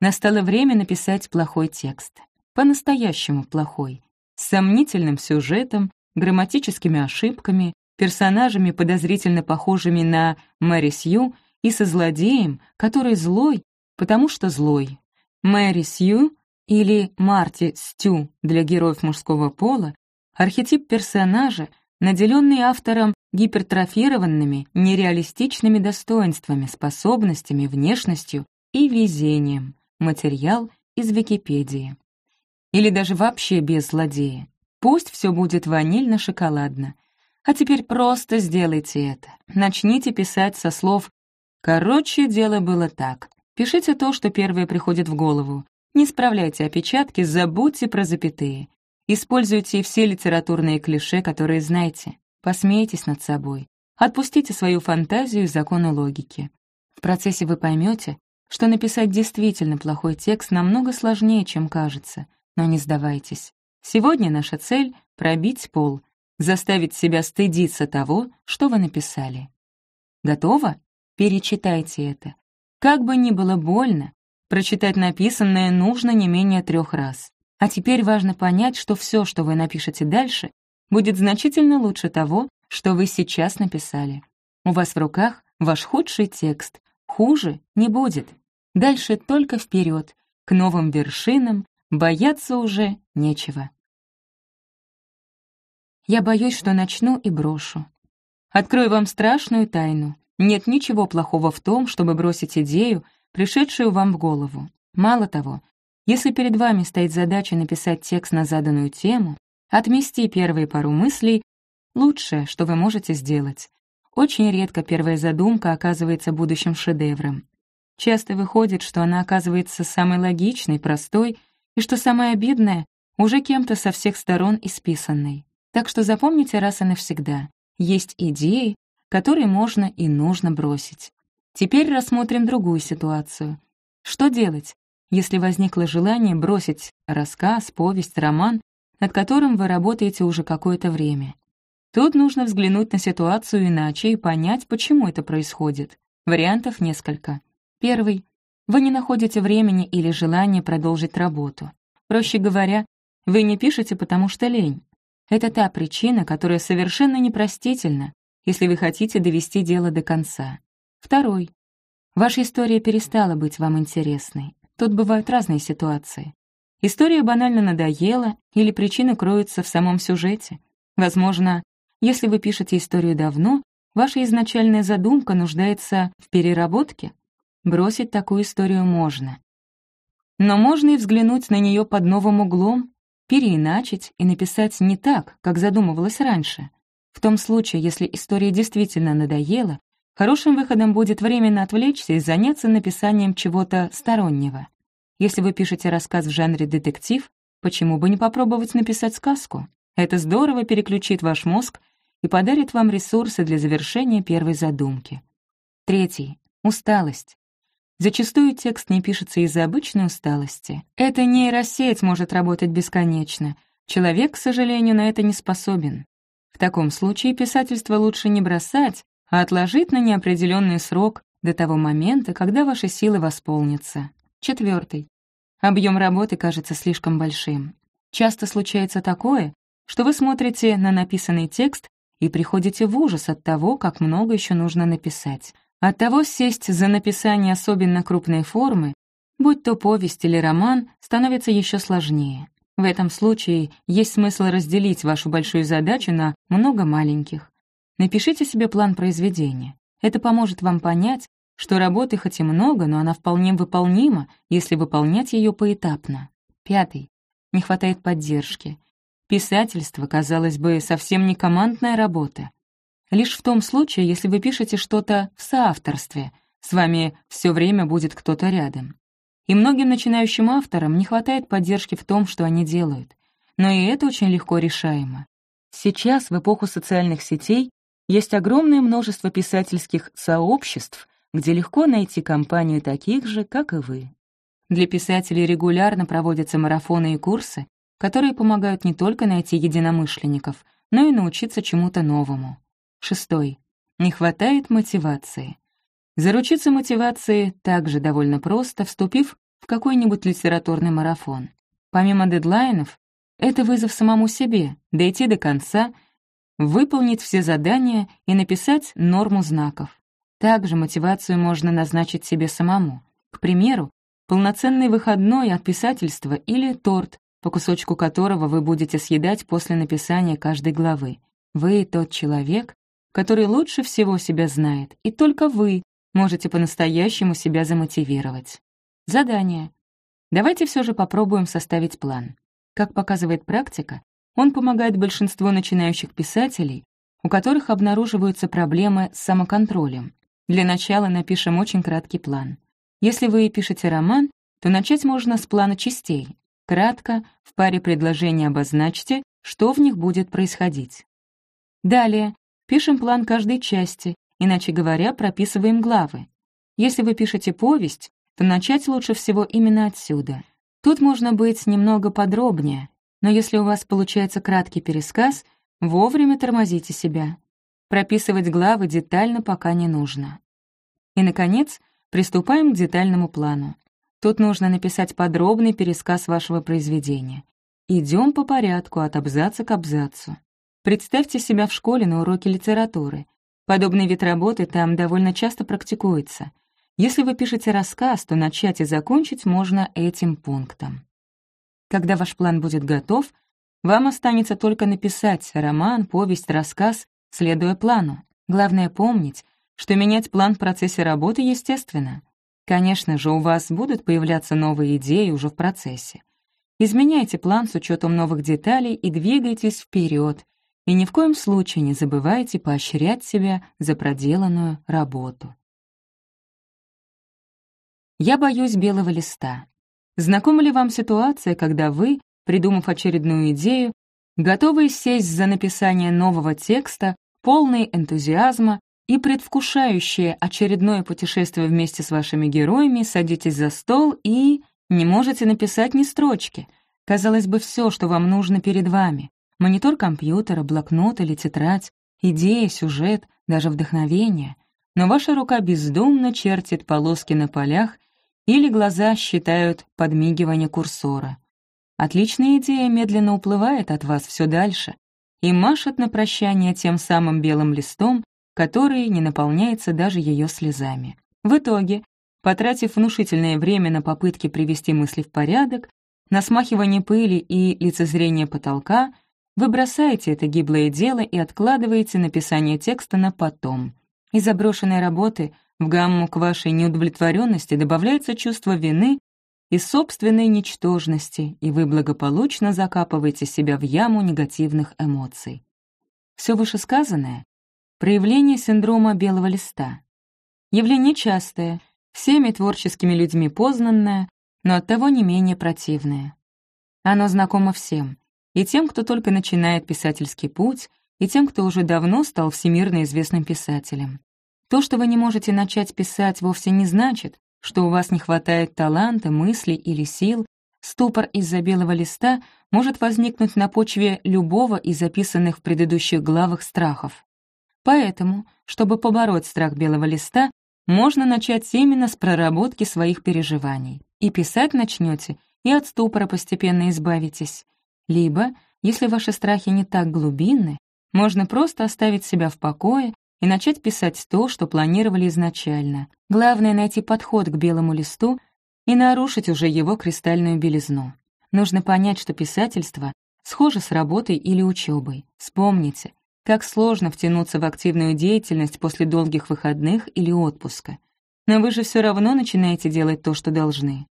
Настало время написать плохой текст. По-настоящему плохой. С сомнительным сюжетом, грамматическими ошибками, персонажами, подозрительно похожими на Мэри Сью, и со злодеем, который злой, потому что злой. Мэри Сью или Марти Стю для героев мужского пола — архетип персонажа, наделенный автором гипертрофированными, нереалистичными достоинствами, способностями, внешностью и везением. Материал из Википедии. Или даже вообще без злодея. Пусть все будет ванильно-шоколадно. А теперь просто сделайте это. Начните писать со слов «Короче, дело было так». Пишите то, что первое приходит в голову. Не справляйте опечатки, забудьте про запятые. Используйте все литературные клише, которые знаете. Посмейтесь над собой. Отпустите свою фантазию и законы логики. В процессе вы поймете, что написать действительно плохой текст намного сложнее, чем кажется. Но не сдавайтесь. Сегодня наша цель — пробить пол, заставить себя стыдиться того, что вы написали. Готово? Перечитайте это. Как бы ни было больно, прочитать написанное нужно не менее трех раз. А теперь важно понять, что все, что вы напишете дальше, будет значительно лучше того, что вы сейчас написали. У вас в руках ваш худший текст. Хуже не будет. Дальше только вперед, к новым вершинам, бояться уже нечего. Я боюсь, что начну и брошу. Открою вам страшную тайну. Нет ничего плохого в том, чтобы бросить идею, пришедшую вам в голову. Мало того, если перед вами стоит задача написать текст на заданную тему, Отмести первые пару мыслей — лучшее, что вы можете сделать. Очень редко первая задумка оказывается будущим шедевром. Часто выходит, что она оказывается самой логичной, простой, и, что самое обидное, уже кем-то со всех сторон исписанной. Так что запомните раз и навсегда. Есть идеи, которые можно и нужно бросить. Теперь рассмотрим другую ситуацию. Что делать, если возникло желание бросить рассказ, повесть, роман над которым вы работаете уже какое-то время. Тут нужно взглянуть на ситуацию иначе и понять, почему это происходит. Вариантов несколько. Первый. Вы не находите времени или желания продолжить работу. Проще говоря, вы не пишете, потому что лень. Это та причина, которая совершенно непростительна, если вы хотите довести дело до конца. Второй. Ваша история перестала быть вам интересной. Тут бывают разные ситуации. История банально надоела, или причина кроется в самом сюжете. Возможно, если вы пишете историю давно, ваша изначальная задумка нуждается в переработке. Бросить такую историю можно. Но можно и взглянуть на нее под новым углом, переиначить и написать не так, как задумывалось раньше. В том случае, если история действительно надоела, хорошим выходом будет временно отвлечься и заняться написанием чего-то стороннего. Если вы пишете рассказ в жанре детектив, почему бы не попробовать написать сказку? Это здорово переключит ваш мозг и подарит вам ресурсы для завершения первой задумки. Третий. Усталость. Зачастую текст не пишется из-за обычной усталости. Эта нейросеть может работать бесконечно. Человек, к сожалению, на это не способен. В таком случае писательство лучше не бросать, а отложить на неопределенный срок до того момента, когда ваши силы восполнятся. Четвертый. Объем работы кажется слишком большим. Часто случается такое, что вы смотрите на написанный текст и приходите в ужас от того, как много еще нужно написать. От того сесть за написание особенно крупной формы, будь то повесть или роман, становится еще сложнее. В этом случае есть смысл разделить вашу большую задачу на много маленьких. Напишите себе план произведения. Это поможет вам понять, что работы хоть и много, но она вполне выполнима, если выполнять ее поэтапно. Пятый. Не хватает поддержки. Писательство, казалось бы, совсем не командная работа. Лишь в том случае, если вы пишете что-то в соавторстве, с вами все время будет кто-то рядом. И многим начинающим авторам не хватает поддержки в том, что они делают. Но и это очень легко решаемо. Сейчас, в эпоху социальных сетей, есть огромное множество писательских сообществ, где легко найти компанию таких же, как и вы. Для писателей регулярно проводятся марафоны и курсы, которые помогают не только найти единомышленников, но и научиться чему-то новому. Шестой. Не хватает мотивации. Заручиться мотивацией также довольно просто, вступив в какой-нибудь литературный марафон. Помимо дедлайнов, это вызов самому себе, дойти до конца, выполнить все задания и написать норму знаков. Также мотивацию можно назначить себе самому. К примеру, полноценный выходной от писательства или торт, по кусочку которого вы будете съедать после написания каждой главы. Вы тот человек, который лучше всего себя знает, и только вы можете по-настоящему себя замотивировать. Задание. Давайте все же попробуем составить план. Как показывает практика, он помогает большинству начинающих писателей, у которых обнаруживаются проблемы с самоконтролем. Для начала напишем очень краткий план. Если вы пишете роман, то начать можно с плана частей. Кратко, в паре предложений обозначьте, что в них будет происходить. Далее, пишем план каждой части, иначе говоря, прописываем главы. Если вы пишете повесть, то начать лучше всего именно отсюда. Тут можно быть немного подробнее, но если у вас получается краткий пересказ, вовремя тормозите себя. Прописывать главы детально пока не нужно. И, наконец, приступаем к детальному плану. Тут нужно написать подробный пересказ вашего произведения. Идем по порядку от абзаца к абзацу. Представьте себя в школе на уроке литературы. Подобный вид работы там довольно часто практикуется. Если вы пишете рассказ, то начать и закончить можно этим пунктом. Когда ваш план будет готов, вам останется только написать роман, повесть, рассказ, следуя плану. Главное помнить, что менять план в процессе работы естественно. Конечно же, у вас будут появляться новые идеи уже в процессе. Изменяйте план с учетом новых деталей и двигайтесь вперед, и ни в коем случае не забывайте поощрять себя за проделанную работу. Я боюсь белого листа. Знакома ли вам ситуация, когда вы, придумав очередную идею, готовы сесть за написание нового текста, полный энтузиазма и предвкушающие очередное путешествие вместе с вашими героями, садитесь за стол и не можете написать ни строчки. Казалось бы, все, что вам нужно перед вами монитор компьютера, блокнот или тетрадь, идея, сюжет, даже вдохновение. Но ваша рука бездумно чертит полоски на полях или глаза считают подмигивание курсора. Отличная идея медленно уплывает от вас все дальше и машет на прощание тем самым белым листом, который не наполняется даже ее слезами. В итоге, потратив внушительное время на попытки привести мысли в порядок, на смахивание пыли и лицезрение потолка — вы бросаете это гиблое дело и откладываете написание текста на потом. Из заброшенной работы в гамму к вашей неудовлетворенности добавляется чувство вины и собственной ничтожности, и вы благополучно закапываете себя в яму негативных эмоций. Все вышесказанное — проявление синдрома белого листа. Явление частое, всеми творческими людьми познанное, но оттого не менее противное. Оно знакомо всем, и тем, кто только начинает писательский путь, и тем, кто уже давно стал всемирно известным писателем. То, что вы не можете начать писать, вовсе не значит, что у вас не хватает таланта, мыслей или сил. Ступор из-за белого листа может возникнуть на почве любого из записанных в предыдущих главах страхов. Поэтому, чтобы побороть страх белого листа, можно начать именно с проработки своих переживаний. И писать начнете, и от ступора постепенно избавитесь. Либо, если ваши страхи не так глубинны, Можно просто оставить себя в покое и начать писать то, что планировали изначально. Главное — найти подход к белому листу и нарушить уже его кристальную белизну. Нужно понять, что писательство схоже с работой или учебой. Вспомните, как сложно втянуться в активную деятельность после долгих выходных или отпуска. Но вы же все равно начинаете делать то, что должны.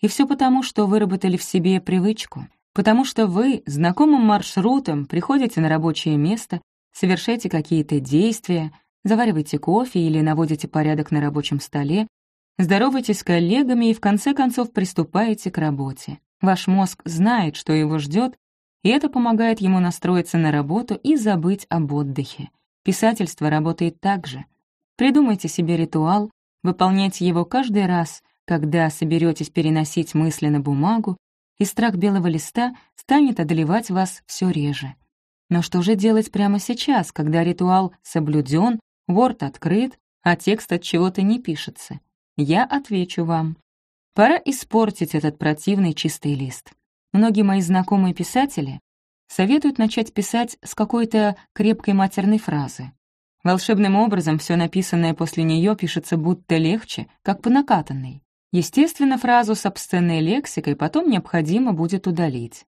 И все потому, что выработали в себе привычку, потому что вы знакомым маршрутом приходите на рабочее место, совершаете какие-то действия, завариваете кофе или наводите порядок на рабочем столе, здороваетесь с коллегами и в конце концов приступаете к работе. Ваш мозг знает, что его ждет, и это помогает ему настроиться на работу и забыть об отдыхе. Писательство работает так же. Придумайте себе ритуал, выполняйте его каждый раз, когда соберетесь переносить мысли на бумагу, и страх белого листа станет одолевать вас все реже. Но что же делать прямо сейчас, когда ритуал соблюден, Word открыт, а текст от чего-то не пишется? Я отвечу вам. Пора испортить этот противный чистый лист. Многие мои знакомые писатели советуют начать писать с какой-то крепкой матерной фразы. Волшебным образом все написанное после нее пишется будто легче, как по накатанной. Естественно, фразу с обсценной лексикой потом необходимо будет удалить.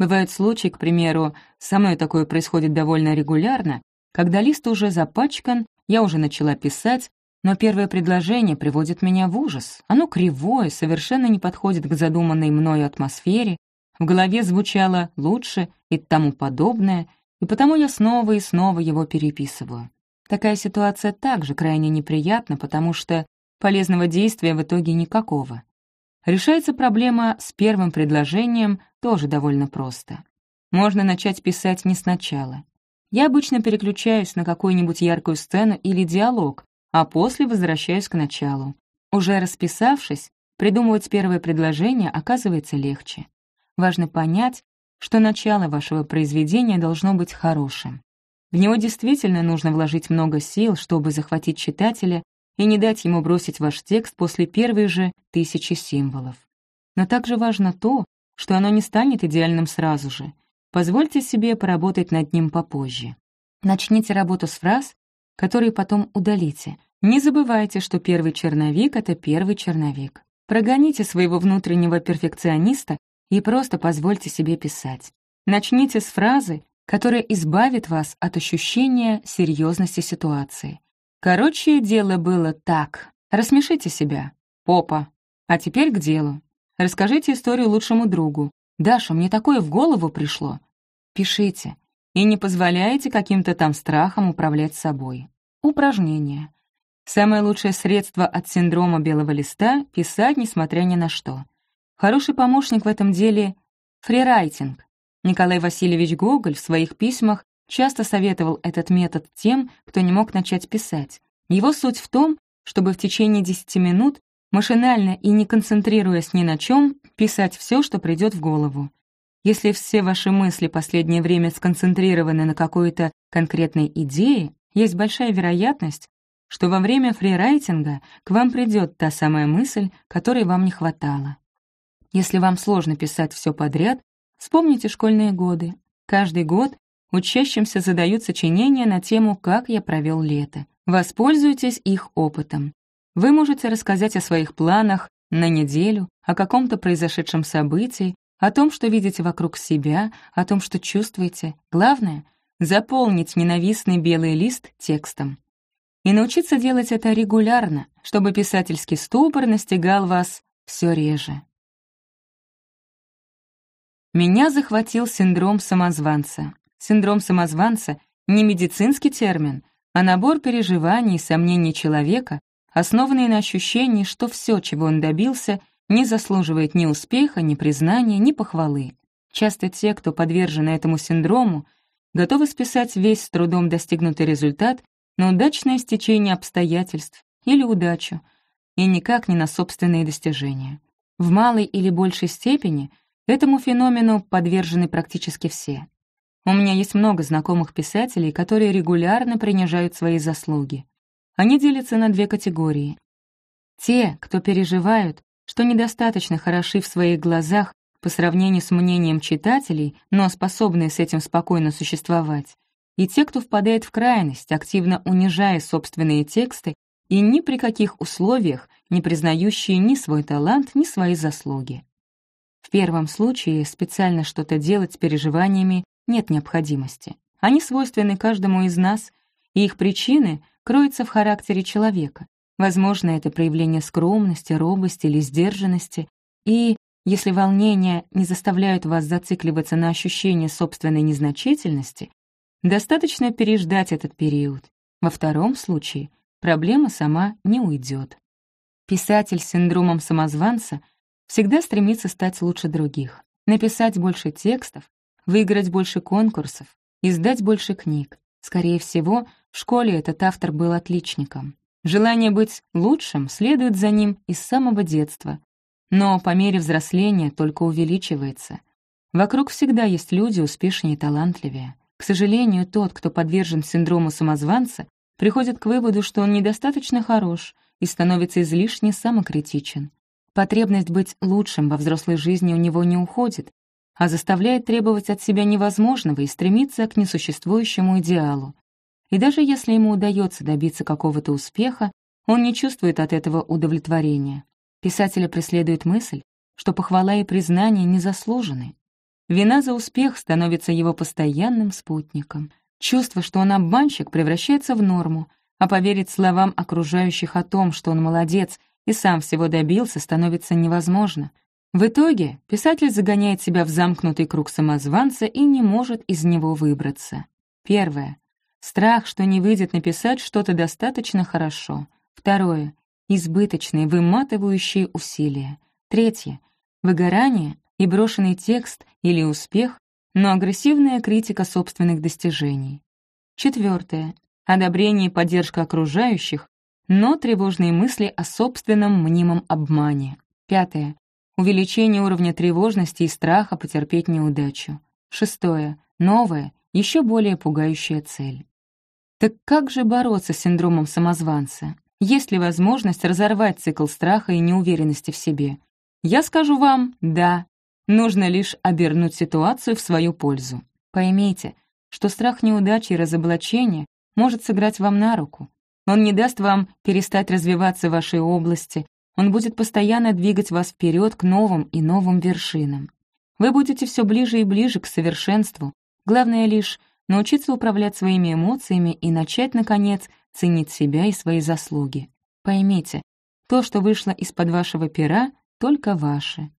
Бывают случаи, к примеру, со мной такое происходит довольно регулярно, когда лист уже запачкан, я уже начала писать, но первое предложение приводит меня в ужас. Оно кривое, совершенно не подходит к задуманной мною атмосфере, в голове звучало «лучше» и тому подобное, и потому я снова и снова его переписываю. Такая ситуация также крайне неприятна, потому что полезного действия в итоге никакого. Решается проблема с первым предложением тоже довольно просто. Можно начать писать не сначала. Я обычно переключаюсь на какую-нибудь яркую сцену или диалог, а после возвращаюсь к началу. Уже расписавшись, придумывать первое предложение оказывается легче. Важно понять, что начало вашего произведения должно быть хорошим. В него действительно нужно вложить много сил, чтобы захватить читателя и не дать ему бросить ваш текст после первой же тысячи символов. Но также важно то, что оно не станет идеальным сразу же. Позвольте себе поработать над ним попозже. Начните работу с фраз, которые потом удалите. Не забывайте, что первый черновик — это первый черновик. Прогоните своего внутреннего перфекциониста и просто позвольте себе писать. Начните с фразы, которая избавит вас от ощущения серьезности ситуации. Короче, дело было так. Рассмешите себя. Попа. А теперь к делу. Расскажите историю лучшему другу. «Даша, мне такое в голову пришло». Пишите. И не позволяйте каким-то там страхам управлять собой. Упражнение. Самое лучшее средство от синдрома белого листа — писать, несмотря ни на что. Хороший помощник в этом деле — фрирайтинг. Николай Васильевич Гоголь в своих письмах часто советовал этот метод тем, кто не мог начать писать. Его суть в том, чтобы в течение 10 минут, машинально и не концентрируясь ни на чем, писать все, что придет в голову. Если все ваши мысли последнее время сконцентрированы на какой-то конкретной идее, есть большая вероятность, что во время фрирайтинга к вам придет та самая мысль, которой вам не хватало. Если вам сложно писать все подряд, вспомните школьные годы. Каждый год учащимся задают сочинения на тему «Как я провел лето». Воспользуйтесь их опытом. Вы можете рассказать о своих планах на неделю, о каком-то произошедшем событии, о том, что видите вокруг себя, о том, что чувствуете. Главное — заполнить ненавистный белый лист текстом. И научиться делать это регулярно, чтобы писательский ступор настигал вас все реже. Меня захватил синдром самозванца. Синдром самозванца — не медицинский термин, а набор переживаний и сомнений человека, основанный на ощущении, что все, чего он добился, не заслуживает ни успеха, ни признания, ни похвалы. Часто те, кто подвержены этому синдрому, готовы списать весь с трудом достигнутый результат на удачное стечение обстоятельств или удачу, и никак не на собственные достижения. В малой или большей степени этому феномену подвержены практически все. У меня есть много знакомых писателей, которые регулярно принижают свои заслуги. Они делятся на две категории. Те, кто переживают, что недостаточно хороши в своих глазах по сравнению с мнением читателей, но способны с этим спокойно существовать, и те, кто впадает в крайность, активно унижая собственные тексты и ни при каких условиях не признающие ни свой талант, ни свои заслуги. В первом случае специально что-то делать с переживаниями нет необходимости. Они свойственны каждому из нас, и их причины кроются в характере человека. Возможно, это проявление скромности, робости или сдержанности, и если волнения не заставляют вас зацикливаться на ощущении собственной незначительности, достаточно переждать этот период. Во втором случае проблема сама не уйдет. Писатель с синдромом самозванца всегда стремится стать лучше других, написать больше текстов, выиграть больше конкурсов, издать больше книг. Скорее всего, в школе этот автор был отличником. Желание быть лучшим следует за ним из самого детства, но по мере взросления только увеличивается. Вокруг всегда есть люди успешнее и талантливее. К сожалению, тот, кто подвержен синдрому самозванца, приходит к выводу, что он недостаточно хорош и становится излишне самокритичен. Потребность быть лучшим во взрослой жизни у него не уходит, а заставляет требовать от себя невозможного и стремиться к несуществующему идеалу. И даже если ему удается добиться какого-то успеха, он не чувствует от этого удовлетворения. Писателя преследует мысль, что похвала и признание не заслужены. Вина за успех становится его постоянным спутником. Чувство, что он обманщик, превращается в норму, а поверить словам окружающих о том, что он молодец и сам всего добился, становится невозможно. В итоге писатель загоняет себя в замкнутый круг самозванца и не может из него выбраться. Первое. Страх, что не выйдет написать что-то достаточно хорошо. Второе. Избыточные, выматывающие усилия. Третье. Выгорание и брошенный текст или успех, но агрессивная критика собственных достижений. Четвертое. Одобрение и поддержка окружающих, но тревожные мысли о собственном мнимом обмане. Пятое. Увеличение уровня тревожности и страха потерпеть неудачу. Шестое. Новая, еще более пугающая цель. Так как же бороться с синдромом самозванца? Есть ли возможность разорвать цикл страха и неуверенности в себе? Я скажу вам «да». Нужно лишь обернуть ситуацию в свою пользу. Поймите, что страх неудачи и разоблачения может сыграть вам на руку. Он не даст вам перестать развиваться в вашей области, он будет постоянно двигать вас вперед к новым и новым вершинам. Вы будете все ближе и ближе к совершенству. Главное лишь научиться управлять своими эмоциями и начать, наконец, ценить себя и свои заслуги. Поймите, то, что вышло из-под вашего пера, только ваше.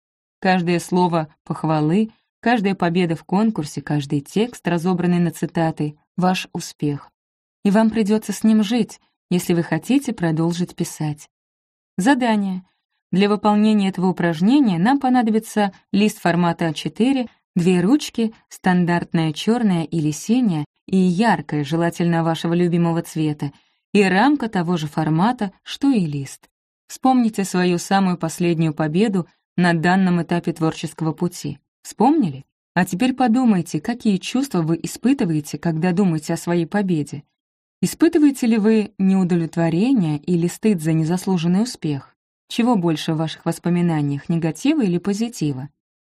Каждое слово похвалы, каждая победа в конкурсе, каждый текст, разобранный на цитаты — ваш успех. И вам придется с ним жить, если вы хотите продолжить писать. Задание. Для выполнения этого упражнения нам понадобится лист формата А4 Две ручки, стандартная черная или синяя, и яркая, желательно вашего любимого цвета, и рамка того же формата, что и лист. Вспомните свою самую последнюю победу на данном этапе творческого пути. Вспомнили? А теперь подумайте, какие чувства вы испытываете, когда думаете о своей победе. Испытываете ли вы неудовлетворение или стыд за незаслуженный успех? Чего больше в ваших воспоминаниях, негатива или позитива?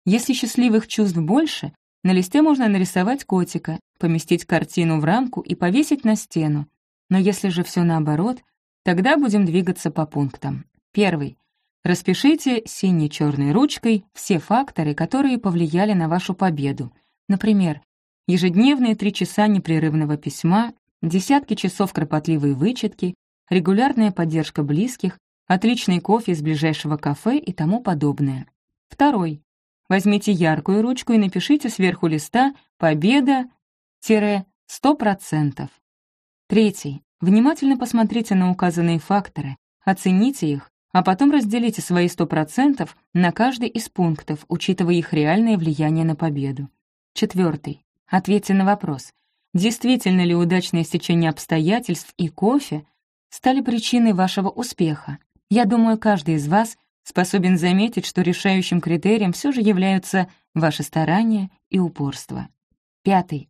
Если счастливых чувств больше, на листе можно нарисовать котика, поместить картину в рамку и повесить на стену. Но если же все наоборот, тогда будем двигаться по пунктам. Первый. Распишите синей-черной ручкой все факторы, которые повлияли на вашу победу. Например, ежедневные три часа непрерывного письма, десятки часов кропотливой вычетки, регулярная поддержка близких, отличный кофе из ближайшего кафе и тому подобное. Второй. Возьмите яркую ручку и напишите сверху листа «Победа-100%». Третий. Внимательно посмотрите на указанные факторы, оцените их, а потом разделите свои 100% на каждый из пунктов, учитывая их реальное влияние на победу. Четвертый. Ответьте на вопрос, действительно ли удачное стечение обстоятельств и кофе стали причиной вашего успеха. Я думаю, каждый из вас способен заметить, что решающим критерием все же являются ваши старания и упорство. Пятый.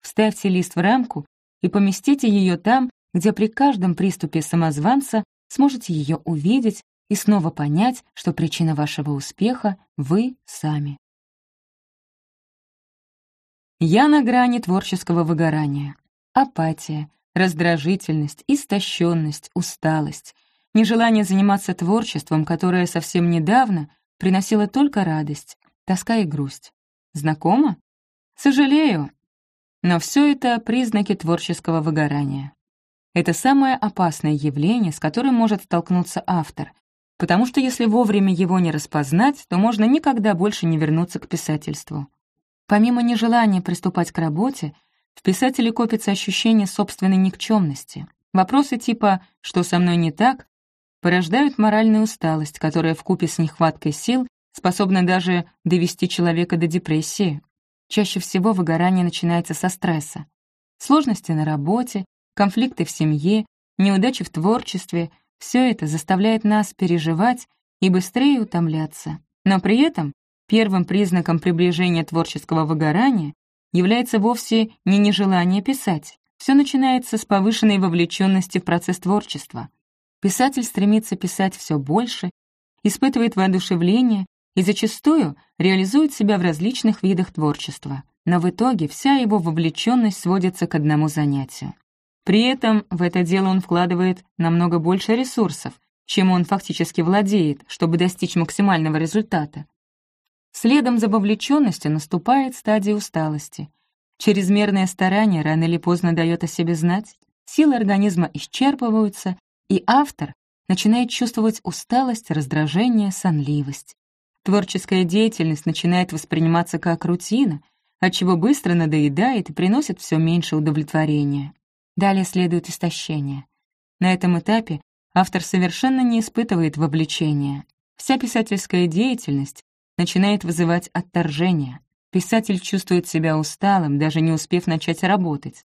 Вставьте лист в рамку и поместите ее там, где при каждом приступе самозванца сможете ее увидеть и снова понять, что причина вашего успеха — вы сами. Я на грани творческого выгорания. Апатия, раздражительность, истощенность, усталость, нежелание заниматься творчеством, которое совсем недавно приносило только радость, тоска и грусть. Знакомо? Сожалею. Но все это признаки творческого выгорания. Это самое опасное явление, с которым может столкнуться автор, потому что если вовремя его не распознать, то можно никогда больше не вернуться к писательству. Помимо нежелания приступать к работе, в писателе копится ощущение собственной никчемности. Вопросы типа «что со мной не так?» Порождают моральную усталость, которая вкупе с нехваткой сил способна даже довести человека до депрессии. Чаще всего выгорание начинается со стресса. Сложности на работе, конфликты в семье, неудачи в творчестве — все это заставляет нас переживать и быстрее утомляться. Но при этом первым признаком приближения творческого выгорания является вовсе не нежелание писать. Все начинается с повышенной вовлеченности в процесс творчества. Писатель стремится писать все больше, испытывает воодушевление и зачастую реализует себя в различных видах творчества, но в итоге вся его вовлеченность сводится к одному занятию. При этом в это дело он вкладывает намного больше ресурсов, чем он фактически владеет, чтобы достичь максимального результата. Следом за вовлеченностью наступает стадия усталости. Чрезмерное старание рано или поздно дает о себе знать, силы организма исчерпываются, и автор начинает чувствовать усталость, раздражение, сонливость. Творческая деятельность начинает восприниматься как рутина, отчего быстро надоедает и приносит все меньше удовлетворения. Далее следует истощение. На этом этапе автор совершенно не испытывает вовлечения. Вся писательская деятельность начинает вызывать отторжение. Писатель чувствует себя усталым, даже не успев начать работать.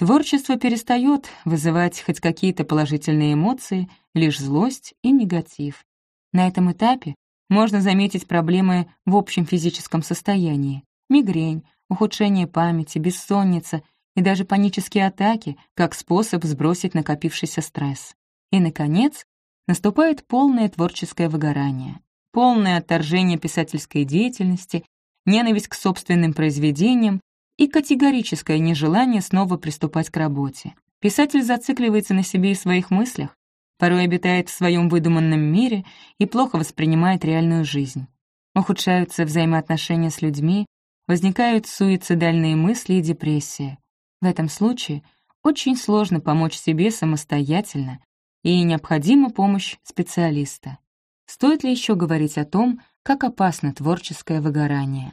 Творчество перестает вызывать хоть какие-то положительные эмоции, лишь злость и негатив. На этом этапе можно заметить проблемы в общем физическом состоянии. Мигрень, ухудшение памяти, бессонница и даже панические атаки как способ сбросить накопившийся стресс. И, наконец, наступает полное творческое выгорание полное отторжение писательской деятельности, ненависть к собственным произведениям и категорическое нежелание снова приступать к работе. Писатель зацикливается на себе и своих мыслях, порой обитает в своем выдуманном мире и плохо воспринимает реальную жизнь. Ухудшаются взаимоотношения с людьми, возникают суицидальные мысли и депрессия. В этом случае очень сложно помочь себе самостоятельно, и необходима помощь специалиста. Стоит ли еще говорить о том, как опасно творческое выгорание?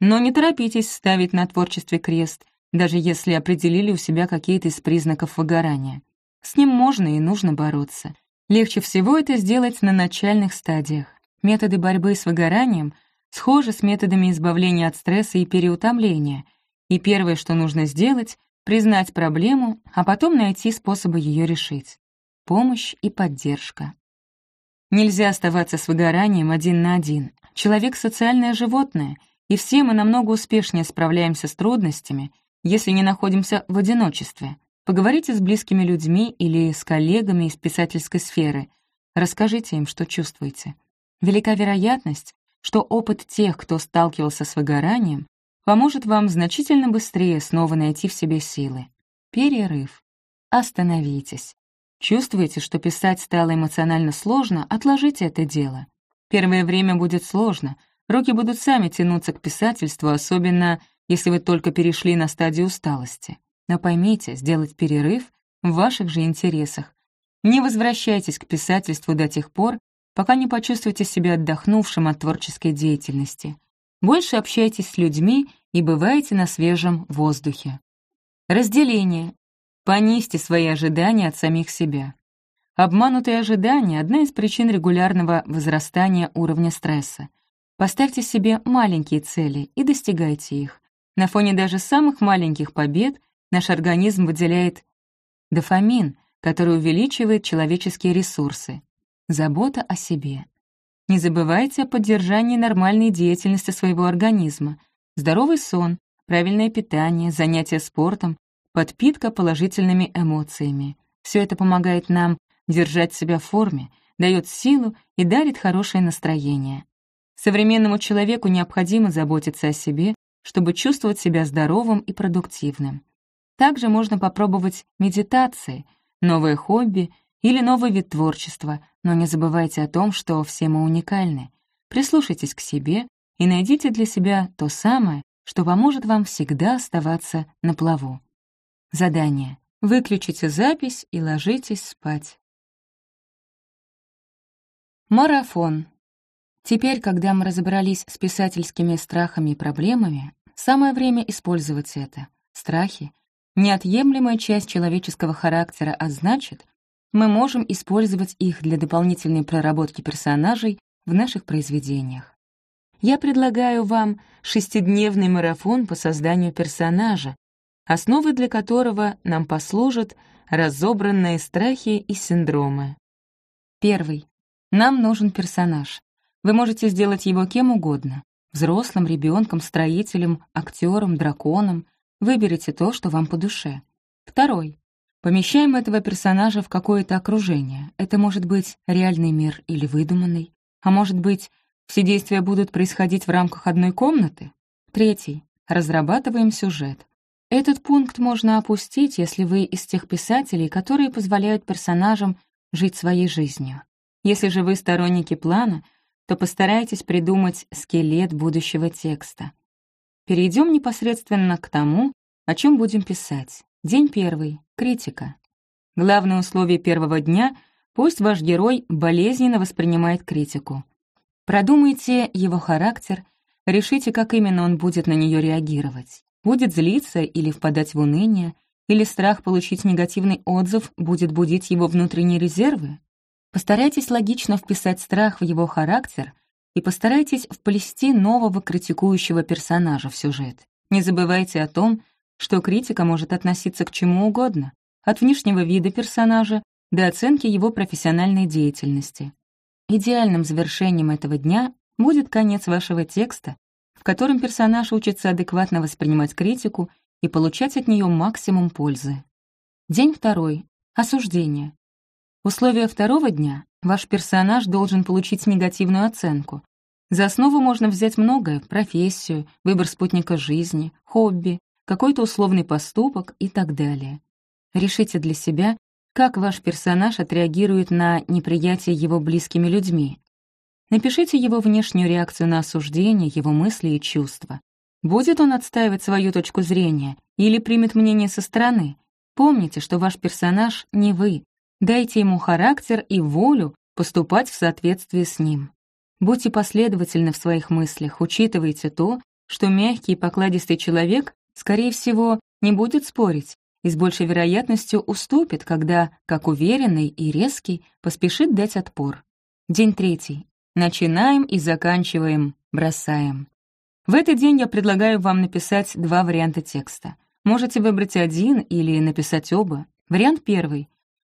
Но не торопитесь ставить на творчестве крест, даже если определили у себя какие-то из признаков выгорания. С ним можно и нужно бороться. Легче всего это сделать на начальных стадиях. Методы борьбы с выгоранием схожи с методами избавления от стресса и переутомления, и первое, что нужно сделать — признать проблему, а потом найти способы ее решить. Помощь и поддержка. Нельзя оставаться с выгоранием один на один. Человек — социальное животное, и все мы намного успешнее справляемся с трудностями, если не находимся в одиночестве. Поговорите с близкими людьми или с коллегами из писательской сферы. Расскажите им, что чувствуете. Велика вероятность, что опыт тех, кто сталкивался с выгоранием, поможет вам значительно быстрее снова найти в себе силы. Перерыв. Остановитесь. Чувствуете, что писать стало эмоционально сложно, отложите это дело. Первое время будет сложно, руки будут сами тянуться к писательству, особенно если вы только перешли на стадию усталости. Но поймите, сделать перерыв в ваших же интересах. Не возвращайтесь к писательству до тех пор, пока не почувствуете себя отдохнувшим от творческой деятельности. Больше общайтесь с людьми и бывайте на свежем воздухе. Разделение. Понизьте свои ожидания от самих себя. Обманутые ожидания — одна из причин регулярного возрастания уровня стресса. Поставьте себе маленькие цели и достигайте их. На фоне даже самых маленьких побед наш организм выделяет дофамин, который увеличивает человеческие ресурсы. Забота о себе. Не забывайте о поддержании нормальной деятельности своего организма. Здоровый сон, правильное питание, занятия спортом подпитка положительными эмоциями. Все это помогает нам держать себя в форме, дает силу и дарит хорошее настроение. Современному человеку необходимо заботиться о себе, чтобы чувствовать себя здоровым и продуктивным. Также можно попробовать медитации, новое хобби или новый вид творчества, но не забывайте о том, что все мы уникальны. Прислушайтесь к себе и найдите для себя то самое, что поможет вам всегда оставаться на плаву. Задание. Выключите запись и ложитесь спать. Марафон. Теперь, когда мы разобрались с писательскими страхами и проблемами, самое время использовать это. Страхи — неотъемлемая часть человеческого характера, а значит, мы можем использовать их для дополнительной проработки персонажей в наших произведениях. Я предлагаю вам шестидневный марафон по созданию персонажа, основой для которого нам послужат разобранные страхи и синдромы. Первый. Нам нужен персонаж. Вы можете сделать его кем угодно. Взрослым, ребенком, строителем, актером, драконом. Выберите то, что вам по душе. Второй. Помещаем этого персонажа в какое-то окружение. Это может быть реальный мир или выдуманный. А может быть, все действия будут происходить в рамках одной комнаты? Третий. Разрабатываем сюжет. Этот пункт можно опустить, если вы из тех писателей, которые позволяют персонажам жить своей жизнью. Если же вы сторонники плана, то постарайтесь придумать скелет будущего текста. Перейдем непосредственно к тому, о чем будем писать. День первый. Критика. Главное условие первого дня — пусть ваш герой болезненно воспринимает критику. Продумайте его характер, решите, как именно он будет на нее реагировать. Будет злиться или впадать в уныние, или страх получить негативный отзыв будет будить его внутренние резервы? Постарайтесь логично вписать страх в его характер и постарайтесь вплести нового критикующего персонажа в сюжет. Не забывайте о том, что критика может относиться к чему угодно, от внешнего вида персонажа до оценки его профессиональной деятельности. Идеальным завершением этого дня будет конец вашего текста, в котором персонаж учится адекватно воспринимать критику и получать от нее максимум пользы. День второй. Осуждение. Условия второго дня — ваш персонаж должен получить негативную оценку. За основу можно взять многое — профессию, выбор спутника жизни, хобби, какой-то условный поступок и так далее. Решите для себя, как ваш персонаж отреагирует на неприятие его близкими людьми, Напишите его внешнюю реакцию на осуждение, его мысли и чувства. Будет он отстаивать свою точку зрения или примет мнение со стороны? Помните, что ваш персонаж не вы. Дайте ему характер и волю поступать в соответствии с ним. Будьте последовательны в своих мыслях, учитывайте то, что мягкий и покладистый человек, скорее всего, не будет спорить и с большей вероятностью уступит, когда, как уверенный и резкий, поспешит дать отпор. День третий. Начинаем и заканчиваем, бросаем. В этот день я предлагаю вам написать два варианта текста. Можете выбрать один или написать оба. Вариант первый.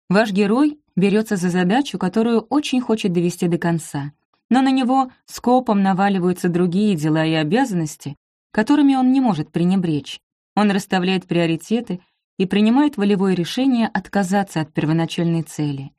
Ваш герой берется за задачу, которую очень хочет довести до конца, но на него скопом наваливаются другие дела и обязанности, которыми он не может пренебречь. Он расставляет приоритеты и принимает волевое решение отказаться от первоначальной цели.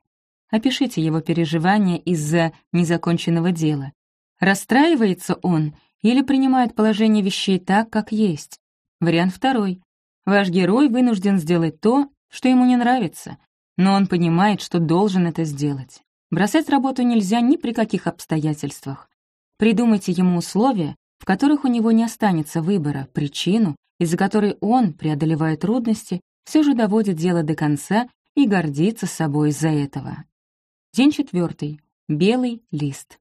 Опишите его переживания из-за незаконченного дела. Расстраивается он или принимает положение вещей так, как есть? Вариант второй. Ваш герой вынужден сделать то, что ему не нравится, но он понимает, что должен это сделать. Бросать работу нельзя ни при каких обстоятельствах. Придумайте ему условия, в которых у него не останется выбора, причину, из-за которой он, преодолевая трудности, все же доводит дело до конца и гордится собой из-за этого. День четвертый. Белый лист.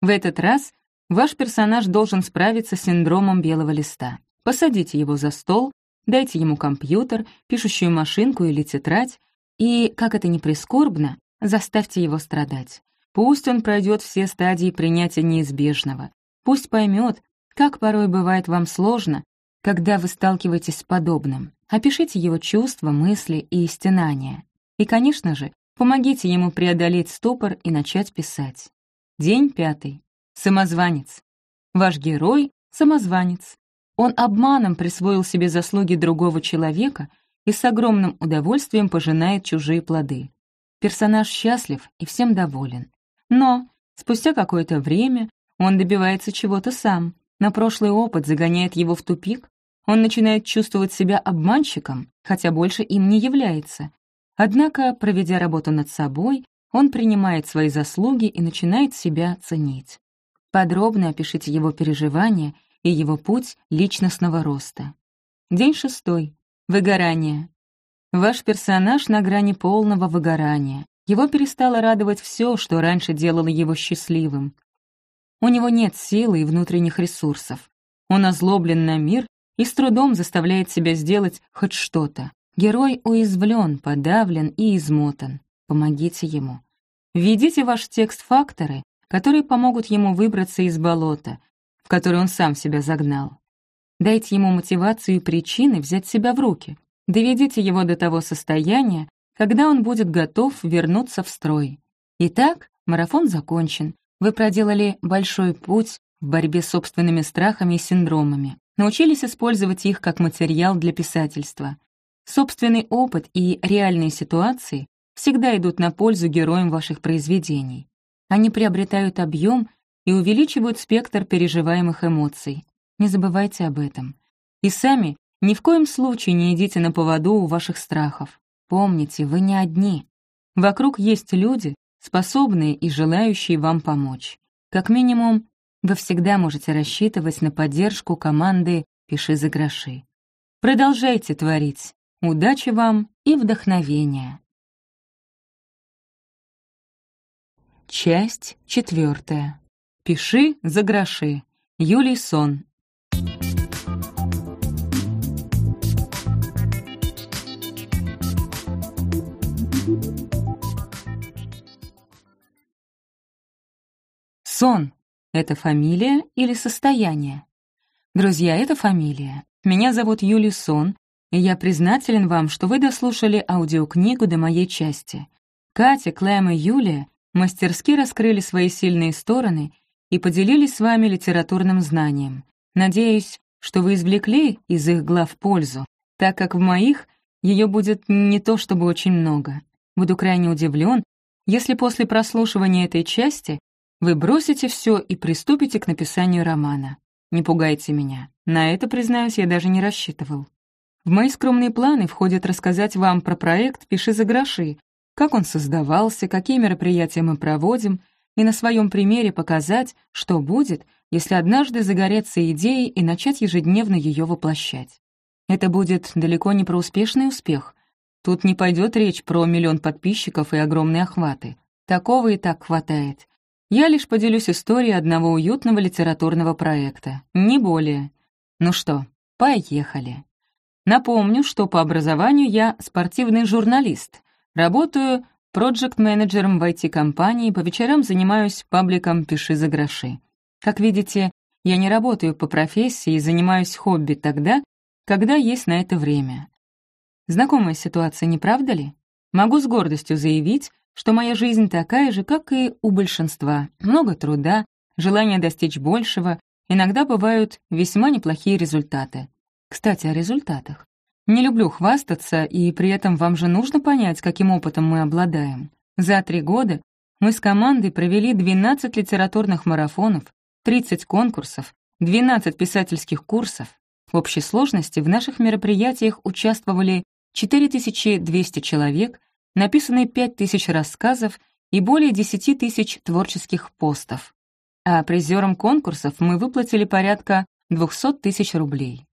В этот раз ваш персонаж должен справиться с синдромом белого листа. Посадите его за стол, дайте ему компьютер, пишущую машинку или тетрадь, и, как это ни прискорбно, заставьте его страдать. Пусть он пройдет все стадии принятия неизбежного. Пусть поймет, как порой бывает вам сложно, когда вы сталкиваетесь с подобным. Опишите его чувства, мысли и стенания. И, конечно же, Помогите ему преодолеть ступор и начать писать. День пятый. Самозванец. Ваш герой — самозванец. Он обманом присвоил себе заслуги другого человека и с огромным удовольствием пожинает чужие плоды. Персонаж счастлив и всем доволен. Но спустя какое-то время он добивается чего-то сам, но прошлый опыт загоняет его в тупик, он начинает чувствовать себя обманщиком, хотя больше им не является. Однако, проведя работу над собой, он принимает свои заслуги и начинает себя ценить. Подробно опишите его переживания и его путь личностного роста. День шестой. Выгорание. Ваш персонаж на грани полного выгорания. Его перестало радовать все, что раньше делало его счастливым. У него нет силы и внутренних ресурсов. Он озлоблен на мир и с трудом заставляет себя сделать хоть что-то. Герой уязвлен, подавлен и измотан. Помогите ему. Введите в ваш текст факторы, которые помогут ему выбраться из болота, в которое он сам себя загнал. Дайте ему мотивацию и причины взять себя в руки. Доведите его до того состояния, когда он будет готов вернуться в строй. Итак, марафон закончен. Вы проделали большой путь в борьбе с собственными страхами и синдромами, научились использовать их как материал для писательства. Собственный опыт и реальные ситуации всегда идут на пользу героям ваших произведений. Они приобретают объем и увеличивают спектр переживаемых эмоций. Не забывайте об этом. И сами ни в коем случае не идите на поводу у ваших страхов. Помните, вы не одни. Вокруг есть люди, способные и желающие вам помочь. Как минимум, вы всегда можете рассчитывать на поддержку команды «Пиши за гроши». Продолжайте творить. Удачи вам и вдохновения. Часть четвертая. «Пиши за гроши». Юлий Сон. Сон — это фамилия или состояние? Друзья, это фамилия. Меня зовут Юлий Сон, и я признателен вам, что вы дослушали аудиокнигу до моей части. Катя, Клэм и Юлия мастерски раскрыли свои сильные стороны и поделились с вами литературным знанием. Надеюсь, что вы извлекли из их глав пользу, так как в моих ее будет не то чтобы очень много. Буду крайне удивлен, если после прослушивания этой части вы бросите все и приступите к написанию романа. Не пугайте меня. На это, признаюсь, я даже не рассчитывал. В мои скромные планы входит рассказать вам про проект «Пиши за гроши», как он создавался, какие мероприятия мы проводим, и на своем примере показать, что будет, если однажды загореться идеей и начать ежедневно ее воплощать. Это будет далеко не про успешный успех. Тут не пойдет речь про миллион подписчиков и огромные охваты. Такого и так хватает. Я лишь поделюсь историей одного уютного литературного проекта, не более. Ну что, поехали. Напомню, что по образованию я спортивный журналист. Работаю проект-менеджером в IT-компании, по вечерам занимаюсь пабликом «Пиши за гроши». Как видите, я не работаю по профессии и занимаюсь хобби тогда, когда есть на это время. Знакомая ситуация, не правда ли? Могу с гордостью заявить, что моя жизнь такая же, как и у большинства. Много труда, желание достичь большего, иногда бывают весьма неплохие результаты. Кстати, о результатах. Не люблю хвастаться, и при этом вам же нужно понять, каким опытом мы обладаем. За три года мы с командой провели 12 литературных марафонов, 30 конкурсов, 12 писательских курсов. В общей сложности в наших мероприятиях участвовали 4200 человек, написаны 5000 рассказов и более 10 тысяч творческих постов. А призерам конкурсов мы выплатили порядка 200 тысяч рублей.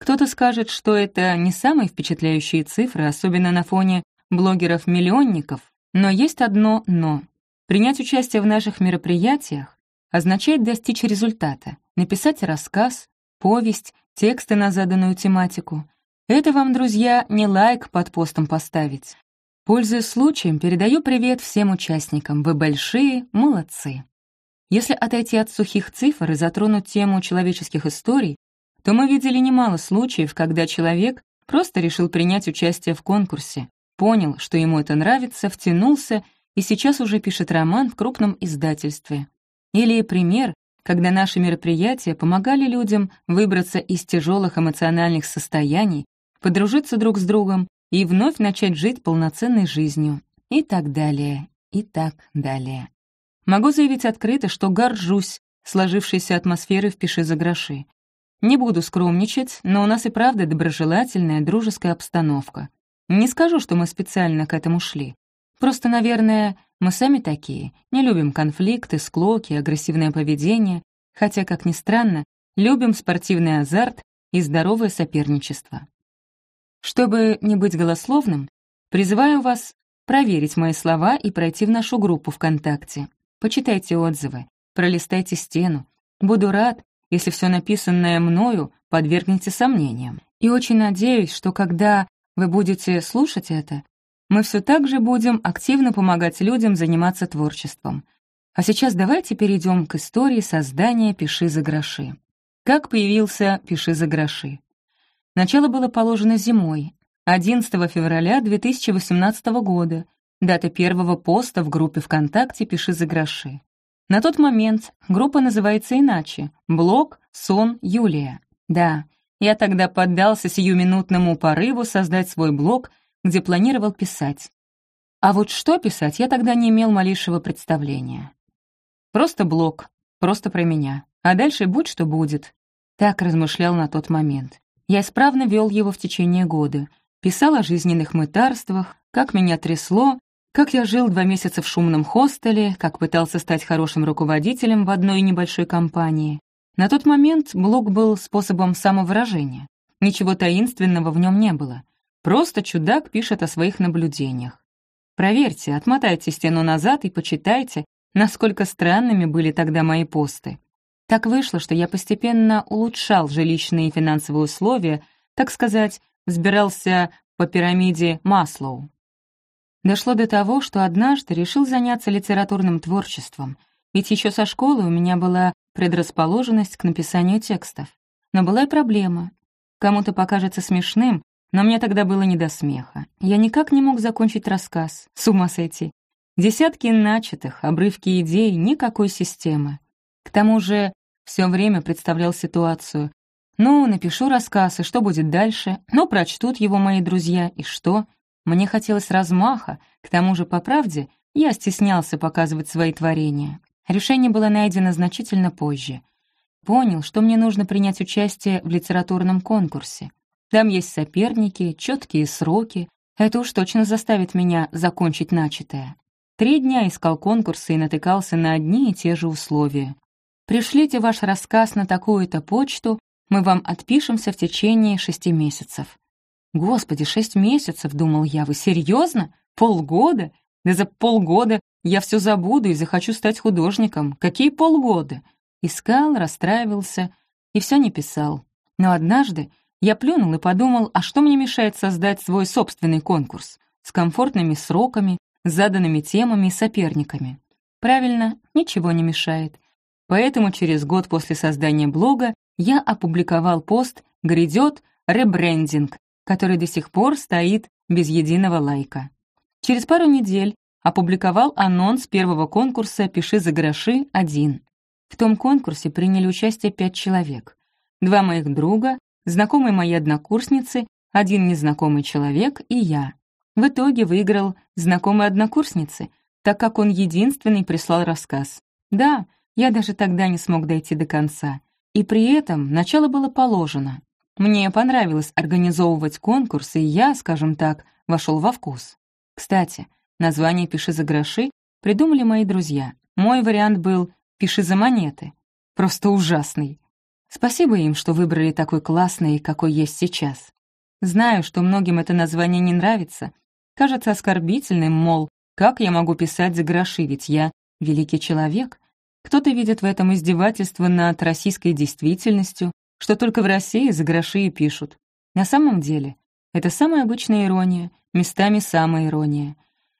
Кто-то скажет, что это не самые впечатляющие цифры, особенно на фоне блогеров-миллионников, но есть одно «но». Принять участие в наших мероприятиях означает достичь результата, написать рассказ, повесть, тексты на заданную тематику. Это вам, друзья, не лайк под постом поставить. Пользуясь случаем, передаю привет всем участникам. Вы большие, молодцы. Если отойти от сухих цифр и затронуть тему человеческих историй, то мы видели немало случаев, когда человек просто решил принять участие в конкурсе, понял, что ему это нравится, втянулся и сейчас уже пишет роман в крупном издательстве. Или пример, когда наши мероприятия помогали людям выбраться из тяжелых эмоциональных состояний, подружиться друг с другом и вновь начать жить полноценной жизнью. И так далее, и так далее. Могу заявить открыто, что горжусь сложившейся атмосферой в «Пиши за гроши». Не буду скромничать, но у нас и правда доброжелательная, дружеская обстановка. Не скажу, что мы специально к этому шли. Просто, наверное, мы сами такие, не любим конфликты, склоки, агрессивное поведение, хотя, как ни странно, любим спортивный азарт и здоровое соперничество. Чтобы не быть голословным, призываю вас проверить мои слова и пройти в нашу группу ВКонтакте. Почитайте отзывы, пролистайте стену. Буду рад, если все написанное мною подвергнете сомнениям. И очень надеюсь, что когда вы будете слушать это, мы все так же будем активно помогать людям заниматься творчеством. А сейчас давайте перейдем к истории создания «Пиши за гроши». Как появился «Пиши за гроши»? Начало было положено зимой, 11 февраля 2018 года, дата первого поста в группе ВКонтакте «Пиши за гроши». На тот момент группа называется иначе — «Блог Сон Юлия». Да, я тогда поддался сиюминутному порыву создать свой блог, где планировал писать. А вот что писать, я тогда не имел малейшего представления. Просто блог, просто про меня. А дальше будь что будет. Так размышлял на тот момент. Я исправно вел его в течение года. Писал о жизненных мытарствах, как меня трясло, как я жил два месяца в шумном хостеле, как пытался стать хорошим руководителем в одной небольшой компании. На тот момент блог был способом самовыражения. Ничего таинственного в нем не было. Просто чудак пишет о своих наблюдениях. Проверьте, отмотайте стену назад и почитайте, насколько странными были тогда мои посты. Так вышло, что я постепенно улучшал жилищные и финансовые условия, так сказать, взбирался по пирамиде Маслоу. Дошло до того, что однажды решил заняться литературным творчеством, ведь еще со школы у меня была предрасположенность к написанию текстов. Но была и проблема. Кому-то покажется смешным, но мне тогда было не до смеха. Я никак не мог закончить рассказ. С ума сойти. Десятки начатых, обрывки идей, никакой системы. К тому же все время представлял ситуацию. Ну, напишу рассказ, и что будет дальше? Ну, прочтут его мои друзья, и что? Мне хотелось размаха, к тому же, по правде, я стеснялся показывать свои творения. Решение было найдено значительно позже. Понял, что мне нужно принять участие в литературном конкурсе. Там есть соперники, четкие сроки. Это уж точно заставит меня закончить начатое. Три дня искал конкурсы и натыкался на одни и те же условия. Пришлите ваш рассказ на такую-то почту, мы вам отпишемся в течение шести месяцев. Господи, шесть месяцев, думал я, вы серьезно? Полгода? Да за полгода я все забуду и захочу стать художником. Какие полгода? Искал, расстраивался и все не писал. Но однажды я плюнул и подумал, а что мне мешает создать свой собственный конкурс с комфортными сроками, заданными темами и соперниками? Правильно, ничего не мешает. Поэтому через год после создания блога я опубликовал пост «Грядет ребрендинг», который до сих пор стоит без единого лайка. Через пару недель опубликовал анонс первого конкурса «Пиши за гроши один». В том конкурсе приняли участие пять человек. Два моих друга, знакомые мои однокурсницы, один незнакомый человек и я. В итоге выиграл знакомый однокурсницы, так как он единственный прислал рассказ. Да, я даже тогда не смог дойти до конца. И при этом начало было положено. Мне понравилось организовывать конкурсы, и я, скажем так, вошел во вкус. Кстати, Название «Пиши за гроши» придумали мои друзья. Мой вариант был «Пиши за монеты». Просто ужасный. Спасибо им, что выбрали такой классный, какой есть сейчас. Знаю, что многим это название не нравится. Кажется оскорбительным, мол, как я могу писать за гроши, ведь я великий человек. Кто-то видит в этом издевательство над российской действительностью, что только в России за гроши и пишут. На самом деле, это самая обычная ирония, местами самая ирония.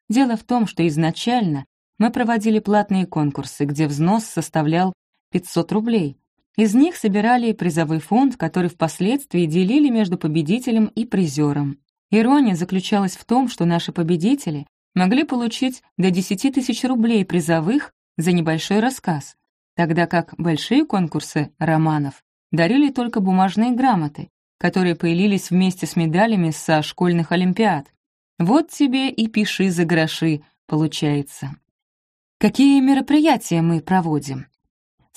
Дело в том, что изначально мы проводили платные конкурсы, где взнос составлял 500 рублей. Из них собирали призовой фонд, который впоследствии делили между победителем и призером. Ирония заключалась в том, что наши победители могли получить до 10 тысяч рублей призовых за небольшой рассказ, тогда как большие конкурсы романов дарили только бумажные грамоты, которые появились вместе с медалями со школьных олимпиад. Вот тебе и пиши за гроши, получается. Какие мероприятия мы проводим?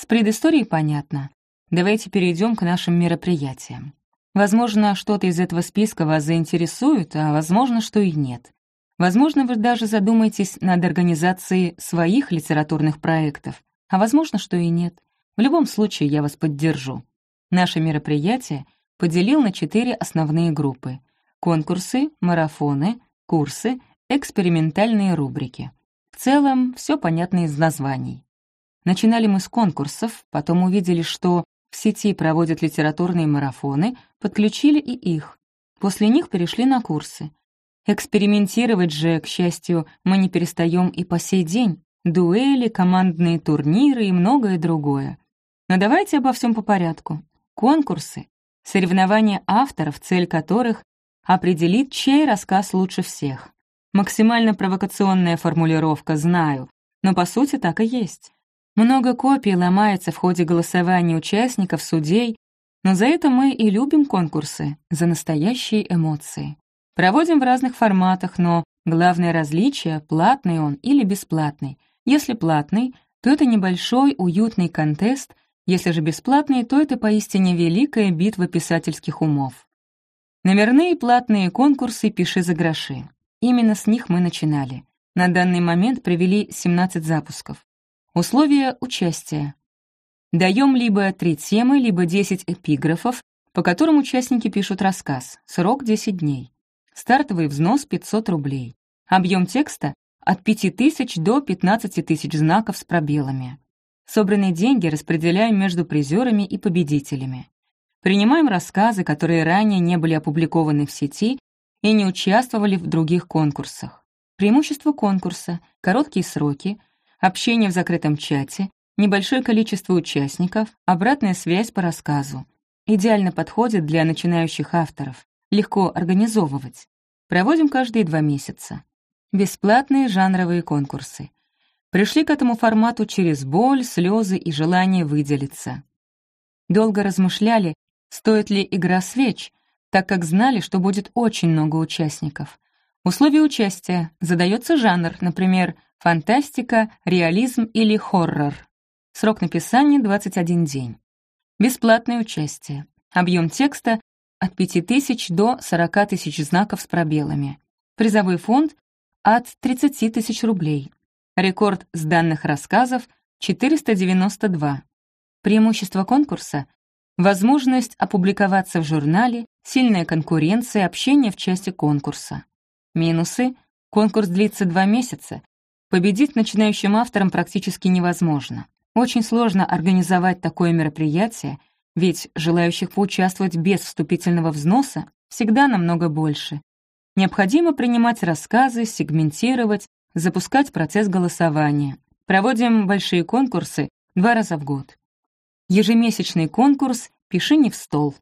С предысторией понятно. давайте перейдем к нашим мероприятиям. Возможно, что-то из этого списка вас заинтересует, а возможно, что и нет. Возможно, вы даже задумаетесь над организацией своих литературных проектов, а возможно, что и нет. В любом случае, я вас поддержу. Наше мероприятие поделил на четыре основные группы — конкурсы, марафоны, курсы, экспериментальные рубрики. В целом, все понятно из названий. Начинали мы с конкурсов, потом увидели, что в сети проводят литературные марафоны, подключили и их. После них перешли на курсы. Экспериментировать же, к счастью, мы не перестаем и по сей день. Дуэли, командные турниры и многое другое. Но давайте обо всем по порядку. Конкурсы — соревнования авторов, цель которых — определить, чей рассказ лучше всех. Максимально провокационная формулировка, знаю, но по сути так и есть. Много копий ломается в ходе голосования участников, судей, но за это мы и любим конкурсы, за настоящие эмоции. Проводим в разных форматах, но главное различие — платный он или бесплатный. Если платный, то это небольшой, уютный контест, если же бесплатный, то это поистине великая битва писательских умов. Номерные платные конкурсы «Пиши за гроши». Именно с них мы начинали. На данный момент провели 17 запусков. Условия участия. Даем либо три темы, либо 10 эпиграфов, по которым участники пишут рассказ. Срок 10 дней. Стартовый взнос 500 рублей. Объем текста от 5000 до 15 тысяч знаков с пробелами. Собранные деньги распределяем между призерами и победителями. Принимаем рассказы, которые ранее не были опубликованы в сети и не участвовали в других конкурсах. Преимущество конкурса — короткие сроки, общение в закрытом чате, небольшое количество участников, обратная связь по рассказу. Идеально подходит для начинающих авторов легко организовывать. Проводим каждые два месяца. Бесплатные жанровые конкурсы. Пришли к этому формату через боль, слезы и желание выделиться. Долго размышляли, стоит ли игра свеч, так как знали, что будет очень много участников. Условия участия. Задается жанр, например, фантастика, реализм или хоррор. Срок написания — 21 день. Бесплатное участие. Объем текста от 5 тысяч до 40 тысяч знаков с пробелами. Призовой фонд от 30 тысяч рублей. Рекорд с данных рассказов — 492. Преимущество конкурса — возможность опубликоваться в журнале, сильная конкуренция, общение в части конкурса. Минусы — конкурс длится два месяца. Победить начинающим авторам практически невозможно. Очень сложно организовать такое мероприятие, ведь желающих поучаствовать без вступительного взноса всегда намного больше. Необходимо принимать рассказы, сегментировать, запускать процесс голосования. Проводим большие конкурсы два раза в год. Ежемесячный конкурс «Пиши не в стол».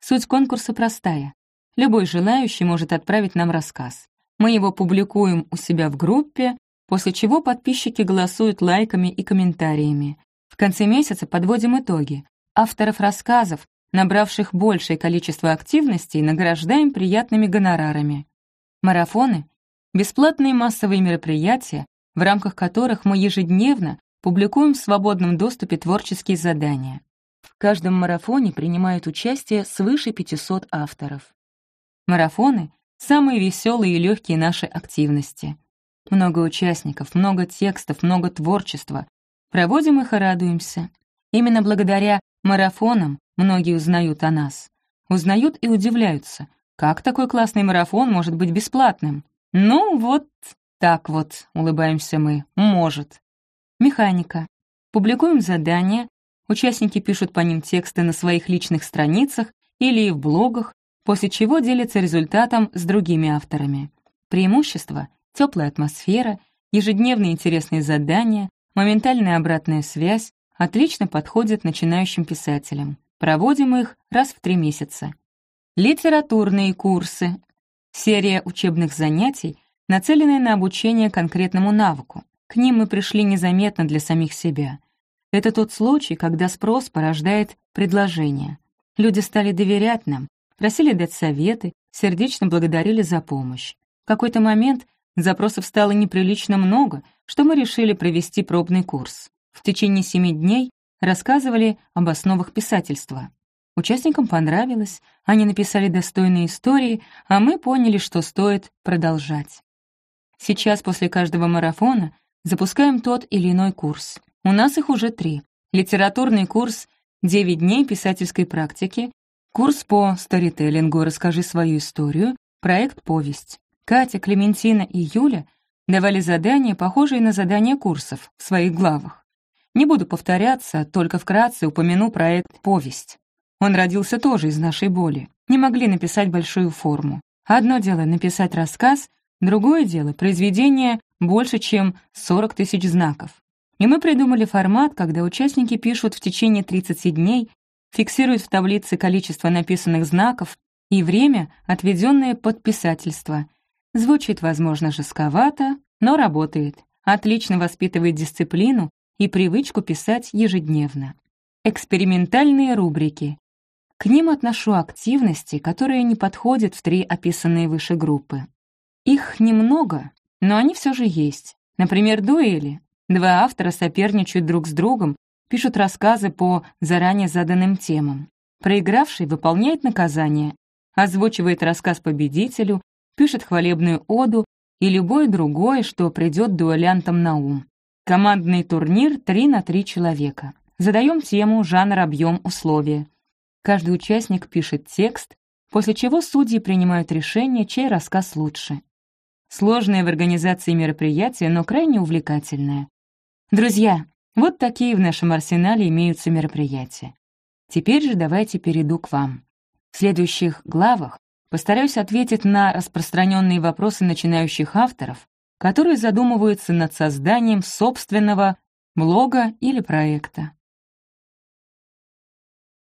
Суть конкурса простая. Любой желающий может отправить нам рассказ. Мы его публикуем у себя в группе, после чего подписчики голосуют лайками и комментариями. В конце месяца подводим итоги. Авторов рассказов, набравших большее количество активностей, награждаем приятными гонорарами. Марафоны — бесплатные массовые мероприятия, в рамках которых мы ежедневно публикуем в свободном доступе творческие задания. В каждом марафоне принимают участие свыше 500 авторов. Марафоны — самые веселые и легкие наши активности. Много участников, много текстов, много творчества. Проводим их и радуемся. Именно благодаря Марафоном многие узнают о нас. Узнают и удивляются, как такой классный марафон может быть бесплатным? Ну, вот так вот, улыбаемся мы, может. Механика. Публикуем задания, участники пишут по ним тексты на своих личных страницах или в блогах, после чего делятся результатом с другими авторами. Преимущество — теплая атмосфера, ежедневные интересные задания, моментальная обратная связь, отлично подходят начинающим писателям. Проводим их раз в три месяца. Литературные курсы. Серия учебных занятий, нацеленная на обучение конкретному навыку. К ним мы пришли незаметно для самих себя. Это тот случай, когда спрос порождает предложение. Люди стали доверять нам, просили дать советы, сердечно благодарили за помощь. В какой-то момент запросов стало неприлично много, что мы решили провести пробный курс. В течение семи дней рассказывали об основах писательства. Участникам понравилось, они написали достойные истории, а мы поняли, что стоит продолжать. Сейчас, после каждого марафона, запускаем тот или иной курс. У нас их уже три. Литературный курс «9 дней писательской практики», курс по сторителлингу «Расскажи свою историю», проект «Повесть». Катя, Клементина и Юля давали задания, похожие на задания курсов, в своих главах. Не буду повторяться, только вкратце упомяну проект «Повесть». Он родился тоже из нашей боли. Не могли написать большую форму. Одно дело — написать рассказ, другое дело — произведение больше, чем 40 тысяч знаков. И мы придумали формат, когда участники пишут в течение 30 дней, фиксируют в таблице количество написанных знаков и время, отведенное под писательство. Звучит, возможно, жестковато, но работает. Отлично воспитывает дисциплину и привычку писать ежедневно. Экспериментальные рубрики. К ним отношу активности, которые не подходят в три описанные выше группы. Их немного, но они все же есть. Например, дуэли. Два автора соперничают друг с другом, пишут рассказы по заранее заданным темам. Проигравший выполняет наказание, озвучивает рассказ победителю, пишет хвалебную оду и любое другое, что придет дуэлянтам на ум. Командный турнир 3 на 3 человека. Задаем тему, жанр, объем, условия. Каждый участник пишет текст, после чего судьи принимают решение, чей рассказ лучше. Сложное в организации мероприятие, но крайне увлекательное. Друзья, вот такие в нашем арсенале имеются мероприятия. Теперь же давайте перейду к вам. В следующих главах постараюсь ответить на распространенные вопросы начинающих авторов, которые задумываются над созданием собственного блога или проекта.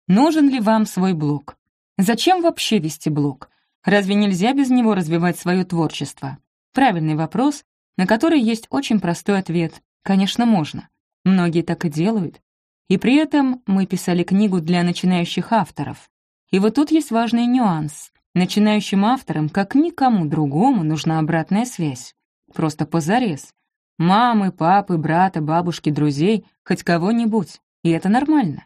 Нужен ли вам свой блог? Зачем вообще вести блог? Разве нельзя без него развивать свое творчество? Правильный вопрос, на который есть очень простой ответ Конечно, можно. Многие так и делают. И при этом мы писали книгу для начинающих авторов. И вот тут есть важный нюанс. Начинающим авторам, как никому другому, нужна обратная связь. Просто позарез. Мамы, папы, брата, бабушки, друзей, хоть кого-нибудь. И это нормально.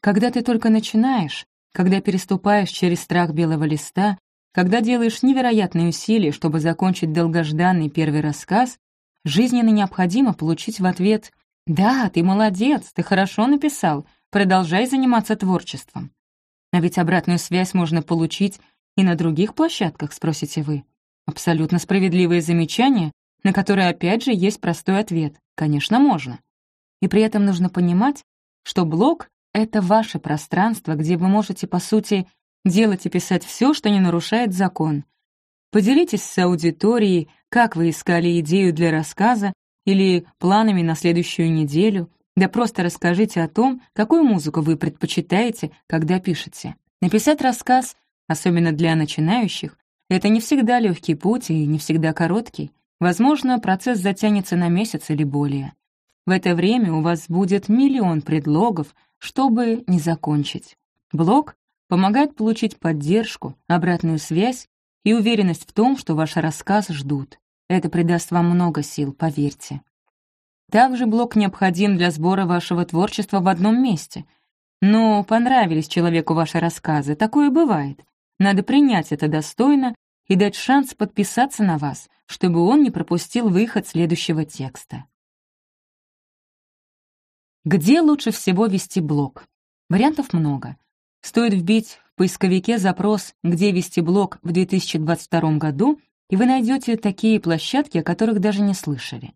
Когда ты только начинаешь, когда переступаешь через страх белого листа, когда делаешь невероятные усилия, чтобы закончить долгожданный первый рассказ, Жизненно необходимо получить в ответ «Да, ты молодец, ты хорошо написал, продолжай заниматься творчеством». А ведь обратную связь можно получить и на других площадках, спросите вы. Абсолютно справедливое замечание, на которое опять же есть простой ответ «Конечно, можно». И при этом нужно понимать, что блог — это ваше пространство, где вы можете, по сути, делать и писать все, что не нарушает закон, Поделитесь с аудиторией, как вы искали идею для рассказа или планами на следующую неделю, да просто расскажите о том, какую музыку вы предпочитаете, когда пишете. Написать рассказ, особенно для начинающих, это не всегда легкий путь и не всегда короткий. Возможно, процесс затянется на месяц или более. В это время у вас будет миллион предлогов, чтобы не закончить. Блог помогает получить поддержку, обратную связь и уверенность в том, что ваш рассказ ждут. Это придаст вам много сил, поверьте. Также блок необходим для сбора вашего творчества в одном месте. Но понравились человеку ваши рассказы, такое бывает. Надо принять это достойно и дать шанс подписаться на вас, чтобы он не пропустил выход следующего текста. Где лучше всего вести блог? Вариантов много. Стоит вбить в поисковике запрос «Где вести блог в 2022 году» и вы найдете такие площадки, о которых даже не слышали.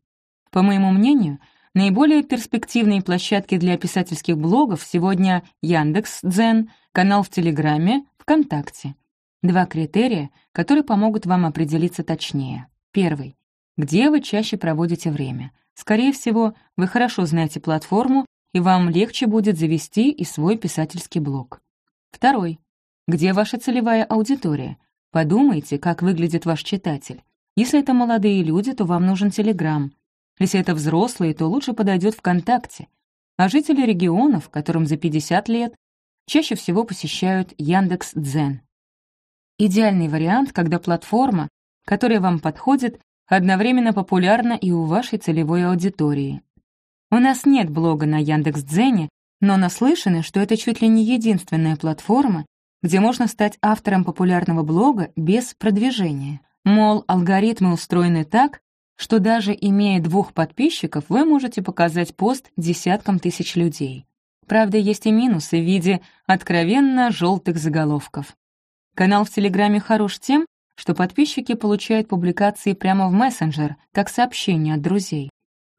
По моему мнению, наиболее перспективные площадки для писательских блогов сегодня Яндекс.Дзен, канал в Телеграме, ВКонтакте. Два критерия, которые помогут вам определиться точнее. Первый. Где вы чаще проводите время? Скорее всего, вы хорошо знаете платформу, и вам легче будет завести и свой писательский блог. Второй. Где ваша целевая аудитория? Подумайте, как выглядит ваш читатель. Если это молодые люди, то вам нужен Телеграм. Если это взрослые, то лучше подойдет ВКонтакте. А жители регионов, которым за 50 лет, чаще всего посещают Яндекс.Дзен. Идеальный вариант, когда платформа, которая вам подходит, одновременно популярна и у вашей целевой аудитории. У нас нет блога на Яндекс.Дзене, но наслышаны, что это чуть ли не единственная платформа, где можно стать автором популярного блога без продвижения. Мол, алгоритмы устроены так, что даже имея двух подписчиков, вы можете показать пост десяткам тысяч людей. Правда, есть и минусы в виде откровенно желтых заголовков. Канал в Телеграме хорош тем, что подписчики получают публикации прямо в мессенджер, как сообщения от друзей.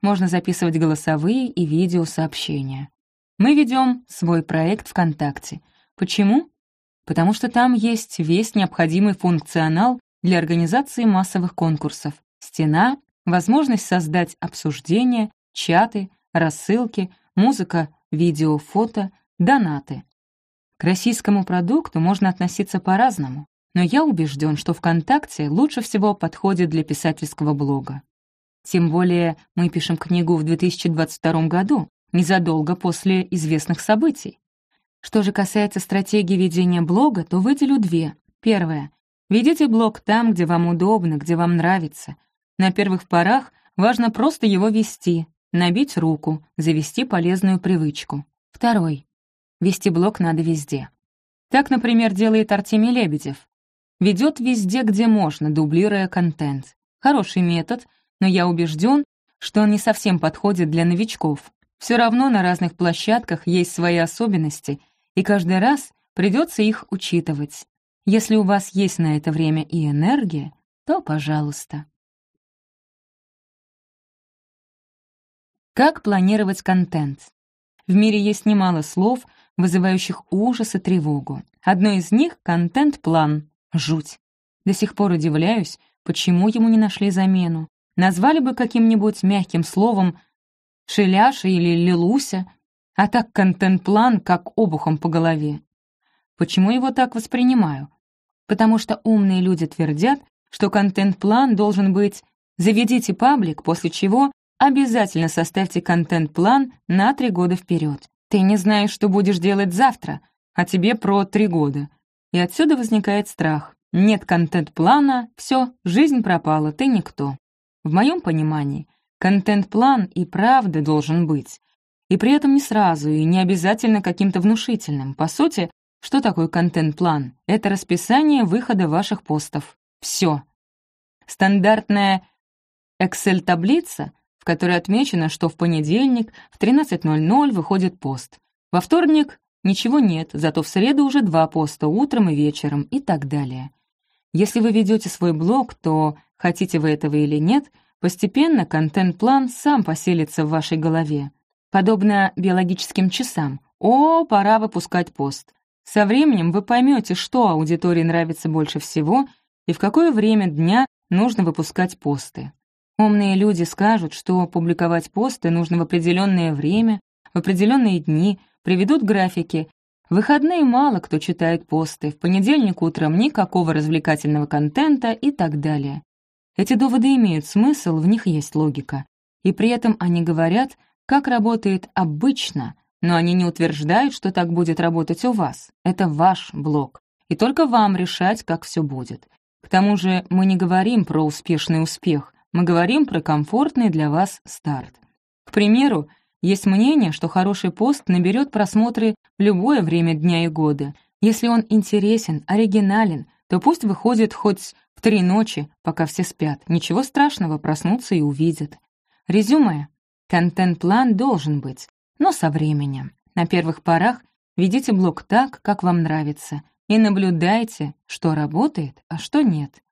Можно записывать голосовые и видеосообщения. Мы ведем свой проект ВКонтакте. Почему? Потому что там есть весь необходимый функционал для организации массовых конкурсов. Стена, возможность создать обсуждения, чаты, рассылки, музыка, видео, фото, донаты. К российскому продукту можно относиться по-разному, но я убежден, что ВКонтакте лучше всего подходит для писательского блога. Тем более мы пишем книгу в 2022 году, незадолго после известных событий. Что же касается стратегии ведения блога, то выделю две. Первое. Ведите блог там, где вам удобно, где вам нравится. На первых порах важно просто его вести, набить руку, завести полезную привычку. Второй. Вести блог надо везде. Так, например, делает Артемий Лебедев. Ведет везде, где можно, дублируя контент. Хороший метод, но я убежден, что он не совсем подходит для новичков. Все равно на разных площадках есть свои особенности, и каждый раз придется их учитывать. Если у вас есть на это время и энергия, то пожалуйста. Как планировать контент? В мире есть немало слов, вызывающих ужас и тревогу. Одно из них — контент-план. Жуть. До сих пор удивляюсь, почему ему не нашли замену. Назвали бы каким-нибудь мягким словом «шеляша» или «лилуся», а так контент-план как обухом по голове. Почему его так воспринимаю? Потому что умные люди твердят, что контент-план должен быть «заведите паблик», после чего Обязательно составьте контент-план на три года вперед. Ты не знаешь, что будешь делать завтра, а тебе про три года. И отсюда возникает страх. Нет контент-плана, все, жизнь пропала, ты никто. В моем понимании, контент-план и правда должен быть. И при этом не сразу, и не обязательно каким-то внушительным. По сути, что такое контент-план? Это расписание выхода ваших постов. Все. Стандартная Excel-таблица в которой отмечено, что в понедельник в 13.00 выходит пост. Во вторник ничего нет, зато в среду уже два поста, утром и вечером и так далее. Если вы ведете свой блог, то, хотите вы этого или нет, постепенно контент-план сам поселится в вашей голове. Подобно биологическим часам. О, пора выпускать пост. Со временем вы поймете, что аудитории нравится больше всего и в какое время дня нужно выпускать посты. Умные люди скажут, что публиковать посты нужно в определенное время, в определенные дни, приведут графики. В выходные мало кто читает посты, в понедельник утром никакого развлекательного контента и так далее. Эти доводы имеют смысл, в них есть логика. И при этом они говорят, как работает обычно, но они не утверждают, что так будет работать у вас. Это ваш блог. И только вам решать, как все будет. К тому же мы не говорим про успешный успех, мы говорим про комфортный для вас старт. К примеру, есть мнение, что хороший пост наберет просмотры в любое время дня и года. Если он интересен, оригинален, то пусть выходит хоть в три ночи, пока все спят. Ничего страшного, проснуться и увидят. Резюме. Контент-план должен быть, но со временем. На первых порах ведите блог так, как вам нравится, и наблюдайте, что работает, а что нет.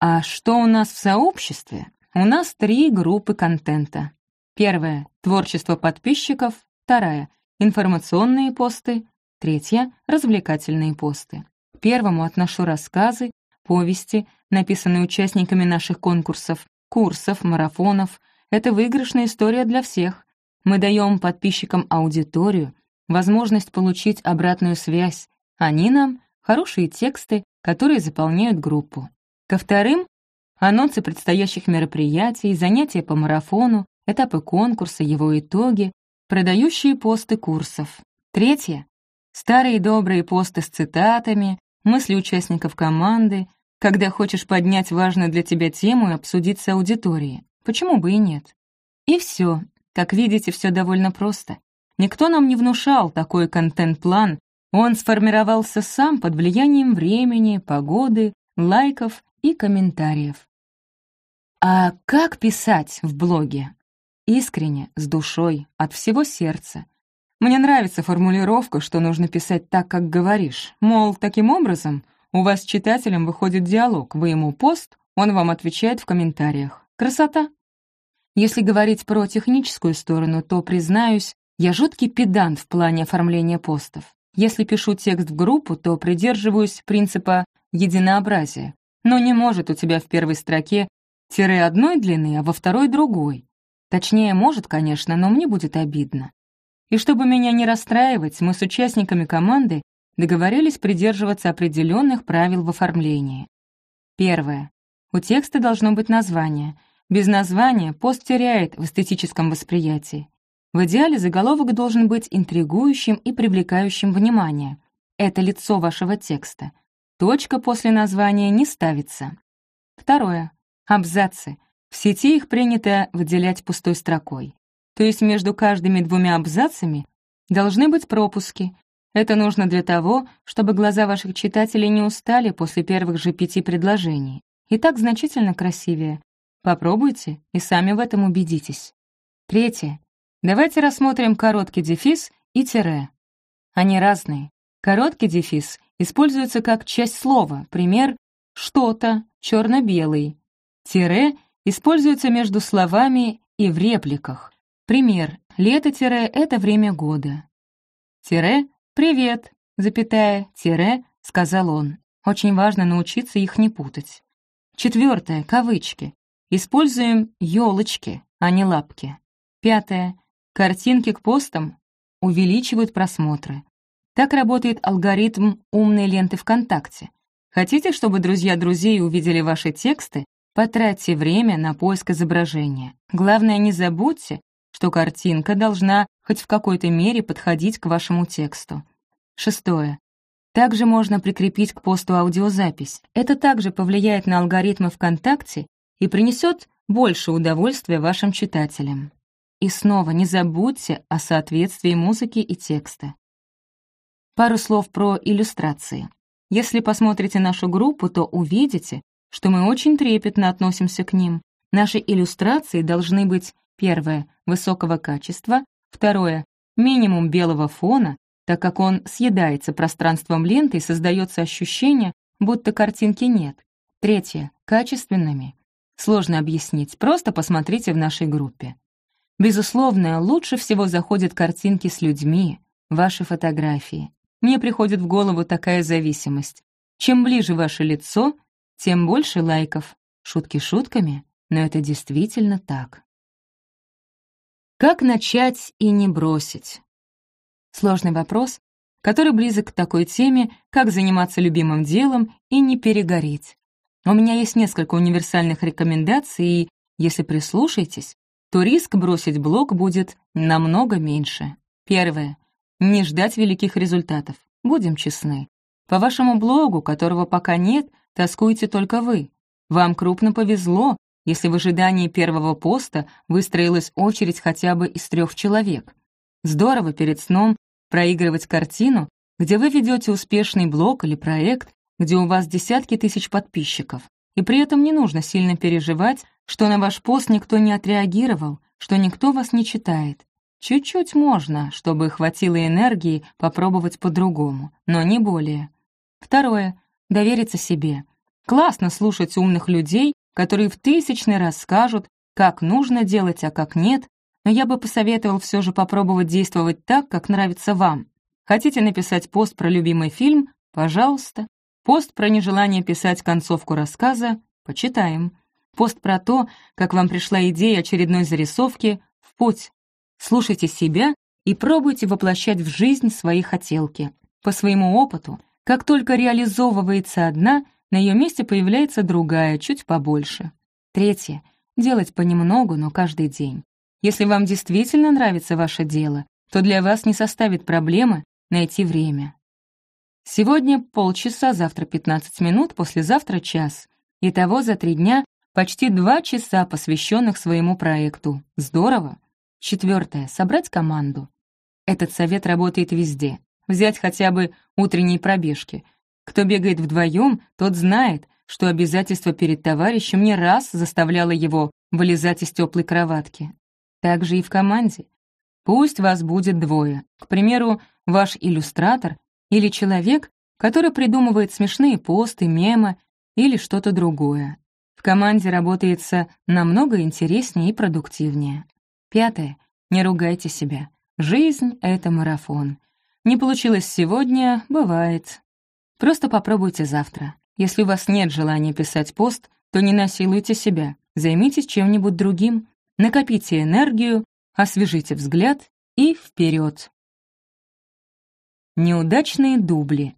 А что у нас в сообществе? У нас три группы контента. Первая — творчество подписчиков. Вторая — информационные посты. Третья — развлекательные посты. К первому отношу рассказы, повести, написанные участниками наших конкурсов, курсов, марафонов. Это выигрышная история для всех. Мы даем подписчикам аудиторию, возможность получить обратную связь. Они нам — хорошие тексты, которые заполняют группу. Ко вторым — анонсы предстоящих мероприятий, занятия по марафону, этапы конкурса, его итоги, продающие посты курсов. Третье — старые добрые посты с цитатами, мысли участников команды, когда хочешь поднять важную для тебя тему и обсудить с аудиторией. Почему бы и нет? И все. Как видите, все довольно просто. Никто нам не внушал такой контент-план, он сформировался сам под влиянием времени, погоды, лайков и комментариев. А как писать в блоге? Искренне, с душой, от всего сердца. Мне нравится формулировка, что нужно писать так, как говоришь. Мол, таким образом у вас с читателем выходит диалог, вы ему пост, он вам отвечает в комментариях. Красота! Если говорить про техническую сторону, то, признаюсь, я жуткий педант в плане оформления постов. Если пишу текст в группу, то придерживаюсь принципа единообразия. Но не может у тебя в первой строке тире одной длины, а во второй другой. Точнее, может, конечно, но мне будет обидно. И чтобы меня не расстраивать, мы с участниками команды договорились придерживаться определенных правил в оформлении. Первое. У текста должно быть название. Без названия пост теряет в эстетическом восприятии. В идеале заголовок должен быть интригующим и привлекающим внимание. Это лицо вашего текста. Точка после названия не ставится. Второе. Абзацы. В сети их принято выделять пустой строкой. То есть между каждыми двумя абзацами должны быть пропуски. Это нужно для того, чтобы глаза ваших читателей не устали после первых же пяти предложений. И так значительно красивее. Попробуйте и сами в этом убедитесь. Третье. Давайте рассмотрим короткий дефис и тире. Они разные. Короткий дефис используется как часть слова, пример «что-то», «черно-белый». Тире используется между словами и в репликах. Пример «лето-тире» — это время года. Тире «привет», запятая, тире, сказал он. Очень важно научиться их не путать. Четвертое, кавычки. Используем елочки, а не лапки. Пятое. Картинки к постам увеличивают просмотры. Так работает алгоритм умной ленты ВКонтакте. Хотите, чтобы друзья друзей увидели ваши тексты? Потратьте время на поиск изображения. Главное, не забудьте, что картинка должна хоть в какой-то мере подходить к вашему тексту. Шестое. Также можно прикрепить к посту аудиозапись. Это также повлияет на алгоритмы ВКонтакте и принесет больше удовольствия вашим читателям. И снова не забудьте о соответствии музыки и текста. Пару слов про иллюстрации. Если посмотрите нашу группу, то увидите, что мы очень трепетно относимся к ним. Наши иллюстрации должны быть, первое, высокого качества, второе, минимум белого фона, так как он съедается пространством ленты и создается ощущение, будто картинки нет. Третье, качественными. Сложно объяснить, просто посмотрите в нашей группе. Безусловно, лучше всего заходят картинки с людьми, ваши фотографии. Мне приходит в голову такая зависимость. Чем ближе ваше лицо, тем больше лайков. Шутки шутками, но это действительно так. Как начать и не бросить? Сложный вопрос, который близок к такой теме, как заниматься любимым делом и не перегореть. У меня есть несколько универсальных рекомендаций, и, если прислушаетесь, то риск бросить блог будет намного меньше. Первое. Не ждать великих результатов. Будем честны. По вашему блогу, которого пока нет, тоскуете только вы. Вам крупно повезло, если в ожидании первого поста выстроилась очередь хотя бы из трех человек. Здорово перед сном проигрывать картину, где вы ведете успешный блог или проект, где у вас десятки тысяч подписчиков, и при этом не нужно сильно переживать, что на ваш пост никто не отреагировал, что никто вас не читает. Чуть-чуть можно, чтобы хватило энергии попробовать по-другому, но не более. Второе. Довериться себе. Классно слушать умных людей, которые в тысячный раз скажут, как нужно делать, а как нет, но я бы посоветовал все же попробовать действовать так, как нравится вам. Хотите написать пост про любимый фильм? Пожалуйста. Пост про нежелание писать концовку рассказа? Почитаем. Пост про то, как вам пришла идея очередной зарисовки в путь. Слушайте себя и пробуйте воплощать в жизнь свои хотелки. По своему опыту, как только реализовывается одна, на ее месте появляется другая, чуть побольше. Третье. Делать понемногу, но каждый день. Если вам действительно нравится ваше дело, то для вас не составит проблемы найти время. Сегодня полчаса, завтра 15 минут, послезавтра час. Итого за три дня Почти два часа, посвященных своему проекту. Здорово. Четвертое. Собрать команду. Этот совет работает везде. Взять хотя бы утренние пробежки. Кто бегает вдвоем, тот знает, что обязательство перед товарищем не раз заставляло его вылезать из теплой кроватки. Так же и в команде. Пусть вас будет двое. К примеру, ваш иллюстратор или человек, который придумывает смешные посты, мемы или что-то другое. В команде работается намного интереснее и продуктивнее. Пятое. Не ругайте себя. Жизнь — это марафон. Не получилось сегодня — бывает. Просто попробуйте завтра. Если у вас нет желания писать пост, то не насилуйте себя. Займитесь чем-нибудь другим. Накопите энергию, освежите взгляд и вперед. Неудачные дубли.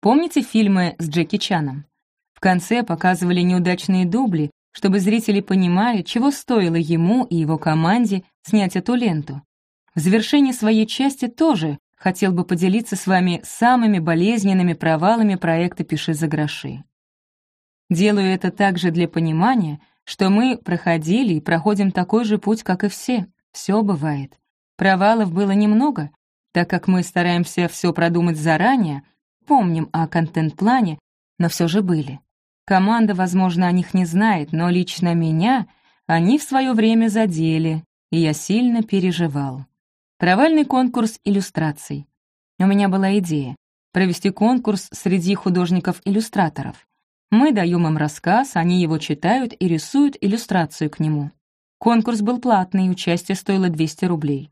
Помните фильмы с Джеки Чаном? В конце показывали неудачные дубли, чтобы зрители понимали, чего стоило ему и его команде снять эту ленту. В завершении своей части тоже хотел бы поделиться с вами самыми болезненными провалами проекта «Пиши за гроши». Делаю это также для понимания, что мы проходили и проходим такой же путь, как и все. Все бывает. Провалов было немного, так как мы стараемся все продумать заранее, помним о контент-плане, но все же были. Команда, возможно, о них не знает, но лично меня они в свое время задели, и я сильно переживал. Провальный конкурс иллюстраций. У меня была идея провести конкурс среди художников-иллюстраторов. Мы даем им рассказ, они его читают и рисуют иллюстрацию к нему. Конкурс был платный, участие стоило 200 рублей.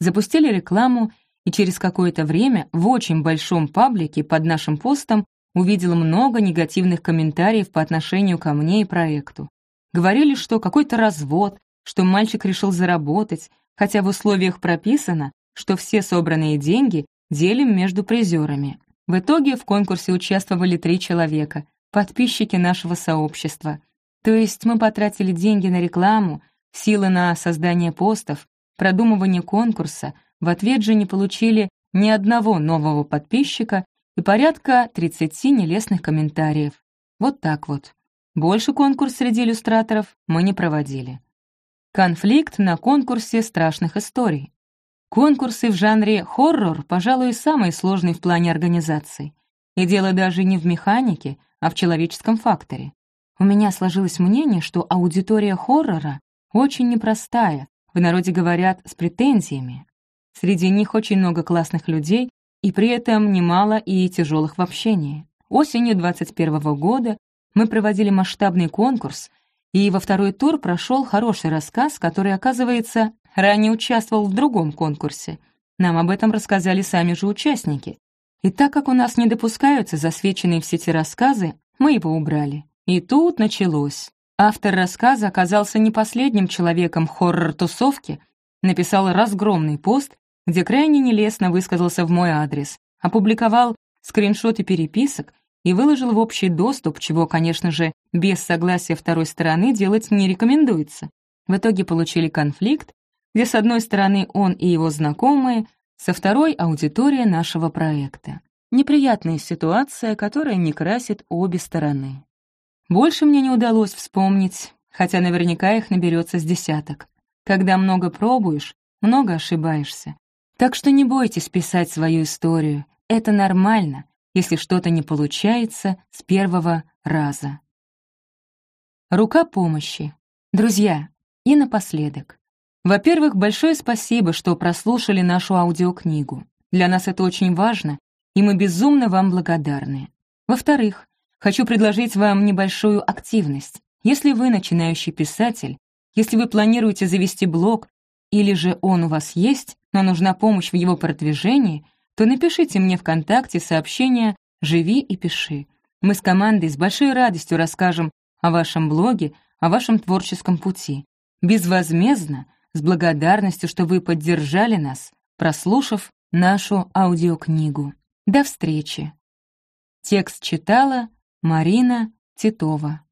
Запустили рекламу, и через какое-то время в очень большом паблике под нашим постом увидел много негативных комментариев по отношению ко мне и проекту. Говорили, что какой-то развод, что мальчик решил заработать, хотя в условиях прописано, что все собранные деньги делим между призерами. В итоге в конкурсе участвовали три человека, подписчики нашего сообщества. То есть мы потратили деньги на рекламу, силы на создание постов, продумывание конкурса, в ответ же не получили ни одного нового подписчика и порядка 30 нелестных комментариев. Вот так вот. Больше конкурс среди иллюстраторов мы не проводили. Конфликт на конкурсе страшных историй. Конкурсы в жанре хоррор, пожалуй, самый сложный в плане организации. И дело даже не в механике, а в человеческом факторе. У меня сложилось мнение, что аудитория хоррора очень непростая, в народе говорят, с претензиями. Среди них очень много классных людей, и при этом немало и тяжелых в общении. Осенью 21 года мы проводили масштабный конкурс, и во второй тур прошел хороший рассказ, который, оказывается, ранее участвовал в другом конкурсе. Нам об этом рассказали сами же участники. И так как у нас не допускаются засвеченные в сети рассказы, мы его убрали. И тут началось. Автор рассказа оказался не последним человеком хоррор-тусовки, написал разгромный пост, где крайне нелестно высказался в мой адрес, опубликовал скриншоты переписок и выложил в общий доступ, чего, конечно же, без согласия второй стороны делать не рекомендуется. В итоге получили конфликт, где с одной стороны он и его знакомые, со второй — аудитория нашего проекта. Неприятная ситуация, которая не красит обе стороны. Больше мне не удалось вспомнить, хотя наверняка их наберется с десяток. Когда много пробуешь, много ошибаешься. Так что не бойтесь писать свою историю. Это нормально, если что-то не получается с первого раза. Рука помощи. Друзья, и напоследок. Во-первых, большое спасибо, что прослушали нашу аудиокнигу. Для нас это очень важно, и мы безумно вам благодарны. Во-вторых, хочу предложить вам небольшую активность. Если вы начинающий писатель, если вы планируете завести блог, или же он у вас есть, но нужна помощь в его продвижении, то напишите мне ВКонтакте сообщение «Живи и пиши». Мы с командой с большой радостью расскажем о вашем блоге, о вашем творческом пути. Безвозмездно, с благодарностью, что вы поддержали нас, прослушав нашу аудиокнигу. До встречи. Текст читала Марина Титова.